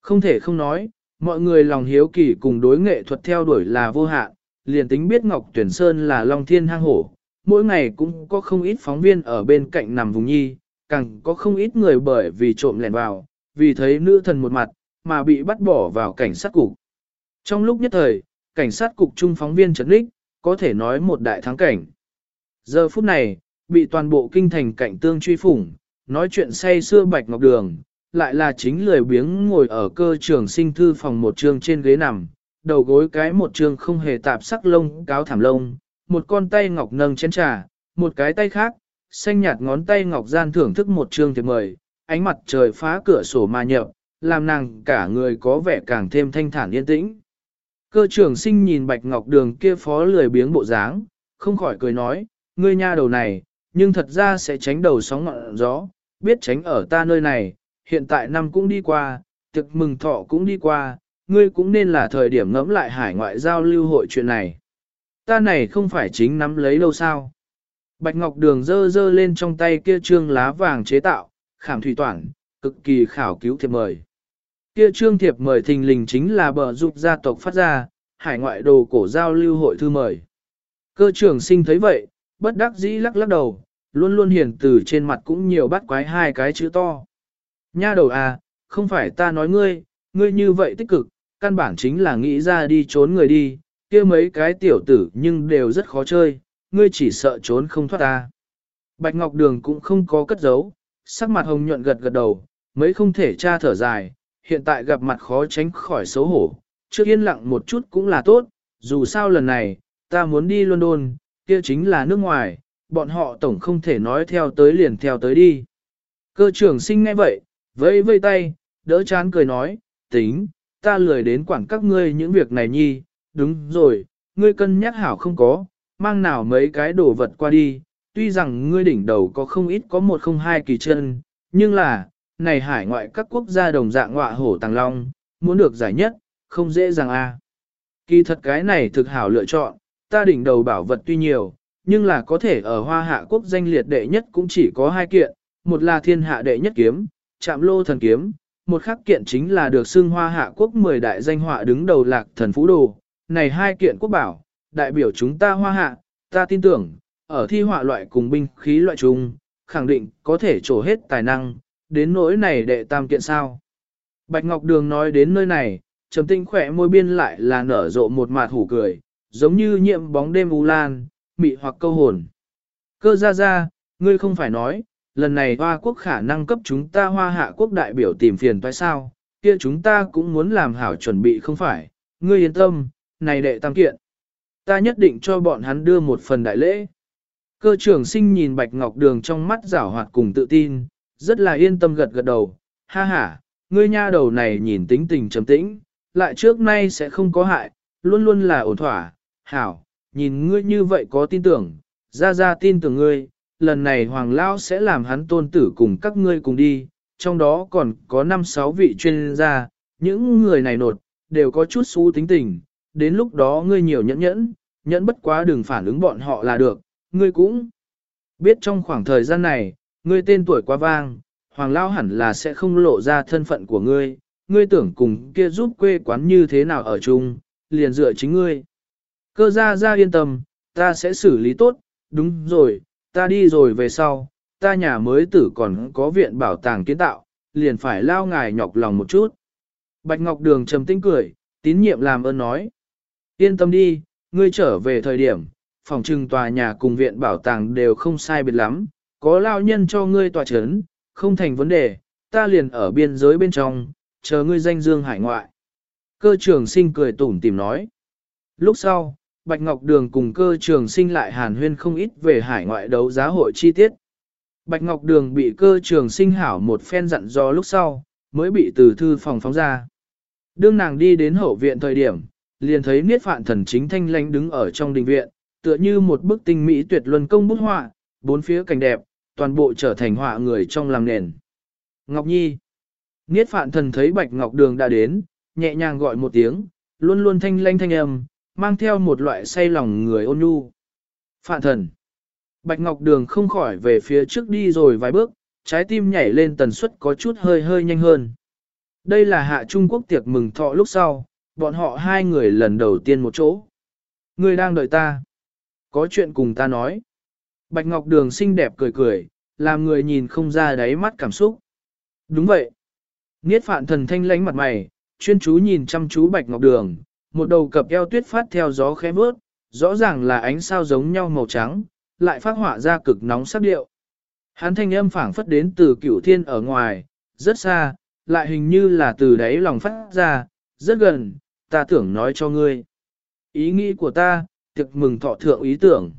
Không thể không nói, mọi người lòng hiếu kỳ cùng đối nghệ thuật theo đuổi là vô hạn, liền tính biết Ngọc Tuyển Sơn là Long Thiên hang hổ, mỗi ngày cũng có không ít phóng viên ở bên cạnh nằm vùng nhi, càng có không ít người bởi vì trộm lẻn vào, vì thấy nữ thần một mặt, mà bị bắt bỏ vào cảnh sát cục. Trong lúc nhất thời, cảnh sát cục trung phóng viên trấn lích, có thể nói một đại thắng cảnh. Giờ phút này, bị toàn bộ kinh thành cảnh tương truy phủng, nói chuyện say xưa bạch ngọc đường, lại là chính lười biếng ngồi ở cơ trường sinh thư phòng một trường trên ghế nằm, đầu gối cái một trường không hề tạp sắc lông cáo thảm lông, một con tay ngọc nâng chén trà, một cái tay khác, xanh nhạt ngón tay ngọc gian thưởng thức một trường thiệp mời, ánh mặt trời phá cửa sổ mà nhập, làm nàng cả người có vẻ càng thêm thanh thản yên tĩnh. Cơ trưởng sinh nhìn bạch ngọc đường kia phó lười biếng bộ dáng, không khỏi cười nói, ngươi nha đầu này, nhưng thật ra sẽ tránh đầu sóng ngọn gió, biết tránh ở ta nơi này, hiện tại năm cũng đi qua, tiệc mừng thọ cũng đi qua, ngươi cũng nên là thời điểm ngẫm lại hải ngoại giao lưu hội chuyện này. Ta này không phải chính nắm lấy đâu sao. Bạch Ngọc Đường dơ dơ lên trong tay kia trương lá vàng chế tạo, khảm thủy toản, cực kỳ khảo cứu thiệp mời. Kia trương thiệp mời thình lình chính là bờ dục gia tộc phát ra, hải ngoại đồ cổ giao lưu hội thư mời. Cơ trưởng sinh thấy vậy, bất đắc dĩ lắc lắc đầu, luôn luôn hiền từ trên mặt cũng nhiều bắt quái hai cái chữ to. Nha đầu à, không phải ta nói ngươi, ngươi như vậy tích cực, căn bản chính là nghĩ ra đi trốn người đi, kia mấy cái tiểu tử nhưng đều rất khó chơi, ngươi chỉ sợ trốn không thoát ta. Bạch Ngọc Đường cũng không có cất giấu, sắc mặt hồng nhuận gật gật đầu, mấy không thể tra thở dài, hiện tại gặp mặt khó tránh khỏi xấu hổ, trước yên lặng một chút cũng là tốt, dù sao lần này, ta muốn đi London, kia chính là nước ngoài, bọn họ tổng không thể nói theo tới liền theo tới đi. Cơ trưởng sinh ngay vậy, vẫy vây tay, đỡ chán cười nói, tính, ta lười đến quản các ngươi những việc này nhi, đúng rồi, ngươi cân nhắc hảo không có, mang nào mấy cái đồ vật qua đi, tuy rằng ngươi đỉnh đầu có không ít có một không hai kỳ chân, nhưng là, này hải ngoại các quốc gia đồng dạng ngọa hổ tàng long, muốn được giải nhất, không dễ dàng a. Kỳ thật cái này thực hảo lựa chọn, ta đỉnh đầu bảo vật tuy nhiều, nhưng là có thể ở hoa hạ quốc danh liệt đệ nhất cũng chỉ có hai kiện, một là thiên hạ đệ nhất kiếm, chạm lô thần kiếm, một khắc kiện chính là được xưng hoa hạ quốc 10 đại danh họa đứng đầu lạc thần phú đồ. Này hai kiện quốc bảo, đại biểu chúng ta hoa hạ, ta tin tưởng, ở thi họa loại cùng binh khí loại chung, khẳng định có thể trổ hết tài năng, đến nỗi này đệ tam kiện sao. Bạch Ngọc Đường nói đến nơi này, trầm tinh khỏe môi biên lại là nở rộ một mạt hủ cười, giống như nhiệm bóng đêm u lan, mị hoặc câu hồn. Cơ ra ra, ngươi không phải nói, lần này hoa quốc khả năng cấp chúng ta hoa hạ quốc đại biểu tìm phiền tại sao, kia chúng ta cũng muốn làm hảo chuẩn bị không phải, ngươi yên tâm, này đệ tam kiện. Ta nhất định cho bọn hắn đưa một phần đại lễ. Cơ trưởng sinh nhìn Bạch Ngọc Đường trong mắt rảo hoạt cùng tự tin, rất là yên tâm gật gật đầu, ha ha, ngươi nha đầu này nhìn tính tình trầm tĩnh, lại trước nay sẽ không có hại, luôn luôn là ổn thỏa, hảo, nhìn ngươi như vậy có tin tưởng, ra ra tin tưởng ngươi, lần này Hoàng Lao sẽ làm hắn tôn tử cùng các ngươi cùng đi, trong đó còn có 5-6 vị chuyên gia, những người này nột, đều có chút xú tính tình, đến lúc đó ngươi nhiều nhẫn nhẫn, nhẫn bất quá đừng phản ứng bọn họ là được, ngươi cũng biết trong khoảng thời gian này, ngươi tên tuổi quá vang, Hoàng Lao hẳn là sẽ không lộ ra thân phận của ngươi, ngươi tưởng cùng kia giúp quê quán như thế nào ở chung, liền dựa chính ngươi. Cơ gia gia yên tâm, ta sẽ xử lý tốt, đúng rồi, ta đi rồi về sau, ta nhà mới tử còn có viện bảo tàng kiến tạo, liền phải lao ngài nhọc lòng một chút. Bạch Ngọc Đường trầm tĩnh cười, tín nhiệm làm ơn nói. Yên tâm đi, ngươi trở về thời điểm, phòng trừng tòa nhà cùng viện bảo tàng đều không sai biệt lắm, có lao nhân cho ngươi tòa chấn, không thành vấn đề, ta liền ở biên giới bên trong, chờ ngươi danh dương hải ngoại. Cơ trường sinh cười tủm tìm nói. Lúc sau, Bạch Ngọc Đường cùng cơ trường sinh lại hàn huyên không ít về hải ngoại đấu giá hội chi tiết. Bạch Ngọc Đường bị cơ trường sinh hảo một phen dặn do lúc sau, mới bị từ thư phòng phóng ra. Đương nàng đi đến hậu viện thời điểm, liền thấy Niết Phạn Thần chính thanh lãnh đứng ở trong đình viện, tựa như một bức tinh mỹ tuyệt luân công bút họa, bốn phía cảnh đẹp, toàn bộ trở thành họa người trong làm nền. Ngọc Nhi Niết Phạn Thần thấy Bạch Ngọc Đường đã đến, nhẹ nhàng gọi một tiếng, luôn luôn thanh lãnh thanh âm, mang theo một loại say lòng người ôn nhu. Phạn Thần Bạch Ngọc Đường không khỏi về phía trước đi rồi vài bước, trái tim nhảy lên tần suất có chút hơi hơi nhanh hơn. Đây là hạ Trung Quốc tiệc mừng thọ lúc sau, bọn họ hai người lần đầu tiên một chỗ. Người đang đợi ta. Có chuyện cùng ta nói. Bạch Ngọc Đường xinh đẹp cười cười, làm người nhìn không ra đáy mắt cảm xúc. Đúng vậy. Niết phạn thần thanh lánh mặt mày, chuyên chú nhìn chăm chú Bạch Ngọc Đường, một đầu cặp eo tuyết phát theo gió khẽ bước, rõ ràng là ánh sao giống nhau màu trắng, lại phát họa ra cực nóng sắc điệu. Hắn thanh âm phảng phất đến từ cửu thiên ở ngoài, rất xa, lại hình như là từ đáy lòng phát ra, rất gần, ta tưởng nói cho ngươi. Ý nghĩ của ta, tiệc mừng thọ thượng ý tưởng.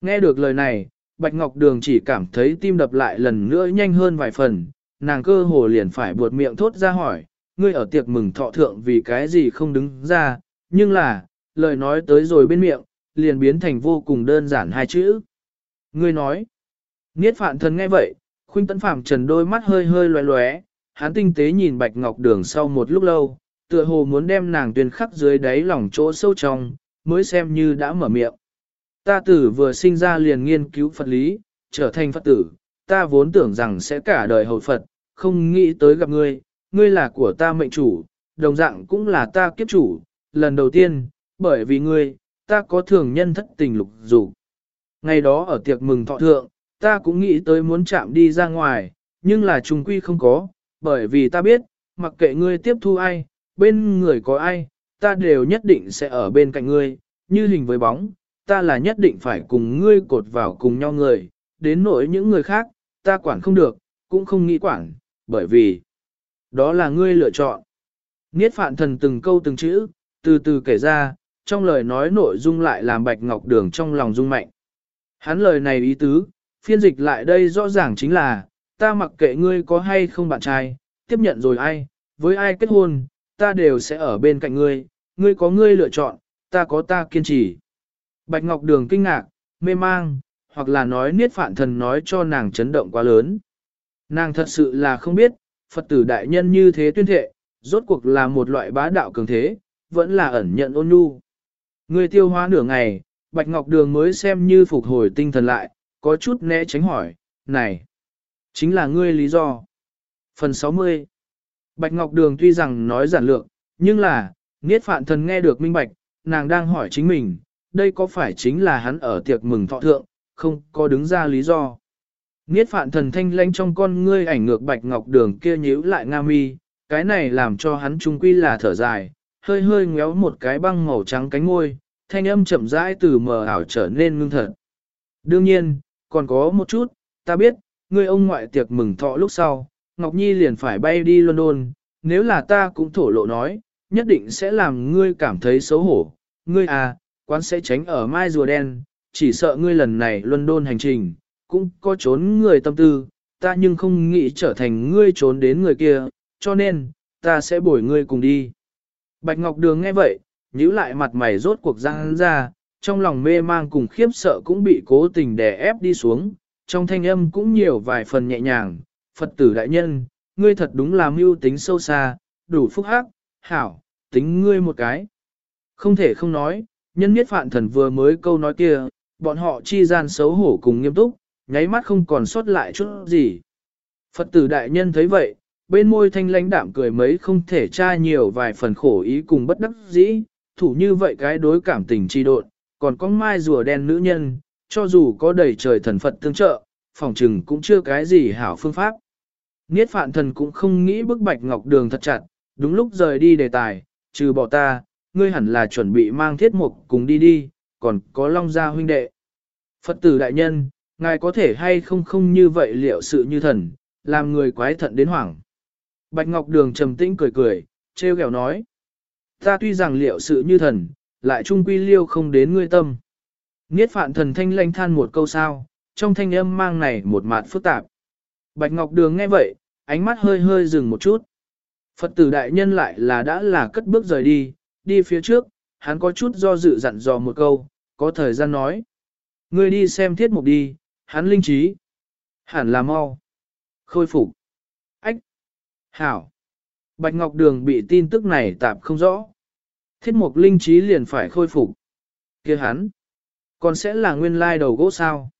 Nghe được lời này, Bạch Ngọc Đường chỉ cảm thấy tim đập lại lần nữa nhanh hơn vài phần, nàng cơ hồ liền phải buột miệng thốt ra hỏi, ngươi ở tiệc mừng thọ thượng vì cái gì không đứng ra, nhưng là, lời nói tới rồi bên miệng, liền biến thành vô cùng đơn giản hai chữ. Ngươi nói, Niết phạn thần nghe vậy, khuynh tấn phàm trần đôi mắt hơi hơi loé loé, hắn tinh tế nhìn Bạch Ngọc Đường sau một lúc lâu, tựa hồ muốn đem nàng tuyên khắc dưới đáy lòng chỗ sâu trong, mới xem như đã mở miệng. Ta tử vừa sinh ra liền nghiên cứu Phật lý, trở thành Phật tử, ta vốn tưởng rằng sẽ cả đời hầu Phật, không nghĩ tới gặp ngươi, ngươi là của ta mệnh chủ, đồng dạng cũng là ta kiếp chủ, lần đầu tiên, bởi vì ngươi, ta có thường nhân thất tình lục dục. Ngày đó ở tiệc mừng thọ thượng, ta cũng nghĩ tới muốn chạm đi ra ngoài, nhưng là trùng quy không có, bởi vì ta biết, mặc kệ ngươi tiếp thu ai, bên người có ai, ta đều nhất định sẽ ở bên cạnh ngươi, như hình với bóng, ta là nhất định phải cùng ngươi cột vào cùng nhau người, đến nỗi những người khác, ta quản không được, cũng không nghĩ quản, bởi vì đó là ngươi lựa chọn. Niết phạn thần từng câu từng chữ, từ từ kể ra, trong lời nói nội dung lại làm bạch ngọc đường trong lòng rung mạnh. Hắn lời này ý tứ, phiên dịch lại đây rõ ràng chính là, ta mặc kệ ngươi có hay không bạn trai, tiếp nhận rồi ai, với ai kết hôn, ta đều sẽ ở bên cạnh ngươi, ngươi có ngươi lựa chọn, ta có ta kiên trì. Bạch Ngọc Đường kinh ngạc, mê mang, hoặc là nói niết phạn thần nói cho nàng chấn động quá lớn. Nàng thật sự là không biết, Phật tử đại nhân như thế tuyên thệ, rốt cuộc là một loại bá đạo cường thế, vẫn là ẩn nhận ôn nhu. Người tiêu hóa nửa ngày, Bạch Ngọc Đường mới xem như phục hồi tinh thần lại, có chút né tránh hỏi, này, chính là ngươi lý do. Phần 60 Bạch Ngọc Đường tuy rằng nói giản lược, nhưng là, Niết Phạn Thần nghe được minh bạch, nàng đang hỏi chính mình, đây có phải chính là hắn ở tiệc mừng thọ thượng, không có đứng ra lý do. Niết Phạn Thần thanh lãnh trong con ngươi ảnh ngược Bạch Ngọc Đường kia nhíu lại nga mi, cái này làm cho hắn trung quy là thở dài, hơi hơi ngéo một cái băng màu trắng cánh môi, thanh âm chậm rãi từ mờ ảo trở nên ngưng thật. Đương nhiên, còn có một chút, ta biết, ngươi ông ngoại tiệc mừng thọ lúc sau, Ngọc Nhi liền phải bay đi London, nếu là ta cũng thổ lộ nói, nhất định sẽ làm ngươi cảm thấy xấu hổ. Ngươi à, quán sẽ tránh ở mai rùa đen, chỉ sợ ngươi lần này London hành trình, cũng có trốn người tâm tư, ta nhưng không nghĩ trở thành ngươi trốn đến người kia, cho nên, ta sẽ bổi ngươi cùng đi. Bạch Ngọc Đường nghe vậy, nhíu lại mặt mày rốt cuộc răng ra, trong lòng mê mang cùng khiếp sợ cũng bị cố tình đè ép đi xuống, trong thanh âm cũng nhiều vài phần nhẹ nhàng, Phật tử đại nhân, ngươi thật đúng là mưu tính sâu xa, đủ phúc hắc, hảo, tính ngươi một cái. Không thể không nói, nhân nhất phạn thần vừa mới câu nói kia, bọn họ chi gian xấu hổ cùng nghiêm túc, nháy mắt không còn sót lại chút gì. Phật tử đại nhân thấy vậy, bên môi thanh lãnh đạm cười mấy không thể tra nhiều vài phần khổ ý cùng bất đắc dĩ, thủ như vậy cái đối cảm tình chi độn, còn có mai rùa đen nữ nhân, cho dù có đầy trời thần Phật tương trợ, phòng trừng cũng chưa cái gì hảo phương pháp. Niết phạn thần cũng không nghĩ bức bạch ngọc đường thật chặt, đúng lúc rời đi đề tài, trừ bỏ ta, ngươi hẳn là chuẩn bị mang thiết mục cùng đi đi, còn có long gia huynh đệ. Phật tử đại nhân, ngài có thể hay không không như vậy liệu sự như thần, làm người quái thận đến hoảng. Bạch Ngọc Đường trầm tĩnh cười cười, treo gẹo nói. Ta tuy rằng liệu sự như thần, lại trung quy liêu không đến ngươi tâm. Niết phạn thần thanh lanh than một câu sao, trong thanh âm mang này một mạt phức tạp. Bạch Ngọc Đường nghe vậy, ánh mắt hơi hơi dừng một chút. Phật tử đại nhân lại là đã là cất bước rời đi, đi phía trước, hắn có chút do dự dặn dò một câu, có thời gian nói. Ngươi đi xem thiết mục đi, hắn linh trí. Hẳn là mau. Khôi phục. Ách. Hảo. Bạch Ngọc Đường bị tin tức này tạp không rõ. Thiết mục linh trí liền phải khôi phục. kia hắn. Còn sẽ là nguyên lai đầu gỗ sao.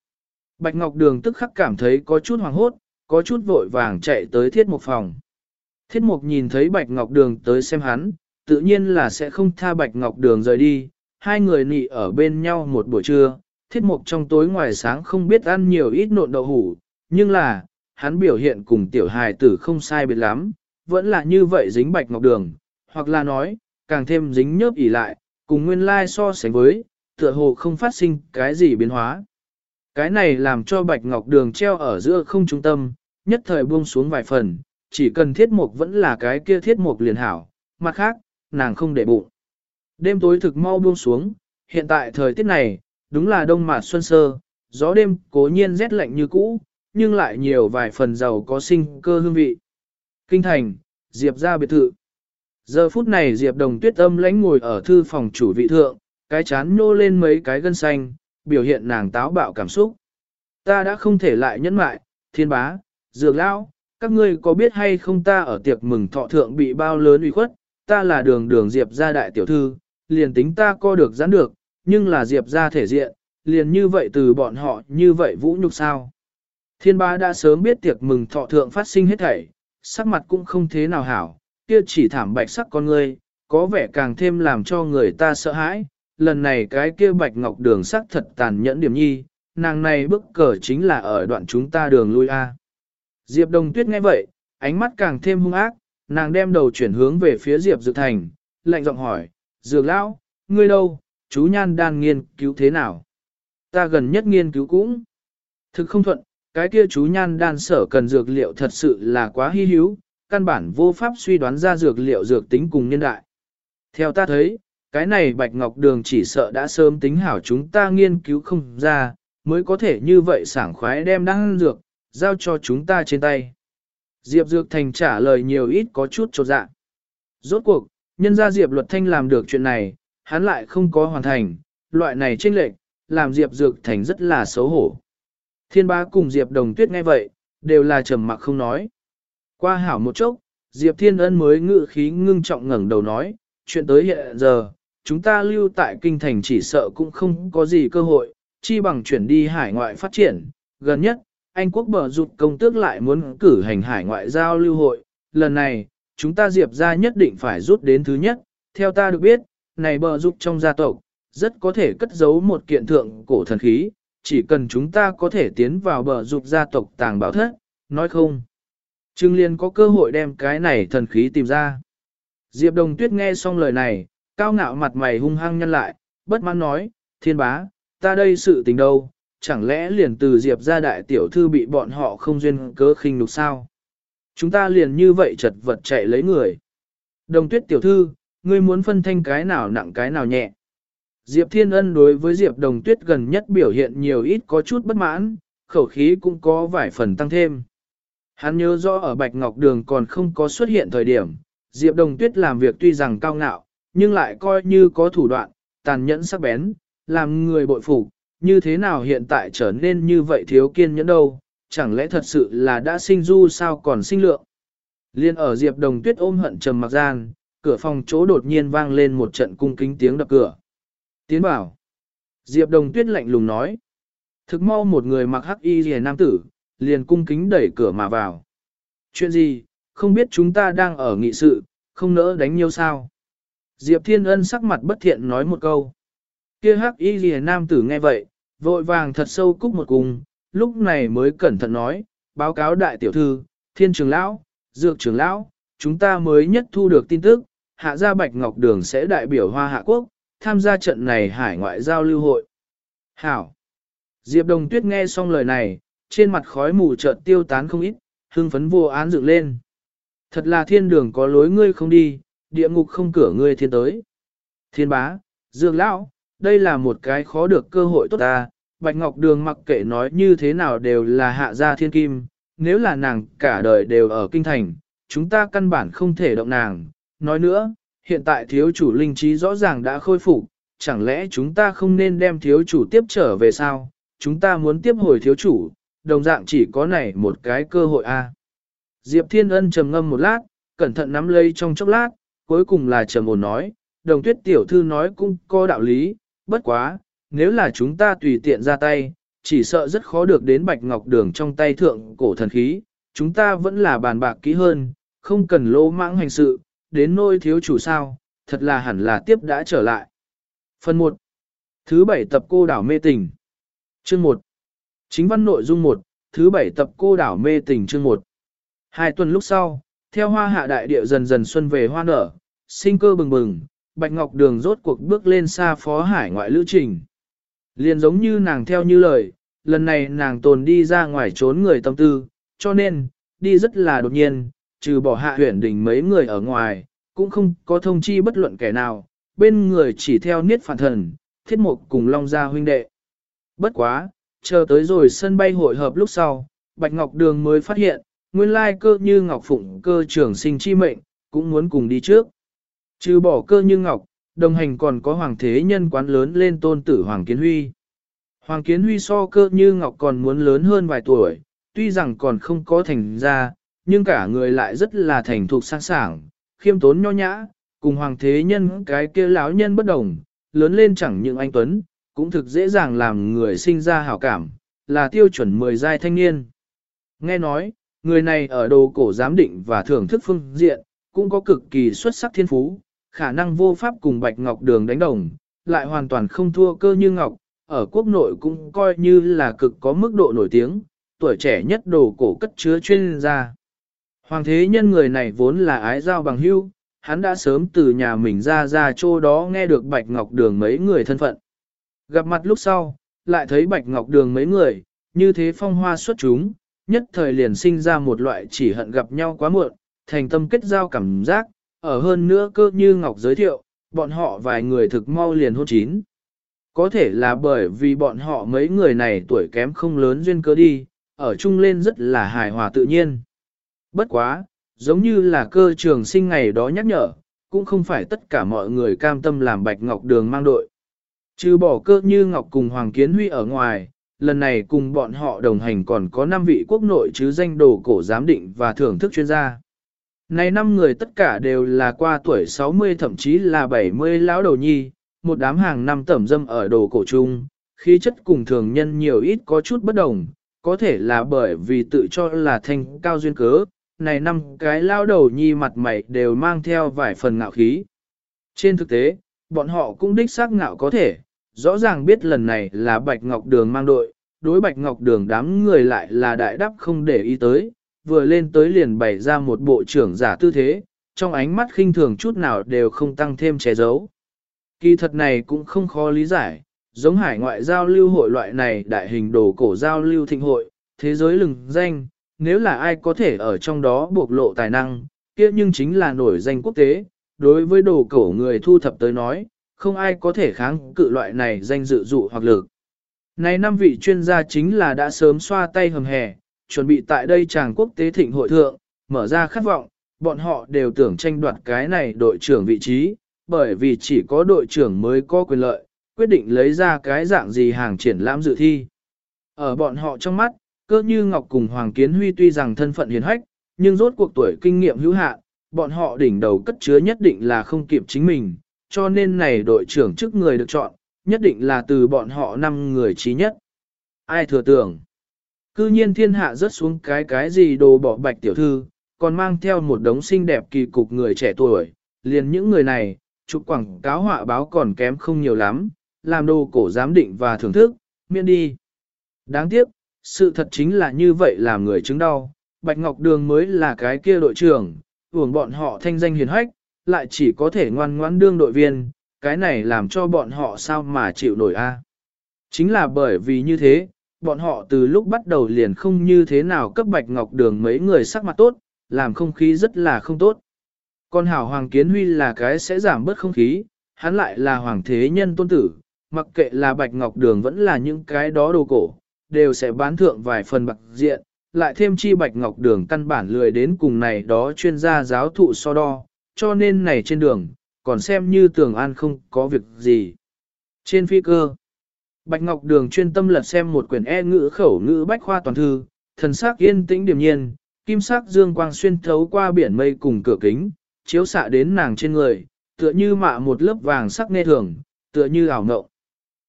Bạch Ngọc Đường tức khắc cảm thấy có chút hoàng hốt, có chút vội vàng chạy tới thiết mục phòng. Thiết mục nhìn thấy Bạch Ngọc Đường tới xem hắn, tự nhiên là sẽ không tha Bạch Ngọc Đường rời đi, hai người nị ở bên nhau một buổi trưa, thiết mục trong tối ngoài sáng không biết ăn nhiều ít nộn đậu hủ, nhưng là, hắn biểu hiện cùng tiểu hài tử không sai biệt lắm, vẫn là như vậy dính Bạch Ngọc Đường, hoặc là nói, càng thêm dính nhớp ỉ lại, cùng nguyên lai so sánh với, tựa hồ không phát sinh cái gì biến hóa. Cái này làm cho bạch ngọc đường treo ở giữa không trung tâm, nhất thời buông xuống vài phần, chỉ cần thiết mục vẫn là cái kia thiết mục liền hảo, mặt khác, nàng không để bụng. Đêm tối thực mau buông xuống, hiện tại thời tiết này, đúng là đông mạt xuân sơ, gió đêm cố nhiên rét lạnh như cũ, nhưng lại nhiều vài phần giàu có sinh cơ hương vị. Kinh thành, Diệp ra biệt thự. Giờ phút này Diệp đồng tuyết âm lãnh ngồi ở thư phòng chủ vị thượng, cái chán nhô lên mấy cái gân xanh, biểu hiện nàng táo bạo cảm xúc. Ta đã không thể lại nhẫn mại, thiên bá, dược lão, các ngươi có biết hay không ta ở tiệc mừng thọ thượng bị bao lớn uy khuất, ta là đường đường Diệp gia đại tiểu thư, liền tính ta co được giãn được, nhưng là Diệp ra thể diện, liền như vậy từ bọn họ như vậy vũ nhục sao. Thiên ba đã sớm biết tiệc mừng thọ thượng phát sinh hết thảy, sắc mặt cũng không thế nào hảo, kia chỉ thảm bạch sắc con ngươi, có vẻ càng thêm làm cho người ta sợ hãi. Lần này cái kia bạch ngọc đường sắc thật tàn nhẫn điểm nhi, nàng này bức cờ chính là ở đoạn chúng ta đường lui A. Diệp Đồng Tuyết nghe vậy, ánh mắt càng thêm hung ác, nàng đem đầu chuyển hướng về phía Diệp Dược Thành, lạnh giọng hỏi, Dược Lão, ngươi đâu, chú Nhan đang nghiên cứu thế nào? Ta gần nhất nghiên cứu cũng. Thực không thuận, cái kia chú Nhan đan sở cần dược liệu thật sự là quá hy hữu, căn bản vô pháp suy đoán ra dược liệu dược tính cùng nhân đại. Theo ta thấy, cái này Bạch Ngọc Đường chỉ sợ đã sớm tính hảo chúng ta nghiên cứu không ra, mới có thể như vậy sảng khoái đem đan dược, giao cho chúng ta trên tay. Diệp Dược Thành trả lời nhiều ít có chút trột dạ. Rốt cuộc, nhân gia Diệp Luật Thanh làm được chuyện này, hắn lại không có hoàn thành, loại này chênh lệch, làm Diệp Dược Thành rất là xấu hổ. Thiên bá cùng Diệp Đồng Tuyết nghe vậy, đều là trầm mặc không nói. Qua hảo một chốc, Diệp Thiên Ân mới ngự khí ngưng trọng ngẩng đầu nói, chuyện tới hiện giờ, chúng ta lưu tại kinh thành chỉ sợ cũng không có gì cơ hội, chi bằng chuyển đi hải ngoại phát triển. Gần nhất, Anh quốc bờ rụt công tước lại muốn cử hành hải ngoại giao lưu hội, lần này, chúng ta Diệp ra nhất định phải rút đến thứ nhất. Theo ta được biết, này bờ giúp trong gia tộc, rất có thể cất giấu một kiện thượng cổ thần khí, chỉ cần chúng ta có thể tiến vào bờ giúp gia tộc tàng bảo thất, nói không. Trương Liên có cơ hội đem cái này thần khí tìm ra. Diệp Đồng Tuyết nghe xong lời này, cao ngạo mặt mày hung hăng nhăn lại, bất mãn nói, thiên bá, ta đây sự tình đâu, chẳng lẽ liền từ Diệp ra đại tiểu thư bị bọn họ không duyên cớ khinh nhục sao? Chúng ta liền như vậy chật vật chạy lấy người. Đồng tuyết tiểu thư, ngươi muốn phân thanh cái nào nặng cái nào nhẹ. Diệp Thiên Ân đối với Diệp Đồng Tuyết gần nhất biểu hiện nhiều ít có chút bất mãn, khẩu khí cũng có vài phần tăng thêm. Hắn nhớ rõ ở Bạch Ngọc Đường còn không có xuất hiện thời điểm, Diệp Đồng Tuyết làm việc tuy rằng cao ngạo, nhưng lại coi như có thủ đoạn, tàn nhẫn sắc bén, làm người bội phục, như thế nào hiện tại trở nên như vậy thiếu kiên nhẫn đâu, chẳng lẽ thật sự là đã sinh du sao còn sinh lượng. Liên ở Diệp Đồng Tuyết ôm hận trầm mặc gian, cửa phòng chỗ đột nhiên vang lên một trận cung kính tiếng đập cửa. Tiến bảo. Diệp Đồng Tuyết lạnh lùng nói. Thực mau một người mặc hắc y rìa nam tử, liền cung kính đẩy cửa mà vào. Chuyện gì, không biết chúng ta đang ở nghị sự, không nỡ đánh nhau sao. Diệp Thiên Ân sắc mặt bất thiện nói một câu. Kia hắc y rìa nam tử nghe vậy, vội vàng thật sâu cúc một cung, lúc này mới cẩn thận nói, báo cáo đại tiểu thư, thiên trường lão, dược trường lão, chúng ta mới nhất thu được tin tức, hạ gia bạch ngọc đường sẽ đại biểu hoa hạ quốc, tham gia trận này hải ngoại giao lưu hội. Hảo! Diệp Đồng Tuyết nghe xong lời này, trên mặt khói mù chợt tiêu tán không ít, hưng phấn vô án dựng lên. Thật là thiên đường có lối ngươi không đi, địa ngục không cửa ngươi thiên tới. Thiên bá, Dương lão, đây là một cái khó được cơ hội tốt ta, Bạch Ngọc Đường mặc kệ nói như thế nào đều là hạ gia thiên kim, nếu là nàng cả đời đều ở kinh thành, chúng ta căn bản không thể động nàng. Nói nữa, hiện tại thiếu chủ linh trí rõ ràng đã khôi phục, chẳng lẽ chúng ta không nên đem thiếu chủ tiếp trở về sao? Chúng ta muốn tiếp hồi thiếu chủ, đồng dạng chỉ có này một cái cơ hội a. Diệp Thiên Ân trầm ngâm một lát, cẩn thận nắm lấy trong chốc lát, cuối cùng là trầm ổn nói, đồng tuyết tiểu thư nói cũng có đạo lý, bất quá, nếu là chúng ta tùy tiện ra tay, chỉ sợ rất khó được đến bạch ngọc đường trong tay thượng cổ thần khí, chúng ta vẫn là bàn bạc kỹ hơn, không cần lỗ mãng hành sự, đến nôi thiếu chủ sao, thật là hẳn là tiếp đã trở lại. Phần 1. Thứ 7 tập cô đảo mê tình. Chương 1. Chính văn nội dung 1, thứ 7 tập cô đảo mê tình chương 1. Hai tuần lúc sau, theo hoa hạ đại địa dần dần xuân về hoa nở, sinh cơ bừng bừng, Bạch Ngọc Đường rốt cuộc bước lên xa phó hải ngoại lữ trình. Liền giống như nàng theo như lời, lần này nàng tồn đi ra ngoài trốn người tâm tư, cho nên, đi rất là đột nhiên, trừ bỏ hạ huyển đình mấy người ở ngoài, cũng không có thông chi bất luận kẻ nào, bên người chỉ theo niết phản thần, thiết mục cùng Long Gia huynh đệ. Bất quá, chờ tới rồi sân bay hội hợp lúc sau, Bạch Ngọc Đường mới phát hiện, nguyên lai cơ như Ngọc Phụng cơ trưởng sinh chi mệnh, cũng muốn cùng đi trước. Trừ bỏ cơ như Ngọc, đồng hành còn có Hoàng Thế Nhân quán lớn lên tôn tử Hoàng Kiến Huy. Hoàng Kiến Huy so cơ như Ngọc còn muốn lớn hơn vài tuổi, tuy rằng còn không có thành ra, nhưng cả người lại rất là thành thục sang sảng, khiêm tốn nho nhã, cùng hoàng thế nhân cái kia lão nhân bất đồng, lớn lên chẳng những anh Tuấn, cũng thực dễ dàng làm người sinh ra hảo cảm, là tiêu chuẩn mười giai thanh niên. Nghe nói, người này ở đồ cổ giám định và thưởng thức phương diện, cũng có cực kỳ xuất sắc thiên phú, khả năng vô pháp cùng Bạch Ngọc Đường đánh đồng, lại hoàn toàn không thua cơ như Ngọc, ở quốc nội cũng coi như là cực có mức độ nổi tiếng, tuổi trẻ nhất đồ cổ cất chứa chuyên gia. Hoàng thế nhân người này vốn là ái giao bằng hưu, hắn đã sớm từ nhà mình ra ra chỗ đó nghe được Bạch Ngọc Đường mấy người thân phận. Gặp mặt lúc sau, lại thấy Bạch Ngọc Đường mấy người, như thế phong hoa xuất chúng, nhất thời liền sinh ra một loại chỉ hận gặp nhau quá muộn, thành tâm kết giao cảm giác, ở hơn nữa cơ như Ngọc giới thiệu, bọn họ vài người thực mau liền hôn chín. Có thể là bởi vì bọn họ mấy người này tuổi kém không lớn duyên cơ đi, ở chung lên rất là hài hòa tự nhiên. Bất quá, giống như là cơ trường sinh ngày đó nhắc nhở, cũng không phải tất cả mọi người cam tâm làm Bạch Ngọc Đường mang đội. Trừ bỏ cơ như Ngọc cùng Hoàng Kiến Huy ở ngoài, lần này cùng bọn họ đồng hành còn có 5 vị quốc nội chứ danh đồ cổ giám định và thưởng thức chuyên gia. Này năm người tất cả đều là qua tuổi 60 thậm chí là 70 lão đầu nhi, một đám hàng năm tẩm dâm ở đồ cổ chung, khí chất cùng thường nhân nhiều ít có chút bất đồng, có thể là bởi vì tự cho là thanh cao duyên cớ, này năm cái lao đầu nhi mặt mày đều mang theo vài phần ngạo khí. Trên thực tế, bọn họ cũng đích xác ngạo có thể, rõ ràng biết lần này là Bạch Ngọc Đường mang đội, đối Bạch Ngọc Đường đám người lại là đại đắp không để ý tới, vừa lên tới liền bày ra một bộ trưởng giả tư thế, trong ánh mắt khinh thường chút nào đều không tăng thêm che giấu. Kỳ thật này cũng không khó lý giải, giống hải ngoại giao lưu hội loại này đại hình đồ cổ giao lưu thịnh hội, thế giới lừng danh, nếu là ai có thể ở trong đó bộc lộ tài năng, kia nhưng chính là nổi danh quốc tế, đối với đồ cổ người thu thập tới nói, không ai có thể kháng cự loại này danh dự dụ hoặc lực. Này năm vị chuyên gia chính là đã sớm xoa tay hầm hè, chuẩn bị tại đây chàng quốc tế thịnh hội thượng, mở ra khát vọng, bọn họ đều tưởng tranh đoạt cái này đội trưởng vị trí, bởi vì chỉ có đội trưởng mới có quyền lợi, quyết định lấy ra cái dạng gì hàng triển lãm dự thi. Ở bọn họ trong mắt, cơ như Ngọc cùng Hoàng Kiến Huy tuy rằng thân phận hiền hách, nhưng rốt cuộc tuổi kinh nghiệm hữu hạn, bọn họ đỉnh đầu cất chứa nhất định là không kịp chính mình, cho nên này đội trưởng chức người được chọn, nhất định là từ bọn họ năm người trí nhất. Ai thừa tưởng? Cư nhiên thiên hạ rớt xuống cái cái gì đồ bỏ bạch tiểu thư, còn mang theo một đống xinh đẹp kỳ cục người trẻ tuổi, liền những người này, chụp quảng cáo họa báo còn kém không nhiều lắm, làm đồ cổ giám định và thưởng thức, miễn đi. Đáng tiếc, sự thật chính là như vậy làm người chứng đau, Bạch Ngọc Đường mới là cái kia đội trưởng, uổng bọn họ thanh danh hiền hách, lại chỉ có thể ngoan ngoãn đương đội viên, cái này làm cho bọn họ sao mà chịu nổi a? Chính là bởi vì như thế, bọn họ từ lúc bắt đầu liền không như thế nào cấp Bạch Ngọc Đường mấy người sắc mặt tốt, làm không khí rất là không tốt. Còn Hảo Hoàng Kiến Huy là cái sẽ giảm bớt không khí, hắn lại là Hoàng Thế Nhân tôn tử, mặc kệ là Bạch Ngọc Đường vẫn là những cái đó đồ cổ, đều sẽ bán thượng vài phần bạc diện, lại thêm chi Bạch Ngọc Đường căn bản lười đến cùng này đó chuyên gia giáo thụ so đo, cho nên này trên đường, còn xem như tường an không có việc gì. Trên phi cơ, Bạch Ngọc Đường chuyên tâm lật xem một quyển e ngữ khẩu ngữ bách khoa toàn thư, thần sắc yên tĩnh điềm nhiên, kim sắc dương quang xuyên thấu qua biển mây cùng cửa kính, chiếu xạ đến nàng trên người, tựa như mạ một lớp vàng sắc nghe thường, tựa như ảo ngộng.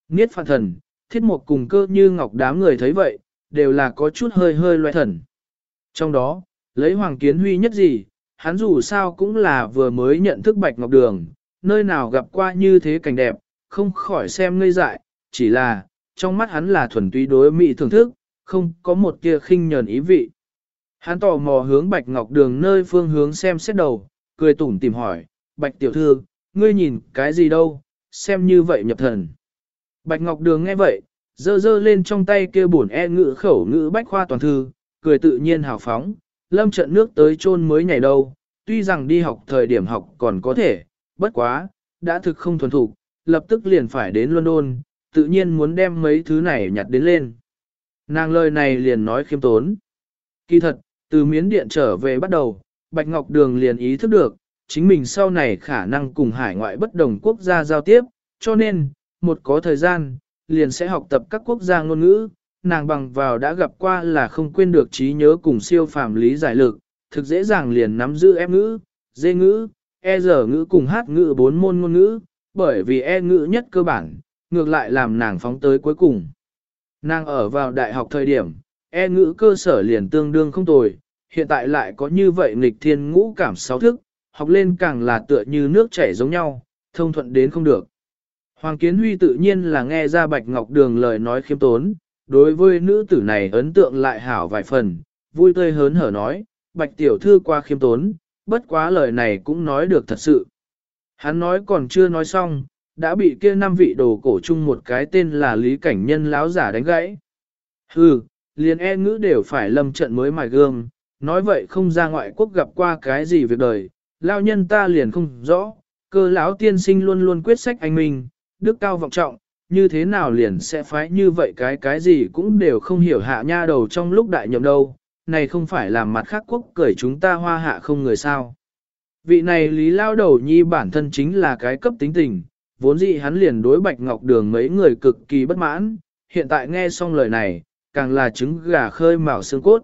Niết phạn thần, thiết một cùng cơ như ngọc đám người thấy vậy, đều là có chút hơi hơi loe thần. Trong đó, lấy Hoàng Kiến Huy nhất gì, hắn dù sao cũng là vừa mới nhận thức Bạch Ngọc Đường, nơi nào gặp qua như thế cảnh đẹp, không khỏi xem ngây dại, chỉ là, trong mắt hắn là thuần túy đối mỹ thưởng thức, không có một tia khinh nhờn ý vị. Hắn tò mò hướng Bạch Ngọc Đường nơi phương hướng xem xét đầu, cười tủm tìm hỏi, Bạch Tiểu Thư, ngươi nhìn cái gì đâu, xem như vậy nhập thần. Bạch Ngọc Đường nghe vậy, dơ dơ lên trong tay kia bổn e ngữ khẩu ngữ bách khoa toàn thư, cười tự nhiên hào phóng, lâm trận nước tới chôn mới nhảy đâu, tuy rằng đi học thời điểm học còn có thể, bất quá, đã thực không thuần thục, lập tức liền phải đến London, tự nhiên muốn đem mấy thứ này nhặt đến lên. Nàng lời này liền nói khiêm tốn. Kỳ thật, từ miến điện trở về bắt đầu, Bạch Ngọc Đường liền ý thức được, chính mình sau này khả năng cùng hải ngoại bất đồng quốc gia giao tiếp, cho nên, một có thời gian, liền sẽ học tập các quốc gia ngôn ngữ, nàng bằng vào đã gặp qua là không quên được trí nhớ cùng siêu phàm lý giải lực, thực dễ dàng liền nắm giữ em ngữ, dê ngữ, e giờ ngữ cùng hát ngữ bốn môn ngôn ngữ, bởi vì e ngữ nhất cơ bản, ngược lại làm nàng phóng tới cuối cùng. Nàng ở vào đại học thời điểm, e ngữ cơ sở liền tương đương không tồi, hiện tại lại có như vậy nghịch thiên ngũ cảm sáu thức, học lên càng là tựa như nước chảy giống nhau, thông thuận đến không được. Hoàng Kiến Huy tự nhiên là nghe ra Bạch Ngọc Đường lời nói khiêm tốn, đối với nữ tử này ấn tượng lại hảo vài phần, vui tươi hớn hở nói, Bạch Tiểu Thư qua khiêm tốn, bất quá lời này cũng nói được thật sự. Hắn nói còn chưa nói xong, đã bị kia năm vị đồ cổ chung một cái tên là Lý Cảnh Nhân láo giả đánh gãy. Hừ, liền e ngữ đều phải lâm trận mới mài gương, nói vậy không ra ngoại quốc gặp qua cái gì việc đời, lao nhân ta liền không rõ, cơ lão tiên sinh luôn luôn quyết sách anh minh, đức cao vọng trọng, như thế nào liền sẽ phái như vậy cái cái gì cũng đều không hiểu hạ nha đầu trong lúc đại nhậm đâu, này không phải làm mặt khác quốc cởi chúng ta hoa hạ không người sao. Vị này lý lao đầu nhi bản thân chính là cái cấp tính tình, vốn dĩ hắn liền đối bạch ngọc đường mấy người cực kỳ bất mãn, hiện tại nghe xong lời này, càng là trứng gà khơi mào xương cốt.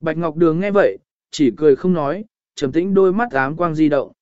Bạch ngọc đường nghe vậy, chỉ cười không nói, trầm tĩnh đôi mắt ám quang di động.